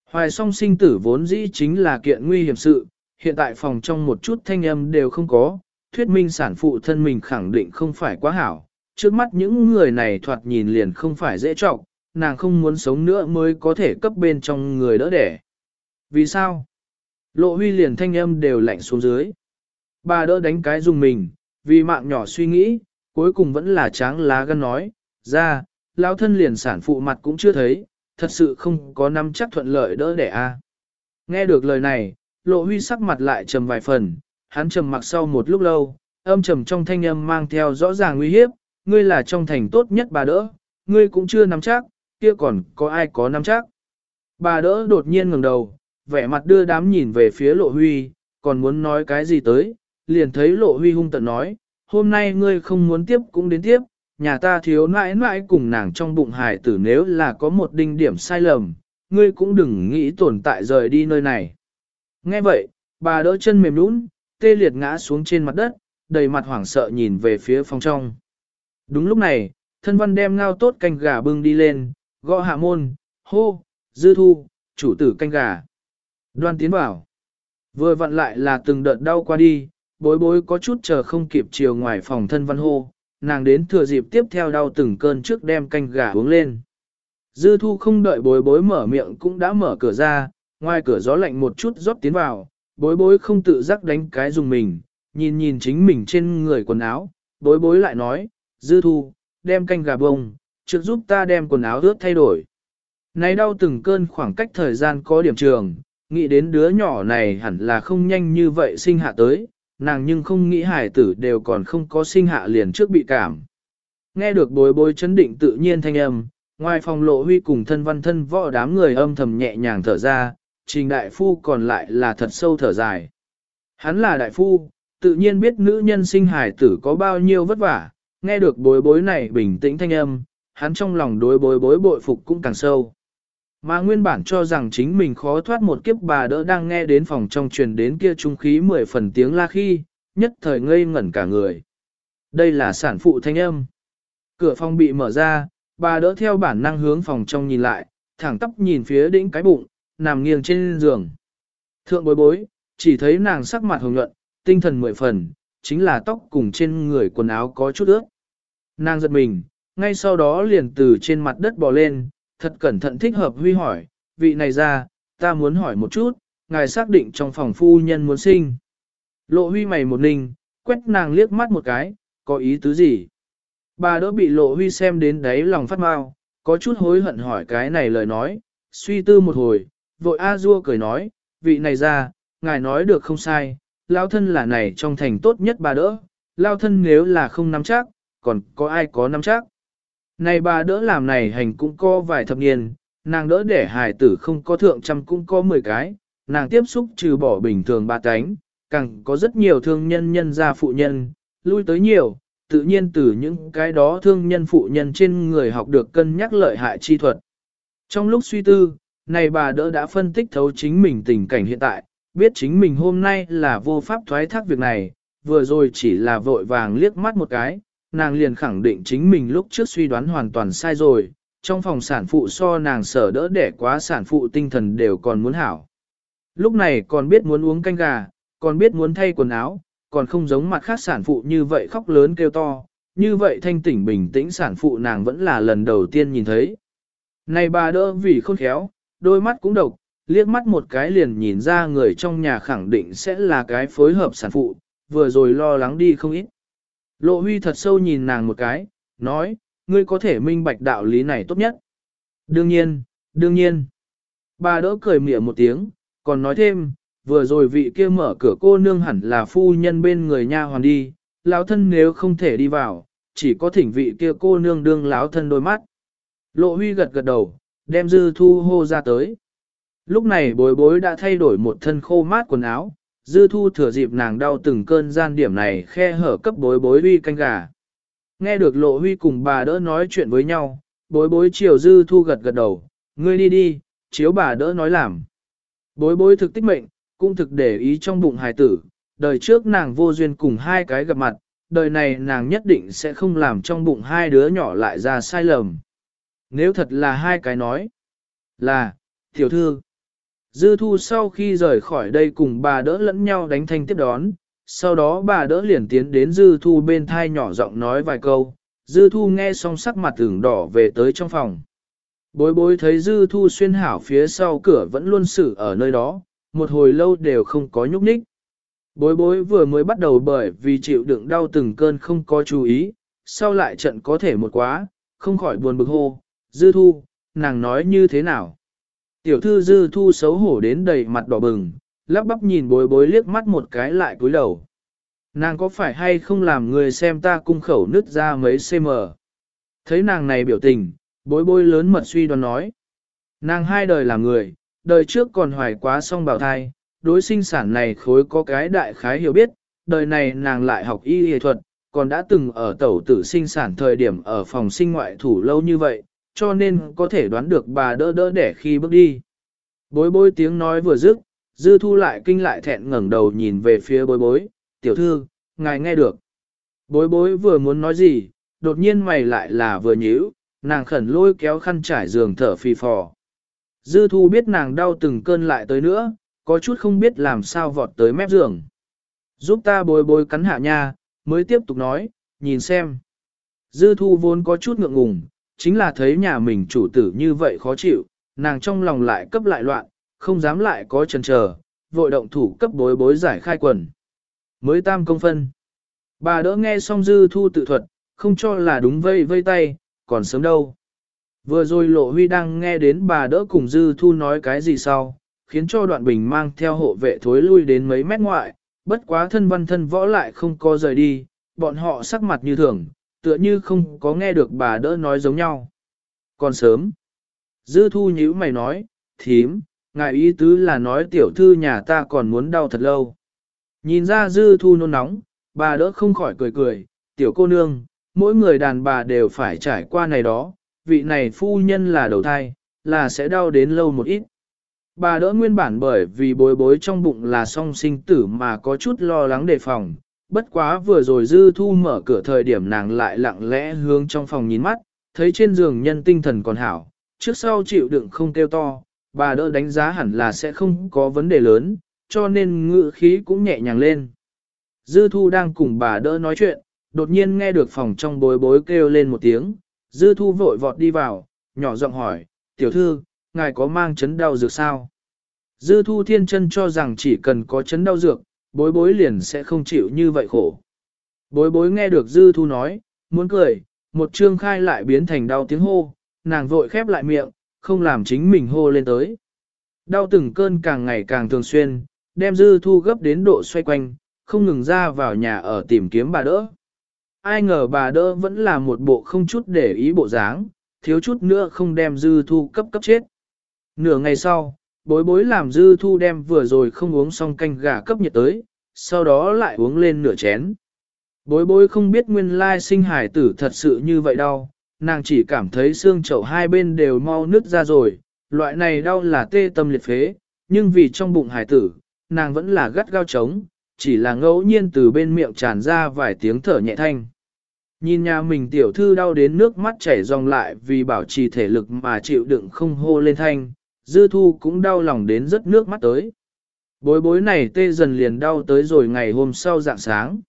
Hoài song sinh tử vốn dĩ chính là kiện nguy hiểm sự, hiện tại phòng trong một chút thanh âm đều không có, thuyết minh sản phụ thân mình khẳng định không phải quá hảo. Trước mắt những người này thoạt nhìn liền không phải dễ trọng, nàng không muốn sống nữa mới có thể cấp bên trong người đỡ đẻ. Vì sao? Lộ huy liền thanh âm đều lạnh xuống dưới. Bà đỡ đánh cái dùng mình, vì mạng nhỏ suy nghĩ, cuối cùng vẫn là tráng lá gan nói, ra, lao thân liền sản phụ mặt cũng chưa thấy, thật sự không có năm chắc thuận lợi đỡ đẻ a. Nghe được lời này, lộ huy sắc mặt lại trầm vài phần, hắn trầm mặc sau một lúc lâu, âm trầm trong thanh âm mang theo rõ ràng nguy hiếp, ngươi là trong thành tốt nhất bà đỡ, ngươi cũng chưa nắm chắc, kia còn có ai có nắm chắc. Bà đỡ đột nhiên ngẩng đầu, vẻ mặt đưa đám nhìn về phía lộ huy, còn muốn nói cái gì tới, liền thấy lộ huy hung tận nói, hôm nay ngươi không muốn tiếp cũng đến tiếp, nhà ta thiếu nãi nãi cùng nàng trong bụng hải tử nếu là có một đinh điểm sai lầm, ngươi cũng đừng nghĩ tồn tại rời đi nơi này. Nghe vậy, bà đỡ chân mềm nũng, tê liệt ngã xuống trên mặt đất, đầy mặt hoảng sợ nhìn về phía phòng trong. Đúng lúc này, thân văn đem ngao tốt canh gà bưng đi lên, gõ hạ môn, hô, dư thu, chủ tử canh gà. Đoan tiến bảo. Vừa vặn lại là từng đợt đau qua đi, bối bối có chút chờ không kịp chiều ngoài phòng thân văn hô, nàng đến thừa dịp tiếp theo đau từng cơn trước đem canh gà uống lên. Dư thu không đợi bối bối mở miệng cũng đã mở cửa ra, ngoài cửa gió lạnh một chút rót tiến vào, bối bối không tự giác đánh cái dùng mình, nhìn nhìn chính mình trên người quần áo, bối bối lại nói, dư thu, đem canh gà bông, trước giúp ta đem quần áo ướt thay đổi. Này đau từng cơn khoảng cách thời gian có điểm trường, nghĩ đến đứa nhỏ này hẳn là không nhanh như vậy sinh hạ tới, nàng nhưng không nghĩ hải tử đều còn không có sinh hạ liền trước bị cảm. Nghe được bối bối chấn định tự nhiên thanh âm, ngoài phòng lộ huy cùng thân văn thân võ đám người âm thầm nhẹ nhàng thở ra, trình đại phu còn lại là thật sâu thở dài. Hắn là đại phu, tự nhiên biết nữ nhân sinh hải tử có bao nhiêu vất vả, nghe được bối bối này bình tĩnh thanh âm, hắn trong lòng đối bối bối bội phục cũng càng sâu. Mà nguyên bản cho rằng chính mình khó thoát một kiếp bà đỡ đang nghe đến phòng trong truyền đến kia trung khí mười phần tiếng la khi, nhất thời ngây ngẩn cả người. Đây là sản phụ thanh âm. Cửa phòng bị mở ra, bà đỡ theo bản năng hướng phòng trong nhìn lại, thẳng tóc nhìn phía đỉnh cái bụng, nằm nghiêng trên giường. Thượng bối bối, chỉ thấy nàng sắc mặt hồng nhuận, tinh thần mười phần, chính là tóc cùng trên người quần áo có chút ướt. Nàng giật mình, ngay sau đó liền từ trên mặt đất bò lên, thật cẩn thận thích hợp huy hỏi, vị này ra, ta muốn hỏi một chút, ngài xác định trong phòng phu nhân muốn sinh. Lộ huy mày một ninh, quét nàng liếc mắt một cái, có ý tứ gì? Bà đỡ bị lộ huy xem đến đáy lòng phát mau, có chút hối hận hỏi cái này lời nói, suy tư một hồi, vội A Dua cười nói, vị này ra, ngài nói được không sai, lao thân là này trong thành tốt nhất bà đỡ, lao thân nếu là không nắm chắc, còn có ai có nắm chắc. Này bà đỡ làm này hành cũng có vài thập niên, nàng đỡ để hài tử không có thượng trăm cũng có mười cái, nàng tiếp xúc trừ bỏ bình thường ba cánh, càng có rất nhiều thương nhân nhân gia phụ nhân, lui tới nhiều, tự nhiên từ những cái đó thương nhân phụ nhân trên người học được cân nhắc lợi hại chi thuật. Trong lúc suy tư, này bà đỡ đã phân tích thấu chính mình tình cảnh hiện tại, biết chính mình hôm nay là vô pháp thoái thác việc này, vừa rồi chỉ là vội vàng liếc mắt một cái, nàng liền khẳng định chính mình lúc trước suy đoán hoàn toàn sai rồi, trong phòng sản phụ so nàng sở đỡ đẻ quá sản phụ tinh thần đều còn muốn hảo. Lúc này còn biết muốn uống canh gà, còn biết muốn thay quần áo, còn không giống mặt khác sản phụ như vậy khóc lớn kêu to, như vậy thanh tỉnh bình tĩnh sản phụ nàng vẫn là lần đầu tiên nhìn thấy. Này bà đỡ vì khôn khéo, đôi mắt cũng độc, liếc mắt một cái liền nhìn ra người trong nhà khẳng định sẽ là cái phối hợp sản phụ, vừa rồi lo lắng đi không ít. Lộ huy thật sâu nhìn nàng một cái, nói, ngươi có thể minh bạch đạo lý này tốt nhất. Đương nhiên, đương nhiên. Bà đỡ cười mỉa một tiếng, còn nói thêm, vừa rồi vị kia mở cửa cô nương hẳn là phu nhân bên người nha hoàn đi, lão thân nếu không thể đi vào, chỉ có thỉnh vị kia cô nương đương lão thân đôi mắt. Lộ huy gật gật đầu, đem dư thu hô ra tới. Lúc này bối bối đã thay đổi một thân khô mát quần áo, dư thu thừa dịp nàng đau từng cơn gian điểm này khe hở cấp bối bối huy canh gà. Nghe được lộ huy cùng bà đỡ nói chuyện với nhau, bối bối chiều dư thu gật gật đầu, ngươi đi đi, chiếu bà đỡ nói làm. Bối bối thực tích mệnh, cũng thực để ý trong bụng hài tử, đời trước nàng vô duyên cùng hai cái gặp mặt, đời này nàng nhất định sẽ không làm trong bụng hai đứa nhỏ lại ra sai lầm. Nếu thật là hai cái nói, là, tiểu thư, dư thu sau khi rời khỏi đây cùng bà đỡ lẫn nhau đánh thanh tiếp đón, sau đó bà đỡ liền tiến đến dư thu bên thai nhỏ giọng nói vài câu, dư thu nghe xong sắc mặt tưởng đỏ về tới trong phòng. Bối bối thấy dư thu xuyên hảo phía sau cửa vẫn luôn xử ở nơi đó, một hồi lâu đều không có nhúc nhích. Bối bối vừa mới bắt đầu bởi vì chịu đựng đau từng cơn không có chú ý, sau lại trận có thể một quá, không khỏi buồn bực hô, dư thu, nàng nói như thế nào. Tiểu thư dư thu xấu hổ đến đầy mặt đỏ bừng, lắp bắp nhìn bối bối liếc mắt một cái lại cúi đầu. Nàng có phải hay không làm người xem ta cung khẩu nứt ra mấy cm. Thấy nàng này biểu tình, bối bối lớn mật suy đoán nói. Nàng hai đời là người, đời trước còn hoài quá song bào thai, đối sinh sản này khối có cái đại khái hiểu biết, đời này nàng lại học y y thuật, còn đã từng ở tẩu tử sinh sản thời điểm ở phòng sinh ngoại thủ lâu như vậy, cho nên có thể đoán được bà đỡ đỡ để khi bước đi. Bối bối tiếng nói vừa dứt, dư thu lại kinh lại thẹn ngẩng đầu nhìn về phía bối bối, tiểu thư, ngài nghe được. Bối bối vừa muốn nói gì, đột nhiên mày lại là vừa nhíu, nàng khẩn lôi kéo khăn trải giường thở phì phò. Dư thu biết nàng đau từng cơn lại tới nữa, có chút không biết làm sao vọt tới mép giường. Giúp ta bối bối cắn hạ nha, mới tiếp tục nói, nhìn xem. Dư thu vốn có chút ngượng ngùng, chính là thấy nhà mình chủ tử như vậy khó chịu, nàng trong lòng lại cấp lại loạn, không dám lại có chần chờ, vội động thủ cấp bối bối giải khai quần. Mới tam công phân. Bà đỡ nghe xong dư thu tự thuật, không cho là đúng vây vây tay, còn sớm đâu. Vừa rồi lộ huy đang nghe đến bà đỡ cùng dư thu nói cái gì sau, khiến cho đoạn bình mang theo hộ vệ thối lui đến mấy mét ngoại, bất quá thân văn thân võ lại không có rời đi, bọn họ sắc mặt như thường, tựa như không có nghe được bà đỡ nói giống nhau. Còn sớm, dư thu nhữ mày nói, thím, ngài ý tứ là nói tiểu thư nhà ta còn muốn đau thật lâu. Nhìn ra dư thu nôn nóng, bà đỡ không khỏi cười cười, tiểu cô nương, mỗi người đàn bà đều phải trải qua này đó, vị này phu nhân là đầu thai, là sẽ đau đến lâu một ít. Bà đỡ nguyên bản bởi vì bối bối trong bụng là song sinh tử mà có chút lo lắng đề phòng, bất quá vừa rồi dư thu mở cửa thời điểm nàng lại lặng lẽ hướng trong phòng nhìn mắt, thấy trên giường nhân tinh thần còn hảo, trước sau chịu đựng không kêu to, bà đỡ đánh giá hẳn là sẽ không có vấn đề lớn, cho nên ngự khí cũng nhẹ nhàng lên. Dư thu đang cùng bà đỡ nói chuyện, đột nhiên nghe được phòng trong bối bối kêu lên một tiếng, dư thu vội vọt đi vào, nhỏ giọng hỏi, tiểu thư, ngài có mang chấn đau dược sao? Dư thu thiên chân cho rằng chỉ cần có chấn đau dược, bối bối liền sẽ không chịu như vậy khổ. Bối bối nghe được dư thu nói, muốn cười, một trương khai lại biến thành đau tiếng hô, nàng vội khép lại miệng, không làm chính mình hô lên tới. Đau từng cơn càng ngày càng thường xuyên, đem dư thu gấp đến độ xoay quanh, không ngừng ra vào nhà ở tìm kiếm bà đỡ. Ai ngờ bà đỡ vẫn là một bộ không chút để ý bộ dáng, thiếu chút nữa không đem dư thu cấp cấp chết. Nửa ngày sau, bối bối làm dư thu đem vừa rồi không uống xong canh gà cấp nhiệt tới, sau đó lại uống lên nửa chén. Bối bối không biết nguyên lai sinh hải tử thật sự như vậy đau, nàng chỉ cảm thấy xương chậu hai bên đều mau nứt ra rồi, loại này đau là tê tâm liệt phế, nhưng vì trong bụng hải tử, nàng vẫn là gắt gao trống, chỉ là ngẫu nhiên từ bên miệng tràn ra vài tiếng thở nhẹ thanh. Nhìn nhà mình tiểu thư đau đến nước mắt chảy ròng lại vì bảo trì thể lực mà chịu đựng không hô lên thanh, dư thu cũng đau lòng đến rất nước mắt tới. Bối bối này tê dần liền đau tới rồi ngày hôm sau dạng sáng.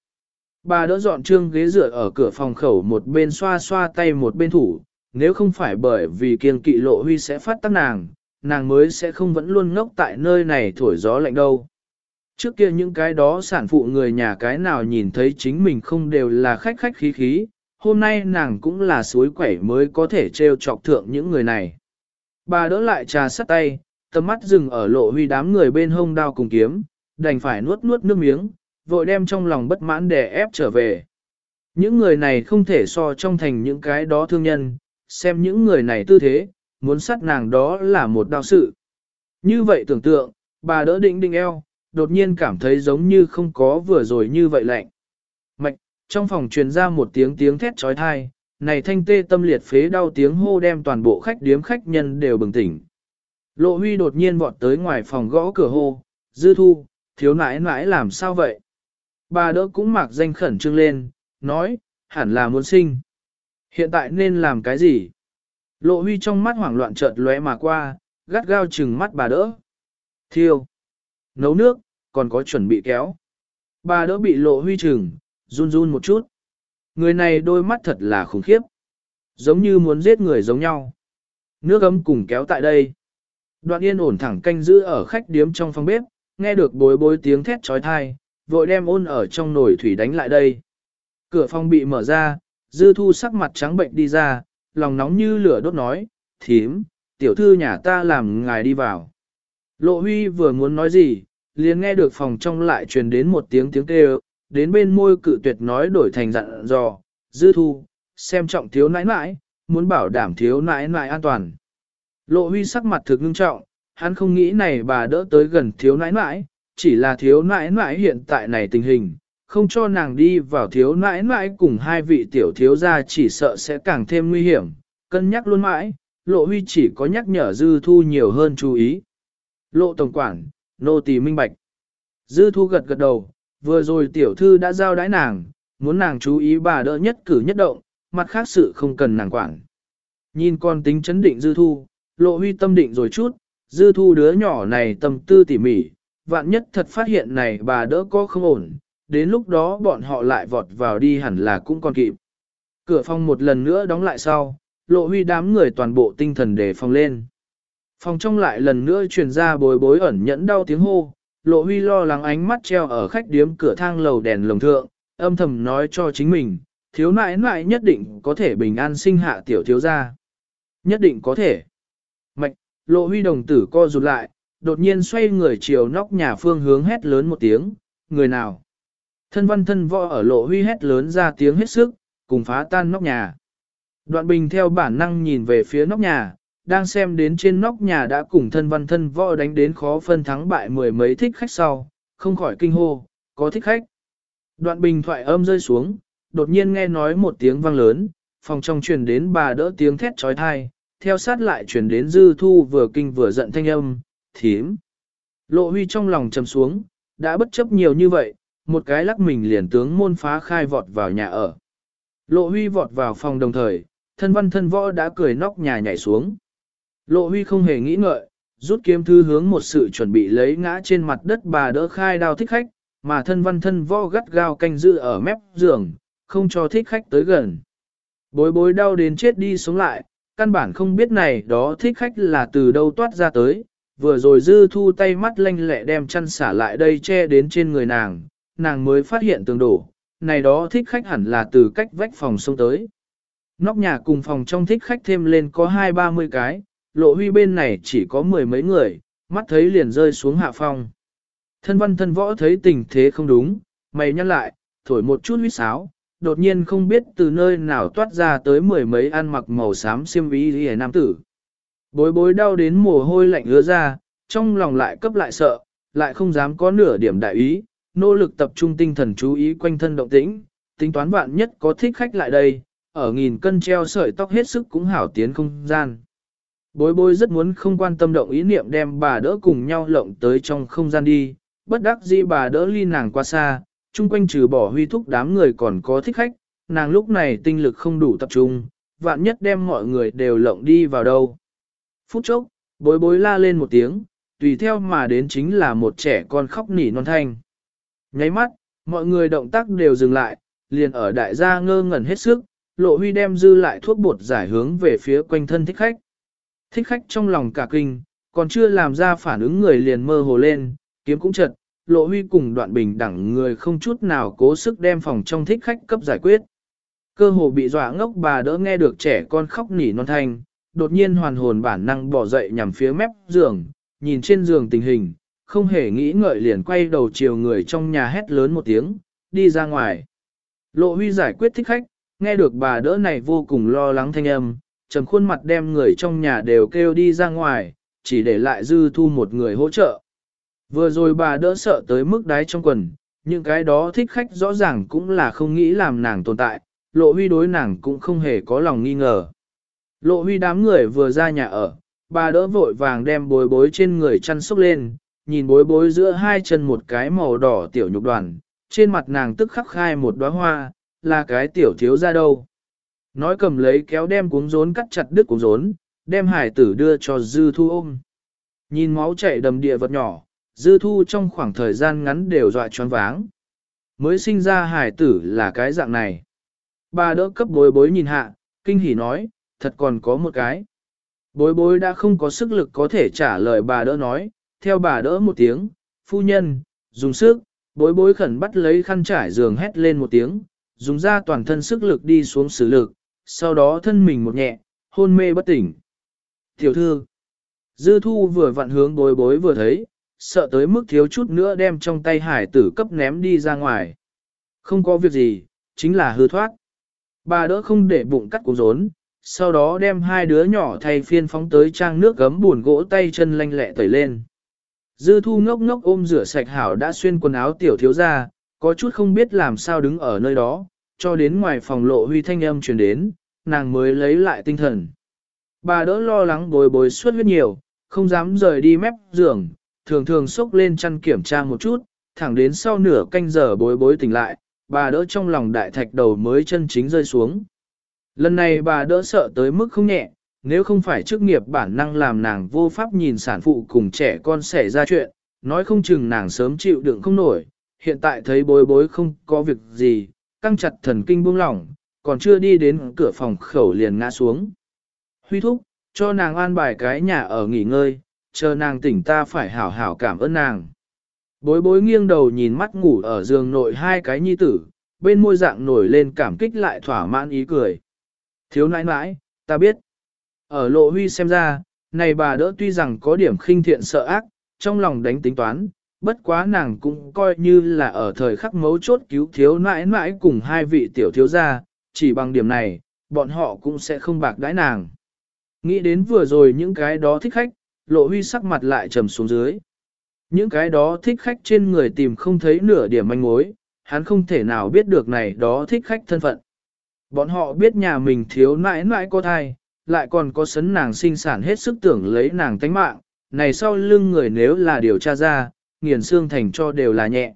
Bà đỡ dọn trương ghế dựa ở cửa phòng khẩu một bên xoa xoa tay một bên thủ, nếu không phải bởi vì kiên kỵ lộ huy sẽ phát tác nàng, nàng mới sẽ không vẫn luôn ngốc tại nơi này thổi gió lạnh đâu. Trước kia những cái đó sản phụ người nhà cái nào nhìn thấy chính mình không đều là khách khách khí khí, hôm nay nàng cũng là suối quẩy mới có thể trêu chọc thượng những người này. Bà đỡ lại trà sắt tay, tầm mắt dừng ở lộ huy đám người bên hông đao cùng kiếm, đành phải nuốt nuốt nước miếng, vội đem trong lòng bất mãn đè ép trở về. Những người này không thể so trong thành những cái đó thương nhân, xem những người này tư thế, muốn sát nàng đó là một đao sự. Như vậy tưởng tượng, bà đỡ định định eo, đột nhiên cảm thấy giống như không có vừa rồi như vậy lạnh. Mạch, trong phòng truyền ra một tiếng tiếng thét trói thai, này thanh tê tâm liệt phế đau tiếng hô đem toàn bộ khách điếm khách nhân đều bừng tỉnh. Lộ huy đột nhiên vọt tới ngoài phòng gõ cửa hô, dư thu, thiếu nãi nãi làm sao vậy? Bà đỡ cũng mặc danh khẩn trương lên, nói, hẳn là muốn sinh. Hiện tại nên làm cái gì? Lộ huy trong mắt hoảng loạn chợt lóe mà qua, gắt gao chừng mắt bà đỡ. Thiêu. Nấu nước, còn có chuẩn bị kéo. Bà đỡ bị lộ huy chừng, run run một chút. Người này đôi mắt thật là khủng khiếp. Giống như muốn giết người giống nhau. Nước ấm cùng kéo tại đây. Đoạn yên ổn thẳng canh giữ ở khách điếm trong phòng bếp, nghe được bối bối tiếng thét trói thai, vội đem ôn ở trong nồi thủy đánh lại đây. Cửa phòng bị mở ra, dư thu sắc mặt trắng bệnh đi ra, lòng nóng như lửa đốt nói, thím, tiểu thư nhà ta làm ngài đi vào. Lộ huy vừa muốn nói gì, liền nghe được phòng trong lại truyền đến một tiếng tiếng kêu, đến bên môi cự tuyệt nói đổi thành dặn dò, dư thu, xem trọng thiếu nãi nãi, muốn bảo đảm thiếu nãi nãi an toàn. Lộ huy sắc mặt thực ngưng trọng, hắn không nghĩ này bà đỡ tới gần thiếu nãi nãi, chỉ là thiếu nãi nãi hiện tại này tình hình, không cho nàng đi vào thiếu nãi nãi cùng hai vị tiểu thiếu gia chỉ sợ sẽ càng thêm nguy hiểm, cân nhắc luôn mãi, lộ huy chỉ có nhắc nhở dư thu nhiều hơn chú ý. Lộ tổng quản, nô tỳ minh bạch. Dư thu gật gật đầu, vừa rồi tiểu thư đã giao đái nàng, muốn nàng chú ý bà đỡ nhất cử nhất động, mặt khác sự không cần nàng quản. Nhìn con tính chấn định dư thu, lộ huy tâm định rồi chút, dư thu đứa nhỏ này tâm tư tỉ mỉ, vạn nhất thật phát hiện này bà đỡ có không ổn, đến lúc đó bọn họ lại vọt vào đi hẳn là cũng còn kịp. Cửa phòng một lần nữa đóng lại sau, lộ huy đám người toàn bộ tinh thần để phòng lên. Phòng trong lại lần nữa truyền ra bối bối ẩn nhẫn đau tiếng hô, lộ huy lo lắng ánh mắt treo ở khách điếm cửa thang lầu đèn lồng thượng, âm thầm nói cho chính mình, thiếu nại nại nhất định có thể bình an sinh hạ tiểu thiếu gia. Nhất định có thể. Mạch, lộ huy đồng tử co rụt lại, đột nhiên xoay người chiều nóc nhà phương hướng hét lớn một tiếng, người nào? Thân văn thân võ ở lộ huy hét lớn ra tiếng hết sức, cùng phá tan nóc nhà. Đoạn bình theo bản năng nhìn về phía nóc nhà, đang xem đến trên nóc nhà đã cùng thân văn thân võ đánh đến khó phân thắng bại mười mấy thích khách sau, không khỏi kinh hô, có thích khách. Đoạn bình thoại âm rơi xuống, đột nhiên nghe nói một tiếng vang lớn, phòng trong truyền đến bà đỡ tiếng thét trói thai, theo sát lại truyền đến dư thu vừa kinh vừa giận thanh âm, thím. Lộ huy trong lòng trầm xuống, đã bất chấp nhiều như vậy, một cái lắc mình liền tướng môn phá khai vọt vào nhà ở. Lộ huy vọt vào phòng đồng thời, thân văn thân võ đã cười nóc nhà nhảy xuống. Lộ huy không hề nghĩ ngợi, rút kiếm thư hướng một sự chuẩn bị lấy ngã trên mặt đất bà đỡ khai đao thích khách, mà thân văn thân vo gắt gao canh giữ ở mép giường, không cho thích khách tới gần. Bối bối đau đến chết đi sống lại, căn bản không biết này đó thích khách là từ đâu toát ra tới, vừa rồi dư thu tay mắt lanh lẹ đem chăn xả lại đây che đến trên người nàng, nàng mới phát hiện tường đổ, này đó thích khách hẳn là từ cách vách phòng xông tới. Nóc nhà cùng phòng trong thích khách thêm lên có hai ba mươi cái, lộ huy bên này chỉ có mười mấy người, mắt thấy liền rơi xuống hạ phong. Thân văn thân võ thấy tình thế không đúng, mày nhăn lại, thổi một chút huyết sáo, đột nhiên không biết từ nơi nào toát ra tới mười mấy ăn mặc màu xám xiêm y hề nam tử. Bối bối đau đến mồ hôi lạnh ứa ra, trong lòng lại cấp lại sợ, lại không dám có nửa điểm đại ý, nỗ lực tập trung tinh thần chú ý quanh thân động tĩnh, tính toán vạn nhất có thích khách lại đây, ở nghìn cân treo sợi tóc hết sức cũng hảo tiến không gian. Bối bối rất muốn không quan tâm động ý niệm đem bà đỡ cùng nhau lộng tới trong không gian đi, bất đắc dĩ bà đỡ ly nàng qua xa, chung quanh trừ bỏ huy thúc đám người còn có thích khách, nàng lúc này tinh lực không đủ tập trung, vạn nhất đem mọi người đều lộng đi vào đâu. Phút chốc, bối bối la lên một tiếng, tùy theo mà đến chính là một trẻ con khóc nỉ non thanh. Nháy mắt, mọi người động tác đều dừng lại, liền ở đại gia ngơ ngẩn hết sức, lộ huy đem dư lại thuốc bột giải hướng về phía quanh thân thích khách. Thích khách trong lòng cả kinh, còn chưa làm ra phản ứng người liền mơ hồ lên, kiếm cũng chật, lộ huy cùng đoạn bình đẳng người không chút nào cố sức đem phòng trong thích khách cấp giải quyết. Cơ hồ bị dọa ngốc bà đỡ nghe được trẻ con khóc nỉ non thanh, đột nhiên hoàn hồn bản năng bỏ dậy nhằm phía mép giường, nhìn trên giường tình hình, không hề nghĩ ngợi liền quay đầu chiều người trong nhà hét lớn một tiếng, đi ra ngoài. Lộ huy giải quyết thích khách, nghe được bà đỡ này vô cùng lo lắng thanh âm, trầm khuôn mặt đem người trong nhà đều kêu đi ra ngoài, chỉ để lại dư thu một người hỗ trợ. Vừa rồi bà đỡ sợ tới mức đáy trong quần, những cái đó thích khách rõ ràng cũng là không nghĩ làm nàng tồn tại, lộ huy đối nàng cũng không hề có lòng nghi ngờ. Lộ huy đám người vừa ra nhà ở, bà đỡ vội vàng đem bối bối trên người chăn xúc lên, nhìn bối bối giữa hai chân một cái màu đỏ tiểu nhục đoàn, trên mặt nàng tức khắc khai một đóa hoa, là cái tiểu thiếu ra đâu. Nói cầm lấy kéo đem cuống rốn cắt chặt đứt cuống rốn, đem hải tử đưa cho dư thu ôm. Nhìn máu chảy đầm địa vật nhỏ, dư thu trong khoảng thời gian ngắn đều dọa choáng váng. Mới sinh ra hải tử là cái dạng này. Bà đỡ cấp bối bối nhìn hạ, kinh hỉ nói, thật còn có một cái. Bối bối đã không có sức lực có thể trả lời bà đỡ nói, theo bà đỡ một tiếng, phu nhân, dùng sức, bối bối khẩn bắt lấy khăn trải giường hét lên một tiếng, dùng ra toàn thân sức lực đi xuống xử lực, sau đó thân mình một nhẹ, hôn mê bất tỉnh. Tiểu thư, dư thu vừa vặn hướng bối bối vừa thấy, sợ tới mức thiếu chút nữa đem trong tay hải tử cấp ném đi ra ngoài. Không có việc gì, chính là hư thoát. Bà đỡ không để bụng cắt cú rốn, sau đó đem hai đứa nhỏ thay phiên phóng tới trang nước gấm buồn gỗ tay chân lanh lẹ tẩy lên. Dư thu ngốc ngốc ôm rửa sạch hảo đã xuyên quần áo tiểu thiếu ra, có chút không biết làm sao đứng ở nơi đó, cho đến ngoài phòng lộ huy thanh âm truyền đến, nàng mới lấy lại tinh thần. Bà đỡ lo lắng bồi bồi suốt huyết nhiều, không dám rời đi mép giường, thường thường xốc lên chăn kiểm tra một chút, thẳng đến sau nửa canh giờ bối bối tỉnh lại, bà đỡ trong lòng đại thạch đầu mới chân chính rơi xuống. Lần này bà đỡ sợ tới mức không nhẹ, nếu không phải chức nghiệp bản năng làm nàng vô pháp nhìn sản phụ cùng trẻ con xảy ra chuyện, nói không chừng nàng sớm chịu đựng không nổi, hiện tại thấy bối bối không có việc gì, căng chặt thần kinh buông lỏng, còn chưa đi đến cửa phòng khẩu liền ngã xuống. Huy thúc, cho nàng an bài cái nhà ở nghỉ ngơi, chờ nàng tỉnh ta phải hảo hảo cảm ơn nàng. Bối bối nghiêng đầu nhìn mắt ngủ ở giường nội hai cái nhi tử, bên môi dạng nổi lên cảm kích lại thỏa mãn ý cười. Thiếu nãi nãi, ta biết. Ở lộ huy xem ra, này bà đỡ tuy rằng có điểm khinh thiện sợ ác, trong lòng đánh tính toán, bất quá nàng cũng coi như là ở thời khắc mấu chốt cứu thiếu nãi nãi cùng hai vị tiểu thiếu gia, chỉ bằng điểm này, bọn họ cũng sẽ không bạc đãi nàng. Nghĩ đến vừa rồi những cái đó thích khách, lộ huy sắc mặt lại trầm xuống dưới. Những cái đó thích khách trên người tìm không thấy nửa điểm manh mối, hắn không thể nào biết được này đó thích khách thân phận. Bọn họ biết nhà mình thiếu nãi nãi có thai, lại còn có sấn nàng sinh sản hết sức tưởng lấy nàng tánh mạng, này sau lưng người nếu là điều tra ra, nghiền xương thành cho đều là nhẹ.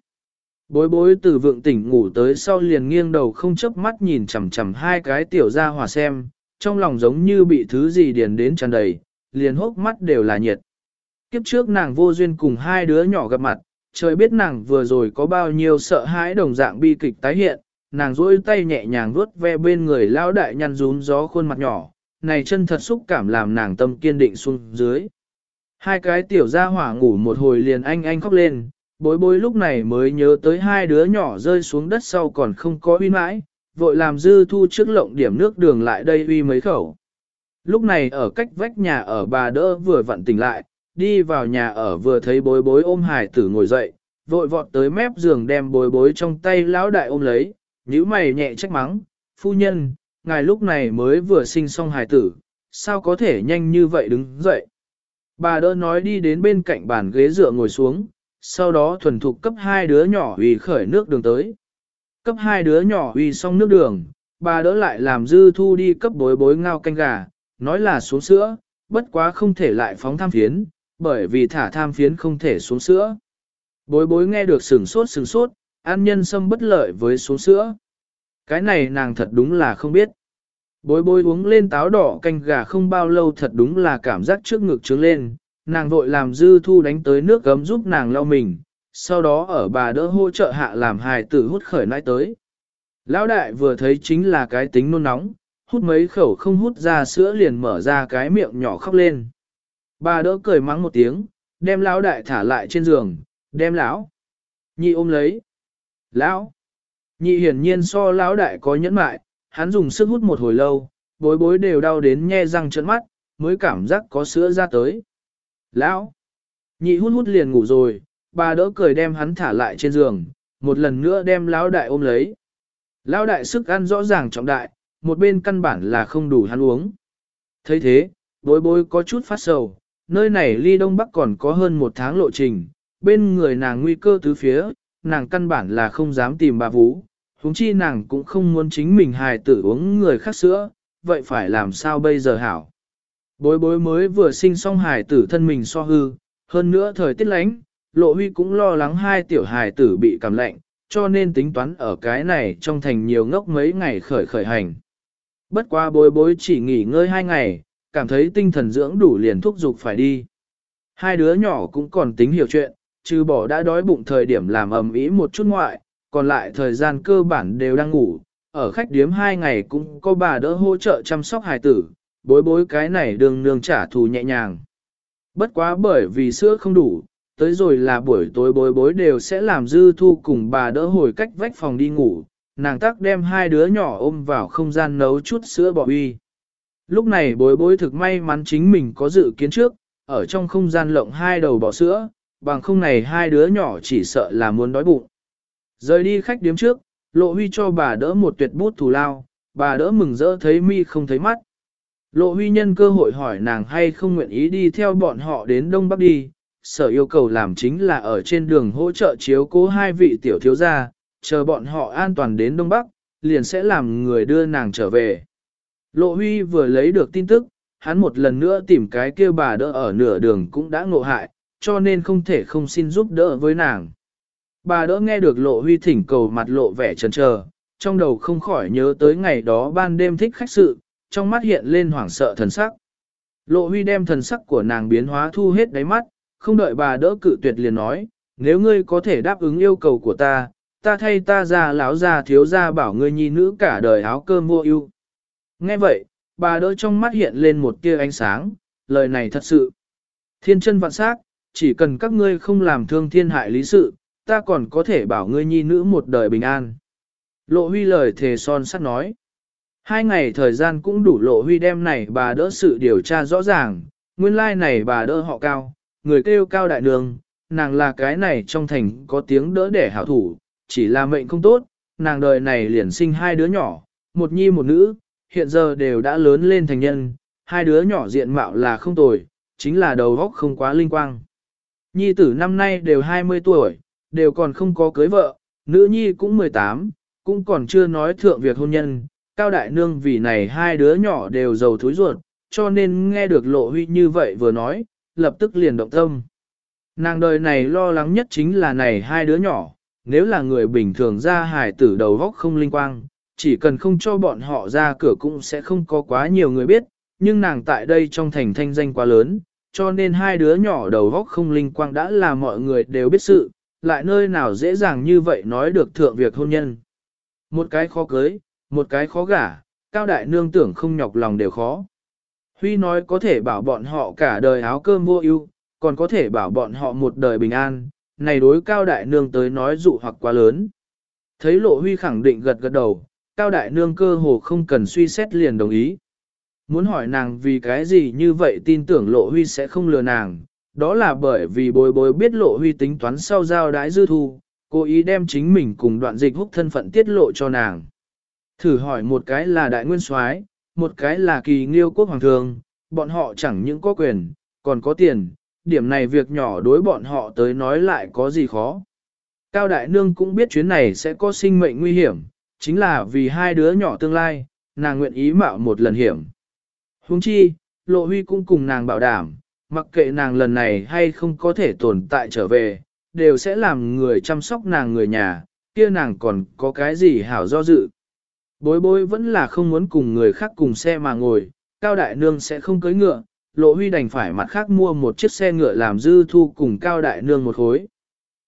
Bối bối từ vượng tỉnh ngủ tới sau liền nghiêng đầu không chớp mắt nhìn chằm chằm hai cái tiểu ra hòa xem, trong lòng giống như bị thứ gì điền đến tràn đầy, liền hốc mắt đều là nhiệt. Kiếp trước nàng vô duyên cùng hai đứa nhỏ gặp mặt, trời biết nàng vừa rồi có bao nhiêu sợ hãi đồng dạng bi kịch tái hiện, nàng duỗi tay nhẹ nhàng vuốt ve bên người lão đại nhăn rún gió khuôn mặt nhỏ, này chân thật xúc cảm làm nàng tâm kiên định xuống dưới. Hai cái tiểu gia hỏa ngủ một hồi liền anh anh khóc lên, bối bối lúc này mới nhớ tới hai đứa nhỏ rơi xuống đất sau còn không có uy mãi, vội làm dư thu trước lộng điểm nước đường lại đây uy mấy khẩu. Lúc này ở cách vách nhà ở bà đỡ vừa vặn tỉnh lại, đi vào nhà ở vừa thấy bối bối ôm hải tử ngồi dậy, vội vọt tới mép giường đem bối bối trong tay lão đại ôm lấy, nhíu mày nhẹ trách mắng, phu nhân, ngài lúc này mới vừa sinh xong hải tử, sao có thể nhanh như vậy đứng dậy. Bà đỡ nói đi đến bên cạnh bàn ghế dựa ngồi xuống, sau đó thuần thục cấp hai đứa nhỏ uy khởi nước đường tới. Cấp hai đứa nhỏ uy xong nước đường, bà đỡ lại làm dư thu đi cấp bối bối ngao canh gà, nói là xuống sữa, bất quá không thể lại phóng tham phiến, bởi vì thả tham phiến không thể xuống sữa. Bối bối nghe được sừng sốt sừng sốt, an nhân sâm bất lợi với xuống sữa. Cái này nàng thật đúng là không biết. Bối bối uống lên táo đỏ canh gà không bao lâu thật đúng là cảm giác trước ngực trướng lên, nàng vội làm dư thu đánh tới nước gấm giúp nàng lau mình, sau đó ở bà đỡ hỗ trợ hạ làm hài tử hút khởi nãi tới. Lão đại vừa thấy chính là cái tính nôn nóng, hút mấy khẩu không hút ra sữa liền mở ra cái miệng nhỏ khóc lên. Bà đỡ cười mắng một tiếng, đem lão đại thả lại trên giường, đem lão. Nhị ôm lấy. Lão. Nhị hiển nhiên so lão đại có nhẫn mại, hắn dùng sức hút một hồi lâu, bối bối đều đau đến nhe răng trợn mắt, mới cảm giác có sữa ra tới. Lão! Nhị hút hút liền ngủ rồi, bà đỡ cười đem hắn thả lại trên giường, một lần nữa đem lão đại ôm lấy. Lão đại sức ăn rõ ràng trọng đại, một bên căn bản là không đủ hắn uống. thấy thế, bối bối có chút phát sầu, nơi này ly đông bắc còn có hơn một tháng lộ trình, bên người nàng nguy cơ tứ phía, nàng căn bản là không dám tìm bà Vũ, huống chi nàng cũng không muốn chính mình hài tử uống người khác sữa, vậy phải làm sao bây giờ hảo. Bối bối mới vừa sinh xong hài tử thân mình so hư, hơn nữa thời tiết lánh, lộ huy cũng lo lắng hai tiểu hài tử bị cảm lạnh, cho nên tính toán ở cái này trong thành nhiều ngốc mấy ngày khởi khởi hành. Bất quá bối bối chỉ nghỉ ngơi hai ngày, cảm thấy tinh thần dưỡng đủ liền thúc giục phải đi. Hai đứa nhỏ cũng còn tính hiểu chuyện, trừ bỏ đã đói bụng thời điểm làm ầm ĩ một chút ngoại, còn lại thời gian cơ bản đều đang ngủ, ở khách điếm hai ngày cũng có bà đỡ hỗ trợ chăm sóc hài tử, bối bối cái này đường nương trả thù nhẹ nhàng. Bất quá bởi vì sữa không đủ, tới rồi là buổi tối bối bối đều sẽ làm dư thu cùng bà đỡ hồi cách vách phòng đi ngủ, nàng tác đem hai đứa nhỏ ôm vào không gian nấu chút sữa bỏ uy. Lúc này bối bối thực may mắn chính mình có dự kiến trước, ở trong không gian lộng hai đầu bỏ sữa, bằng không này hai đứa nhỏ chỉ sợ là muốn đói bụng. Rời đi khách điếm trước, lộ huy cho bà đỡ một tuyệt bút thù lao, bà đỡ mừng rỡ thấy mi không thấy mắt. Lộ huy nhân cơ hội hỏi nàng hay không nguyện ý đi theo bọn họ đến Đông Bắc đi, sở yêu cầu làm chính là ở trên đường hỗ trợ chiếu cố hai vị tiểu thiếu gia, chờ bọn họ an toàn đến Đông Bắc, liền sẽ làm người đưa nàng trở về. Lộ huy vừa lấy được tin tức, hắn một lần nữa tìm cái kia bà đỡ ở nửa đường cũng đã ngộ hại, cho nên không thể không xin giúp đỡ với nàng. Bà đỡ nghe được lộ huy thỉnh cầu mặt lộ vẻ chần trờ, trong đầu không khỏi nhớ tới ngày đó ban đêm thích khách sự, trong mắt hiện lên hoảng sợ thần sắc. Lộ huy đem thần sắc của nàng biến hóa thu hết đáy mắt, không đợi bà đỡ cự tuyệt liền nói, nếu ngươi có thể đáp ứng yêu cầu của ta, ta thay ta ra lão già thiếu gia bảo ngươi nhi nữ cả đời áo cơm mua yêu. Nghe vậy, bà đỡ trong mắt hiện lên một tia ánh sáng, lời này thật sự. Thiên chân vạn sắc, chỉ cần các ngươi không làm thương thiên hại lý sự, ta còn có thể bảo ngươi nhi nữ một đời bình an. Lộ huy lời thề son sắt nói. Hai ngày thời gian cũng đủ lộ huy đem này bà đỡ sự điều tra rõ ràng, nguyên lai like này bà đỡ họ cao, người kêu cao đại nương, nàng là cái này trong thành có tiếng đỡ để hảo thủ, chỉ là mệnh không tốt, nàng đời này liền sinh hai đứa nhỏ, một nhi một nữ, hiện giờ đều đã lớn lên thành nhân, hai đứa nhỏ diện mạo là không tồi, chính là đầu óc không quá linh quang. Nhi tử năm nay đều 20 tuổi, đều còn không có cưới vợ, nữ nhi cũng 18, cũng còn chưa nói thượng việc hôn nhân, cao đại nương vì này hai đứa nhỏ đều giàu thúi ruột, cho nên nghe được lộ huy như vậy vừa nói, lập tức liền động tâm. Nàng đời này lo lắng nhất chính là này hai đứa nhỏ, nếu là người bình thường ra hài tử đầu góc không linh quang, chỉ cần không cho bọn họ ra cửa cũng sẽ không có quá nhiều người biết, nhưng nàng tại đây trong thành thanh danh quá lớn, cho nên hai đứa nhỏ đầu góc không linh quang đã là mọi người đều biết sự, lại nơi nào dễ dàng như vậy nói được thượng việc hôn nhân. Một cái khó cưới, một cái khó gả, cao đại nương tưởng không nhọc lòng đều khó. Huy nói có thể bảo bọn họ cả đời áo cơm vô ưu, còn có thể bảo bọn họ một đời bình an, này đối cao đại nương tới nói dụ hoặc quá lớn. Thấy lộ huy khẳng định gật gật đầu, cao đại nương cơ hồ không cần suy xét liền đồng ý. Muốn hỏi nàng vì cái gì như vậy tin tưởng lộ huy sẽ không lừa nàng, đó là bởi vì bồi bối biết lộ huy tính toán sau giao đái dư thu, cố ý đem chính mình cùng đoạn dịch húc thân phận tiết lộ cho nàng. Thử hỏi một cái là đại nguyên soái, một cái là kỳ nghiêu quốc hoàng thường, bọn họ chẳng những có quyền, còn có tiền, điểm này việc nhỏ đối bọn họ tới nói lại có gì khó. Cao Đại Nương cũng biết chuyến này sẽ có sinh mệnh nguy hiểm, chính là vì hai đứa nhỏ tương lai, nàng nguyện ý mạo một lần hiểm. Huống chi, Lộ Huy cũng cùng nàng bảo đảm, mặc kệ nàng lần này hay không có thể tồn tại trở về, đều sẽ làm người chăm sóc nàng người nhà, kia nàng còn có cái gì hảo do dự. Bối bối vẫn là không muốn cùng người khác cùng xe mà ngồi, Cao Đại Nương sẽ không cưới ngựa, Lộ Huy đành phải mặt khác mua một chiếc xe ngựa làm dư thu cùng Cao Đại Nương một khối.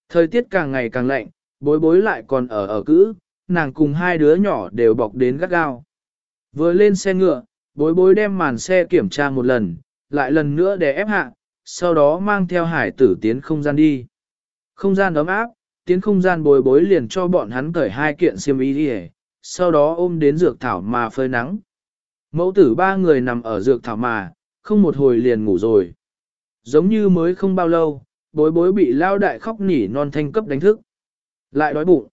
Thời tiết càng ngày càng lạnh, bối bối lại còn ở ở cữ, nàng cùng hai đứa nhỏ đều bọc đến gắt gao. Vừa lên xe ngựa, bối bối đem màn xe kiểm tra một lần, lại lần nữa để ép hạ, sau đó mang theo hải tử tiến không gian đi. Không gian ấm áp, tiến không gian bối bối liền cho bọn hắn cởi hai kiện xiêm y đi sau đó ôm đến dược thảo mà phơi nắng. Mẫu tử ba người nằm ở dược thảo mà, không một hồi liền ngủ rồi. Giống như mới không bao lâu, bối bối bị lao đại khóc nỉ non thanh cấp đánh thức. Lại đói bụng.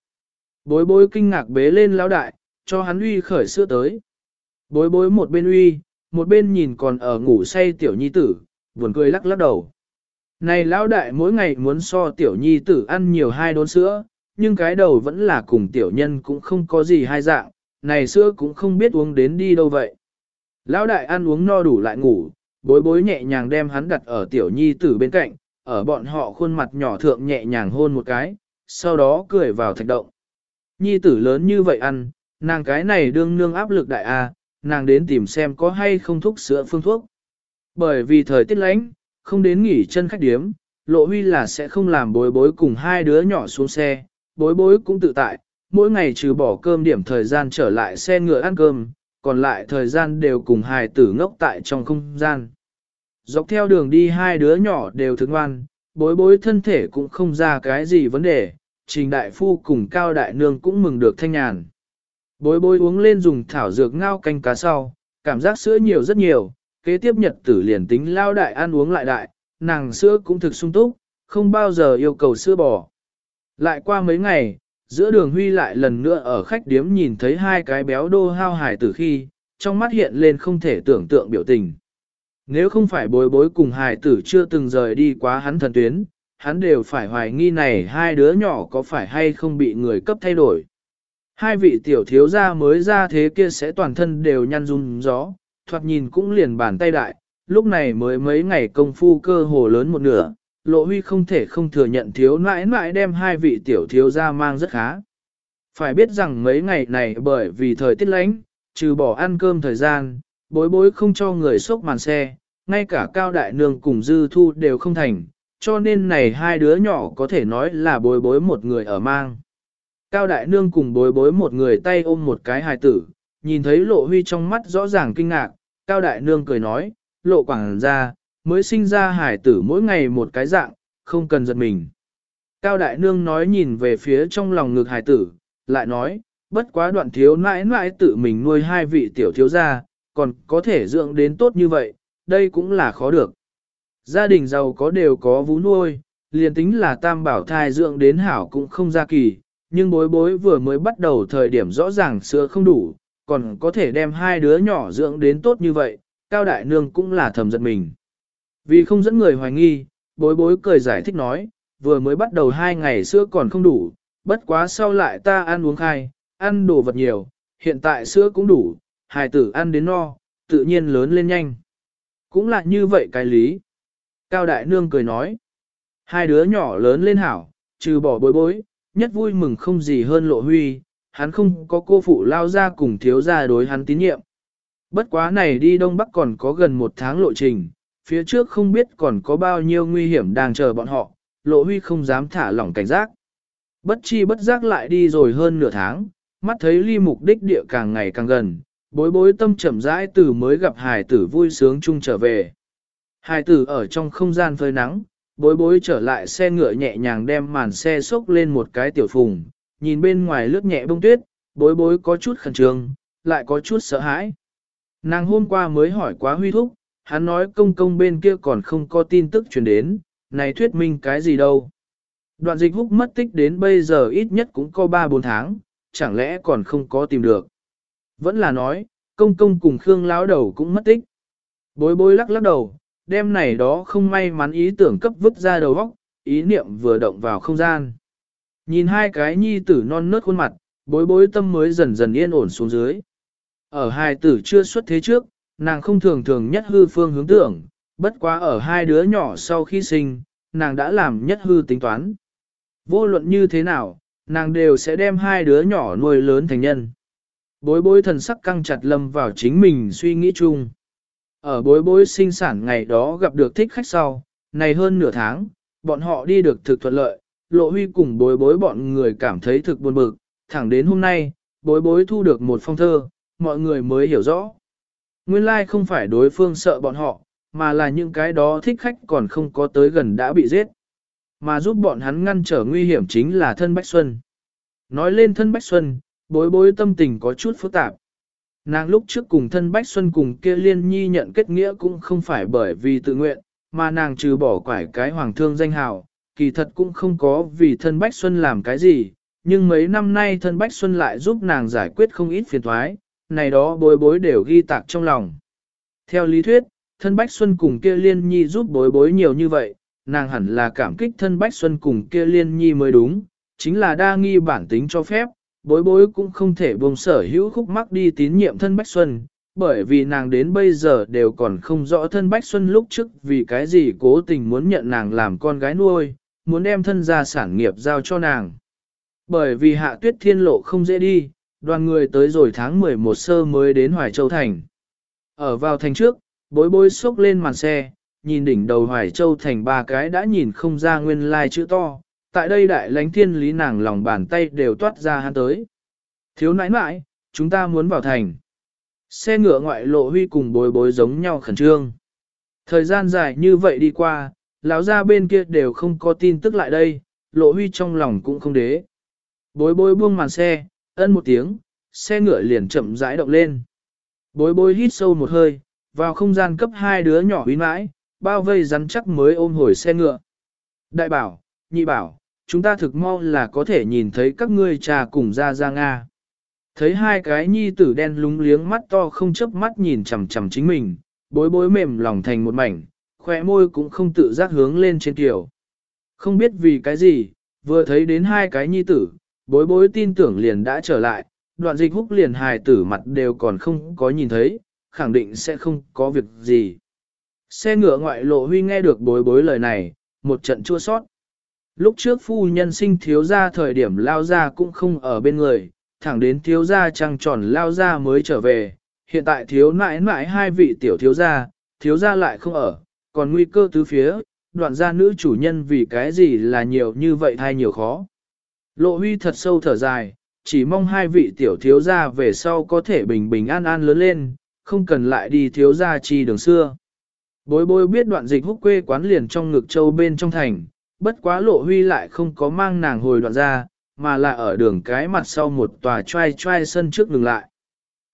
Bối bối kinh ngạc bế lên lao đại, cho hắn uy khởi sữa tới. Bối bối một bên uy, một bên nhìn còn ở ngủ say tiểu nhi tử, buồn cười lắc lắc đầu. Này lão đại mỗi ngày muốn so tiểu nhi tử ăn nhiều hai đốn sữa, nhưng cái đầu vẫn là cùng tiểu nhân cũng không có gì hai dạng, này sữa cũng không biết uống đến đi đâu vậy. Lão đại ăn uống no đủ lại ngủ, bối bối nhẹ nhàng đem hắn đặt ở tiểu nhi tử bên cạnh, ở bọn họ khuôn mặt nhỏ thượng nhẹ nhàng hôn một cái, sau đó cười vào thạch động. Nhi tử lớn như vậy ăn, nàng cái này đương nương áp lực đại a, nàng đến tìm xem có hay không thuốc sữa phương thuốc. Bởi vì thời tiết lạnh, không đến nghỉ chân khách điếm, lộ huy là sẽ không làm bối bối cùng hai đứa nhỏ xuống xe, bối bối cũng tự tại, mỗi ngày trừ bỏ cơm điểm thời gian trở lại xe ngựa ăn cơm, còn lại thời gian đều cùng hài tử ngốc tại trong không gian. Dọc theo đường đi hai đứa nhỏ đều thức ngoan, bối bối thân thể cũng không ra cái gì vấn đề, trình đại phu cùng cao đại nương cũng mừng được thanh nhàn. Bối bối uống lên dùng thảo dược ngao canh cá sau, cảm giác sữa nhiều rất nhiều, kế tiếp nhật tử liền tính lao đại ăn uống lại đại, nàng sữa cũng thực sung túc, không bao giờ yêu cầu sữa bò. Lại qua mấy ngày, giữa đường huy lại lần nữa ở khách điếm nhìn thấy hai cái béo đô hao hải tử khi, trong mắt hiện lên không thể tưởng tượng biểu tình. Nếu không phải bối bối cùng hải tử chưa từng rời đi quá hắn thần tuyến, hắn đều phải hoài nghi này hai đứa nhỏ có phải hay không bị người cấp thay đổi. Hai vị tiểu thiếu gia mới ra thế kia sẽ toàn thân đều nhăn run gió, thoạt nhìn cũng liền bàn tay đại, lúc này mới mấy ngày công phu cơ hồ lớn một nửa, lộ huy không thể không thừa nhận thiếu nãi nãi đem hai vị tiểu thiếu gia mang rất khá. Phải biết rằng mấy ngày này bởi vì thời tiết lạnh, trừ bỏ ăn cơm thời gian, bối bối không cho người xốc màn xe, ngay cả cao đại nương cùng dư thu đều không thành, cho nên này hai đứa nhỏ có thể nói là bối bối một người ở mang. Cao đại nương cùng bối bối một người tay ôm một cái hài tử, nhìn thấy lộ huy trong mắt rõ ràng kinh ngạc, cao đại nương cười nói, lộ quảng ra, mới sinh ra hài tử mỗi ngày một cái dạng, không cần giật mình. Cao đại nương nói nhìn về phía trong lòng ngực hài tử, lại nói, bất quá đoạn thiếu nãi nãi tự mình nuôi hai vị tiểu thiếu gia, còn có thể dưỡng đến tốt như vậy, đây cũng là khó được. Gia đình giàu có đều có vú nuôi, liền tính là tam bảo thai dưỡng đến hảo cũng không ra kỳ, nhưng bối bối vừa mới bắt đầu thời điểm rõ ràng sữa không đủ, còn có thể đem hai đứa nhỏ dưỡng đến tốt như vậy, cao đại nương cũng là thầm giật mình. Vì không dẫn người hoài nghi, bối bối cười giải thích nói, vừa mới bắt đầu hai ngày sữa còn không đủ, bất quá sau lại ta ăn uống khai, ăn đồ vật nhiều, hiện tại sữa cũng đủ, hài tử ăn đến no, tự nhiên lớn lên nhanh. Cũng là như vậy cái lý. Cao Đại Nương cười nói, hai đứa nhỏ lớn lên hảo, trừ bỏ bối bối, nhất vui mừng không gì hơn lộ huy, hắn không có cô phụ lao ra cùng thiếu gia đối hắn tín nhiệm. Bất quá này đi Đông Bắc còn có gần một tháng lộ trình, phía trước không biết còn có bao nhiêu nguy hiểm đang chờ bọn họ, lộ huy không dám thả lỏng cảnh giác. Bất chi bất giác lại đi rồi hơn nửa tháng, mắt thấy ly mục đích địa càng ngày càng gần, bối bối tâm chậm rãi từ mới gặp hài tử vui sướng chung trở về. Hài tử ở trong không gian phơi nắng, bối bối trở lại xe ngựa nhẹ nhàng đem màn xe xốc lên một cái tiểu phùng, nhìn bên ngoài lướt nhẹ bông tuyết, bối bối có chút khẩn trương, lại có chút sợ hãi. Nàng hôm qua mới hỏi quá huy thúc, hắn nói công công bên kia còn không có tin tức truyền đến, này thuyết minh cái gì đâu. Đoạn dịch húc mất tích đến bây giờ ít nhất cũng có 3-4 tháng, chẳng lẽ còn không có tìm được. Vẫn là nói, công công cùng Khương lão đầu cũng mất tích. Bối bối lắc lắc đầu, đêm này đó không may mắn ý tưởng cấp vứt ra đầu góc, ý niệm vừa động vào không gian. Nhìn hai cái nhi tử non nớt khuôn mặt, bối bối tâm mới dần dần yên ổn xuống dưới. Ở hai tử chưa xuất thế trước, nàng không thường thường nhất hư phương hướng tưởng, bất quá ở hai đứa nhỏ sau khi sinh, nàng đã làm nhất hư tính toán. Vô luận như thế nào, nàng đều sẽ đem hai đứa nhỏ nuôi lớn thành nhân. Bối bối thần sắc căng chặt lâm vào chính mình suy nghĩ chung. Ở bối bối sinh sản ngày đó gặp được thích khách sau, này hơn nửa tháng, bọn họ đi được thực thuận lợi, lộ huy cùng bối bối bọn người cảm thấy thực buồn bực, thẳng đến hôm nay, bối bối thu được một phong thơ, mọi người mới hiểu rõ. Nguyên lai like không phải đối phương sợ bọn họ, mà là những cái đó thích khách còn không có tới gần đã bị giết. Mà giúp bọn hắn ngăn trở nguy hiểm chính là thân Bách Xuân. Nói lên thân Bách Xuân, bối bối tâm tình có chút phức tạp. Nàng lúc trước cùng thân Bách Xuân cùng kia liên nhi nhận kết nghĩa cũng không phải bởi vì tự nguyện, mà nàng trừ bỏ quải cái hoàng thương danh hào, kỳ thật cũng không có vì thân Bách Xuân làm cái gì, nhưng mấy năm nay thân Bách Xuân lại giúp nàng giải quyết không ít phiền thoái, này đó bối bối đều ghi tạc trong lòng. Theo lý thuyết, thân Bách Xuân cùng kia liên nhi giúp bối bối nhiều như vậy, nàng hẳn là cảm kích thân Bách Xuân cùng kia liên nhi mới đúng, chính là đa nghi bản tính cho phép, bối bối cũng không thể buông sở hữu khúc mắc đi tín nhiệm thân Bách Xuân, bởi vì nàng đến bây giờ đều còn không rõ thân Bách Xuân lúc trước vì cái gì cố tình muốn nhận nàng làm con gái nuôi, muốn đem thân gia sản nghiệp giao cho nàng. Bởi vì hạ tuyết thiên lộ không dễ đi, đoàn người tới rồi tháng 11 sơ mới đến Hoài Châu Thành. Ở vào thành trước, bối bối xốc lên màn xe, nhìn đỉnh đầu Hoài Châu Thành ba cái đã nhìn không ra nguyên lai chữ to, tại đây đại lánh thiên lý nàng lòng bàn tay đều toát ra hắn tới. Thiếu nãi nãi, chúng ta muốn vào thành. Xe ngựa ngoại lộ huy cùng bối bối giống nhau khẩn trương. Thời gian dài như vậy đi qua, lão ra bên kia đều không có tin tức lại đây, lộ huy trong lòng cũng không đế. Bối bối buông màn xe, ân một tiếng, xe ngựa liền chậm rãi động lên. Bối bối hít sâu một hơi, vào không gian cấp hai đứa nhỏ huy mãi, bao vây rắn chắc mới ôm hồi xe ngựa. Đại bảo, nhị bảo, chúng ta thực mau là có thể nhìn thấy các ngươi trà cùng ra ra Nga. Thấy hai cái nhi tử đen lúng liếng mắt to không chớp mắt nhìn chằm chằm chính mình, bối bối mềm lòng thành một mảnh, khỏe môi cũng không tự giác hướng lên trên tiểu. Không biết vì cái gì, vừa thấy đến hai cái nhi tử, bối bối tin tưởng liền đã trở lại, đoạn dịch húc liền hài tử mặt đều còn không có nhìn thấy, khẳng định sẽ không có việc gì. Xe ngựa ngoại lộ huy nghe được bối bối lời này, một trận chua sót. Lúc trước phu nhân sinh thiếu gia thời điểm lao gia cũng không ở bên người, thẳng đến thiếu gia trăng tròn lao gia mới trở về, hiện tại thiếu nãi nãi hai vị tiểu thiếu gia, thiếu gia lại không ở, còn nguy cơ tứ phía, đoạn gia nữ chủ nhân vì cái gì là nhiều như vậy hay nhiều khó. Lộ huy thật sâu thở dài, chỉ mong hai vị tiểu thiếu gia về sau có thể bình bình an an lớn lên, không cần lại đi thiếu gia chi đường xưa. Bối bối biết đoạn dịch húc quê quán liền trong ngực châu bên trong thành, bất quá lộ huy lại không có mang nàng hồi đoạn ra, mà là ở đường cái mặt sau một tòa trai trai sân trước ngừng lại.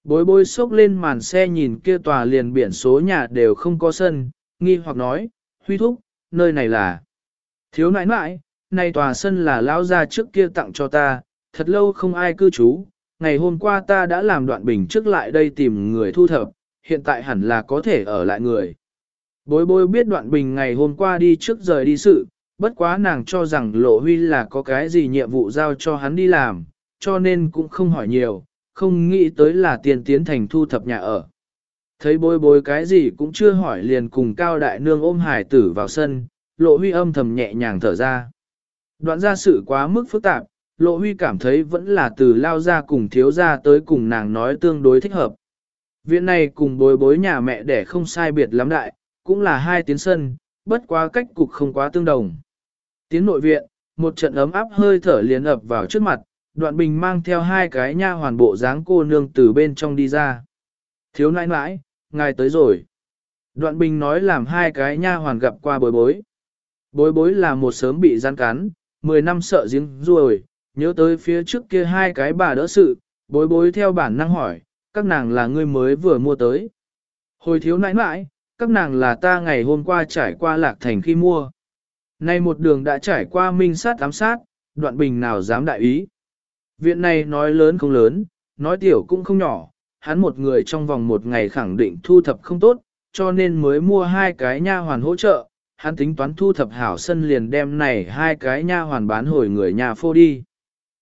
Bối bối xốc lên màn xe nhìn kia tòa liền biển số nhà đều không có sân, nghi hoặc nói, huy thúc, nơi này là thiếu nãi nãi, này tòa sân là lão ra trước kia tặng cho ta, thật lâu không ai cư trú, ngày hôm qua ta đã làm đoạn bình trước lại đây tìm người thu thập, hiện tại hẳn là có thể ở lại người. Bối bối biết đoạn bình ngày hôm qua đi trước rời đi sự, bất quá nàng cho rằng lộ huy là có cái gì nhiệm vụ giao cho hắn đi làm, cho nên cũng không hỏi nhiều, không nghĩ tới là tiền tiến thành thu thập nhà ở. Thấy bối bối cái gì cũng chưa hỏi liền cùng cao đại nương ôm hải tử vào sân, lộ huy âm thầm nhẹ nhàng thở ra. Đoạn ra sự quá mức phức tạp, lộ huy cảm thấy vẫn là từ lao ra cùng thiếu ra tới cùng nàng nói tương đối thích hợp. Viện này cùng bối bối nhà mẹ đẻ không sai biệt lắm đại, cũng là hai tiến sân, bất quá cách cục không quá tương đồng. Tiến nội viện, một trận ấm áp hơi thở liền ập vào trước mặt, đoạn bình mang theo hai cái nha hoàn bộ dáng cô nương từ bên trong đi ra. Thiếu nãi nãi, ngài tới rồi. Đoạn bình nói làm hai cái nha hoàn gặp qua bối bối. Bối bối là một sớm bị gian cắn, 10 năm sợ giếng ruồi, nhớ tới phía trước kia hai cái bà đỡ sự, bối bối theo bản năng hỏi, các nàng là người mới vừa mua tới. Hồi thiếu nãi nãi, các nàng là ta ngày hôm qua trải qua lạc thành khi mua. Nay một đường đã trải qua minh sát ám sát, đoạn bình nào dám đại ý. Viện này nói lớn không lớn, nói tiểu cũng không nhỏ, hắn một người trong vòng một ngày khẳng định thu thập không tốt, cho nên mới mua hai cái nha hoàn hỗ trợ, hắn tính toán thu thập hảo sân liền đem này hai cái nha hoàn bán hồi người nhà phô đi.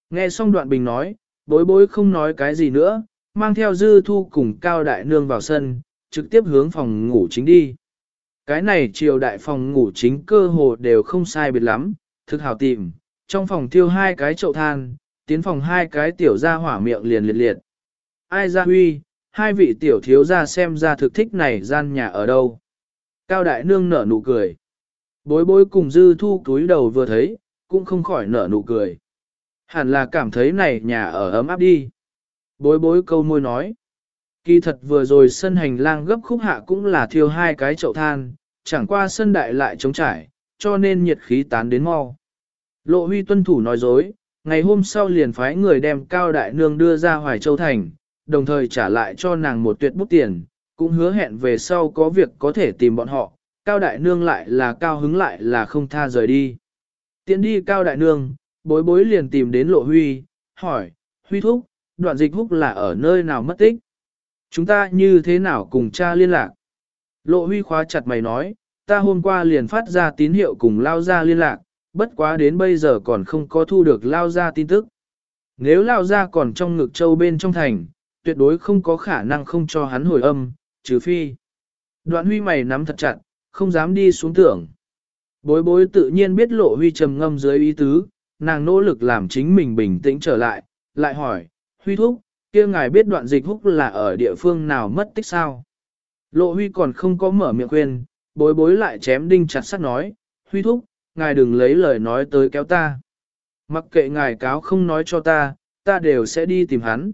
Nghe xong đoạn bình nói, bối bối không nói cái gì nữa, mang theo dư thu cùng cao đại nương vào sân, trực tiếp hướng phòng ngủ chính đi. Cái này triều đại phòng ngủ chính cơ hồ đều không sai biệt lắm, thực hào tìm, trong phòng thiêu hai cái chậu than, tiến phòng hai cái tiểu ra hỏa miệng liền liệt liệt. Ai ra huy, hai vị tiểu thiếu ra xem ra thực thích này gian nhà ở đâu. Cao đại nương nở nụ cười. Bối bối cùng dư thu túi đầu vừa thấy, cũng không khỏi nở nụ cười. Hẳn là cảm thấy này nhà ở ấm áp đi. Bối bối câu môi nói. Kỳ thật vừa rồi sân hành lang gấp khúc hạ cũng là thiêu hai cái chậu than, chẳng qua sân đại lại trống trải, cho nên nhiệt khí tán đến mau. Lộ huy tuân thủ nói dối, ngày hôm sau liền phái người đem Cao Đại Nương đưa ra Hoài Châu Thành, đồng thời trả lại cho nàng một tuyệt bút tiền, cũng hứa hẹn về sau có việc có thể tìm bọn họ, Cao Đại Nương lại là cao hứng lại là không tha rời đi. Tiến đi Cao Đại Nương, bối bối liền tìm đến Lộ Huy, hỏi, Huy Thúc, đoạn dịch húc là ở nơi nào mất tích? Chúng ta như thế nào cùng cha liên lạc? Lộ huy khóa chặt mày nói, ta hôm qua liền phát ra tín hiệu cùng lao ra liên lạc, bất quá đến bây giờ còn không có thu được lao ra tin tức. Nếu lao ra còn trong ngực châu bên trong thành, tuyệt đối không có khả năng không cho hắn hồi âm, trừ phi. Đoạn huy mày nắm thật chặt, không dám đi xuống tưởng. Bối bối tự nhiên biết lộ huy trầm ngâm dưới ý tứ, nàng nỗ lực làm chính mình bình tĩnh trở lại, lại hỏi, Huy Thúc, kia ngài biết đoạn dịch húc là ở địa phương nào mất tích sao? Lộ Huy còn không có mở miệng khuyên, bối bối lại chém đinh chặt sắt nói, Huy Thúc, ngài đừng lấy lời nói tới kéo ta. Mặc kệ ngài cáo không nói cho ta, ta đều sẽ đi tìm hắn.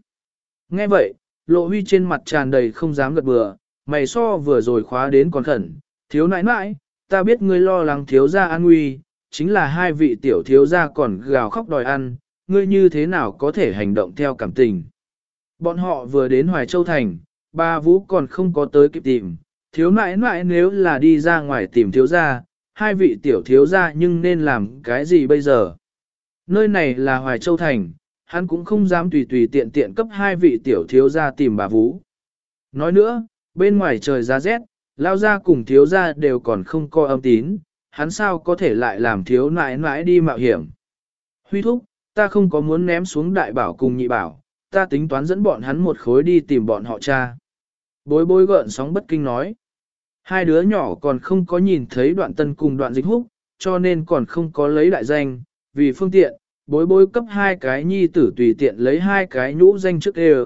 Nghe vậy, Lộ Huy trên mặt tràn đầy không dám gật bừa, mày so vừa rồi khóa đến còn khẩn, thiếu nãi nãi, ta biết ngươi lo lắng thiếu gia an nguy, chính là hai vị tiểu thiếu gia còn gào khóc đòi ăn, ngươi như thế nào có thể hành động theo cảm tình. Bọn họ vừa đến Hoài Châu Thành, ba vũ còn không có tới kịp tìm, thiếu nãi nãi nếu là đi ra ngoài tìm thiếu gia, hai vị tiểu thiếu gia nhưng nên làm cái gì bây giờ? Nơi này là Hoài Châu Thành, hắn cũng không dám tùy tùy tiện tiện cấp hai vị tiểu thiếu gia tìm bà vũ. Nói nữa, bên ngoài trời giá rét, lao gia cùng thiếu gia đều còn không coi âm tín, hắn sao có thể lại làm thiếu nãi nãi đi mạo hiểm. Huy thúc, ta không có muốn ném xuống đại bảo cùng nhị bảo, ta tính toán dẫn bọn hắn một khối đi tìm bọn họ cha. Bối bối gợn sóng bất kinh nói. Hai đứa nhỏ còn không có nhìn thấy đoạn tân cùng đoạn dịch húc, cho nên còn không có lấy đại danh, vì phương tiện, bối bối cấp hai cái nhi tử tùy tiện lấy hai cái nhũ danh trước đều.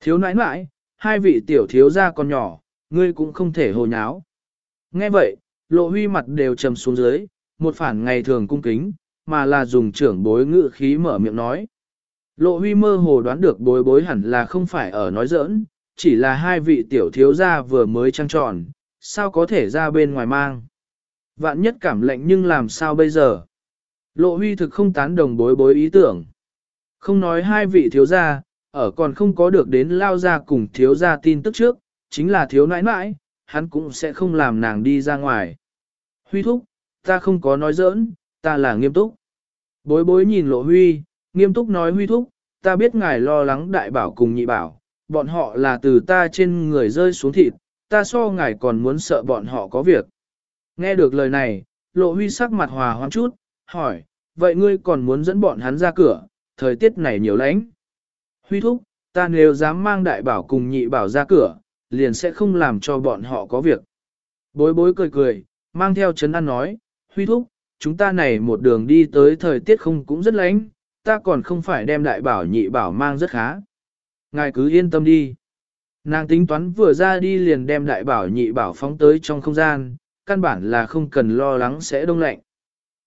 Thiếu nãi nãi, hai vị tiểu thiếu gia còn nhỏ, ngươi cũng không thể hồ nháo. Nghe vậy, lộ huy mặt đều trầm xuống dưới, một phản ngày thường cung kính, mà là dùng trưởng bối ngự khí mở miệng nói. Lộ huy mơ hồ đoán được bối bối hẳn là không phải ở nói giỡn, chỉ là hai vị tiểu thiếu gia vừa mới trăng tròn, sao có thể ra bên ngoài mang. Vạn nhất cảm lệnh nhưng làm sao bây giờ? Lộ huy thực không tán đồng bối bối ý tưởng. Không nói hai vị thiếu gia, ở còn không có được đến lao ra cùng thiếu gia tin tức trước, chính là thiếu nãi nãi, hắn cũng sẽ không làm nàng đi ra ngoài. Huy thúc, ta không có nói giỡn, ta là nghiêm túc. Bối bối nhìn lộ huy, nghiêm túc nói huy thúc, ta biết ngài lo lắng đại bảo cùng nhị bảo, bọn họ là từ ta trên người rơi xuống thịt, ta so ngài còn muốn sợ bọn họ có việc. Nghe được lời này, lộ huy sắc mặt hòa hoãn chút, hỏi, vậy ngươi còn muốn dẫn bọn hắn ra cửa, thời tiết này nhiều lạnh. Huy thúc, ta nếu dám mang đại bảo cùng nhị bảo ra cửa, liền sẽ không làm cho bọn họ có việc. Bối bối cười cười, mang theo chấn an nói, Huy thúc, chúng ta này một đường đi tới thời tiết không cũng rất lạnh ta còn không phải đem đại bảo nhị bảo mang rất khá. Ngài cứ yên tâm đi. Nàng tính toán vừa ra đi liền đem đại bảo nhị bảo phóng tới trong không gian, căn bản là không cần lo lắng sẽ đông lạnh.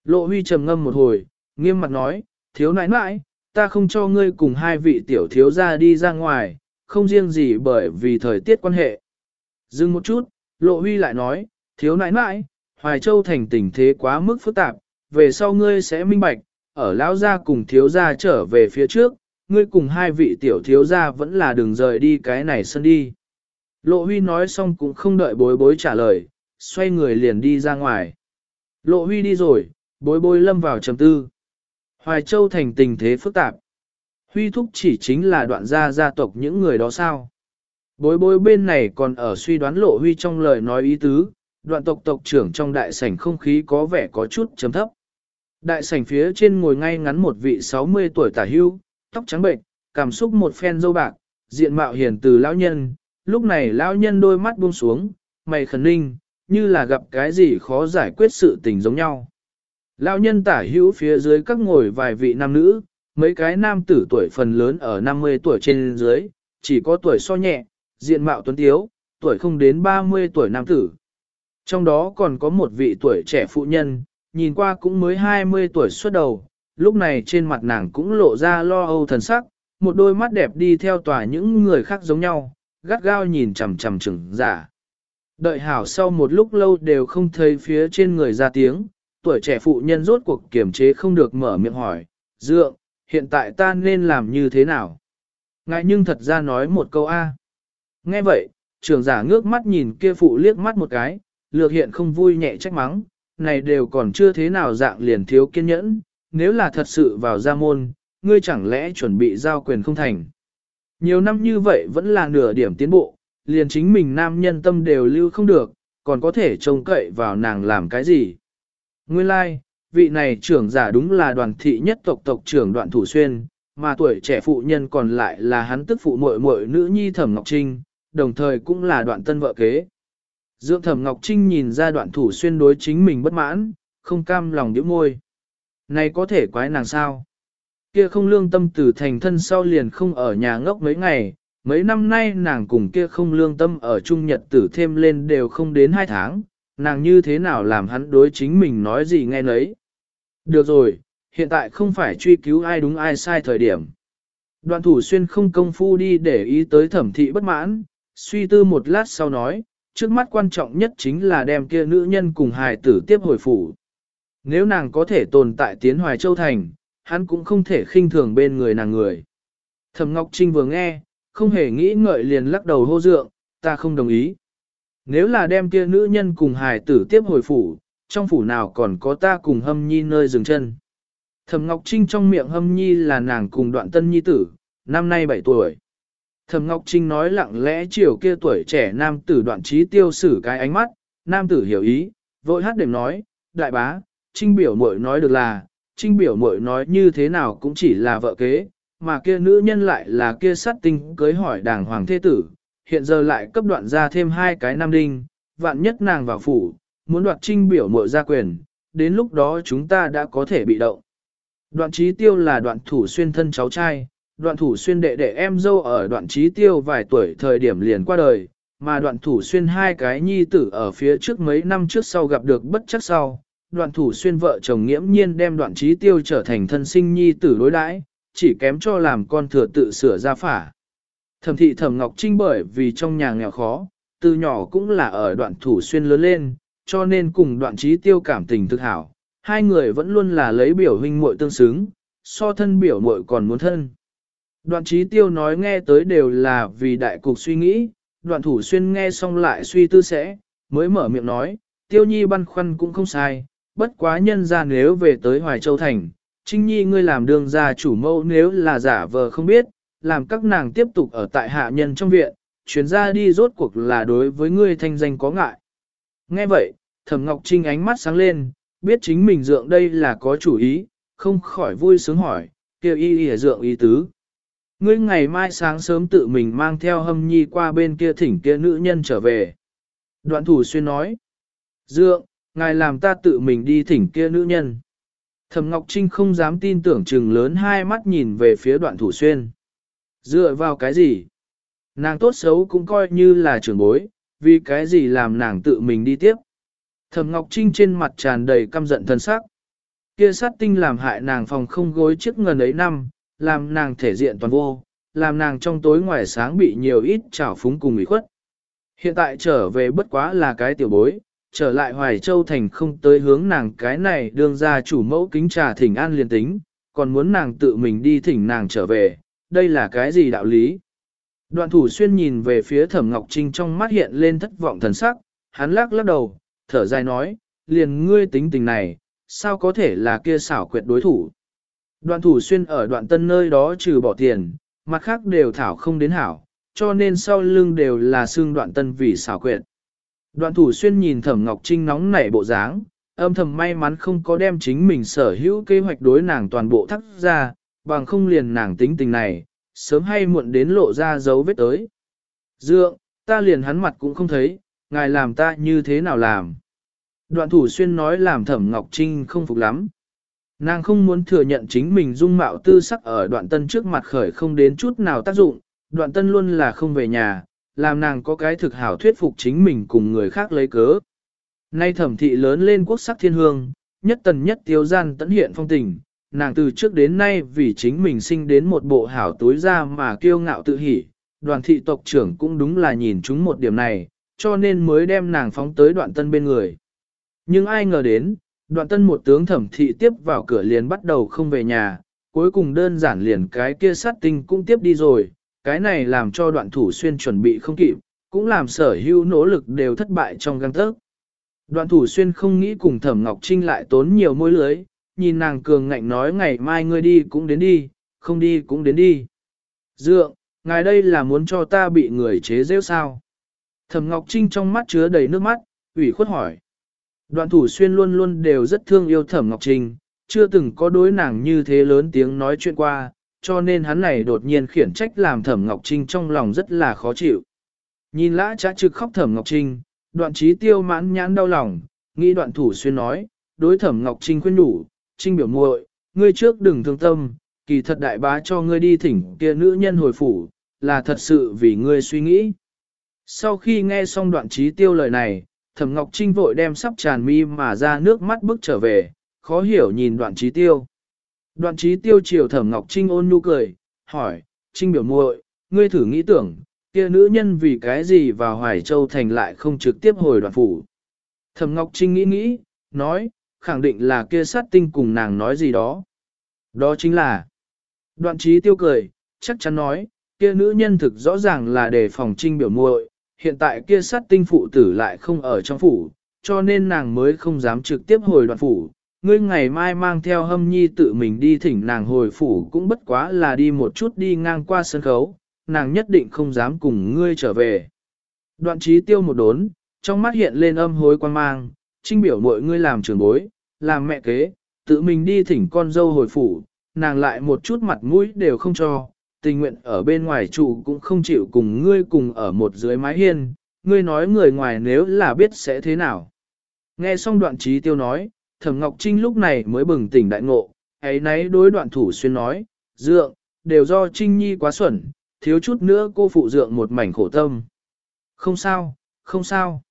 Lộ huy trầm ngâm một hồi, nghiêm mặt nói, thiếu nãi nãi, ta không cho ngươi cùng hai vị tiểu thiếu gia đi ra ngoài, không riêng gì bởi vì thời tiết quan hệ. Dừng một chút, lộ huy lại nói, thiếu nãi nãi, Hoài Châu thành tình thế quá mức phức tạp, về sau ngươi sẽ minh bạch, ở lão gia cùng thiếu gia trở về phía trước, ngươi cùng hai vị tiểu thiếu gia vẫn là đừng rời đi cái này sân đi. Lộ huy nói xong cũng không đợi bối bối trả lời, xoay người liền đi ra ngoài. Lộ huy đi rồi, bối bối lâm vào trầm tư. Hoài Châu thành tình thế phức tạp. Huy thúc chỉ chính là đoạn gia gia tộc những người đó sao. Bối bối bên này còn ở suy đoán lộ huy trong lời nói ý tứ, đoạn tộc tộc trưởng trong đại sảnh không khí có vẻ có chút chấm thấp. Đại sảnh phía trên ngồi ngay ngắn một vị 60 tuổi tả hưu, tóc trắng bệnh, cảm xúc một phen dâu bạc, diện mạo hiền từ lão nhân, lúc này lão nhân đôi mắt buông xuống, mày khẩn ninh, như là gặp cái gì khó giải quyết sự tình giống nhau. Lão nhân tả hữu phía dưới các ngồi vài vị nam nữ, mấy cái nam tử tuổi phần lớn ở 50 tuổi trên dưới, chỉ có tuổi so nhẹ, diện mạo tuấn tiếu, tuổi không đến 30 tuổi nam tử. Trong đó còn có một vị tuổi trẻ phụ nhân, nhìn qua cũng mới 20 tuổi xuất đầu, lúc này trên mặt nàng cũng lộ ra lo âu thần sắc, một đôi mắt đẹp đi theo tòa những người khác giống nhau, gắt gao nhìn chằm chằm chừng giả. Đợi hảo sau một lúc lâu đều không thấy phía trên người ra tiếng, tuổi trẻ phụ nhân rốt cuộc kiềm chế không được mở miệng hỏi, dượng, hiện tại ta nên làm như thế nào? Ngại nhưng thật ra nói một câu A. Nghe vậy, trưởng giả ngước mắt nhìn kia phụ liếc mắt một cái, lược hiện không vui nhẹ trách mắng, này đều còn chưa thế nào dạng liền thiếu kiên nhẫn, nếu là thật sự vào gia môn, ngươi chẳng lẽ chuẩn bị giao quyền không thành. Nhiều năm như vậy vẫn là nửa điểm tiến bộ, liền chính mình nam nhân tâm đều lưu không được, còn có thể trông cậy vào nàng làm cái gì. Nguyên lai, like, vị này trưởng giả đúng là đoàn thị nhất tộc tộc trưởng đoạn thủ xuyên, mà tuổi trẻ phụ nhân còn lại là hắn tức phụ muội muội nữ nhi thẩm Ngọc Trinh, đồng thời cũng là đoạn tân vợ kế. Dưỡng thẩm Ngọc Trinh nhìn ra đoạn thủ xuyên đối chính mình bất mãn, không cam lòng điểm môi. Này có thể quái nàng sao? Kia không lương tâm từ thành thân sau liền không ở nhà ngốc mấy ngày, mấy năm nay nàng cùng kia không lương tâm ở chung nhật tử thêm lên đều không đến hai tháng, nàng như thế nào làm hắn đối chính mình nói gì nghe nấy. Được rồi, hiện tại không phải truy cứu ai đúng ai sai thời điểm. Đoạn thủ xuyên không công phu đi để ý tới thẩm thị bất mãn, suy tư một lát sau nói, trước mắt quan trọng nhất chính là đem kia nữ nhân cùng hài tử tiếp hồi phủ. Nếu nàng có thể tồn tại tiến hoài châu thành, hắn cũng không thể khinh thường bên người nàng người. Thẩm Ngọc Trinh vừa nghe, không hề nghĩ ngợi liền lắc đầu hô dượng, ta không đồng ý. Nếu là đem kia nữ nhân cùng hài tử tiếp hồi phủ, trong phủ nào còn có ta cùng hâm nhi nơi dừng chân. Thẩm Ngọc Trinh trong miệng hâm nhi là nàng cùng đoạn tân nhi tử, năm nay 7 tuổi. Thẩm Ngọc Trinh nói lặng lẽ chiều kia tuổi trẻ nam tử đoạn trí tiêu sử cái ánh mắt, nam tử hiểu ý, vội hát đềm nói, đại bá, Trinh biểu muội nói được là, Trinh biểu muội nói như thế nào cũng chỉ là vợ kế, mà kia nữ nhân lại là kia sát tinh cưới hỏi đàng hoàng thế tử, hiện giờ lại cấp đoạn ra thêm hai cái nam đinh, vạn nhất nàng vào phủ, muốn đoạt Trinh biểu muội ra quyền, đến lúc đó chúng ta đã có thể bị động. Đoạn trí tiêu là đoạn thủ xuyên thân cháu trai, đoạn thủ xuyên đệ đệ em dâu ở đoạn trí tiêu vài tuổi thời điểm liền qua đời, mà đoạn thủ xuyên hai cái nhi tử ở phía trước mấy năm trước sau gặp được bất chắc sau. Đoạn thủ xuyên vợ chồng nghiễm nhiên đem đoạn trí tiêu trở thành thân sinh nhi tử đối đãi, chỉ kém cho làm con thừa tự sửa ra phả. Thẩm thị thẩm Ngọc Trinh bởi vì trong nhà nghèo khó, từ nhỏ cũng là ở đoạn thủ xuyên lớn lên, cho nên cùng đoạn trí tiêu cảm tình thực hảo, hai người vẫn luôn là lấy biểu huynh muội tương xứng, so thân biểu muội còn muốn thân. Đoạn trí tiêu nói nghe tới đều là vì đại cục suy nghĩ, đoạn thủ xuyên nghe xong lại suy tư sẽ, mới mở miệng nói, tiêu nhi băn khoăn cũng không sai, bất quá nhân ra nếu về tới Hoài Châu Thành, Trinh Nhi ngươi làm đường gia chủ mẫu nếu là giả vờ không biết, làm các nàng tiếp tục ở tại hạ nhân trong viện, chuyến ra đi rốt cuộc là đối với ngươi thanh danh có ngại. Nghe vậy, Thẩm Ngọc Trinh ánh mắt sáng lên, biết chính mình dượng đây là có chủ ý, không khỏi vui sướng hỏi, kêu y y dượng ý tứ. Ngươi ngày mai sáng sớm tự mình mang theo hâm nhi qua bên kia thỉnh kia nữ nhân trở về. Đoạn thủ xuyên nói, dượng, ngài làm ta tự mình đi thỉnh kia nữ nhân. Thẩm Ngọc Trinh không dám tin tưởng chừng lớn hai mắt nhìn về phía đoạn thủ xuyên. Dựa vào cái gì? Nàng tốt xấu cũng coi như là trưởng bối, vì cái gì làm nàng tự mình đi tiếp. Thẩm Ngọc Trinh trên mặt tràn đầy căm giận thân sắc. Kia sát tinh làm hại nàng phòng không gối trước ngần ấy năm, làm nàng thể diện toàn vô, làm nàng trong tối ngoài sáng bị nhiều ít trào phúng cùng ủy khuất. Hiện tại trở về bất quá là cái tiểu bối, trở lại Hoài Châu Thành không tới hướng nàng cái này đương ra chủ mẫu kính trà thỉnh an liền tính, còn muốn nàng tự mình đi thỉnh nàng trở về, đây là cái gì đạo lý? Đoạn thủ xuyên nhìn về phía thẩm Ngọc Trinh trong mắt hiện lên thất vọng thần sắc, hắn lắc lắc đầu, thở dài nói, liền ngươi tính tình này, sao có thể là kia xảo quyệt đối thủ. Đoạn thủ xuyên ở đoạn tân nơi đó trừ bỏ tiền, mặt khác đều thảo không đến hảo, cho nên sau lưng đều là xương đoạn tân vì xảo quyệt. Đoạn thủ xuyên nhìn thẩm Ngọc Trinh nóng nảy bộ dáng, âm thầm may mắn không có đem chính mình sở hữu kế hoạch đối nàng toàn bộ thắt ra, bằng không liền nàng tính tình này, sớm hay muộn đến lộ ra dấu vết tới. Dượng, ta liền hắn mặt cũng không thấy, ngài làm ta như thế nào làm. Đoạn thủ xuyên nói làm thẩm Ngọc Trinh không phục lắm. Nàng không muốn thừa nhận chính mình dung mạo tư sắc ở đoạn tân trước mặt khởi không đến chút nào tác dụng, đoạn tân luôn là không về nhà, làm nàng có cái thực hảo thuyết phục chính mình cùng người khác lấy cớ. Nay thẩm thị lớn lên quốc sắc thiên hương, nhất tần nhất tiêu gian tẫn hiện phong tình, nàng từ trước đến nay vì chính mình sinh đến một bộ hảo tối ra mà kiêu ngạo tự hỉ, đoàn thị tộc trưởng cũng đúng là nhìn chúng một điểm này, cho nên mới đem nàng phóng tới đoạn tân bên người. Nhưng ai ngờ đến, đoạn tân một tướng thẩm thị tiếp vào cửa liền bắt đầu không về nhà, cuối cùng đơn giản liền cái kia sát tinh cũng tiếp đi rồi, cái này làm cho đoạn thủ xuyên chuẩn bị không kịp, cũng làm sở hữu nỗ lực đều thất bại trong găng tớc. Đoạn thủ xuyên không nghĩ cùng thẩm Ngọc Trinh lại tốn nhiều môi lưới, nhìn nàng cường ngạnh nói ngày mai ngươi đi cũng đến đi, không đi cũng đến đi. Dượng, ngài đây là muốn cho ta bị người chế rêu sao? Thẩm Ngọc Trinh trong mắt chứa đầy nước mắt, ủy khuất hỏi. Đoạn thủ xuyên luôn luôn đều rất thương yêu Thẩm Ngọc Trinh, chưa từng có đối nàng như thế lớn tiếng nói chuyện qua, cho nên hắn này đột nhiên khiển trách làm Thẩm Ngọc Trinh trong lòng rất là khó chịu. Nhìn lã trá trực khóc Thẩm Ngọc Trinh, đoạn trí tiêu mãn nhãn đau lòng, nghĩ đoạn thủ xuyên nói, đối Thẩm Ngọc Trinh khuyên đủ, trinh biểu muội, ngươi trước đừng thương tâm, kỳ thật đại bá cho ngươi đi thỉnh kia nữ nhân hồi phủ, là thật sự vì ngươi suy nghĩ. Sau khi nghe xong đoạn trí tiêu lời này, Thẩm Ngọc Trinh vội đem sắp tràn mi mà ra nước mắt bước trở về, khó hiểu nhìn đoạn trí tiêu. Đoạn trí tiêu chiều Thẩm Ngọc Trinh ôn nhu cười, hỏi, Trinh biểu muội, ngươi thử nghĩ tưởng, kia nữ nhân vì cái gì vào Hoài Châu Thành lại không trực tiếp hồi đoạn phủ. Thẩm Ngọc Trinh nghĩ nghĩ, nói, khẳng định là kia sát tinh cùng nàng nói gì đó. Đó chính là, đoạn trí tiêu cười, chắc chắn nói, kia nữ nhân thực rõ ràng là để phòng trinh biểu muội, hiện tại kia sát tinh phụ tử lại không ở trong phủ, cho nên nàng mới không dám trực tiếp hồi đoạn phủ. Ngươi ngày mai mang theo hâm nhi tự mình đi thỉnh nàng hồi phủ cũng bất quá là đi một chút đi ngang qua sân khấu, nàng nhất định không dám cùng ngươi trở về. Đoạn trí tiêu một đốn, trong mắt hiện lên âm hối quan mang, trinh biểu mọi ngươi làm trưởng bối, làm mẹ kế, tự mình đi thỉnh con dâu hồi phủ, nàng lại một chút mặt mũi đều không cho, tình nguyện ở bên ngoài trụ cũng không chịu cùng ngươi cùng ở một dưới mái hiên, ngươi nói người ngoài nếu là biết sẽ thế nào. Nghe xong đoạn trí tiêu nói, Thẩm Ngọc Trinh lúc này mới bừng tỉnh đại ngộ, ấy nấy đối đoạn thủ xuyên nói, dượng, đều do Trinh Nhi quá xuẩn, thiếu chút nữa cô phụ dượng một mảnh khổ tâm. Không sao, không sao.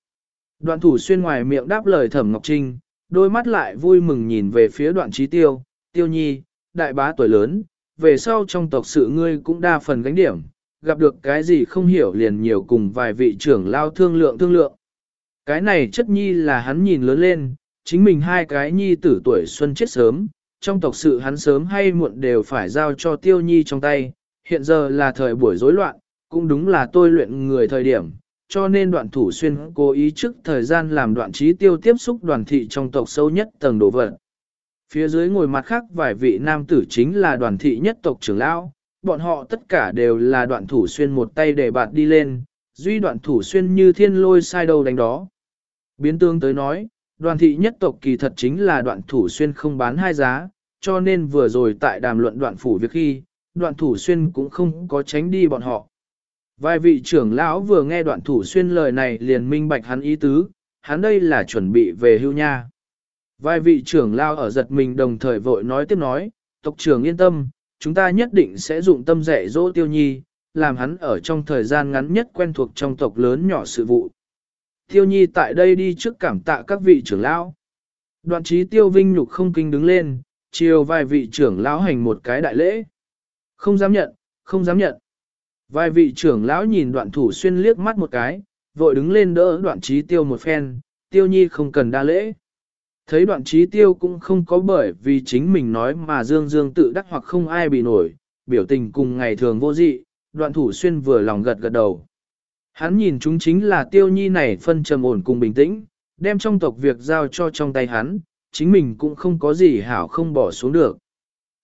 Đoạn thủ xuyên ngoài miệng đáp lời Thẩm Ngọc Trinh, đôi mắt lại vui mừng nhìn về phía đoạn trí tiêu, tiêu nhi, đại bá tuổi lớn, về sau trong tộc sự ngươi cũng đa phần gánh điểm, gặp được cái gì không hiểu liền nhiều cùng vài vị trưởng lao thương lượng thương lượng. Cái này chất nhi là hắn nhìn lớn lên, chính mình hai cái nhi tử tuổi xuân chết sớm, trong tộc sự hắn sớm hay muộn đều phải giao cho tiêu nhi trong tay, hiện giờ là thời buổi rối loạn, cũng đúng là tôi luyện người thời điểm, cho nên đoạn thủ xuyên cố ý trước thời gian làm đoạn trí tiêu tiếp xúc đoàn thị trong tộc sâu nhất tầng đồ vật. Phía dưới ngồi mặt khác vài vị nam tử chính là đoàn thị nhất tộc trưởng lão, bọn họ tất cả đều là đoạn thủ xuyên một tay để bạt đi lên, duy đoạn thủ xuyên như thiên lôi sai đầu đánh đó. Biến tương tới nói, đoàn thị nhất tộc kỳ thật chính là đoạn thủ xuyên không bán hai giá, cho nên vừa rồi tại đàm luận đoạn phủ việc khi, đoạn thủ xuyên cũng không có tránh đi bọn họ. Vài vị trưởng lão vừa nghe đoạn thủ xuyên lời này liền minh bạch hắn ý tứ, hắn đây là chuẩn bị về hưu nha. Vài vị trưởng lao ở giật mình đồng thời vội nói tiếp nói, tộc trưởng yên tâm, chúng ta nhất định sẽ dụng tâm dạy dỗ tiêu nhi, làm hắn ở trong thời gian ngắn nhất quen thuộc trong tộc lớn nhỏ sự vụ. Tiêu nhi tại đây đi trước cảm tạ các vị trưởng lão. Đoạn trí tiêu vinh nhục không kinh đứng lên, chiều vài vị trưởng lão hành một cái đại lễ. Không dám nhận, không dám nhận. Vài vị trưởng lão nhìn đoạn thủ xuyên liếc mắt một cái, vội đứng lên đỡ đoạn trí tiêu một phen, tiêu nhi không cần đa lễ. Thấy đoạn trí tiêu cũng không có bởi vì chính mình nói mà dương dương tự đắc hoặc không ai bị nổi, biểu tình cùng ngày thường vô dị, đoạn thủ xuyên vừa lòng gật gật đầu. Hắn nhìn chúng chính là tiêu nhi này phân trầm ổn cùng bình tĩnh, đem trong tộc việc giao cho trong tay hắn, chính mình cũng không có gì hảo không bỏ xuống được.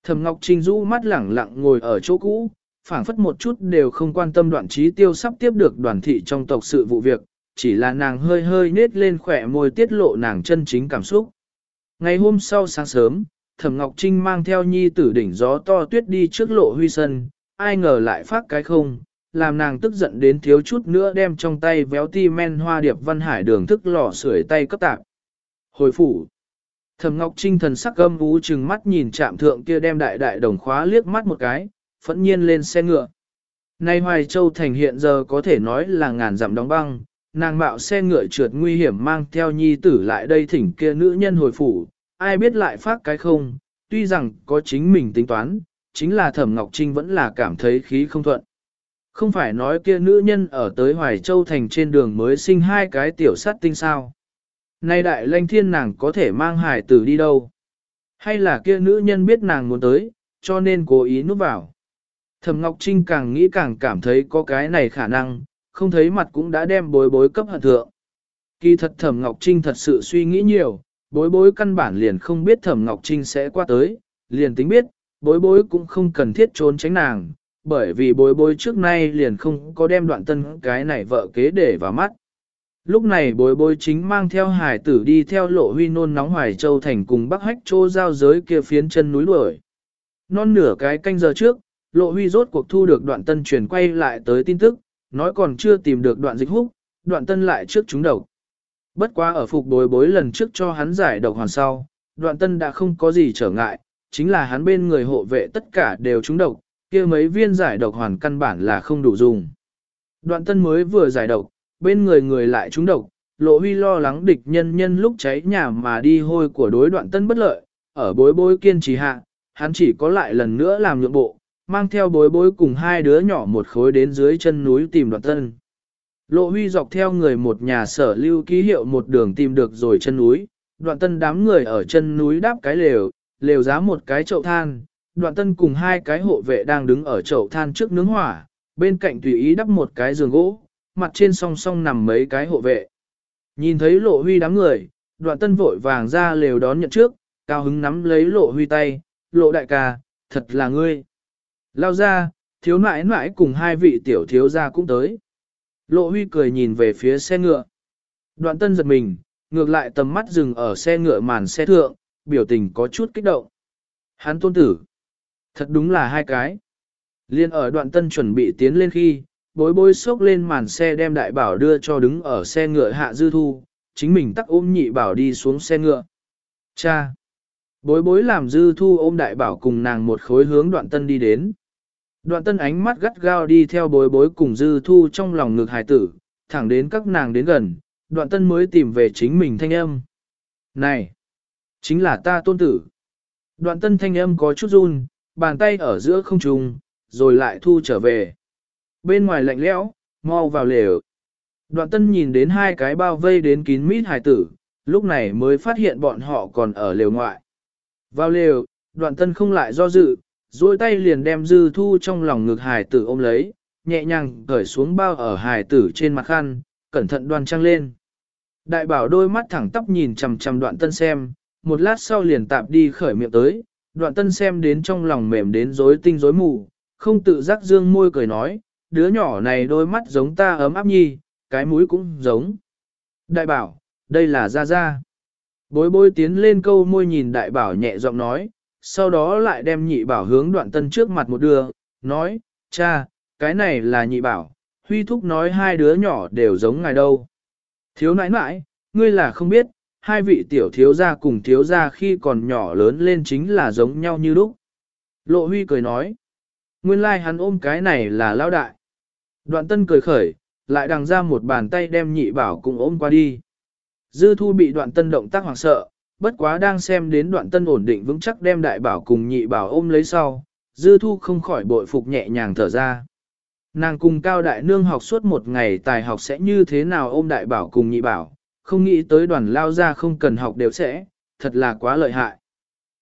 Thẩm Ngọc Trinh rũ mắt lẳng lặng ngồi ở chỗ cũ, phảng phất một chút đều không quan tâm đoạn trí tiêu sắp tiếp được đoàn thị trong tộc sự vụ việc, chỉ là nàng hơi hơi nết lên khỏe môi tiết lộ nàng chân chính cảm xúc. Ngày hôm sau sáng sớm, Thẩm Ngọc Trinh mang theo nhi tử đỉnh gió to tuyết đi trước lộ huy sân, ai ngờ lại phát cái không, làm nàng tức giận đến thiếu chút nữa đem trong tay véo ti men hoa điệp văn hải đường thức lò sưởi tay cấp tạp. Hồi phủ. Thẩm Ngọc Trinh thần sắc gâm ú chừng mắt nhìn chạm thượng kia đem đại đại đồng khóa liếc mắt một cái, phẫn nhiên lên xe ngựa. Nay Hoài Châu Thành hiện giờ có thể nói là ngàn dặm đóng băng, nàng mạo xe ngựa trượt nguy hiểm mang theo nhi tử lại đây thỉnh kia nữ nhân hồi phủ, ai biết lại phát cái không, tuy rằng có chính mình tính toán, chính là Thẩm Ngọc Trinh vẫn là cảm thấy khí không thuận. Không phải nói kia nữ nhân ở tới Hoài Châu Thành trên đường mới sinh hai cái tiểu sát tinh sao. Nay đại lanh thiên nàng có thể mang hải tử đi đâu? Hay là kia nữ nhân biết nàng muốn tới, cho nên cố ý núp vào? Thẩm Ngọc Trinh càng nghĩ càng cảm thấy có cái này khả năng, không thấy mặt cũng đã đem bối bối cấp hận thượng. Kỳ thật Thẩm Ngọc Trinh thật sự suy nghĩ nhiều, bối bối căn bản liền không biết Thẩm Ngọc Trinh sẽ qua tới, liền tính biết, bối bối cũng không cần thiết trốn tránh nàng, bởi vì bối bối trước nay liền không có đem đoạn tân cái này vợ kế để vào mắt. Lúc này bối bối chính mang theo hải tử đi theo lộ huy nôn nóng hoài châu thành cùng bắc hách chô giao giới kia phiến chân núi đuổi. Non nửa cái canh giờ trước, lộ huy rốt cuộc thu được đoạn tân truyền quay lại tới tin tức, nói còn chưa tìm được đoạn dịch húc, đoạn tân lại trước chúng độc. Bất quá ở phục bối bối lần trước cho hắn giải độc hoàn sau, đoạn tân đã không có gì trở ngại, chính là hắn bên người hộ vệ tất cả đều trúng độc, kia mấy viên giải độc hoàn căn bản là không đủ dùng. Đoạn tân mới vừa giải độc, bên người người lại trúng độc, lộ huy lo lắng địch nhân nhân lúc cháy nhà mà đi hôi của đối đoạn tân bất lợi, ở bối bối kiên trì hạ, hắn chỉ có lại lần nữa làm nhượng bộ, mang theo bối bối cùng hai đứa nhỏ một khối đến dưới chân núi tìm đoạn tân. Lộ huy dọc theo người một nhà sở lưu ký hiệu một đường tìm được rồi chân núi, đoạn tân đám người ở chân núi đáp cái lều, lều giá một cái chậu than, đoạn tân cùng hai cái hộ vệ đang đứng ở chậu than trước nướng hỏa, bên cạnh tùy ý đắp một cái giường gỗ, mặt trên song song nằm mấy cái hộ vệ. Nhìn thấy lộ huy đám người, đoạn tân vội vàng ra lều đón nhận trước, cao hứng nắm lấy lộ huy tay, lộ đại ca, thật là ngươi. Lao ra, thiếu nãi nãi cùng hai vị tiểu thiếu gia cũng tới. Lộ huy cười nhìn về phía xe ngựa. Đoạn tân giật mình, ngược lại tầm mắt dừng ở xe ngựa màn xe thượng, biểu tình có chút kích động. Hắn tôn tử. Thật đúng là hai cái. Liên ở đoạn tân chuẩn bị tiến lên khi, bối bối xốc lên màn xe đem đại bảo đưa cho đứng ở xe ngựa hạ dư thu, chính mình tắc ôm nhị bảo đi xuống xe ngựa. Cha! Bối bối làm dư thu ôm đại bảo cùng nàng một khối hướng đoạn tân đi đến. Đoạn tân ánh mắt gắt gao đi theo bối bối cùng dư thu trong lòng ngực hài tử, thẳng đến các nàng đến gần, đoạn tân mới tìm về chính mình thanh âm. Này! Chính là ta tôn tử. Đoạn tân thanh âm có chút run, bàn tay ở giữa không trùng, rồi lại thu trở về. Bên ngoài lạnh lẽo, mau vào lều. Đoạn tân nhìn đến hai cái bao vây đến kín mít hải tử, lúc này mới phát hiện bọn họ còn ở lều ngoại. Vào lều, đoạn tân không lại do dự, duỗi tay liền đem dư thu trong lòng ngực hải tử ôm lấy, nhẹ nhàng cởi xuống bao ở hải tử trên mặt khăn, cẩn thận đoan trang lên. Đại bảo đôi mắt thẳng tóc nhìn chằm chằm đoạn tân xem, một lát sau liền tạp đi khởi miệng tới, đoạn tân xem đến trong lòng mềm đến rối tinh rối mù, không tự giác dương môi cười nói, đứa nhỏ này đôi mắt giống ta ấm áp nhi, cái mũi cũng giống. Đại bảo, đây là Gia Gia. Bối bối tiến lên câu môi nhìn đại bảo nhẹ giọng nói, sau đó lại đem nhị bảo hướng đoạn tân trước mặt một đưa, nói, cha, cái này là nhị bảo, huy thúc nói hai đứa nhỏ đều giống ngài đâu. Thiếu nãi nãi, ngươi là không biết, hai vị tiểu thiếu gia cùng thiếu gia khi còn nhỏ lớn lên chính là giống nhau như lúc. Lộ huy cười nói, nguyên lai like hắn ôm cái này là lao đại. Đoạn tân cười khởi, lại đằng ra một bàn tay đem nhị bảo cùng ôm qua đi. Dư thu bị đoạn tân động tác hoảng sợ, bất quá đang xem đến đoạn tân ổn định vững chắc đem đại bảo cùng nhị bảo ôm lấy sau, dư thu không khỏi bội phục nhẹ nhàng thở ra. Nàng cùng cao đại nương học suốt một ngày tài học sẽ như thế nào ôm đại bảo cùng nhị bảo, không nghĩ tới đoàn lao ra không cần học đều sẽ, thật là quá lợi hại.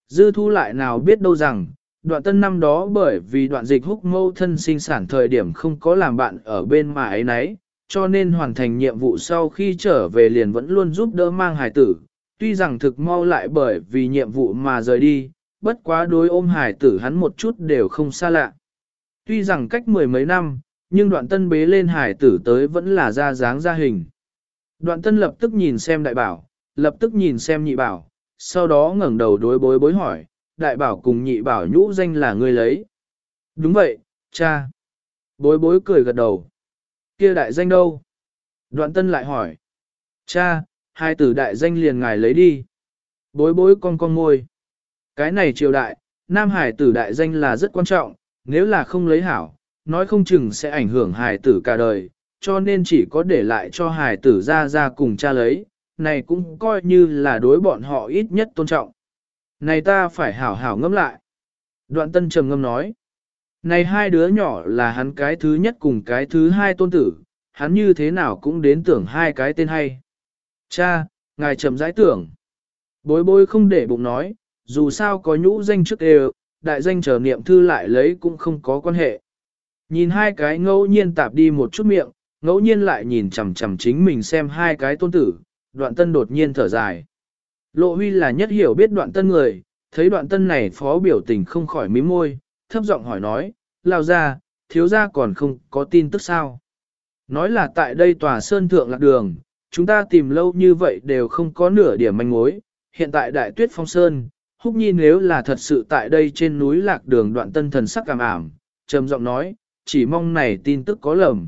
Dư thu lại nào biết đâu rằng, đoạn tân năm đó bởi vì đoạn dịch húc mâu thân sinh sản thời điểm không có làm bạn ở bên mà ấy nấy, cho nên hoàn thành nhiệm vụ sau khi trở về liền vẫn luôn giúp đỡ mang hài tử, tuy rằng thực mau lại bởi vì nhiệm vụ mà rời đi, bất quá đối ôm hải tử hắn một chút đều không xa lạ. Tuy rằng cách mười mấy năm, nhưng đoạn tân bế lên hải tử tới vẫn là ra dáng ra hình. Đoạn tân lập tức nhìn xem đại bảo, lập tức nhìn xem nhị bảo, sau đó ngẩng đầu đối bối bối hỏi, đại bảo cùng nhị bảo nhũ danh là người lấy. Đúng vậy, cha. Bối bối cười gật đầu. Kia đại danh đâu? Đoạn tân lại hỏi. Cha, hai tử đại danh liền ngài lấy đi. Bối bối con con ngôi. Cái này triều đại, nam hải tử đại danh là rất quan trọng, nếu là không lấy hảo, nói không chừng sẽ ảnh hưởng hải tử cả đời, cho nên chỉ có để lại cho hải tử ra ra cùng cha lấy, này cũng coi như là đối bọn họ ít nhất tôn trọng. Này ta phải hảo hảo ngâm lại. Đoạn tân trầm ngâm nói. Này hai đứa nhỏ là hắn cái thứ nhất cùng cái thứ hai tôn tử, hắn như thế nào cũng đến tưởng hai cái tên hay. Cha, ngài trầm rãi tưởng. Bối bối không để bụng nói, dù sao có nhũ danh trước đều, đại danh trở niệm thư lại lấy cũng không có quan hệ. Nhìn hai cái ngẫu nhiên tạp đi một chút miệng, ngẫu nhiên lại nhìn chằm chằm chính mình xem hai cái tôn tử, đoạn tân đột nhiên thở dài. Lộ huy là nhất hiểu biết đoạn tân người, thấy đoạn tân này phó biểu tình không khỏi mím môi, thấp giọng hỏi nói, lao ra, thiếu ra còn không có tin tức sao. Nói là tại đây tòa sơn thượng lạc đường, chúng ta tìm lâu như vậy đều không có nửa điểm manh mối, hiện tại đại tuyết phong sơn, húc nhi nếu là thật sự tại đây trên núi lạc đường đoạn tân thần sắc cảm ảm, trầm giọng nói, chỉ mong này tin tức có lầm.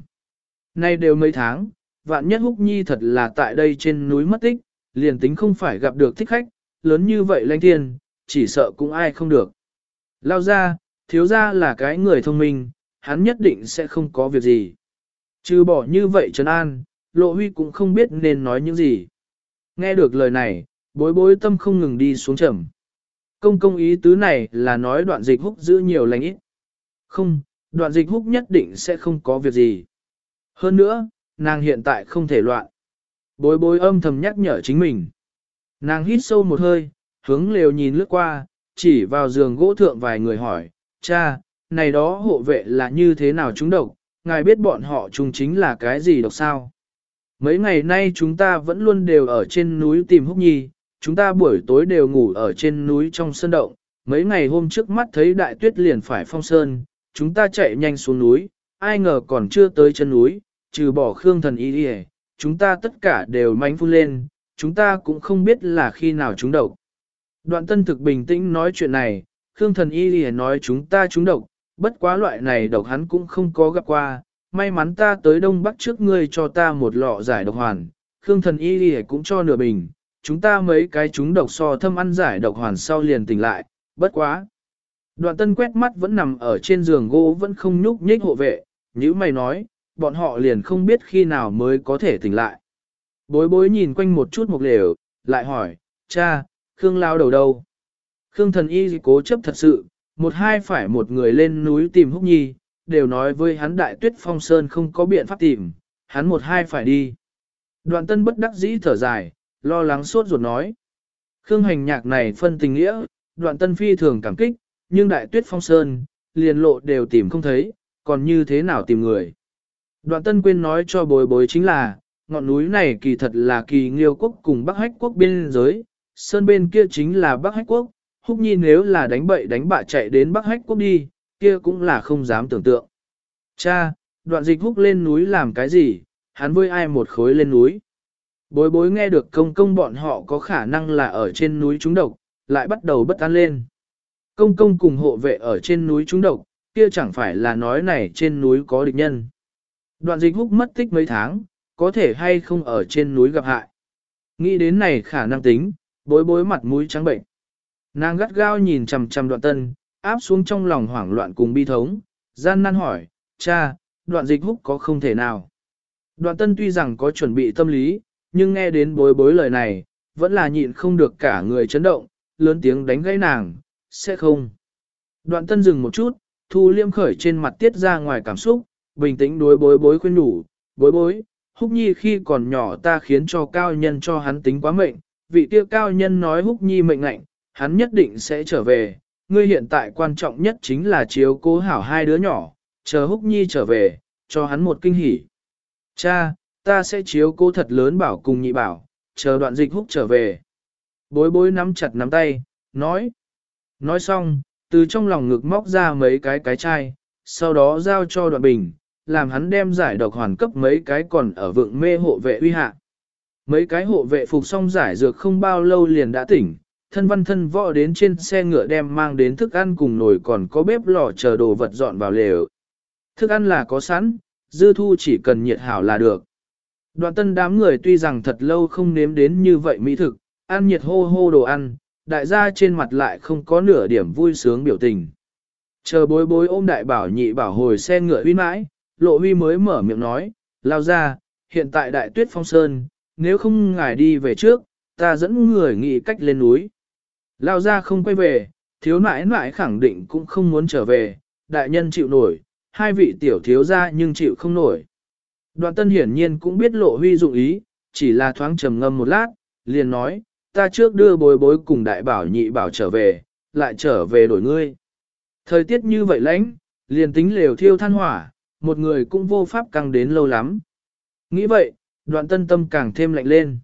Nay đều mấy tháng, vạn nhất húc nhi thật là tại đây trên núi mất tích, liền tính không phải gặp được thích khách, lớn như vậy lãnh thiên, chỉ sợ cũng ai không được. Lao ra, thiếu ra là cái người thông minh, hắn nhất định sẽ không có việc gì. Chứ bỏ như vậy Trấn An, Lộ Huy cũng không biết nên nói những gì. Nghe được lời này, bối bối tâm không ngừng đi xuống trầm. Công công ý tứ này là nói đoạn dịch húc giữ nhiều lành ít. Không, đoạn dịch húc nhất định sẽ không có việc gì. Hơn nữa, nàng hiện tại không thể loạn. Bối bối âm thầm nhắc nhở chính mình. Nàng hít sâu một hơi, hướng lều nhìn lướt qua, chỉ vào giường gỗ thượng vài người hỏi, cha, này đó hộ vệ là như thế nào chúng độc, ngài biết bọn họ chung chính là cái gì độc sao? Mấy ngày nay chúng ta vẫn luôn đều ở trên núi tìm húc nhi, chúng ta buổi tối đều ngủ ở trên núi trong sân động, mấy ngày hôm trước mắt thấy đại tuyết liền phải phong sơn, chúng ta chạy nhanh xuống núi, ai ngờ còn chưa tới chân núi, trừ bỏ khương thần y đi chúng ta tất cả đều mánh phun lên, chúng ta cũng không biết là khi nào chúng độc. Đoạn tân thực bình tĩnh nói chuyện này, khương thần y đi nói chúng ta chúng độc, bất quá loại này độc hắn cũng không có gặp qua, may mắn ta tới Đông Bắc trước ngươi cho ta một lọ giải độc hoàn, khương thần y đi cũng cho nửa bình, chúng ta mấy cái chúng độc so thâm ăn giải độc hoàn sau liền tỉnh lại, bất quá. Đoạn tân quét mắt vẫn nằm ở trên giường gỗ vẫn không nhúc nhích hộ vệ, như mày nói, bọn họ liền không biết khi nào mới có thể tỉnh lại. Bối bối nhìn quanh một chút một lều, lại hỏi, cha, Khương lao đầu đâu? Khương thần y cố chấp thật sự, một hai phải một người lên núi tìm húc nhi, đều nói với hắn đại tuyết phong sơn không có biện pháp tìm, hắn một hai phải đi. Đoạn tân bất đắc dĩ thở dài, lo lắng suốt ruột nói. Khương hành nhạc này phân tình nghĩa, đoạn tân phi thường cảm kích, nhưng đại tuyết phong sơn, liền lộ đều tìm không thấy, còn như thế nào tìm người. Đoạn tân quên nói cho bối bối chính là, ngọn núi này kỳ thật là kỳ nghiêu quốc cùng Bắc Hách quốc biên giới, sơn bên kia chính là Bắc Hách quốc, húc nhi nếu là đánh bậy đánh bạ chạy đến Bắc Hách quốc đi, kia cũng là không dám tưởng tượng. Cha, đoạn dịch húc lên núi làm cái gì, hắn với ai một khối lên núi. Bối bối nghe được công công bọn họ có khả năng là ở trên núi trúng độc, lại bắt đầu bất an lên. Công công cùng hộ vệ ở trên núi trúng độc, kia chẳng phải là nói này trên núi có địch nhân. Đoạn dịch húc mất tích mấy tháng, có thể hay không ở trên núi gặp hại. Nghĩ đến này khả năng tính, bối bối mặt mũi trắng bệnh. Nàng gắt gao nhìn chằm chằm đoạn tân, áp xuống trong lòng hoảng loạn cùng bi thống, gian nan hỏi, cha, đoạn dịch húc có không thể nào. Đoạn tân tuy rằng có chuẩn bị tâm lý, nhưng nghe đến bối bối lời này, vẫn là nhịn không được cả người chấn động, lớn tiếng đánh gãy nàng, sẽ không. Đoạn tân dừng một chút, thu liêm khởi trên mặt tiết ra ngoài cảm xúc, bình tĩnh đối bối bối khuyên đủ, bối bối, húc nhi khi còn nhỏ ta khiến cho cao nhân cho hắn tính quá mệnh, vị tiêu cao nhân nói húc nhi mệnh lệnh, hắn nhất định sẽ trở về, ngươi hiện tại quan trọng nhất chính là chiếu cố hảo hai đứa nhỏ, chờ húc nhi trở về, cho hắn một kinh hỉ. Cha, ta sẽ chiếu cố thật lớn bảo cùng nhị bảo, chờ đoạn dịch húc trở về. Bối bối nắm chặt nắm tay, nói. Nói xong, từ trong lòng ngực móc ra mấy cái cái chai, sau đó giao cho đoạn bình, làm hắn đem giải độc hoàn cấp mấy cái còn ở vượng mê hộ vệ uy hạ. Mấy cái hộ vệ phục xong giải dược không bao lâu liền đã tỉnh, thân văn thân võ đến trên xe ngựa đem mang đến thức ăn cùng nồi còn có bếp lò chờ đồ vật dọn vào lều. Thức ăn là có sẵn, dư thu chỉ cần nhiệt hảo là được. Đoạn tân đám người tuy rằng thật lâu không nếm đến như vậy mỹ thực, ăn nhiệt hô hô đồ ăn, đại gia trên mặt lại không có nửa điểm vui sướng biểu tình. Chờ bối bối ôm đại bảo nhị bảo hồi xe ngựa huy mãi, lộ huy mới mở miệng nói, lao ra, hiện tại đại tuyết phong sơn, nếu không ngài đi về trước, ta dẫn người nghĩ cách lên núi. Lao ra không quay về, thiếu nãi nãi khẳng định cũng không muốn trở về, đại nhân chịu nổi, hai vị tiểu thiếu ra nhưng chịu không nổi. Đoạn tân hiển nhiên cũng biết lộ huy dụng ý, chỉ là thoáng trầm ngâm một lát, liền nói, ta trước đưa bối bối cùng đại bảo nhị bảo trở về, lại trở về đổi ngươi. Thời tiết như vậy lãnh, liền tính lều thiêu than hỏa, một người cũng vô pháp căng đến lâu lắm. Nghĩ vậy, đoạn tân tâm càng thêm lạnh lên.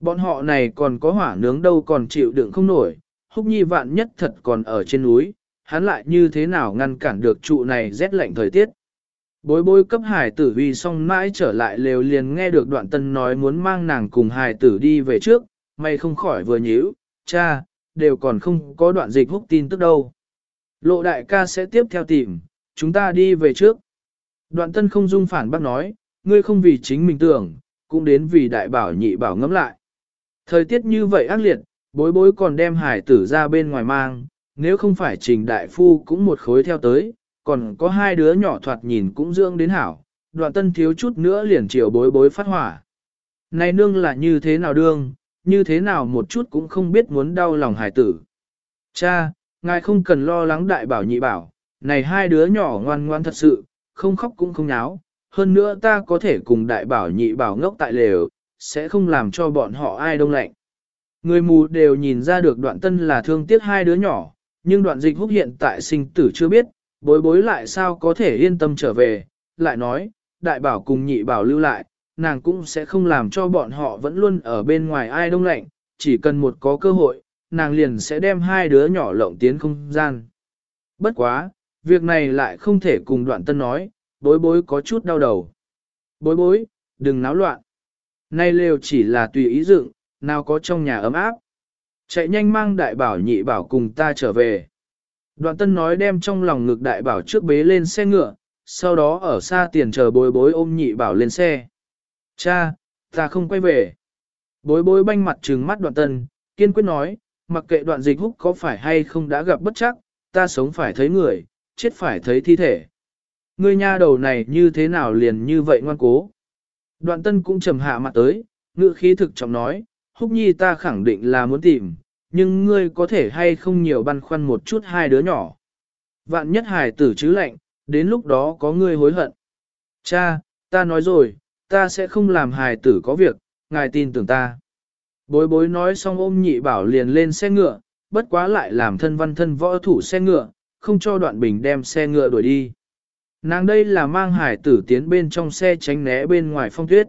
Bọn họ này còn có hỏa nướng đâu còn chịu đựng không nổi, húc nhi vạn nhất thật còn ở trên núi, hắn lại như thế nào ngăn cản được trụ này rét lạnh thời tiết. Bối bối cấp hải tử huy xong mãi trở lại lều liền nghe được đoạn tân nói muốn mang nàng cùng hải tử đi về trước, mày không khỏi vừa nhíu, cha, đều còn không có đoạn dịch húc tin tức đâu. Lộ đại ca sẽ tiếp theo tìm, chúng ta đi về trước. Đoạn tân không dung phản bác nói, ngươi không vì chính mình tưởng, cũng đến vì đại bảo nhị bảo ngẫm lại. Thời tiết như vậy ác liệt, Bối bối còn đem hải tử ra bên ngoài mang, nếu không phải trình đại phu cũng một khối theo tới, còn có hai đứa nhỏ thoạt nhìn cũng dưỡng đến hảo, đoạn tân thiếu chút nữa liền chiều bối bối phát hỏa. Này nương là như thế nào đương, như thế nào một chút cũng không biết muốn đau lòng hải tử. Cha, ngài không cần lo lắng đại bảo nhị bảo, này hai đứa nhỏ ngoan ngoan thật sự, không khóc cũng không náo, hơn nữa ta có thể cùng đại bảo nhị bảo ngốc tại lều, sẽ không làm cho bọn họ ai đông lạnh. Người mù đều nhìn ra được đoạn tân là thương tiếc hai đứa nhỏ, nhưng đoạn dịch húc hiện tại sinh tử chưa biết, bối bối lại sao có thể yên tâm trở về, lại nói, đại bảo cùng nhị bảo lưu lại, nàng cũng sẽ không làm cho bọn họ vẫn luôn ở bên ngoài ai đông lạnh, chỉ cần một có cơ hội, nàng liền sẽ đem hai đứa nhỏ lộng tiến không gian. Bất quá, việc này lại không thể cùng đoạn tân nói, bối bối có chút đau đầu. Bối bối, đừng náo loạn. Nay lều chỉ là tùy ý dựng, nào có trong nhà ấm áp. Chạy nhanh mang đại bảo nhị bảo cùng ta trở về. Đoạn tân nói đem trong lòng ngực đại bảo trước bế lên xe ngựa, sau đó ở xa tiền chờ bối bối ôm nhị bảo lên xe. Cha, ta không quay về. Bối bối banh mặt trừng mắt đoạn tân, kiên quyết nói, mặc kệ đoạn dịch húc có phải hay không đã gặp bất chắc, ta sống phải thấy người, chết phải thấy thi thể. Ngươi nha đầu này như thế nào liền như vậy ngoan cố. Đoạn tân cũng trầm hạ mặt tới, ngữ khí thực trọng nói, húc nhi ta khẳng định là muốn tìm, nhưng ngươi có thể hay không nhiều băn khoăn một chút hai đứa nhỏ. Vạn nhất hài tử chứ lạnh, đến lúc đó có ngươi hối hận. Cha, ta nói rồi, ta sẽ không làm hài tử có việc, ngài tin tưởng ta. Bối bối nói xong ôm nhị bảo liền lên xe ngựa, bất quá lại làm thân văn thân võ thủ xe ngựa, không cho đoạn bình đem xe ngựa đuổi đi. Nàng đây là mang hải tử tiến bên trong xe tránh né bên ngoài phong tuyết.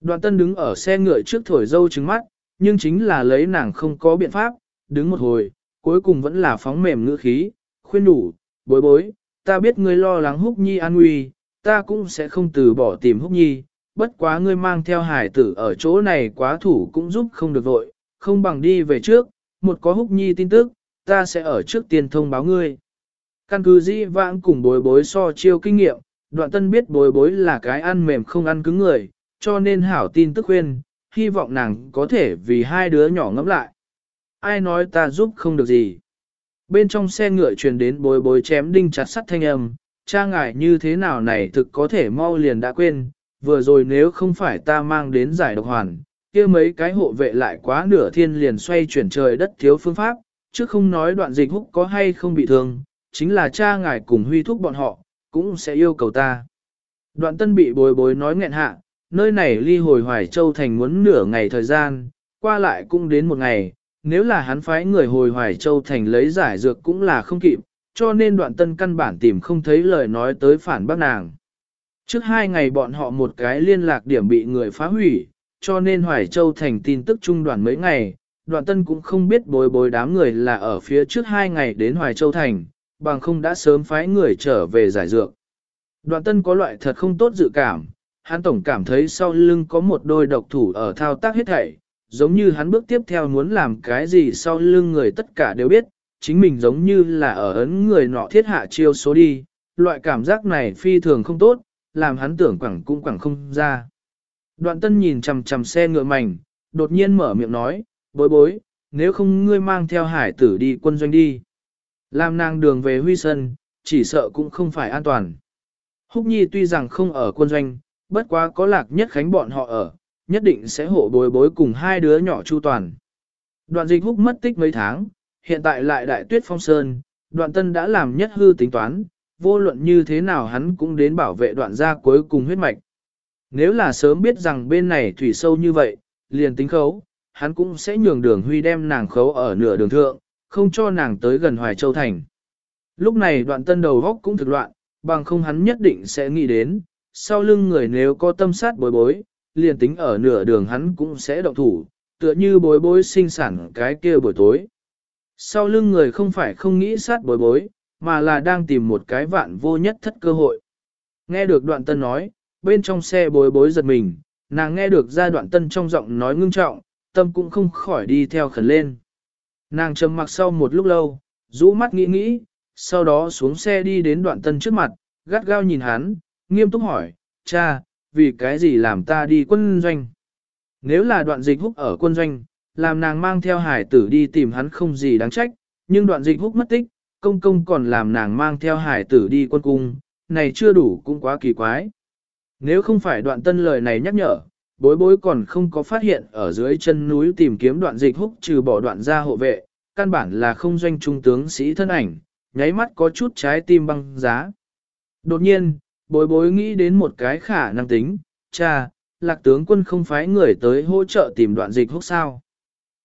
Đoạn tân đứng ở xe ngựa trước thổi dâu trứng mắt, nhưng chính là lấy nàng không có biện pháp, đứng một hồi, cuối cùng vẫn là phóng mềm ngữ khí, khuyên đủ, bối bối, ta biết ngươi lo lắng húc nhi an nguy, ta cũng sẽ không từ bỏ tìm húc nhi, bất quá ngươi mang theo hải tử ở chỗ này quá thủ cũng giúp không được vội, không bằng đi về trước, một có húc nhi tin tức, ta sẽ ở trước tiên thông báo ngươi. Căn cứ dĩ vãng cùng bối bối so chiêu kinh nghiệm, đoạn tân biết bối bối là cái ăn mềm không ăn cứng người, cho nên hảo tin tức khuyên, hy vọng nàng có thể vì hai đứa nhỏ ngẫm lại. Ai nói ta giúp không được gì. Bên trong xe ngựa truyền đến bối bối chém đinh chặt sắt thanh âm, cha ngại như thế nào này thực có thể mau liền đã quên, vừa rồi nếu không phải ta mang đến giải độc hoàn, kia mấy cái hộ vệ lại quá nửa thiên liền xoay chuyển trời đất thiếu phương pháp, chứ không nói đoạn dịch húc có hay không bị thương, chính là cha ngài cùng huy thúc bọn họ, cũng sẽ yêu cầu ta. Đoạn tân bị bối bối nói nghẹn hạ, nơi này ly hồi Hoài Châu Thành muốn nửa ngày thời gian, qua lại cũng đến một ngày, nếu là hắn phái người hồi Hoài Châu Thành lấy giải dược cũng là không kịp, cho nên đoạn tân căn bản tìm không thấy lời nói tới phản bác nàng. Trước hai ngày bọn họ một cái liên lạc điểm bị người phá hủy, cho nên Hoài Châu Thành tin tức trung đoàn mấy ngày, đoạn tân cũng không biết bối bối đám người là ở phía trước hai ngày đến Hoài Châu Thành, bằng không đã sớm phái người trở về giải dược. Đoạn tân có loại thật không tốt dự cảm, hắn tổng cảm thấy sau lưng có một đôi độc thủ ở thao tác hết thảy, giống như hắn bước tiếp theo muốn làm cái gì sau lưng người tất cả đều biết, chính mình giống như là ở ấn người nọ thiết hạ chiêu số đi, loại cảm giác này phi thường không tốt, làm hắn tưởng quẳng cũng quẳng không ra. Đoạn tân nhìn chằm chằm xe ngựa mảnh, đột nhiên mở miệng nói, bối bối, nếu không ngươi mang theo hải tử đi quân doanh đi. Làm nàng đường về huy sân, chỉ sợ cũng không phải an toàn. Húc Nhi tuy rằng không ở quân doanh, bất quá có lạc nhất khánh bọn họ ở, nhất định sẽ hộ bối bối cùng hai đứa nhỏ chu toàn. Đoạn dịch húc mất tích mấy tháng, hiện tại lại đại tuyết phong sơn, đoạn tân đã làm nhất hư tính toán, vô luận như thế nào hắn cũng đến bảo vệ đoạn gia cuối cùng huyết mạch. Nếu là sớm biết rằng bên này thủy sâu như vậy, liền tính khấu, hắn cũng sẽ nhường đường huy đem nàng khấu ở nửa đường thượng, không cho nàng tới gần Hoài Châu Thành. Lúc này đoạn tân đầu góc cũng thực loạn, bằng không hắn nhất định sẽ nghĩ đến, sau lưng người nếu có tâm sát bối bối, liền tính ở nửa đường hắn cũng sẽ động thủ, tựa như bối bối sinh sản cái kia buổi tối. Sau lưng người không phải không nghĩ sát bối bối, mà là đang tìm một cái vạn vô nhất thất cơ hội. Nghe được đoạn tân nói, bên trong xe bối bối giật mình, nàng nghe được ra đoạn tân trong giọng nói ngưng trọng, tâm cũng không khỏi đi theo khẩn lên. Nàng trầm mặc sau một lúc lâu, rũ mắt nghĩ nghĩ, sau đó xuống xe đi đến đoạn tân trước mặt, gắt gao nhìn hắn, nghiêm túc hỏi, cha, vì cái gì làm ta đi quân doanh? Nếu là đoạn dịch húc ở quân doanh, làm nàng mang theo hải tử đi tìm hắn không gì đáng trách, nhưng đoạn dịch húc mất tích, công công còn làm nàng mang theo hải tử đi quân cung, này chưa đủ cũng quá kỳ quái. Nếu không phải đoạn tân lời này nhắc nhở, bối bối còn không có phát hiện ở dưới chân núi tìm kiếm đoạn dịch húc trừ bỏ đoạn ra hộ vệ, căn bản là không doanh trung tướng sĩ thân ảnh, nháy mắt có chút trái tim băng giá. Đột nhiên, bối bối nghĩ đến một cái khả năng tính, cha, lạc tướng quân không phái người tới hỗ trợ tìm đoạn dịch húc sao.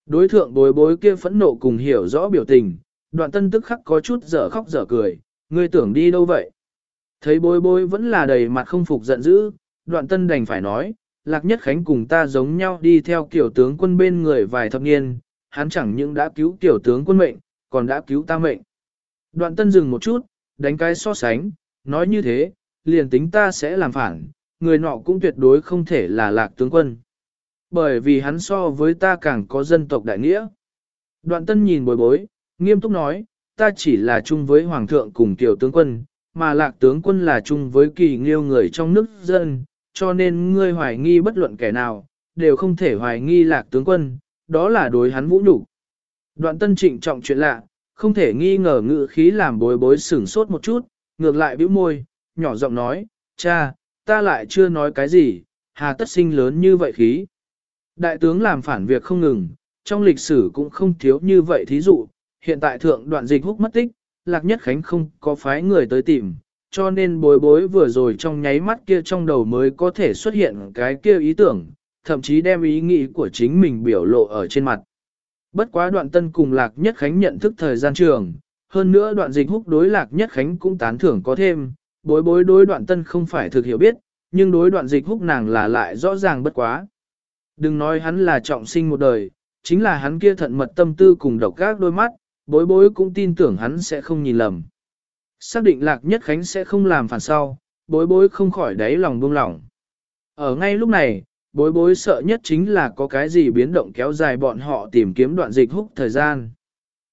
Đối thượng bối bối kia phẫn nộ cùng hiểu rõ biểu tình, đoạn tân tức khắc có chút dở khóc dở cười, ngươi tưởng đi đâu vậy? Thấy bối bối vẫn là đầy mặt không phục giận dữ, đoạn tân đành phải nói, lạc nhất khánh cùng ta giống nhau đi theo kiểu tướng quân bên người vài thập niên, hắn chẳng những đã cứu tiểu tướng quân mệnh, còn đã cứu ta mệnh. Đoạn tân dừng một chút, đánh cái so sánh, nói như thế, liền tính ta sẽ làm phản, người nọ cũng tuyệt đối không thể là lạc tướng quân. Bởi vì hắn so với ta càng có dân tộc đại nghĩa. Đoạn tân nhìn bồi bối, nghiêm túc nói, ta chỉ là chung với hoàng thượng cùng tiểu tướng quân, mà lạc tướng quân là chung với kỳ nghiêu người trong nước dân, cho nên ngươi hoài nghi bất luận kẻ nào, đều không thể hoài nghi lạc tướng quân, đó là đối hắn vũ nhục. Đoạn tân trịnh trọng chuyện lạ, không thể nghi ngờ ngự khí làm bối bối sửng sốt một chút, ngược lại bĩu môi, nhỏ giọng nói, cha, ta lại chưa nói cái gì, hà tất sinh lớn như vậy khí. Đại tướng làm phản việc không ngừng, trong lịch sử cũng không thiếu như vậy thí dụ, hiện tại thượng đoạn dịch húc mất tích, Lạc Nhất Khánh không có phái người tới tìm, cho nên bối bối vừa rồi trong nháy mắt kia trong đầu mới có thể xuất hiện cái kia ý tưởng, thậm chí đem ý nghĩ của chính mình biểu lộ ở trên mặt. Bất quá đoạn tân cùng Lạc Nhất Khánh nhận thức thời gian trường, hơn nữa đoạn dịch húc đối Lạc Nhất Khánh cũng tán thưởng có thêm, bối bối đối đoạn tân không phải thực hiểu biết, nhưng đối đoạn dịch húc nàng là lại rõ ràng bất quá. Đừng nói hắn là trọng sinh một đời, chính là hắn kia thận mật tâm tư cùng độc các đôi mắt, bối bối cũng tin tưởng hắn sẽ không nhìn lầm. Xác định Lạc Nhất Khánh sẽ không làm phản sau, bối bối không khỏi đáy lòng buông lỏng. Ở ngay lúc này, bối bối sợ nhất chính là có cái gì biến động kéo dài bọn họ tìm kiếm đoạn dịch húc thời gian.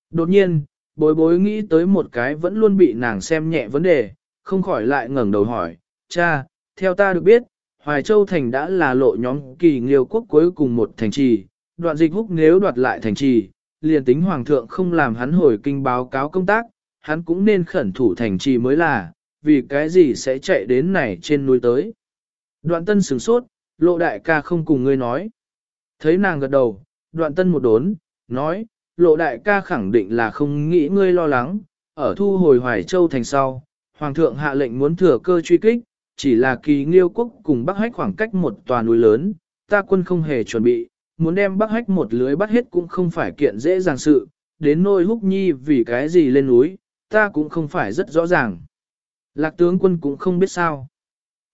Đột nhiên, bối bối nghĩ tới một cái vẫn luôn bị nàng xem nhẹ vấn đề, không khỏi lại ngẩng đầu hỏi, cha, theo ta được biết, Hoài Châu Thành đã là lộ nhóm kỳ nghiêu quốc cuối cùng một thành trì, đoạn dịch húc nếu đoạt lại thành trì, liền tính Hoàng thượng không làm hắn hồi kinh báo cáo công tác, hắn cũng nên khẩn thủ thành trì mới là, vì cái gì sẽ chạy đến này trên núi tới. Đoạn tân sửng sốt, lộ đại ca không cùng ngươi nói. Thấy nàng gật đầu, đoạn tân một đốn, nói, lộ đại ca khẳng định là không nghĩ ngươi lo lắng, ở thu hồi Hoài Châu thành sau, Hoàng thượng hạ lệnh muốn thừa cơ truy kích, chỉ là kỳ nghiêu quốc cùng Bắc Hách khoảng cách một tòa núi lớn, ta quân không hề chuẩn bị, muốn đem Bắc Hách một lưới bắt hết cũng không phải kiện dễ dàng sự, đến nôi húc nhi vì cái gì lên núi, ta cũng không phải rất rõ ràng. Lạc tướng quân cũng không biết sao.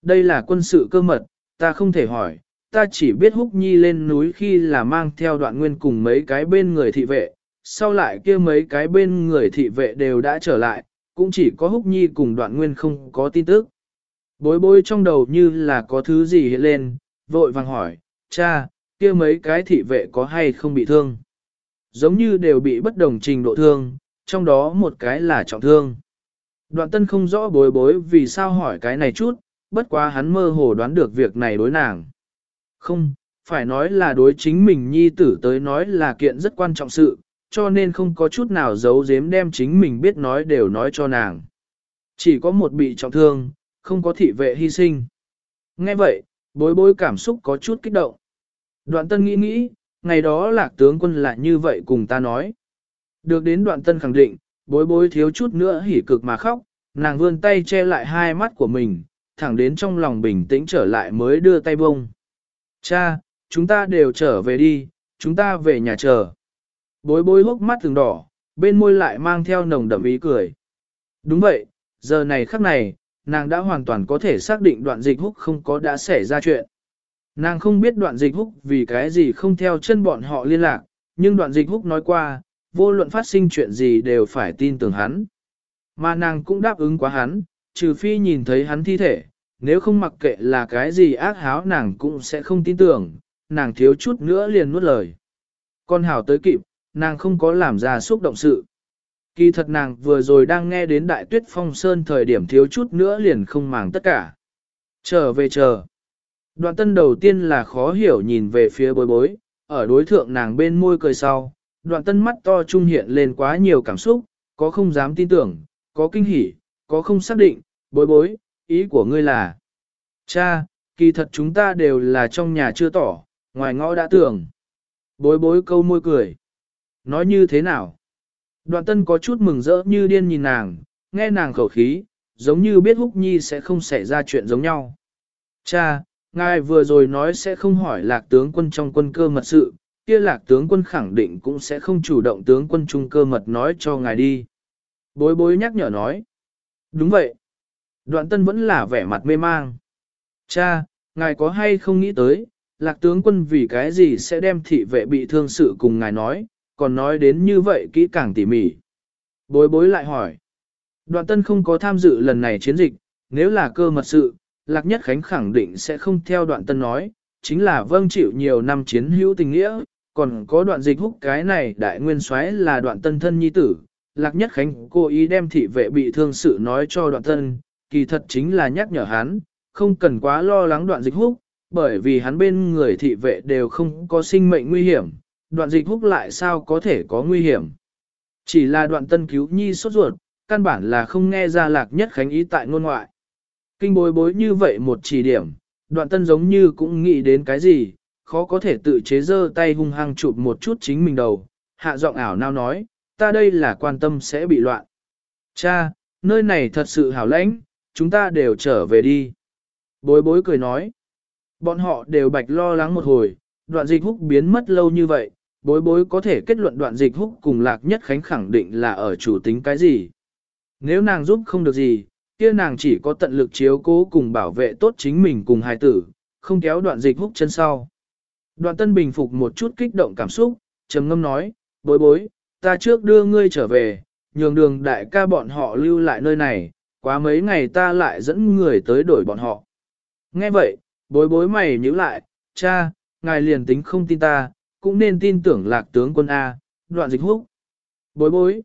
Đây là quân sự cơ mật, ta không thể hỏi, ta chỉ biết húc nhi lên núi khi là mang theo đoạn nguyên cùng mấy cái bên người thị vệ, sau lại kia mấy cái bên người thị vệ đều đã trở lại, cũng chỉ có húc nhi cùng đoạn nguyên không có tin tức. Bối bối trong đầu như là có thứ gì hiện lên, vội vàng hỏi, cha, kia mấy cái thị vệ có hay không bị thương? Giống như đều bị bất đồng trình độ thương, trong đó một cái là trọng thương. Đoạn tân không rõ bối bối vì sao hỏi cái này chút, bất quá hắn mơ hồ đoán được việc này đối nàng. Không, phải nói là đối chính mình nhi tử tới nói là kiện rất quan trọng sự, cho nên không có chút nào giấu giếm đem chính mình biết nói đều nói cho nàng. Chỉ có một bị trọng thương, không có thị vệ hy sinh. Nghe vậy, bối bối cảm xúc có chút kích động. Đoạn tân nghĩ nghĩ, ngày đó lạc tướng quân lại như vậy cùng ta nói. Được đến đoạn tân khẳng định, bối bối thiếu chút nữa hỉ cực mà khóc, nàng vươn tay che lại hai mắt của mình, thẳng đến trong lòng bình tĩnh trở lại mới đưa tay bông. Cha, chúng ta đều trở về đi, chúng ta về nhà chờ. Bối bối hốc mắt thường đỏ, bên môi lại mang theo nồng đậm ý cười. Đúng vậy, giờ này khắc này, nàng đã hoàn toàn có thể xác định đoạn dịch húc không có đã xảy ra chuyện. Nàng không biết đoạn dịch húc vì cái gì không theo chân bọn họ liên lạc, nhưng đoạn dịch húc nói qua, vô luận phát sinh chuyện gì đều phải tin tưởng hắn. Mà nàng cũng đáp ứng quá hắn, trừ phi nhìn thấy hắn thi thể, nếu không mặc kệ là cái gì ác háo nàng cũng sẽ không tin tưởng, nàng thiếu chút nữa liền nuốt lời. Con hảo tới kịp, nàng không có làm ra xúc động sự. Kỳ thật nàng vừa rồi đang nghe đến đại tuyết phong sơn thời điểm thiếu chút nữa liền không màng tất cả. Trở về chờ. Đoạn tân đầu tiên là khó hiểu nhìn về phía bối bối, ở đối thượng nàng bên môi cười sau, đoạn tân mắt to trung hiện lên quá nhiều cảm xúc, có không dám tin tưởng, có kinh hỉ, có không xác định, bối bối, ý của ngươi là. Cha, kỳ thật chúng ta đều là trong nhà chưa tỏ, ngoài ngõ đã tưởng. Bối bối câu môi cười. Nói như thế nào? Đoạn tân có chút mừng rỡ như điên nhìn nàng, nghe nàng khẩu khí, giống như biết húc nhi sẽ không xảy ra chuyện giống nhau. Cha, ngài vừa rồi nói sẽ không hỏi lạc tướng quân trong quân cơ mật sự, kia lạc tướng quân khẳng định cũng sẽ không chủ động tướng quân trung cơ mật nói cho ngài đi. Bối bối nhắc nhở nói. Đúng vậy. Đoạn tân vẫn là vẻ mặt mê mang. Cha, ngài có hay không nghĩ tới, lạc tướng quân vì cái gì sẽ đem thị vệ bị thương sự cùng ngài nói, còn nói đến như vậy kỹ càng tỉ mỉ. Bối bối lại hỏi. Đoạn tân không có tham dự lần này chiến dịch, nếu là cơ mật sự, Lạc Nhất Khánh khẳng định sẽ không theo đoạn tân nói, chính là vâng chịu nhiều năm chiến hữu tình nghĩa, còn có đoạn dịch húc cái này đại nguyên soái là đoạn tân thân nhi tử. Lạc Nhất Khánh cố ý đem thị vệ bị thương sự nói cho đoạn tân, kỳ thật chính là nhắc nhở hắn, không cần quá lo lắng đoạn dịch húc, bởi vì hắn bên người thị vệ đều không có sinh mệnh nguy hiểm, đoạn dịch húc lại sao có thể có nguy hiểm. Chỉ là đoạn tân cứu nhi sốt ruột, căn bản là không nghe ra lạc nhất khánh ý tại ngôn ngoại. Kinh bối bối như vậy một chỉ điểm, đoạn tân giống như cũng nghĩ đến cái gì, khó có thể tự chế dơ tay hung hăng chụp một chút chính mình đầu, hạ giọng ảo nào nói, ta đây là quan tâm sẽ bị loạn. Cha, nơi này thật sự hảo lãnh, chúng ta đều trở về đi. Bối bối cười nói, bọn họ đều bạch lo lắng một hồi, đoạn dịch húc biến mất lâu như vậy, bối bối có thể kết luận đoạn dịch húc cùng lạc nhất khánh khẳng định là ở chủ tính cái gì. Nếu nàng giúp không được gì, kia nàng chỉ có tận lực chiếu cố cùng bảo vệ tốt chính mình cùng hài tử, không kéo đoạn dịch húc chân sau. Đoạn tân bình phục một chút kích động cảm xúc, trầm ngâm nói, bối bối, ta trước đưa ngươi trở về, nhường đường đại ca bọn họ lưu lại nơi này, quá mấy ngày ta lại dẫn người tới đổi bọn họ. Nghe vậy, bối bối mày nhíu lại, cha, ngài liền tính không tin ta, cũng nên tin tưởng lạc tướng quân A, đoạn dịch húc. Bối bối.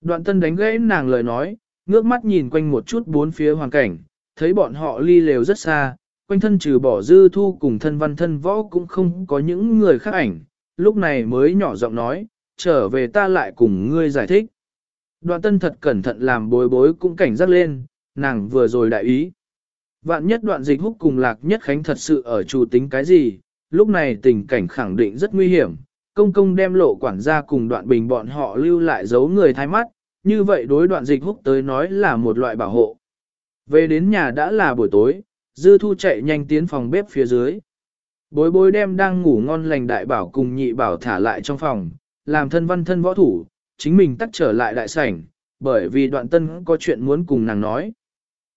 Đoạn tân đánh gãy nàng lời nói, ngước mắt nhìn quanh một chút bốn phía hoàn cảnh, thấy bọn họ ly lều rất xa, quanh thân trừ bỏ dư thu cùng thân văn thân võ cũng không có những người khác ảnh, lúc này mới nhỏ giọng nói, trở về ta lại cùng ngươi giải thích. Đoạn tân thật cẩn thận làm bối bối cũng cảnh giác lên, nàng vừa rồi đại ý. Vạn nhất đoạn dịch húc cùng lạc nhất khánh thật sự ở chủ tính cái gì, lúc này tình cảnh khẳng định rất nguy hiểm, công công đem lộ quản gia cùng đoạn bình bọn họ lưu lại giấu người thay mắt, như vậy đối đoạn dịch húc tới nói là một loại bảo hộ. Về đến nhà đã là buổi tối, dư thu chạy nhanh tiến phòng bếp phía dưới. Bối bối đem đang ngủ ngon lành đại bảo cùng nhị bảo thả lại trong phòng, làm thân văn thân võ thủ, chính mình tắt trở lại đại sảnh, bởi vì đoạn tân có chuyện muốn cùng nàng nói.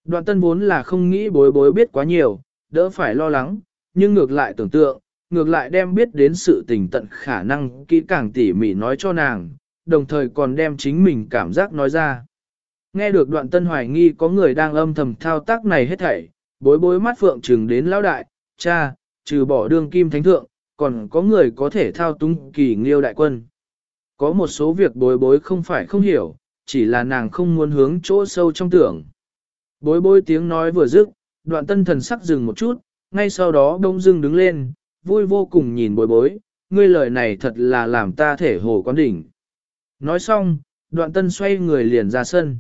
Đoạn tân vốn là không nghĩ bối bối biết quá nhiều, đỡ phải lo lắng, nhưng ngược lại tưởng tượng, ngược lại đem biết đến sự tình tận khả năng kỹ càng tỉ mỉ nói cho nàng, đồng thời còn đem chính mình cảm giác nói ra. Nghe được đoạn tân hoài nghi có người đang âm thầm thao tác này hết thảy, bối bối mắt phượng trừng đến lão đại, cha, trừ bỏ đương kim thánh thượng, còn có người có thể thao túng kỳ nghiêu đại quân. Có một số việc bối bối không phải không hiểu, chỉ là nàng không muốn hướng chỗ sâu trong tưởng. Bối bối tiếng nói vừa dứt, đoạn tân thần sắc dừng một chút, ngay sau đó đông dưng đứng lên, vui vô cùng nhìn bối bối, ngươi lời này thật là làm ta thể hồ quán đỉnh. Nói xong, đoạn tân xoay người liền ra sân.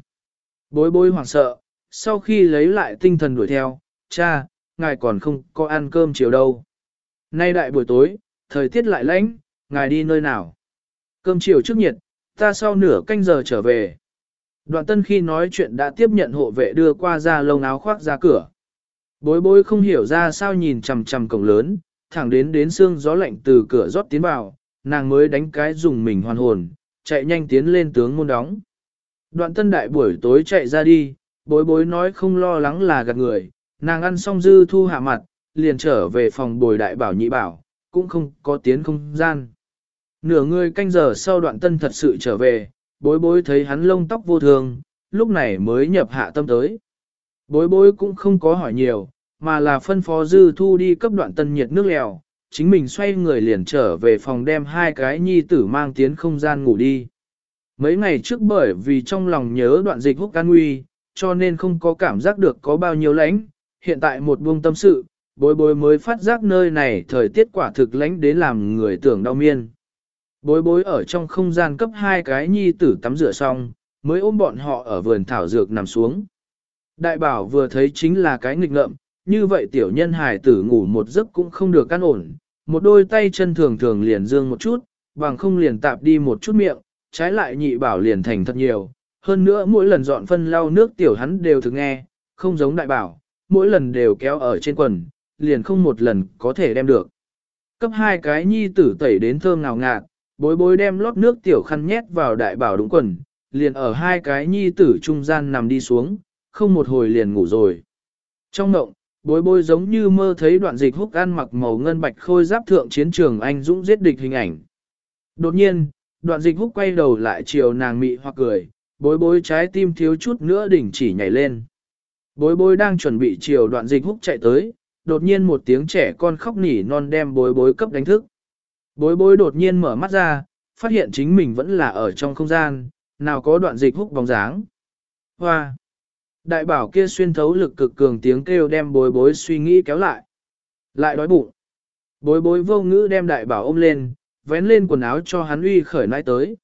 Bối bối hoảng sợ, sau khi lấy lại tinh thần đuổi theo, cha, ngài còn không có ăn cơm chiều đâu. Nay đại buổi tối, thời tiết lại lạnh, ngài đi nơi nào? Cơm chiều trước nhiệt, ta sau nửa canh giờ trở về. Đoạn tân khi nói chuyện đã tiếp nhận hộ vệ đưa qua ra lông áo khoác ra cửa. Bối bối không hiểu ra sao nhìn chằm chằm cổng lớn, thẳng đến đến xương gió lạnh từ cửa rót tiến vào, nàng mới đánh cái dùng mình hoàn hồn, chạy nhanh tiến lên tướng môn đóng. Đoạn tân đại buổi tối chạy ra đi, bối bối nói không lo lắng là gạt người, nàng ăn xong dư thu hạ mặt, liền trở về phòng bồi đại bảo nhị bảo, cũng không có tiến không gian. Nửa người canh giờ sau đoạn tân thật sự trở về, bối bối thấy hắn lông tóc vô thường, lúc này mới nhập hạ tâm tới. Bối bối cũng không có hỏi nhiều, mà là phân phó dư thu đi cấp đoạn tân nhiệt nước lèo, chính mình xoay người liền trở về phòng đem hai cái nhi tử mang tiến không gian ngủ đi. Mấy ngày trước bởi vì trong lòng nhớ đoạn dịch húc can nguy, cho nên không có cảm giác được có bao nhiêu lãnh, hiện tại một buông tâm sự, bối bối mới phát giác nơi này thời tiết quả thực lánh đến làm người tưởng đau miên. Bối bối ở trong không gian cấp hai cái nhi tử tắm rửa xong, mới ôm bọn họ ở vườn thảo dược nằm xuống. Đại bảo vừa thấy chính là cái nghịch ngợm, như vậy tiểu nhân hài tử ngủ một giấc cũng không được căn ổn, một đôi tay chân thường thường liền dương một chút, bằng không liền tạp đi một chút miệng, trái lại nhị bảo liền thành thật nhiều. Hơn nữa mỗi lần dọn phân lau nước tiểu hắn đều thực nghe, không giống đại bảo, mỗi lần đều kéo ở trên quần, liền không một lần có thể đem được. Cấp hai cái nhi tử tẩy đến thơm ngào ngạt, bối bối đem lót nước tiểu khăn nhét vào đại bảo đúng quần, liền ở hai cái nhi tử trung gian nằm đi xuống, không một hồi liền ngủ rồi. Trong ngộng, bối bối giống như mơ thấy đoạn dịch húc ăn mặc màu ngân bạch khôi giáp thượng chiến trường anh dũng giết địch hình ảnh. Đột nhiên, đoạn dịch húc quay đầu lại chiều nàng mị hoặc cười, bối bối trái tim thiếu chút nữa đỉnh chỉ nhảy lên. Bối bối đang chuẩn bị chiều đoạn dịch húc chạy tới, đột nhiên một tiếng trẻ con khóc nỉ non đem bối bối cấp đánh thức. Bối bối đột nhiên mở mắt ra, phát hiện chính mình vẫn là ở trong không gian, nào có đoạn dịch húc bóng dáng. Hoa! Đại bảo kia xuyên thấu lực cực cường tiếng kêu đem bối bối suy nghĩ kéo lại. Lại đói bụng. Bối bối vô ngữ đem đại bảo ôm lên, vén lên quần áo cho hắn uy khởi nai tới.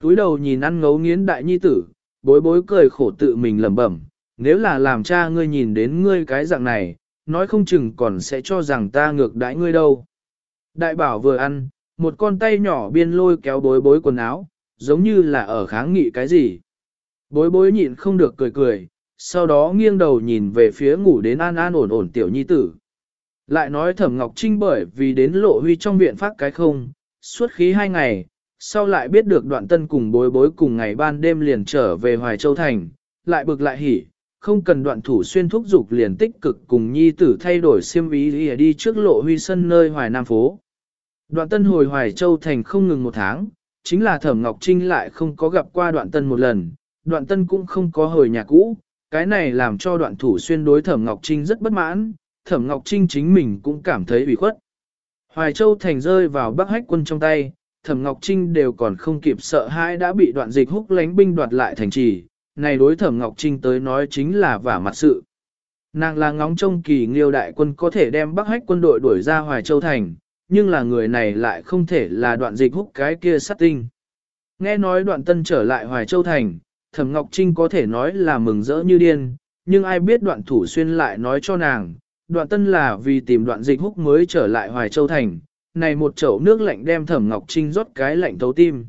Túi đầu nhìn ăn ngấu nghiến đại nhi tử, bối bối cười khổ tự mình lẩm bẩm, nếu là làm cha ngươi nhìn đến ngươi cái dạng này, nói không chừng còn sẽ cho rằng ta ngược đãi ngươi đâu. Đại bảo vừa ăn, một con tay nhỏ biên lôi kéo bối bối quần áo, giống như là ở kháng nghị cái gì. Bối bối nhịn không được cười cười, sau đó nghiêng đầu nhìn về phía ngủ đến an an ổn ổn tiểu nhi tử. Lại nói thẩm Ngọc Trinh bởi vì đến lộ huy trong viện phát cái không, suốt khí hai ngày, sau lại biết được đoạn tân cùng bối bối cùng ngày ban đêm liền trở về Hoài Châu Thành, lại bực lại hỉ, không cần đoạn thủ xuyên thúc dục liền tích cực cùng nhi tử thay đổi xiêm ý đi trước lộ huy sân nơi Hoài Nam phố. Đoạn tân hồi Hoài Châu Thành không ngừng một tháng, chính là Thẩm Ngọc Trinh lại không có gặp qua đoạn tân một lần, đoạn tân cũng không có hồi nhà cũ, cái này làm cho đoạn thủ xuyên đối Thẩm Ngọc Trinh rất bất mãn, Thẩm Ngọc Trinh chính mình cũng cảm thấy ủy khuất. Hoài Châu Thành rơi vào Bắc Hách quân trong tay, Thẩm Ngọc Trinh đều còn không kịp sợ hãi đã bị đoạn dịch húc lánh binh đoạt lại thành trì, này đối Thẩm Ngọc Trinh tới nói chính là vả mặt sự. Nàng là ngóng trông kỳ nghiêu đại quân có thể đem Bắc Hách quân đội đuổi ra Hoài Châu Thành, nhưng là người này lại không thể là đoạn dịch húc cái kia sát tinh. Nghe nói đoạn tân trở lại Hoài Châu Thành, Thẩm Ngọc Trinh có thể nói là mừng rỡ như điên, nhưng ai biết đoạn thủ xuyên lại nói cho nàng, đoạn tân là vì tìm đoạn dịch húc mới trở lại Hoài Châu Thành, này một chậu nước lạnh đem Thẩm Ngọc Trinh rót cái lạnh thấu tim.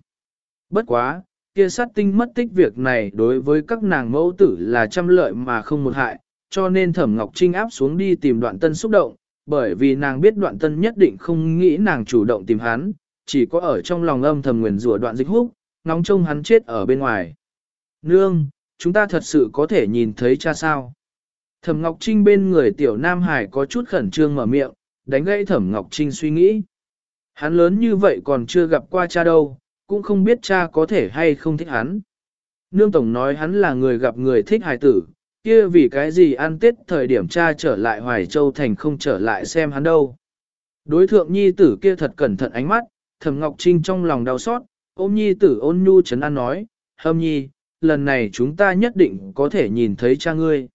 Bất quá, kia sát tinh mất tích việc này đối với các nàng mẫu tử là trăm lợi mà không một hại, cho nên Thẩm Ngọc Trinh áp xuống đi tìm đoạn tân xúc động, bởi vì nàng biết đoạn tân nhất định không nghĩ nàng chủ động tìm hắn, chỉ có ở trong lòng âm thầm nguyền rủa đoạn dịch húc, ngóng trông hắn chết ở bên ngoài. Nương, chúng ta thật sự có thể nhìn thấy cha sao. Thẩm Ngọc Trinh bên người tiểu Nam Hải có chút khẩn trương mở miệng, đánh gãy Thẩm Ngọc Trinh suy nghĩ. Hắn lớn như vậy còn chưa gặp qua cha đâu, cũng không biết cha có thể hay không thích hắn. Nương Tổng nói hắn là người gặp người thích hài tử, kia vì cái gì ăn tết thời điểm cha trở lại Hoài Châu Thành không trở lại xem hắn đâu. Đối thượng nhi tử kia thật cẩn thận ánh mắt, Thẩm Ngọc Trinh trong lòng đau xót, ôm nhi tử ôn nhu chấn an nói, hâm nhi, lần này chúng ta nhất định có thể nhìn thấy cha ngươi.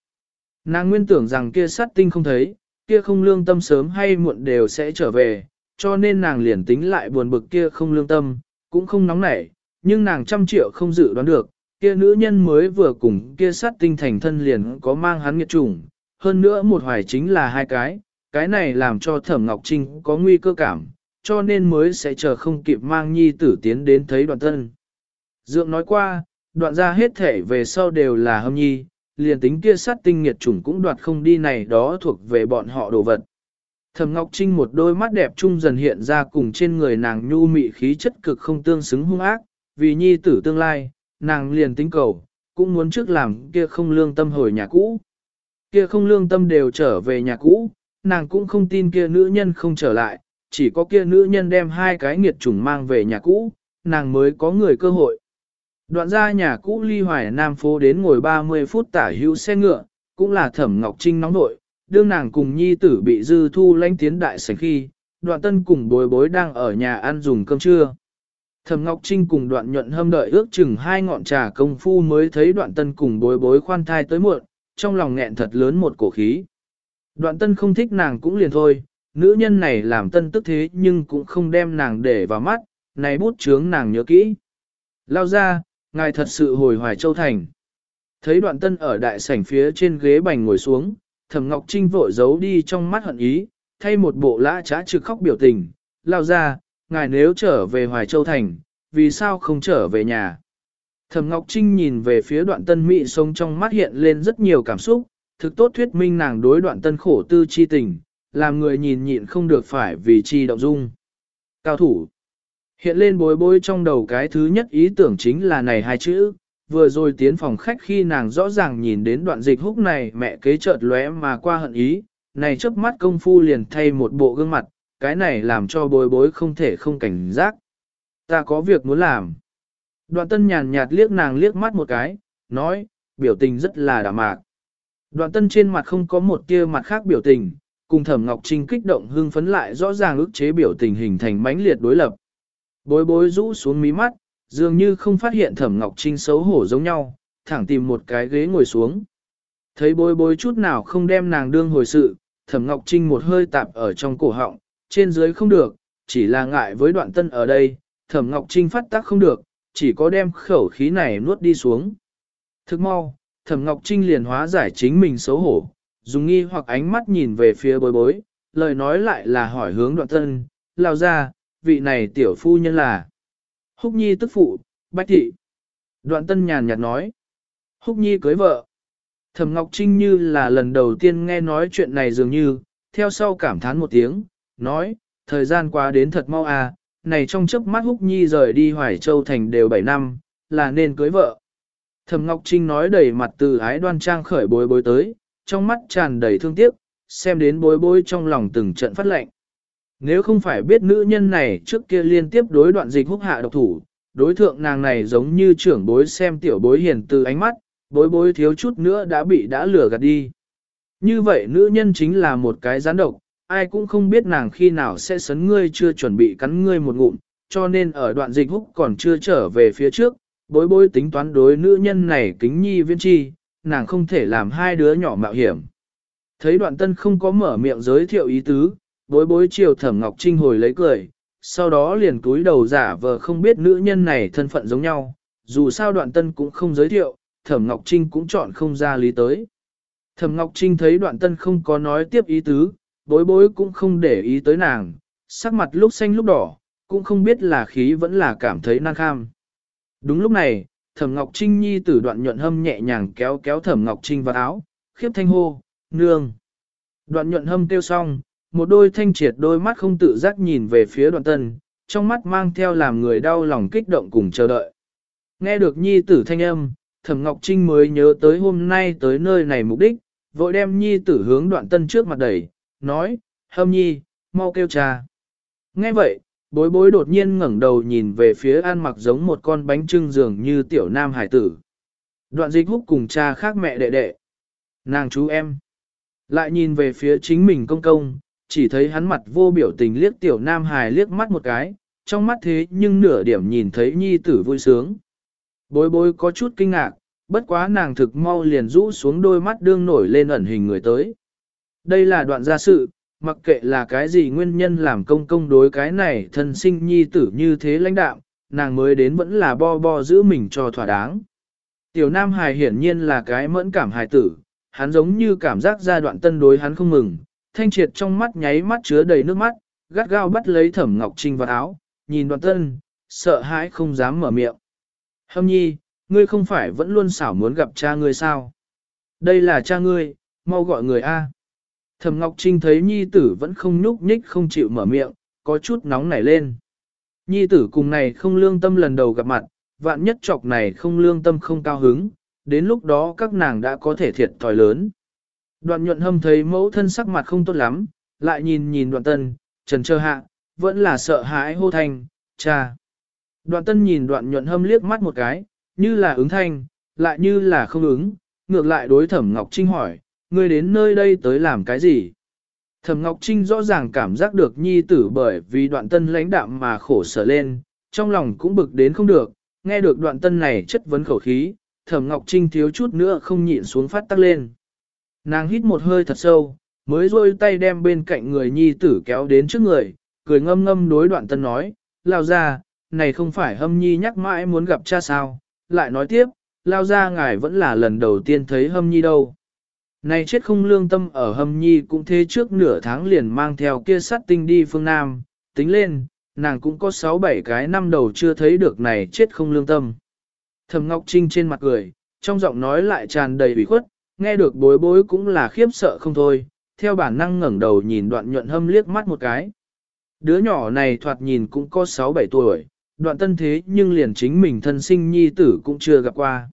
Nàng nguyên tưởng rằng kia sát tinh không thấy, kia không lương tâm sớm hay muộn đều sẽ trở về, cho nên nàng liền tính lại buồn bực kia không lương tâm, cũng không nóng nảy, nhưng nàng trăm triệu không dự đoán được, kia nữ nhân mới vừa cùng kia sát tinh thành thân liền có mang hắn nghiệt chủng, hơn nữa một hoài chính là hai cái, cái này làm cho Thẩm Ngọc Trinh có nguy cơ cảm, cho nên mới sẽ chờ không kịp mang nhi tử tiến đến thấy đoạn thân. Dượng nói qua, đoạn ra hết thể về sau đều là hâm nhi, liền tính kia sát tinh nghiệt chủng cũng đoạt không đi này đó thuộc về bọn họ đồ vật. Thẩm Ngọc Trinh một đôi mắt đẹp trung dần hiện ra cùng trên người nàng nhu mị khí chất cực không tương xứng hung ác, vì nhi tử tương lai, nàng liền tính cầu, cũng muốn trước làm kia không lương tâm hồi nhà cũ. Kia không lương tâm đều trở về nhà cũ, nàng cũng không tin kia nữ nhân không trở lại, chỉ có kia nữ nhân đem hai cái nghiệt chủng mang về nhà cũ, nàng mới có người cơ hội. Đoạn ra nhà cũ ly hoài nam phố đến ngồi 30 phút tả hữu xe ngựa, cũng là thẩm ngọc trinh nóng nội, đương nàng cùng nhi tử bị dư thu lãnh tiến đại sảnh khi, đoạn tân cùng bối bối đang ở nhà ăn dùng cơm trưa. Thẩm Ngọc Trinh cùng đoạn nhuận hâm đợi ước chừng hai ngọn trà công phu mới thấy đoạn tân cùng bối bối khoan thai tới muộn, trong lòng nghẹn thật lớn một cổ khí. Đoạn tân không thích nàng cũng liền thôi, nữ nhân này làm tân tức thế nhưng cũng không đem nàng để vào mắt, này bút chướng nàng nhớ kỹ. Lao ra, ngài thật sự hồi hoài châu thành. Thấy đoạn tân ở đại sảnh phía trên ghế bành ngồi xuống, thẩm ngọc trinh vội giấu đi trong mắt hận ý, thay một bộ lã trá trực khóc biểu tình. Lao ra, ngài nếu trở về hoài châu thành, vì sao không trở về nhà? Thẩm Ngọc Trinh nhìn về phía đoạn tân mỹ sống trong mắt hiện lên rất nhiều cảm xúc, thực tốt thuyết minh nàng đối đoạn tân khổ tư chi tình, làm người nhìn nhịn không được phải vì chi động dung. Cao thủ. Hiện lên bối bối trong đầu cái thứ nhất ý tưởng chính là này hai chữ, vừa rồi tiến phòng khách khi nàng rõ ràng nhìn đến đoạn dịch húc này mẹ kế chợt lóe mà qua hận ý, này chớp mắt công phu liền thay một bộ gương mặt, cái này làm cho bối bối không thể không cảnh giác. Ta có việc muốn làm. Đoạn tân nhàn nhạt liếc nàng liếc mắt một cái, nói, biểu tình rất là đạm mạc. Đoạn tân trên mặt không có một tia mặt khác biểu tình, cùng thẩm ngọc trinh kích động hưng phấn lại rõ ràng ức chế biểu tình hình thành mãnh liệt đối lập. Bối bối rũ xuống mí mắt, dường như không phát hiện thẩm ngọc trinh xấu hổ giống nhau, thẳng tìm một cái ghế ngồi xuống. Thấy bối bối chút nào không đem nàng đương hồi sự, thẩm ngọc trinh một hơi tạp ở trong cổ họng, trên dưới không được, chỉ là ngại với đoạn tân ở đây, thẩm ngọc trinh phát tác không được, chỉ có đem khẩu khí này nuốt đi xuống. Thức mau, thẩm ngọc trinh liền hóa giải chính mình xấu hổ, dùng nghi hoặc ánh mắt nhìn về phía bối bối, lời nói lại là hỏi hướng đoạn tân, lao ra, vị này tiểu phu nhân là. Húc nhi tức phụ, bách thị. Đoạn tân nhàn nhạt nói. Húc nhi cưới vợ. Thẩm Ngọc Trinh như là lần đầu tiên nghe nói chuyện này dường như, theo sau cảm thán một tiếng, nói, thời gian qua đến thật mau à, này trong chớp mắt Húc Nhi rời đi Hoài Châu Thành đều 7 năm, là nên cưới vợ. Thẩm Ngọc Trinh nói đầy mặt từ ái đoan trang khởi bối bối tới, trong mắt tràn đầy thương tiếc, xem đến bối bối trong lòng từng trận phát lệnh. Nếu không phải biết nữ nhân này trước kia liên tiếp đối đoạn dịch húc hạ độc thủ, đối thượng nàng này giống như trưởng bối xem tiểu bối hiền từ ánh mắt, bối bối thiếu chút nữa đã bị đã lừa gạt đi. Như vậy nữ nhân chính là một cái gián độc, ai cũng không biết nàng khi nào sẽ sấn ngươi chưa chuẩn bị cắn ngươi một ngụm, cho nên ở đoạn dịch húc còn chưa trở về phía trước, bối bối tính toán đối nữ nhân này kính nhi viên chi, nàng không thể làm hai đứa nhỏ mạo hiểm. Thấy đoạn tân không có mở miệng giới thiệu ý tứ, bối bối chiều thẩm ngọc trinh hồi lấy cười, sau đó liền cúi đầu giả vờ không biết nữ nhân này thân phận giống nhau, dù sao đoạn tân cũng không giới thiệu, thẩm ngọc trinh cũng chọn không ra lý tới. Thẩm ngọc trinh thấy đoạn tân không có nói tiếp ý tứ, bối bối cũng không để ý tới nàng, sắc mặt lúc xanh lúc đỏ, cũng không biết là khí vẫn là cảm thấy năng kham. Đúng lúc này, Thẩm Ngọc Trinh nhi tử đoạn nhuận hâm nhẹ nhàng kéo kéo Thẩm Ngọc Trinh vào áo, khiếp thanh hô, nương. Đoạn nhuận hâm kêu xong, một đôi thanh triệt đôi mắt không tự giác nhìn về phía đoạn tân, trong mắt mang theo làm người đau lòng kích động cùng chờ đợi. Nghe được nhi tử thanh âm, Thẩm Ngọc Trinh mới nhớ tới hôm nay tới nơi này mục đích, vội đem nhi tử hướng đoạn tân trước mặt đẩy, nói, hâm nhi, mau kêu cha. Nghe vậy, bối bối đột nhiên ngẩng đầu nhìn về phía an mặc giống một con bánh trưng dường như tiểu nam hải tử. Đoạn dịch húc cùng cha khác mẹ đệ đệ. Nàng chú em. Lại nhìn về phía chính mình công công, chỉ thấy hắn mặt vô biểu tình liếc tiểu nam hải liếc mắt một cái, trong mắt thế nhưng nửa điểm nhìn thấy nhi tử vui sướng. Bối bối có chút kinh ngạc, bất quá nàng thực mau liền rũ xuống đôi mắt đương nổi lên ẩn hình người tới. Đây là đoạn gia sự, mặc kệ là cái gì nguyên nhân làm công công đối cái này thân sinh nhi tử như thế lãnh đạo, nàng mới đến vẫn là bo bo giữ mình cho thỏa đáng. Tiểu Nam Hải hiển nhiên là cái mẫn cảm hài tử, hắn giống như cảm giác giai đoạn tân đối hắn không mừng, thanh triệt trong mắt nháy mắt chứa đầy nước mắt, gắt gao bắt lấy thẩm ngọc trinh vào áo, nhìn đoạn tân, sợ hãi không dám mở miệng. Hâm nhi, ngươi không phải vẫn luôn xảo muốn gặp cha ngươi sao? Đây là cha ngươi, mau gọi người A. Thẩm Ngọc Trinh thấy nhi tử vẫn không nhúc nhích không chịu mở miệng, có chút nóng nảy lên. Nhi tử cùng này không lương tâm lần đầu gặp mặt, vạn nhất chọc này không lương tâm không cao hứng, đến lúc đó các nàng đã có thể thiệt thòi lớn. Đoạn nhuận hâm thấy mẫu thân sắc mặt không tốt lắm, lại nhìn nhìn đoạn tân, trần trơ hạ, vẫn là sợ hãi hô thanh, cha. Đoạn tân nhìn đoạn nhuận hâm liếc mắt một cái, như là ứng thanh, lại như là không ứng, ngược lại đối thẩm Ngọc Trinh hỏi, ngươi đến nơi đây tới làm cái gì? Thẩm Ngọc Trinh rõ ràng cảm giác được nhi tử bởi vì đoạn tân lãnh đạm mà khổ sở lên, trong lòng cũng bực đến không được, nghe được đoạn tân này chất vấn khẩu khí, Thẩm Ngọc Trinh thiếu chút nữa không nhịn xuống phát tắc lên. Nàng hít một hơi thật sâu, mới rôi tay đem bên cạnh người nhi tử kéo đến trước người, cười ngâm ngâm đối đoạn tân nói, lao ra, này không phải hâm nhi nhắc mãi muốn gặp cha sao, lại nói tiếp, lao ra ngài vẫn là lần đầu tiên thấy hâm nhi đâu. Này chết không lương tâm ở hâm nhi cũng thế trước nửa tháng liền mang theo kia sắt tinh đi phương Nam, tính lên, nàng cũng có 6-7 cái năm đầu chưa thấy được này chết không lương tâm. Thầm Ngọc Trinh trên mặt cười, trong giọng nói lại tràn đầy ủy khuất, nghe được bối bối cũng là khiếp sợ không thôi, theo bản năng ngẩng đầu nhìn đoạn nhuận hâm liếc mắt một cái. Đứa nhỏ này thoạt nhìn cũng có 6-7 tuổi, đoạn tân thế nhưng liền chính mình thân sinh nhi tử cũng chưa gặp qua.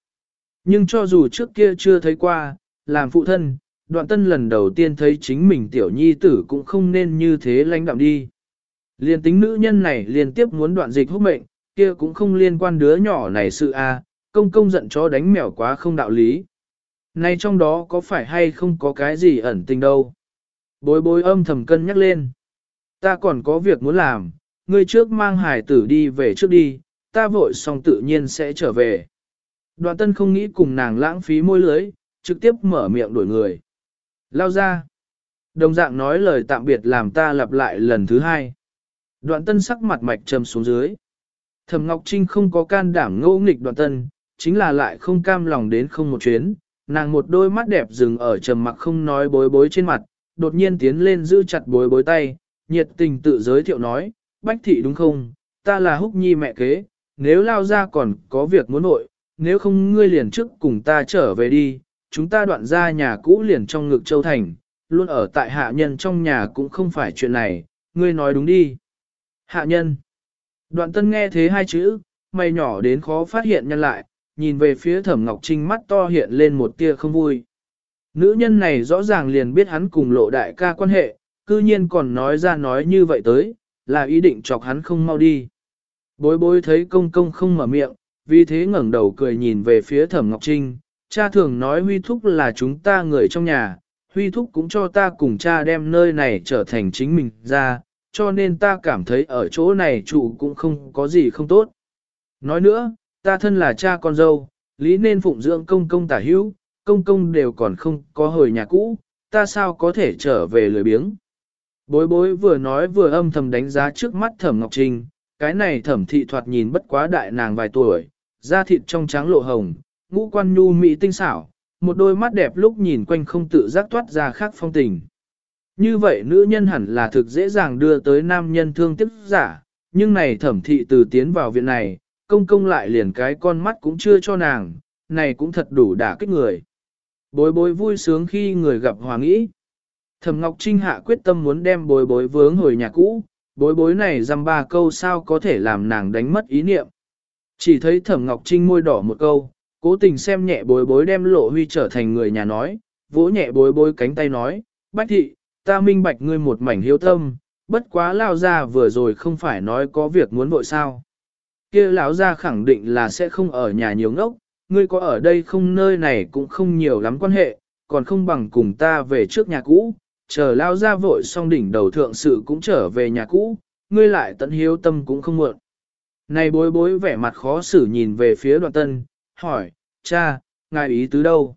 Nhưng cho dù trước kia chưa thấy qua, làm phụ thân, đoạn tân lần đầu tiên thấy chính mình tiểu nhi tử cũng không nên như thế lãnh đạm đi. Liên tính nữ nhân này liên tiếp muốn đoạn dịch hút mệnh, kia cũng không liên quan đứa nhỏ này sự a công công giận chó đánh mèo quá không đạo lý. Này trong đó có phải hay không có cái gì ẩn tình đâu. Bối bối âm thầm cân nhắc lên. Ta còn có việc muốn làm, ngươi trước mang hải tử đi về trước đi, ta vội xong tự nhiên sẽ trở về. Đoạn tân không nghĩ cùng nàng lãng phí môi lưới, trực tiếp mở miệng đuổi người. Lao ra. Đồng dạng nói lời tạm biệt làm ta lặp lại lần thứ hai. Đoạn tân sắc mặt mạch trầm xuống dưới. Thẩm Ngọc Trinh không có can đảm ngỗ nghịch đoạn tân, chính là lại không cam lòng đến không một chuyến. Nàng một đôi mắt đẹp dừng ở trầm mặc không nói bối bối trên mặt, đột nhiên tiến lên giữ chặt bối bối tay, nhiệt tình tự giới thiệu nói, Bách thị đúng không, ta là húc nhi mẹ kế, nếu lao ra còn có việc muốn nội, nếu không ngươi liền trước cùng ta trở về đi, chúng ta đoạn ra nhà cũ liền trong ngực châu thành, luôn ở tại hạ nhân trong nhà cũng không phải chuyện này, ngươi nói đúng đi. Hạ nhân. Đoạn tân nghe thế hai chữ, mày nhỏ đến khó phát hiện nhân lại, nhìn về phía thẩm ngọc trinh mắt to hiện lên một tia không vui. Nữ nhân này rõ ràng liền biết hắn cùng lộ đại ca quan hệ, cư nhiên còn nói ra nói như vậy tới, là ý định chọc hắn không mau đi. Bối bối thấy công công không mở miệng, vì thế ngẩng đầu cười nhìn về phía thẩm ngọc trinh, cha thường nói huy thúc là chúng ta người trong nhà, huy thúc cũng cho ta cùng cha đem nơi này trở thành chính mình ra, cho nên ta cảm thấy ở chỗ này trụ cũng không có gì không tốt. Nói nữa, ta thân là cha con dâu, lý nên phụng dưỡng công công tả hữu, công công đều còn không có hồi nhà cũ, ta sao có thể trở về lười biếng. Bối bối vừa nói vừa âm thầm đánh giá trước mắt thẩm Ngọc Trinh, cái này thẩm thị thoạt nhìn bất quá đại nàng vài tuổi, da thịt trong trắng lộ hồng, ngũ quan nhu mỹ tinh xảo, một đôi mắt đẹp lúc nhìn quanh không tự giác toát ra khác phong tình. Như vậy nữ nhân hẳn là thực dễ dàng đưa tới nam nhân thương tiếc giả, nhưng này thẩm thị từ tiến vào viện này, công công lại liền cái con mắt cũng chưa cho nàng, này cũng thật đủ đả kích người. Bối bối vui sướng khi người gặp hòa nghĩ. Thẩm Ngọc Trinh hạ quyết tâm muốn đem bối bối vướng hồi nhà cũ, bối bối này dăm ba câu sao có thể làm nàng đánh mất ý niệm. Chỉ thấy Thẩm Ngọc Trinh môi đỏ một câu, cố tình xem nhẹ bối bối đem lộ huy trở thành người nhà nói, vỗ nhẹ bối bối cánh tay nói, bách thị, ta minh bạch ngươi một mảnh hiếu tâm, bất quá lao ra vừa rồi không phải nói có việc muốn vội sao kia lão gia khẳng định là sẽ không ở nhà nhiều ngốc, ngươi có ở đây không nơi này cũng không nhiều lắm quan hệ, còn không bằng cùng ta về trước nhà cũ, chờ lao ra vội xong đỉnh đầu thượng sự cũng trở về nhà cũ, ngươi lại tận hiếu tâm cũng không muộn. Này bối bối vẻ mặt khó xử nhìn về phía đoạn tân, hỏi, cha, ngài ý tứ đâu?